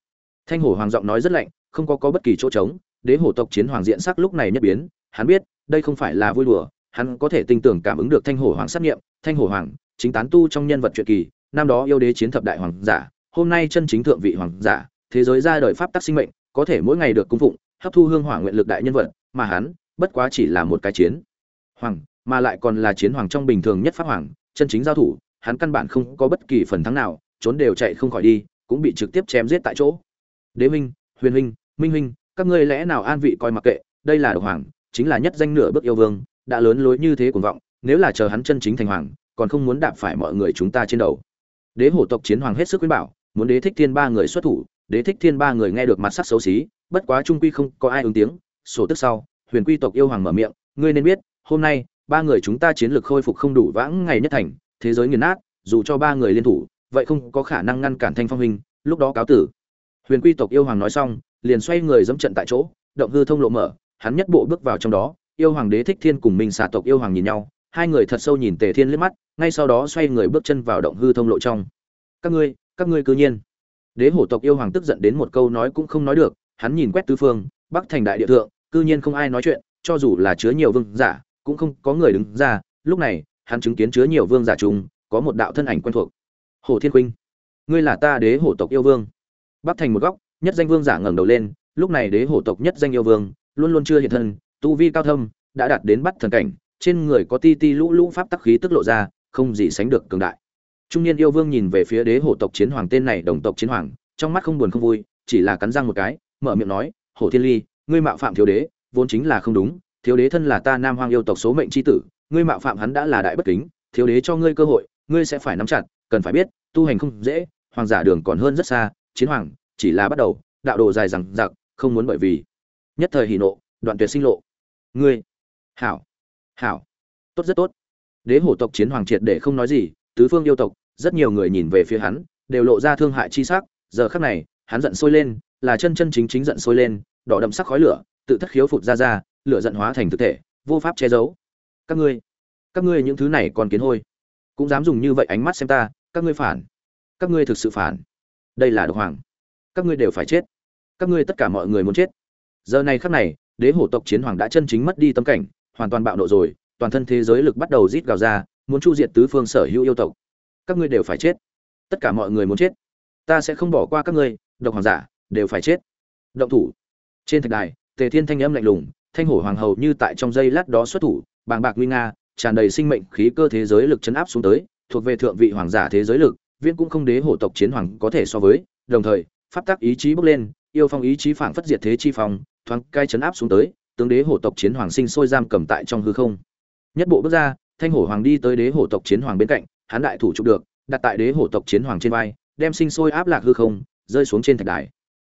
Thanh hổ hoàng giọng nói rất lạnh, không có có bất kỳ chỗ trống, đế hổ tộc chiến hoàng diện sắc lúc này nhất biến, hắn biết, đây không phải là vui đùa, hắn có thể tin tưởng cảm ứng được thanh hổ hoàng sát nghiệm, thanh hổ hoàng chính tán tu trong nhân vật truyện kỳ, năm đó yêu đế chiến thập đại hoàng giả hôm nay chân chính thượng vị hoàng giả, thế giới ra đời pháp tắc sinh mệnh, có thể mỗi ngày được cung phụng, hấp thu hương hỏa nguyện lực đại nhân vật, mà hắn, bất quá chỉ là một cái chiến hoàng, mà lại còn là chiến hoàng trong bình thường nhất pháp hoàng, chân chính giao thủ, hắn căn bản không có bất kỳ phần thắng nào, trốn đều chạy không khỏi đi, cũng bị trực tiếp chém giết tại chỗ. Đế huynh, huyền huynh, minh huynh, các ngươi lẽ nào an vị coi mặc kệ, đây là độc hoàng, chính là nhất danh nửa bước yêu vương, đã lớn lối như thế cuồng vọng, nếu là chờ hắn chân chính thành hoàng, còn không muốn đạp phải mọi người chúng ta trên đầu. Đế hổ tộc chiến hoàng hết sức khuyên bảo muốn đế thích thiên ba người xuất thủ, đế thích thiên ba người nghe được mặt sắc xấu xí, bất quá trung quy không có ai ứng tiếng, sổ tức sau, huyền quy tộc yêu hoàng mở miệng, ngươi nên biết, hôm nay, ba người chúng ta chiến lược khôi phục không đủ vãng ngày nhất thành, thế giới nghiền nát, dù cho ba người liên thủ, vậy không có khả năng ngăn cản thanh phong hình lúc đó cáo tử. Huyền quy tộc yêu hoàng nói xong, liền xoay người dẫm trận tại chỗ, động hư thông lộ mở, hắn nhất bộ bước vào trong đó, yêu hoàng đế thích thiên cùng minh xà tộc yêu hoàng nhìn nhau, hai người thật sâu nhìn tề thiên liếc mắt, ngay sau đó xoay người bước chân vào động hư thông lộ trong. Các ngươi các ngươi cư nhiên. Đế hổ tộc yêu hoàng tức giận đến một câu nói cũng không nói được hắn nhìn quét tứ phương bắc thành đại địa thượng cư nhiên không ai nói chuyện cho dù là chứa nhiều vương giả cũng không có người đứng ra lúc này hắn chứng kiến chứa nhiều vương giả chúng có một đạo thân ảnh quen thuộc. Hồ thiên huynh, ngươi là ta đế hổ tộc yêu vương. Bắc thành một góc nhất danh vương giả ngẩng đầu lên lúc này đế hổ tộc nhất danh yêu vương luôn luôn chưa hiện thân tu vi cao thâm đã đạt đến bắt thần cảnh trên người có ti ti lũ lũ pháp tắc khí tức lộ ra không gì sánh được cường đại trung niên yêu vương nhìn về phía đế hổ tộc chiến hoàng tên này, đồng tộc chiến hoàng, trong mắt không buồn không vui, chỉ là cắn răng một cái, mở miệng nói, hổ thiên ly, ngươi mạo phạm thiếu đế, vốn chính là không đúng, thiếu đế thân là ta nam hoang yêu tộc số mệnh c h i tử, ngươi mạo phạm hắn đã là đại bất kính, thiếu đế cho ngươi cơ hội, ngươi sẽ phải nắm chặt, cần phải biết, tu hành không dễ, hoàng giả đường còn hơn rất xa, chiến hoàng, chỉ là bắt đầu, đạo đồ dài rằng giặc không muốn bởi vì nhất thời hỉ nộ, đoạn tuyệt sinh lộ. Ngươi, hảo hảo, tốt rất tốt. Đế hổ tộc chiến hoàng triệt để không nói gì, tứ phương yêu tộc rất nhiều người nhìn về phía hắn, đều lộ ra thương hại chi sắc. Giờ khắc này, hắn giận sôi lên, là chân chân chính chính giận sôi lên, đỏ đậm sắc khói lửa, tự thất khiếu phụt ra ra, lửa giận hóa thành thực thể, vô pháp che giấu. Các ngươi các ngươi những thứ này còn kiến hôi. Cũng dám dùng như vậy ánh mắt xem ta, các ngươi phản. Các ngươi thực sự phản. Đây là độc hoàng. Các ngươi đều phải chết. Các ngươi tất cả mọi người muốn chết. Giờ này khắc này, đế hổ tộc chiến hoàng đã chân chính mất đi tâm cảnh, hoàn toàn bạo nộ rồi, toàn thân thế giới lực bắt đầu rít gào ra, muốn chu diệt tứ phương sở hữu yêu tộc các ngươi đều phải chết. Tất cả mọi người muốn chết. Ta sẽ không bỏ qua các ngươi, độc hoàng giả, đều phải chết. Động thủ. Trên thạch đài, tề thiên thanh âm lạnh lùng, thanh hổ hoàng hầu như tại trong giây lát đó xuất thủ, bàng bạc nguy nga, tràn đầy sinh mệnh khí cơ thế giới lực chấn áp xuống tới, thuộc về thượng vị hoàng giả thế giới lực, viên cũng không đế hổ tộc chiến hoàng có thể so với, đồng thời, pháp tắc ý chí bốc lên, yêu phong ý chí phảng phất diệt thế chi phong, thoáng cai chấn áp xuống tới, tướng đế hổ tộc chiến hoàng sinh sôi giam cầm tại trong hư không. Nhất bộ bước ra, thanh hổ hoàng đi tới đế hổ tộc chiến hoàng bên cạnh hắn đại thủ chụp được, đặt tại đế hổ tộc chiến hoàng trên vai, đem sinh sôi áp lạc hư không, rơi xuống trên thạch đài.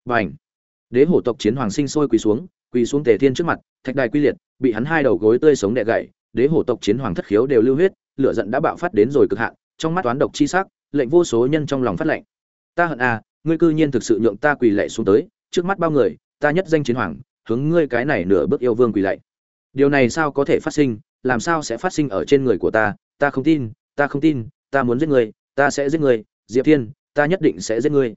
Bành! đế hổ tộc chiến hoàng sinh sôi quỳ xuống quỳ xuống tề thiên trước mặt, thạch đài quy liệt, bị hắn hai đầu gối tươi sống đè gãy, đế hổ tộc chiến hoàng thất khiếu đều lưu huyết, lửa giận đã bạo phát đến rồi cực hạn, trong mắt toán độc chi sắc, lệnh vô số nhân trong lòng phát lệnh. Ta hận à ngươi cư nhiên thực sự nhượng ta quỳ lạy xuống tới, trước mắt bao người, ta nhất danh chiến hoàng, hướng ngươi cái này nửa bước yêu vương quỳ lạy. Điều này sao có thể phát sinh, làm sao sẽ phát sinh ở trên người của ta ta không tin ta không tin ta muốn giết người, ta sẽ giết người, diệp thiên ta nhất định sẽ giết ngươi.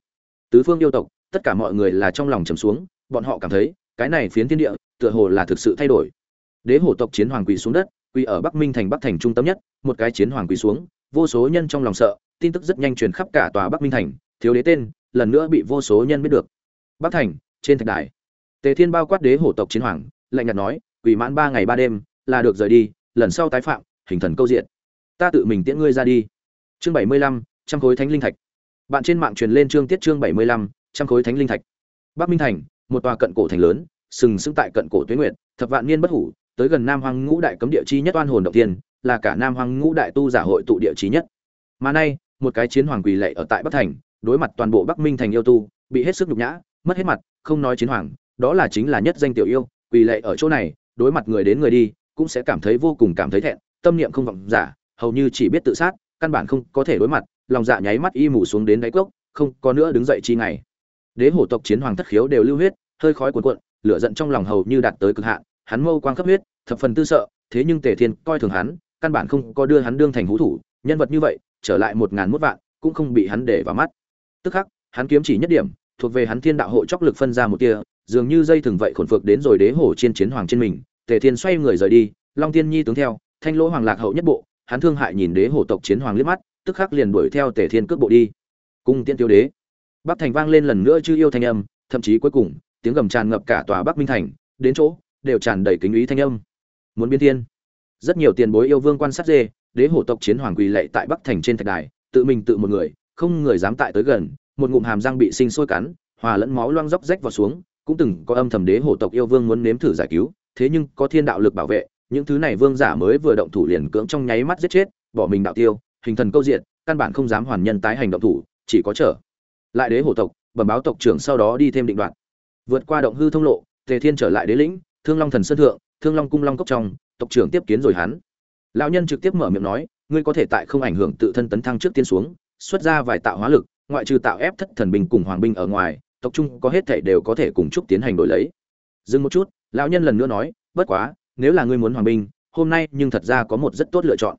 Tứ phương yêu tộc tất cả mọi người là trong lòng trầm xuống bọn họ cảm thấy cái này phiến thiên địa tựa hồ là thực sự thay đổi. Đế hổ tộc chiến hoàng quỳ xuống đất quỳ ở bắc minh thành bắc thành trung tâm nhất một cái chiến hoàng quỳ xuống vô số nhân trong lòng sợ tin tức rất nhanh truyền khắp cả tòa bắc minh thành thiếu đế tên lần nữa bị vô số nhân biết được. Bắc thành trên thạch đài. Tề thiên bao quát đế hổ tộc chiến hoàng lạnh nhạt nói quỳ mãn ba ngày ba đêm là được rời đi lần sau tái phạm hình thần câu diện ta tự mình tiễn ngươi ra đi. Chương bảy mươi lăm, trăm khối thánh linh thạch. Bạn trên mạng truyền lên chương tiết chương bảy mươi lăm, trăm khối thánh linh thạch. Bắc minh thành, một tòa cận cổ thành lớn, sừng sững tại cận cổ Tuyết nguyệt, thập vạn niên bất hủ, tới gần nam Hoang ngũ đại cấm địa chi nhất oan hồn động tiên là cả nam Hoang ngũ đại tu giả hội tụ địa chí nhất. Mà nay, một cái chiến hoàng quỳ lệ ở tại bắc thành, đối mặt toàn bộ bắc minh thành yêu tu, bị hết sức nhục nhã, mất hết mặt, không nói chiến hoàng, đó là chính là nhất danh tiểu yêu, quỳ lệ ở chỗ này, đối mặt người đến người đi, cũng sẽ cảm thấy vô cùng cảm thấy thẹn, tâm niệm không vọng giả hầu như chỉ biết tự sát, căn bản không có thể đối mặt, lòng dạ nháy mắt y mù xuống đến đáy cốc, không có nữa đứng dậy chi ngày. Đế hổ tộc chiến hoàng thất khiếu đều lưu huyết, hơi khói cuồn cuộn, lửa giận trong lòng hầu như đạt tới cực hạn, hắn mâu quang cấp huyết, thập phần tư sợ, thế nhưng tề thiên coi thường hắn, căn bản không có đưa hắn đương thành hú thủ, nhân vật như vậy, trở lại một ngàn mốt vạn, cũng không bị hắn để vào mắt. Tức khắc, hắn kiếm chỉ nhất điểm, thuộc về hắn thiên đạo hộ chóc lực phân ra một tia, dường như dây thừng vậy khổn phược đến rồi đế hổ trên chiến hoàng trên mình, tề thiên xoay người rời đi, long tiên nhi tướng theo, thanh lỗ hoàng lạc hậu nhất bộ hắn thương hại nhìn đế hổ tộc chiến hoàng liếc mắt, tức khắc liền đuổi theo tề thiên cước bộ đi. Cung tiên tiêu đế. Bắc thành vang lên lần nữa chư yêu thanh âm, thậm chí cuối cùng, tiếng gầm tràn ngập cả tòa bắc minh thành, đến chỗ, đều tràn đầy kính ý thanh âm. Muốn biến thiên. Rất nhiều tiền bối yêu vương quan sát dê, đế hổ tộc chiến hoàng quỳ lệ tại bắc thành trên thạch đài, tự mình tự một người, không người dám tại tới gần, một ngụm hàm răng bị sinh sôi cắn, hòa lẫn máu loang róc rách vào xuống, cũng từng có âm thầm đế hổ tộc yêu vương muốn nếm thử giải cứu, thế nhưng có thiên đạo lực bảo vệ những thứ này vương giả mới vừa động thủ liền cưỡng trong nháy mắt giết chết, bỏ mình đạo tiêu, hình thần câu diện căn bản không dám hoàn nhân tái hành động thủ, chỉ có trở. Lại đế hổ tộc, bẩm báo tộc trưởng sau đó đi thêm định đoạn vượt qua động hư thông lộ, tề thiên trở lại đế lĩnh, thương long thần sơn thượng, thương long cung long cốc trong, tộc trưởng tiếp kiến rồi hắn. Lão nhân trực tiếp mở miệng nói, ngươi có thể tại không ảnh hưởng tự thân tấn thăng trước tiên xuống, xuất ra vài tạo hóa lực, ngoại trừ tạo ép thất thần binh cùng hoàng binh ở ngoài, tộc trung có hết thể đều có thể cùng chúc tiến hành đổi lấy. Dừng một chút, lão nhân lần nữa nói, bất quá nếu là ngươi muốn hoàng binh, hôm nay nhưng thật ra có một rất tốt lựa chọn.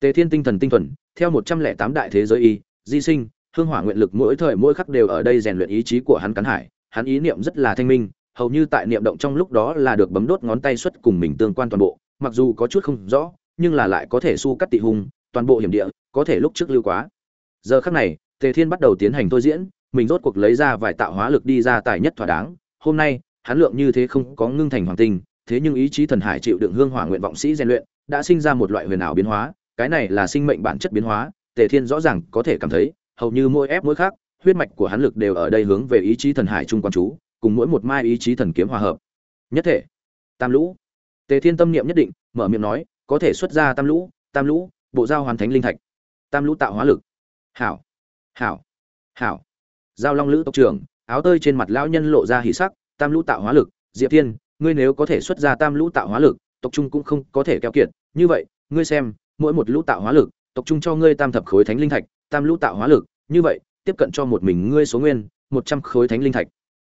Tề thiên tinh thần tinh thuần, theo một trăm lẻ tám đại thế giới y, di sinh, hương hỏa nguyện lực mỗi thời mỗi khắc đều ở đây rèn luyện ý chí của hắn cắn hải. Hắn ý niệm rất là thanh minh, hầu như tại niệm động trong lúc đó là được bấm đốt ngón tay xuất cùng mình tương quan toàn bộ, mặc dù có chút không rõ, nhưng là lại có thể su cắt tị hùng toàn bộ hiểm địa, có thể lúc trước lưu quá. Giờ khắc này, tề thiên bắt đầu tiến hành thôi diễn, mình rốt cuộc lấy ra vài tạo hóa lực đi ra tài nhất thỏa đáng. Hôm nay, hắn lượng như thế không có ngưng thành hoàng tinh thế nhưng ý chí thần hải chịu đựng hương hỏa nguyện vọng sĩ rèn luyện, đã sinh ra một loại huyền ảo biến hóa, cái này là sinh mệnh bản chất biến hóa, tề thiên rõ ràng có thể cảm thấy, hầu như mỗi ép mỗi khác, huyết mạch của hắn lực đều ở đây hướng về ý chí thần hải trung quan chú, cùng mỗi một mai ý chí thần kiếm hòa hợp. Nhất thể, tam lũ. Tề thiên tâm niệm nhất định, mở miệng nói, có thể xuất ra tam lũ tam lũ, bộ giao hoàn thánh linh thạch. Tam lũ tạo hóa lực. Hảo hảo hảo. Giao long lữ tộc trưởng, áo tơi trên mặt lão nhân lộ ra hỉ sắc, tam lũ tạo hóa lực, diệp thiên ngươi nếu có thể xuất ra tam lũ tạo hóa lực, tộc trung cũng không có thể keo kiệt. Như vậy, ngươi xem, mỗi một lũ tạo hóa lực, tộc trung cho ngươi tam thập khối thánh linh thạch, tam lũ tạo hóa lực, như vậy, tiếp cận cho một mình ngươi số nguyên, một trăm khối thánh linh thạch.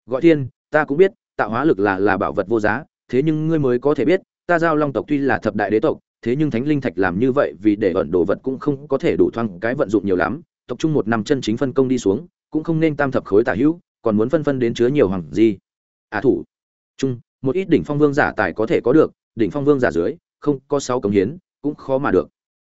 Gọi thiên, ta cũng biết, tạo hóa lực là là bảo vật vô giá, thế nhưng ngươi mới có thể biết, ta giao long tộc tuy là thập đại đế tộc, thế nhưng thánh linh thạch làm như vậy vì để ẩn đồ vật cũng không có thể đủ thoang cái vận dụng nhiều lắm. Tộc trung một năm chân chính phân công đi xuống, cũng không nên tam thập khối tả hữu, còn muốn phân phân đến chứa nhiều hoàng gì à thủ. Trung một ít đỉnh phong vương giả tài có thể có được, đỉnh phong vương giả dưới, không có sáu cống hiến, cũng khó mà được.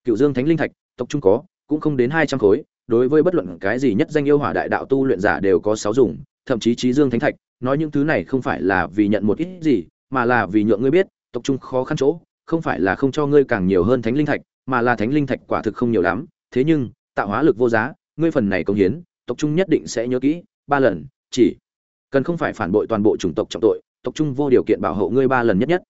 Cựu dương thánh linh thạch, tộc trung có, cũng không đến hai trăm khối, đối với bất luận cái gì nhất danh yêu hỏa đại đạo tu luyện giả đều có sáu dùng, thậm chí trí dương thánh thạch, nói những thứ này không phải là vì nhận một ít gì, mà là vì nhượng ngươi biết, tộc trung khó khăn chỗ, không phải là không cho ngươi càng nhiều hơn thánh linh thạch, mà là thánh linh thạch quả thực không nhiều lắm, thế nhưng, tạo hóa lực vô giá, ngươi phần này cống hiến, tộc trung nhất định sẽ nhớ kỹ, ba lần, chỉ cần không phải phản bội toàn bộ chủng tộc trọng tội tộc trung vô điều kiện bảo hộ ngươi ba lần nhất nhất.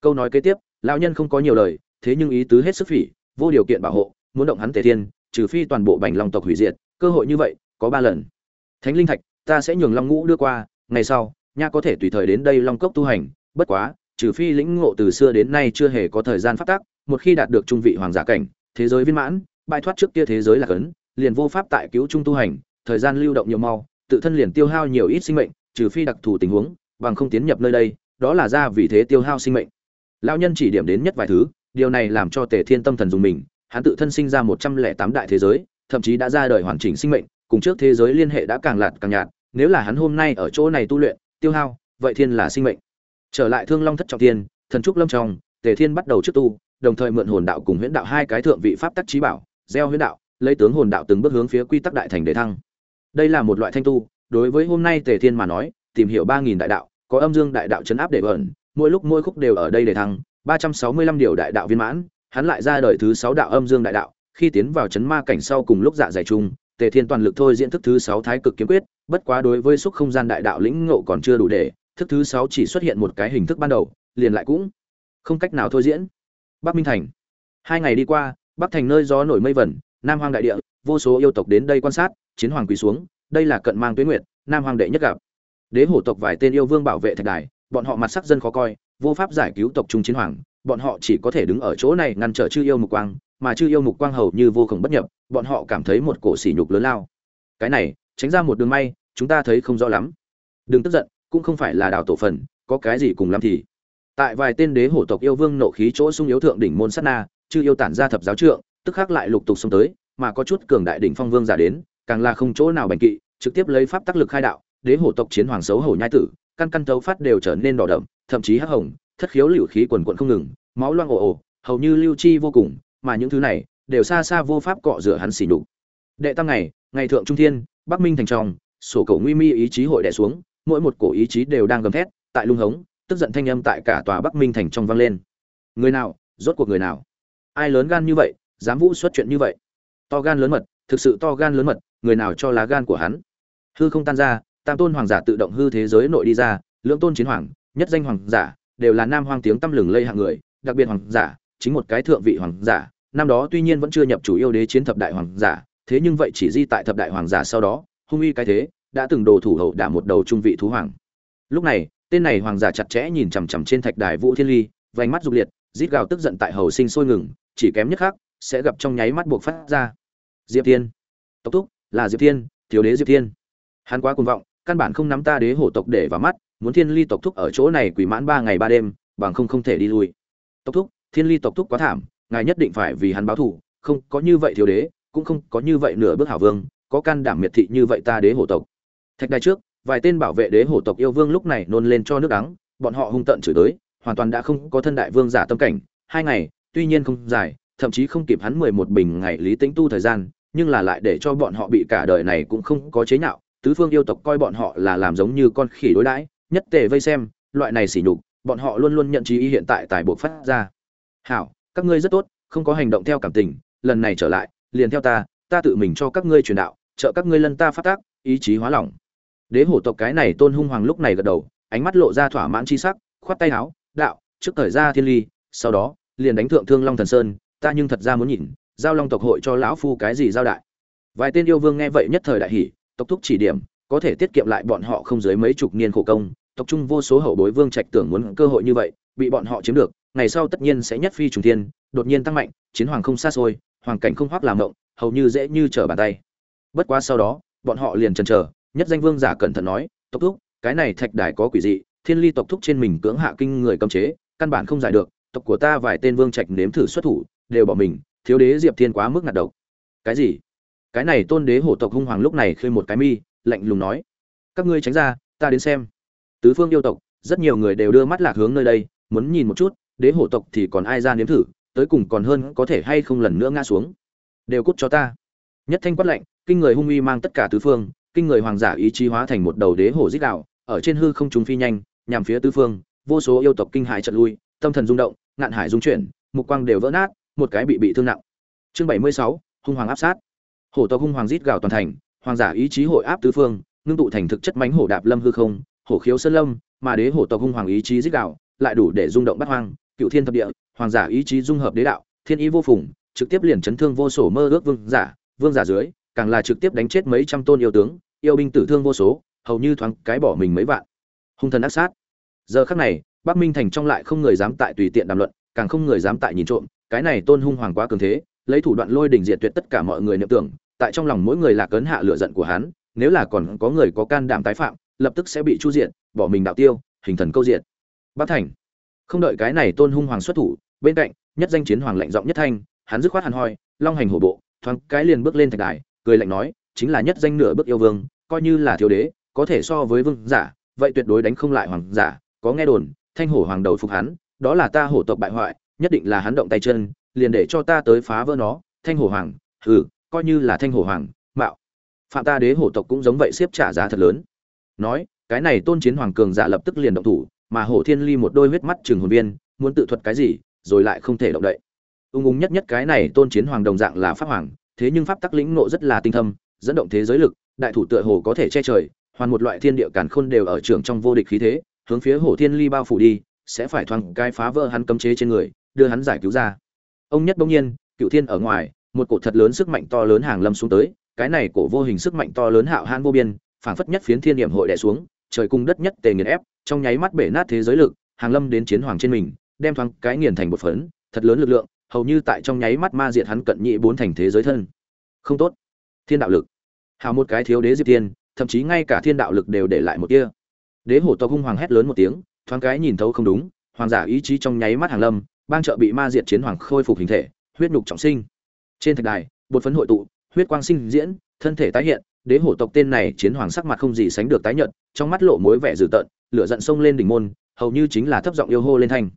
Câu nói kế tiếp, lão nhân không có nhiều lời, thế nhưng ý tứ hết sức phỉ, vô điều kiện bảo hộ, muốn động hắn tề thiên, trừ phi toàn bộ bành long tộc hủy diệt, cơ hội như vậy, có ba lần. Thánh linh thạch, ta sẽ nhường long ngũ đưa qua, ngày sau, nha có thể tùy thời đến đây long cốc tu hành, bất quá, trừ phi lĩnh ngộ từ xưa đến nay chưa hề có thời gian phát tác một khi đạt được trung vị hoàng giả cảnh, thế giới viên mãn, bại thoát trước kia thế giới là cấn liền vô pháp tại cứu trung tu hành, thời gian lưu động nhiều mau, tự thân liền tiêu hao nhiều ít sinh mệnh, trừ phi đặc thù tình huống bằng không tiến nhập nơi đây, đó là ra vì thế tiêu hao sinh mệnh. Lão nhân chỉ điểm đến nhất vài thứ, điều này làm cho tề thiên tâm thần dùng mình, hắn tự thân sinh ra một trăm lẻ tám đại thế giới, thậm chí đã ra đời hoàn chỉnh sinh mệnh, cùng trước thế giới liên hệ đã càng lạt càng nhạt, nếu là hắn hôm nay ở chỗ này tu luyện, tiêu hao, vậy thiên là sinh mệnh. Trở lại thương long thất trọng thiên, thần trúc lâm trong, tề thiên bắt đầu trước tu, đồng thời mượn hồn đạo cùng huyễn đạo hai cái thượng vị pháp tắc trí bảo, gieo huyễn đạo, lấy tướng hồn đạo từng bước hướng phía quy tắc đại thành để thăng. Đây là một loại thanh tu, đối với hôm nay tề thiên mà nói tìm hiểu ba nghìn đại đạo, có âm dương đại đạo chấn áp để bẩn mỗi lúc mỗi khúc đều ở đây để thăng, ba trăm sáu mươi lăm điều đại đạo viên mãn, hắn lại ra đời thứ sáu đạo âm dương đại đạo, khi tiến vào chấn ma cảnh sau cùng lúc dạ dày chung, tề thiên toàn lực thôi diễn thức thứ sáu thái cực kiếm quyết, bất quá đối với xúc không gian đại đạo lĩnh ngộ còn chưa đủ để, thức thứ sáu chỉ xuất hiện một cái hình thức ban đầu, liền lại cũng không cách nào thôi diễn. Bắc minh thành. Hai ngày đi qua, bắc thành nơi gió nổi mây vẩn, nam hoang đại địa, vô số yêu tộc đến đây quan sát, chiến hoàng quỳ xuống, đây là cận mang tuyến nguyệt, nam hoàng đệ nhất gặp đế hổ tộc vài tên yêu vương bảo vệ thạch đài, bọn họ mặt sắc dân khó coi, vô pháp giải cứu tộc trung chiến hoàng, bọn họ chỉ có thể đứng ở chỗ này ngăn trở chư yêu mục quang, mà chư yêu mục quang hầu như vô cùng bất nhập, bọn họ cảm thấy một cổ sỉ nhục lớn lao. Cái này, tránh ra một đường may, chúng ta thấy không rõ lắm. Đừng tức giận, cũng không phải là đào tổ phần, có cái gì cùng lắm thì. Tại vài tên đế hổ tộc yêu vương nộ khí chỗ sung yếu thượng đỉnh môn sát na, chư yêu tản ra thập giáo trượng, tức khắc lại lục tục xông tới, mà có chút cường đại đỉnh phong vương giả đến, càng là không chỗ nào bành kỵ, trực tiếp lấy pháp tác lực khai đạo đế hổ tộc chiến hoàng xấu hổ nhai tử, căn căn tấu phát đều trở nên đỏ đậm, thậm chí hắc hồng, thất khiếu liều khí quần quận không ngừng, máu loang ồ ồ, hầu như lưu chi vô cùng, mà những thứ này đều xa xa vô pháp cọ rửa hắn xỉ nhục. Đệ tam ngày ngày thượng trung thiên, bắc minh thành trong, sổ cầu nguy mi ý chí hội đệ xuống, mỗi một cổ ý chí đều đang gầm thét, tại lung hống, tức giận thanh âm tại cả tòa bắc minh thành trong vang lên. Người nào, rốt cuộc người nào? Ai lớn gan như vậy, dám vũ xuất chuyện như vậy? To gan lớn mật, thực sự to gan lớn mật, người nào cho lá gan của hắn? Hư không tan ra tam tôn hoàng giả tự động hư thế giới nội đi ra, lưỡng tôn chiến hoàng, nhất danh hoàng giả, đều là nam hoang tiếng tăm lừng lây hạng người, đặc biệt hoàng giả, chính một cái thượng vị hoàng giả, năm đó tuy nhiên vẫn chưa nhập chủ yêu đế chiến thập đại hoàng giả, thế nhưng vậy chỉ di tại thập đại hoàng giả sau đó, hung uy cái thế, đã từng đồ thủ hậu đả một đầu trung vị thú hoàng. Lúc này, tên này hoàng giả chặt chẽ nhìn chằm chằm trên thạch đài vũ thiên ly, vành mắt dục liệt, rít gào tức giận tại hầu sinh sôi ngừng, chỉ kém nhất khác sẽ gặp trong nháy mắt buộc phát ra. Diệp thiên. Tốc thúc, là diệp thiên, thiếu đế diệp thiên. Hắn quá cuồng vọng căn bản không nắm ta đế hổ tộc để vào mắt, muốn thiên ly tộc thúc ở chỗ này quỷ mãn ba ngày ba đêm, bằng không không thể đi lui. Tộc thúc, thiên ly tộc thúc quá thảm, ngài nhất định phải vì hắn báo thù, không có như vậy thiếu đế, cũng không có như vậy nửa bước hảo vương, có can đảm miệt thị như vậy ta đế hổ tộc. Thạch đài trước, vài tên bảo vệ đế hổ tộc yêu vương lúc này nôn lên cho nước đắng, bọn họ hung tận chửi tới, hoàn toàn đã không có thân đại vương giả tâm cảnh, hai ngày, tuy nhiên không dài, thậm chí không kịp hắn mười một bình ngày lý tĩnh tu thời gian, nhưng là lại để cho bọn họ bị cả đời này cũng không có chế nhạo tứ phương yêu tộc coi bọn họ là làm giống như con khỉ đối đãi, nhất tề vây xem, loại này xỉ nhục, bọn họ luôn luôn nhận trí ý hiện tại tại buộc phát ra. Hảo, các ngươi rất tốt, không có hành động theo cảm tình, lần này trở lại, liền theo ta ta tự mình cho các ngươi truyền đạo, trợ các ngươi lân ta phát tác, ý chí hóa lỏng. Đế hổ tộc cái này tôn hung hoàng lúc này gật đầu, ánh mắt lộ ra thỏa mãn chi sắc, khoát tay áo đạo, trước thời ra thiên ly, sau đó, liền đánh thượng thương long thần sơn, ta nhưng thật ra muốn nhìn, giao long tộc hội cho lão phu cái gì giao đại. Vài tên yêu vương nghe vậy nhất thời đại hỉ tộc thúc chỉ điểm, có thể tiết kiệm lại bọn họ không dưới mấy chục niên khổ công. Tộc trung vô số hậu bối vương trạch tưởng muốn cơ hội như vậy, bị bọn họ chiếm được, ngày sau tất nhiên sẽ nhất phi trùng thiên, đột nhiên tăng mạnh, chiến hoàng không xa xôi, hoàng cảnh không hoác làm động hầu như dễ như trở bàn tay. Bất quá sau đó, bọn họ liền chần chờ, nhất danh vương giả cẩn thận nói, tộc thúc, cái này thạch đài có quỷ dị, thiên ly tộc thúc trên mình cưỡng hạ kinh người cấm chế, căn bản không giải được, tộc của ta vài tên vương trạch nếm thử xuất thủ, đều bỏ mình, thiếu đế diệp thiên quá mức ngạt độc. Cái gì? Cái này tôn đế hổ tộc hung hoàng lúc này khơi một cái mi, lạnh lùng nói. Các ngươi tránh ra, ta đến xem. Tứ phương yêu tộc, rất nhiều người đều đưa mắt lạc hướng nơi đây, muốn nhìn một chút, đế hổ tộc thì còn ai ra nếm thử, tới cùng còn hơn có thể hay không lần nữa ngã xuống. Đều cút cho ta. Nhất thanh quát lạnh, kinh người hung uy mang tất cả tứ phương, kinh người hoàng giả ý chí hóa thành một đầu đế hổ dích đạo ở trên hư không trùng phi nhanh, nhằm phía tứ phương, vô số yêu tộc kinh hại trận lui, tâm thần rung động, ngạn hải rung chuyển, mục quang đều vỡ nát, một cái bị bị thương nặng. Chương bảy mươi sáu, hung hoàng áp sát hổ tộc hung hoàng rít gào toàn thành, hoàng giả ý chí hội áp tứ phương, ngưng tụ thành thực chất mánh hổ đạp lâm hư không, hổ khiếu sơn lâm, mà đế hổ tộc hung hoàng ý chí rít gào, lại đủ để rung động bắt hoang, cựu thiên thập địa, hoàng giả ý chí dung hợp đế đạo, thiên ý vô phùng, trực tiếp liền chấn thương vô sổ mơ ước vương giả vương giả dưới, càng là trực tiếp đánh chết mấy trăm tôn yêu tướng, yêu binh tử thương vô số, hầu như thoáng cái bỏ mình mấy vạn. Hung thần ác sát. Giờ khắc này, bắc minh thành trong lại không người dám tại tùy tiện đàm luận, càng không người dám tại nhìn trộm, cái này tôn hung hoàng quá cường thế, lấy thủ đoạn lôi đỉnh diệt tuyệt tất cả mọi người niệm tưởng tại trong lòng mỗi người là cấn hạ lửa giận của hắn, nếu là còn có người có can đảm tái phạm, lập tức sẽ bị chu diện bỏ mình đạo tiêu, hình thần câu diện bắc thành, không đợi cái này tôn hung hoàng xuất thủ, bên cạnh, nhất danh chiến hoàng lạnh giọng nhất thanh, hắn dứt khoát hàn hoi, long hành hổ bộ, thoáng cái liền bước lên thạch đài, cười lạnh nói, chính là nhất danh nửa bước yêu vương, coi như là thiếu đế, có thể so với vương giả, vậy tuyệt đối đánh không lại hoàng giả, có nghe đồn, thanh hổ hoàng đầu phục hắn, đó là ta hổ tộc bại hoại, nhất định là hắn động tay chân, liền để cho ta tới phá vỡ nó, thanh hổ hoàng, hừ coi như là thanh hổ hoàng, mạo. Phạm ta đế hổ tộc cũng giống vậy xếp trả giá thật lớn. Nói, cái này tôn chiến hoàng cường giả lập tức liền động thủ, mà hổ thiên ly một đôi huyết mắt trường hồn viên, muốn tự thuật cái gì, rồi lại không thể động đậy. Ung ung nhất nhất cái này tôn chiến hoàng đồng dạng là pháp hoàng, thế nhưng pháp tắc lĩnh nộ rất là tinh thâm, dẫn động thế giới lực, đại thủ tựa hồ có thể che trời, hoàn một loại thiên địa càn khôn đều ở trường trong vô địch khí thế, hướng phía hổ thiên ly bao phủ đi, sẽ phải thoáng cái phá vỡ hắn cấm chế trên người, đưa hắn giải cứu ra. Ông nhất bỗng nhiên, cựu thiên ở ngoài một cổ thật lớn sức mạnh to lớn hàng lâm xuống tới, cái này cổ vô hình sức mạnh to lớn hạo han vô biên, phảng phất nhất phiến thiên điểm hội đè xuống, trời cung đất nhất tề nghiền ép, trong nháy mắt bể nát thế giới lực, hàng lâm đến chiến hoàng trên mình, đem thoáng cái nghiền thành một phấn, thật lớn lực lượng, hầu như tại trong nháy mắt ma diệt hắn cận nhị bốn thành thế giới thân. Không tốt. Thiên đạo lực. Hào một cái thiếu đế diệp tiên, thậm chí ngay cả thiên đạo lực đều để lại một kia đế hổ tộc hung hoàng hét lớn một tiếng, thoáng cái nhìn thấu không đúng, hoàng giả ý chí trong nháy mắt hàng lâm, bang trợ bị ma diệt chiến hoàng khôi phục hình thể, huyết nhục trọng sinh trên thạch đài, bột phấn hội tụ, huyết quang sinh diễn, thân thể tái hiện, đế hổ tộc tên này chiến hoàng sắc mặt không gì sánh được tái nhợt, trong mắt lộ mối vẻ dữ tợn, lửa giận sông lên đỉnh môn, hầu như chính là thấp giọng yêu hô lên thanh.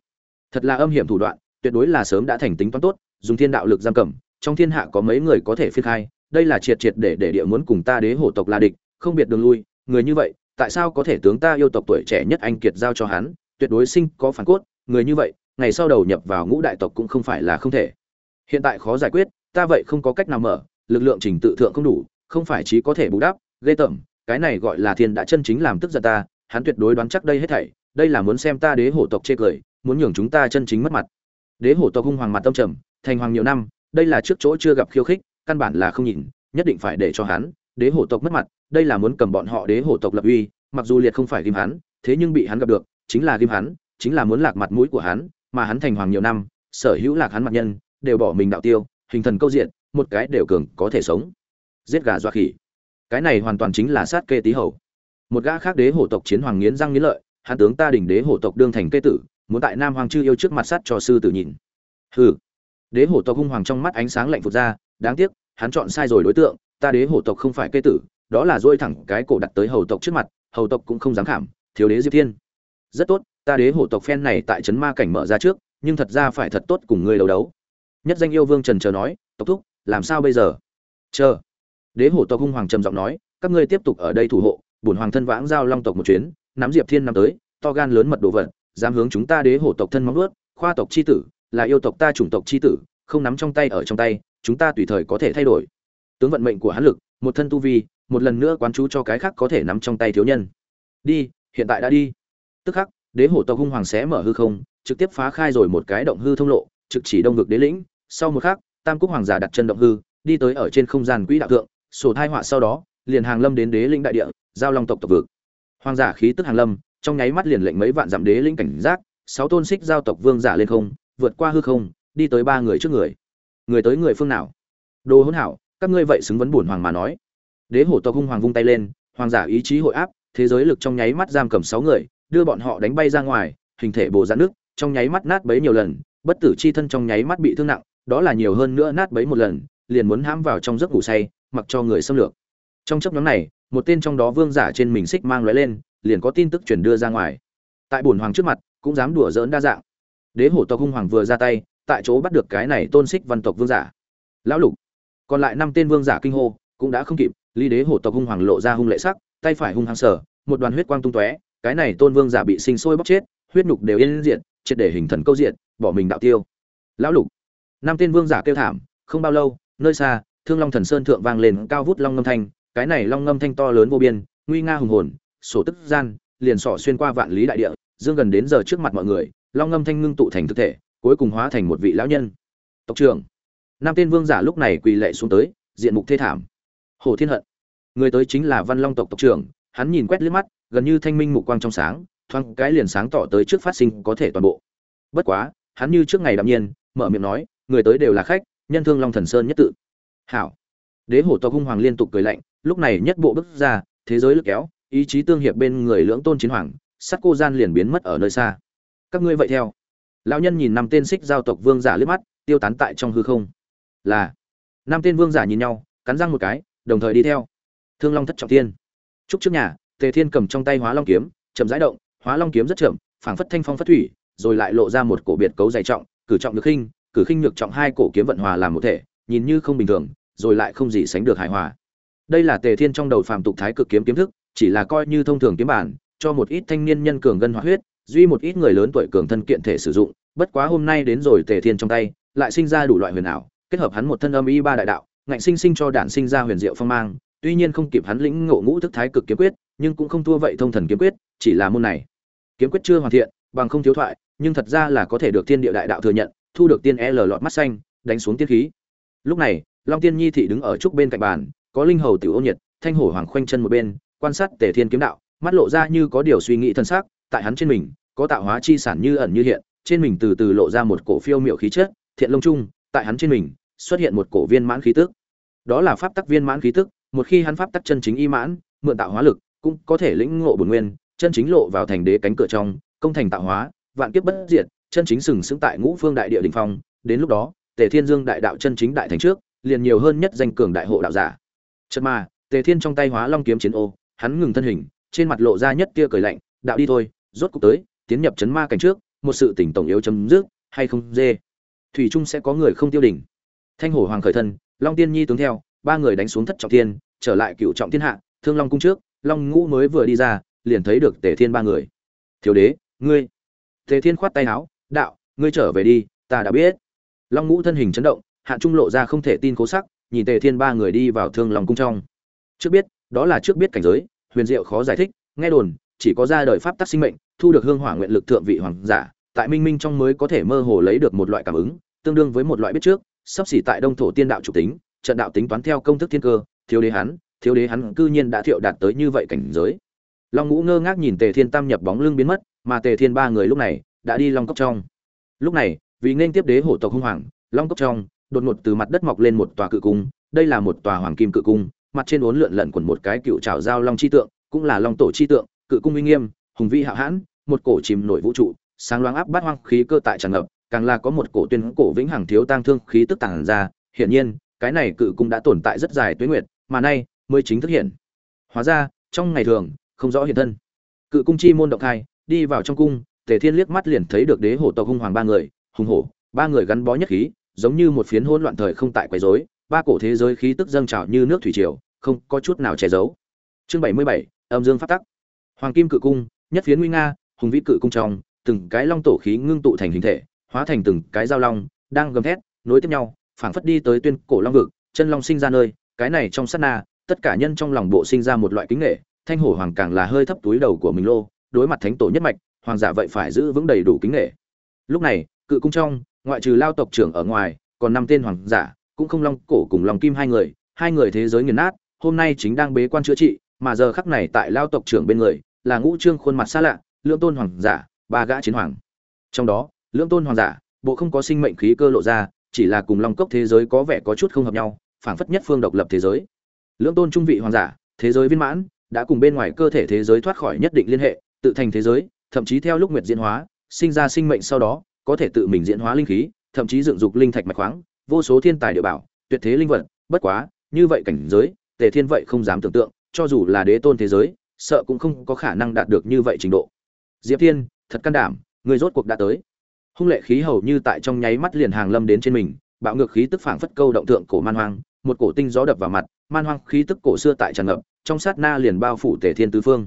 Thật là âm hiểm thủ đoạn, tuyệt đối là sớm đã thành tính toán tốt, dùng thiên đạo lực giam cầm, trong thiên hạ có mấy người có thể phiên khai, đây là triệt triệt để để địa muốn cùng ta đế hổ tộc là địch, không biệt đường lui, người như vậy, tại sao có thể tướng ta yêu tộc tuổi trẻ nhất anh kiệt giao cho hắn, tuyệt đối sinh có phản cốt, người như vậy, ngày sau đầu nhập vào ngũ đại tộc cũng không phải là không thể. Hiện tại khó giải quyết ta vậy không có cách nào mở, lực lượng trình tự thượng không đủ, không phải chỉ có thể bù đắp, ghê tởm, cái này gọi là thiên đã chân chính làm tức giận ta, hắn tuyệt đối đoán chắc đây hết thảy, đây là muốn xem ta đế hổ tộc chê cười, muốn nhường chúng ta chân chính mất mặt. Đế hổ tộc hung hoàng mặt tâm trầm, thành hoàng nhiều năm, đây là trước chỗ chưa gặp khiêu khích, căn bản là không nhìn, nhất định phải để cho hắn, đế hổ tộc mất mặt, đây là muốn cầm bọn họ đế hổ tộc lập uy, mặc dù liệt không phải ghim hắn, thế nhưng bị hắn gặp được, chính là ghim hắn, chính là muốn lạc mặt mũi của hắn, mà hắn thành hoàng nhiều năm, sở hữu lạc hắn mặt nhân, đều bỏ mình đạo tiêu hình thần câu diện, một cái đều cường có thể sống. Giết gà doa khỉ. Cái này hoàn toàn chính là sát kê tý hầu. Một gã khác đế hổ tộc chiến hoàng nghiến răng nghiến lợi hán tướng ta đỉnh đế hổ tộc đương thành kê tử, muốn tại nam hoàng chư yêu trước mặt sát cho sư tử nhìn. Hừ. Đế hổ tộc hung hoàng trong mắt ánh sáng lạnh phụt ra, đáng tiếc, hắn chọn sai rồi đối tượng, ta đế hổ tộc không phải kê tử, đó là dôi thẳng cái cổ đặt tới hầu tộc trước mặt, hầu tộc cũng không dám khảm, thiếu đế diệp thiên. Rất tốt, ta đế hổ tộc phen này tại trấn ma cảnh mở ra trước, nhưng thật ra phải thật tốt cùng ngươi đấu đấu nhất danh yêu vương trần chờ nói, tộc thúc, làm sao bây giờ? Chờ. Đế hổ tộc hung hoàng trầm giọng nói, các ngươi tiếp tục ở đây thủ hộ, bổn hoàng thân vãng giao long tộc một chuyến, nắm diệp thiên năm tới, to gan lớn mật đồ vật, dám hướng chúng ta đế hổ tộc thân móng ướt khoa tộc c h i tử, là yêu tộc ta chủng tộc c h i tử, không nắm trong tay ở trong tay, chúng ta tùy thời có thể thay đổi. Tướng vận mệnh của hắn lực, một thân tu vi, một lần nữa quán chú cho cái khác có thể nắm trong tay thiếu nhân. Đi, hiện tại đã đi. Tức khắc, đế hổ tộc hung hoàng sẽ mở hư không, trực tiếp phá khai rồi một cái động hư thông lộ, trực chỉ đông ngực đế lĩnh sau một khắc, tam quốc hoàng giả đặt chân động hư, đi tới ở trên không gian quỹ đạo thượng, sổ thai họa sau đó, liền hàng lâm đến đế linh đại địa, giao long tộc tộc vực. Hoàng giả khí tức hàng lâm, trong nháy mắt liền lệnh mấy vạn dặm đế linh cảnh giác, sáu tôn xích giao tộc vương giả lên không, vượt qua hư không, đi tới ba người trước người. Người tới người phương nào? Đồ hỗn hảo, các ngươi vậy xứng vấn buồn hoàng mà nói. Đế hổ tộc hung hoàng vung tay lên, hoàng giả ý chí hội áp, thế giới lực trong nháy mắt giam cầm sáu người, đưa bọn họ đánh bay ra ngoài, hình thể bồ giãn nước, trong nháy mắt nát bấy nhiều lần, bất tử chi thân trong nháy mắt bị thương nặng đó là nhiều hơn nữa nát bấy một lần, liền muốn hãm vào trong giấc ngủ say, mặc cho người xâm lược. Trong chấp nhóm này, một tên trong đó vương giả trên mình xích mang lóe lên, liền có tin tức truyền đưa ra ngoài. Tại bổn hoàng trước mặt, cũng dám đùa giỡn đa dạng. Đế hổ tộc hung hoàng vừa ra tay, tại chỗ bắt được cái này tôn xích văn tộc vương giả. Lão lục. Còn lại năm tên vương giả kinh hô, cũng đã không kịp, ly đế hổ tộc hung hoàng lộ ra hung lệ sắc, tay phải hung hăng sở một đoàn huyết quang tung tóe, cái này tôn vương giả bị sinh sôi bóc chết, huyết nhục đều yên diện triệt để hình thần câu diện bỏ mình đạo tiêu. Lão lục năm tên vương giả kêu thảm, không bao lâu, nơi xa, thương long thần sơn thượng vang lên cao vút long ngâm thanh, cái này long ngâm thanh to lớn vô biên, nguy nga hùng hồn, sổ tức gian, liền sọ xuyên qua vạn lý đại địa, dương gần đến giờ trước mặt mọi người, long ngâm thanh ngưng tụ thành thực thể, cuối cùng hóa thành một vị lão nhân. Tộc trưởng, năm tên vương giả lúc này quỳ lệ xuống tới, diện mục thê thảm. Hồ thiên hận, người tới chính là văn long tộc tộc trưởng, hắn nhìn quét liếc mắt, gần như thanh minh mục quang trong sáng, thoáng cái liền sáng tỏ tới trước phát sinh có thể toàn bộ. Bất quá, hắn như trước ngày đạm nhiên, mở miệng nói người tới đều là khách, nhân thương long thần sơn nhất tự. Hảo. Đế hổ tộc hung hoàng liên tục cười lạnh, lúc này nhất bộ bước ra, thế giới lực kéo, ý chí tương hiệp bên người lưỡng tôn chiến hoàng sắc cô gian liền biến mất ở nơi xa. Các ngươi vậy theo. Lão nhân nhìn năm tên xích giao tộc vương giả liếc mắt, tiêu tán tại trong hư không. Là. Năm tên vương giả nhìn nhau, cắn răng một cái, đồng thời đi theo. Thương long thất trọng tiên trúc trước nhà, tề thiên cầm trong tay hóa long kiếm, chậm rãi động, hóa long kiếm rất chậm, phảng phất thanh phong phất thủy, rồi lại lộ ra một cổ biệt cấu dày trọng, cử trọng được khinh cử khinh nhược trọng hai cổ kiếm vận hòa làm một thể, nhìn như không bình thường, rồi lại không gì sánh được hài hòa. Đây là tề thiên trong đầu phàm tục thái cực kiếm kiếm thức, chỉ là coi như thông thường kiếm bản, cho một ít thanh niên nhân cường gân hoạt huyết, duy một ít người lớn tuổi cường thân kiện thể sử dụng, bất quá hôm nay đến rồi tề thiên trong tay, lại sinh ra đủ loại huyền ảo, kết hợp hắn một thân âm y ba đại đạo, ngạnh sinh sinh cho đản sinh ra huyền diệu phong mang, tuy nhiên không kịp hắn lĩnh ngộ ngũ thức thái cực kiếm quyết, nhưng cũng không thua vậy thông thần kiếm quyết, chỉ là môn này. Kiếm quyết chưa hoàn thiện, bằng không thiếu thoại, nhưng thật ra là có thể được thiên địa đại đạo thừa nhận thu được tiên l lọt mắt xanh, đánh xuống tiên khí lúc này, long tiên nhi thị đứng ở trúc bên cạnh bàn, có linh hầu tiểu ô nhiệt, thanh hổ hoàng khoanh chân một bên, quan sát tề thiên kiếm đạo, mắt lộ ra như có điều suy nghĩ thân sắc. tại hắn trên mình, có tạo hóa chi sản như ẩn như hiện, trên mình từ từ lộ ra một cổ phiêu miệu khí chất, thiện lông trung, tại hắn trên mình, xuất hiện một cổ viên mãn khí tức đó là pháp tắc viên mãn khí tức, một khi hắn pháp tắc chân chính y mãn, mượn tạo hóa lực, cũng có thể lĩnh ngộ bổn nguyên, chân chính lộ vào thành đế cánh cửa trong, công thành tạo hóa, vạn kiếp bất diệt chân chính sừng sững tại ngũ phương đại địa đỉnh phong, đến lúc đó, tề thiên dương đại đạo chân chính đại thành trước, liền nhiều hơn nhất danh cường đại hộ đạo giả. Chật mà, tề thiên trong tay hóa long kiếm chiến ô, hắn ngừng thân hình, trên mặt lộ ra nhất tia cười lạnh, đạo đi thôi, rốt cục tới, tiến nhập chấn ma cảnh trước, một sự tỉnh tổng yếu chấm dứt, hay không dê? Thủy trung sẽ có người không tiêu đỉnh. Thanh hổ hoàng khởi thân, long tiên nhi tướng theo, ba người đánh xuống thất trọng tiên trở lại cựu trọng thiên hạ, thương long cung trước, long ngũ mới vừa đi ra, liền thấy được tề thiên ba người. Thiếu đế, ngươi. Tề thiên khoát tay áo đạo, ngươi trở về đi, ta đã biết. Long ngũ thân hình chấn động hạn trung lộ ra không thể tin cố sắc, nhìn tề thiên ba người đi vào thương Lòng cung trong. Trước biết, đó là trước biết cảnh giới, huyền diệu khó giải thích, nghe đồn, chỉ có ra đời pháp tắc sinh mệnh, thu được hương hỏa nguyện lực thượng vị hoàng giả, tại minh minh trong mới có thể mơ hồ lấy được một loại cảm ứng, tương đương với một loại biết trước, sắp xỉ tại đông thổ tiên đạo chủ tính, trận đạo tính toán theo công thức thiên cơ, thiếu đế hắn, thiếu đế hắn cư nhiên đã thiệu đạt tới như vậy cảnh giới. Long ngũ ngơ ngác nhìn tề thiên tam nhập bóng lưng biến mất, mà tề thiên ba người lúc này đã đi long cốc trong. Lúc này, vì nên tiếp đế hổ tộc hung hoàng, long cốc trong đột ngột từ mặt đất mọc lên một tòa cự cung, đây là một tòa hoàng kim cự cung, mặt trên uốn lượn lẩn quẩn một cái cựu trào giao long chi tượng, cũng là long tổ chi tượng, cự cung uy nghiêm, hùng vĩ hạo hãn, một cổ chìm nổi vũ trụ, sáng loáng áp bát hoang khí cơ tại tràn ngập, càng là có một cổ tuyên cổ vĩnh hằng thiếu tang thương khí tức tàng ra. Hiển nhiên, cái này cự cung đã tồn tại rất dài tuế nguyệt, mà nay mới chính thức hiện. Hóa ra, trong ngày thường, không rõ hiện thân. Cự cung chi môn động khai, đi vào trong cung tề thiên liếc mắt liền thấy được đế hổ tộc hung hoàng ba người, hùng hổ, ba người gắn bó nhất khí, giống như một phiến hỗn loạn thời không tại quấy rối, ba cổ thế giới khí tức dâng trào như nước thủy triều, không có chút nào che giấu. Chương bảy mươi bảy, âm dương pháp tắc. Hoàng kim cự cung, nhất phiến nguy nga, hùng vĩ cự cung trong, từng cái long tổ khí ngưng tụ thành hình thể, hóa thành từng cái giao long, đang gầm thét, nối tiếp nhau, phảng phất đi tới tuyên cổ long vực, chân long sinh ra nơi, cái này trong sát na, tất cả nhân trong lòng bộ sinh ra một loại kính nghệ, thanh hổ hoàng càng là hơi thấp túi đầu của mình lô, đối mặt thánh tổ nhất mạch hoàng giả vậy phải giữ vững đầy đủ kính nghệ lúc này, cự cung trong, ngoại trừ lao tộc trưởng ở ngoài, còn năm tên hoàng giả, cũng không long cổ cùng lòng kim hai người hai người thế giới nghiền nát, hôm nay chính đang bế quan chữa trị, mà giờ khắc này tại lao tộc trưởng bên người, là ngũ trương khuôn mặt xa lạ, lưỡng tôn hoàng giả, ba gã chiến hoàng. Trong đó, lưỡng tôn hoàng giả, bộ không có sinh mệnh khí cơ lộ ra, chỉ là cùng long cốc thế giới có vẻ có chút không hợp nhau, phảng phất nhất phương độc lập thế giới. Lưỡng tôn trung vị hoàng giả, thế giới viên mãn, đã cùng bên ngoài cơ thể thế giới thoát khỏi nhất định liên hệ, tự thành thế giới thậm chí theo lúc nguyệt diễn hóa, sinh ra sinh mệnh sau đó, có thể tự mình diễn hóa linh khí, thậm chí dựng dục linh thạch mạch khoáng, vô số thiên tài địa bảo, tuyệt thế linh vật, bất quá, như vậy cảnh giới, tề thiên vậy không dám tưởng tượng, cho dù là đế tôn thế giới, sợ cũng không có khả năng đạt được như vậy trình độ. Diệp thiên, thật can đảm, người rốt cuộc đã tới. Hung lệ khí hầu như tại trong nháy mắt liền hàng lâm đến trên mình, bạo ngược khí tức phảng phất câu động thượng cổ man hoang, một cổ tinh gió đập vào mặt, man hoang khí tức cổ xưa tại tràn ngập, trong sát na liền bao phủ tề thiên tứ phương.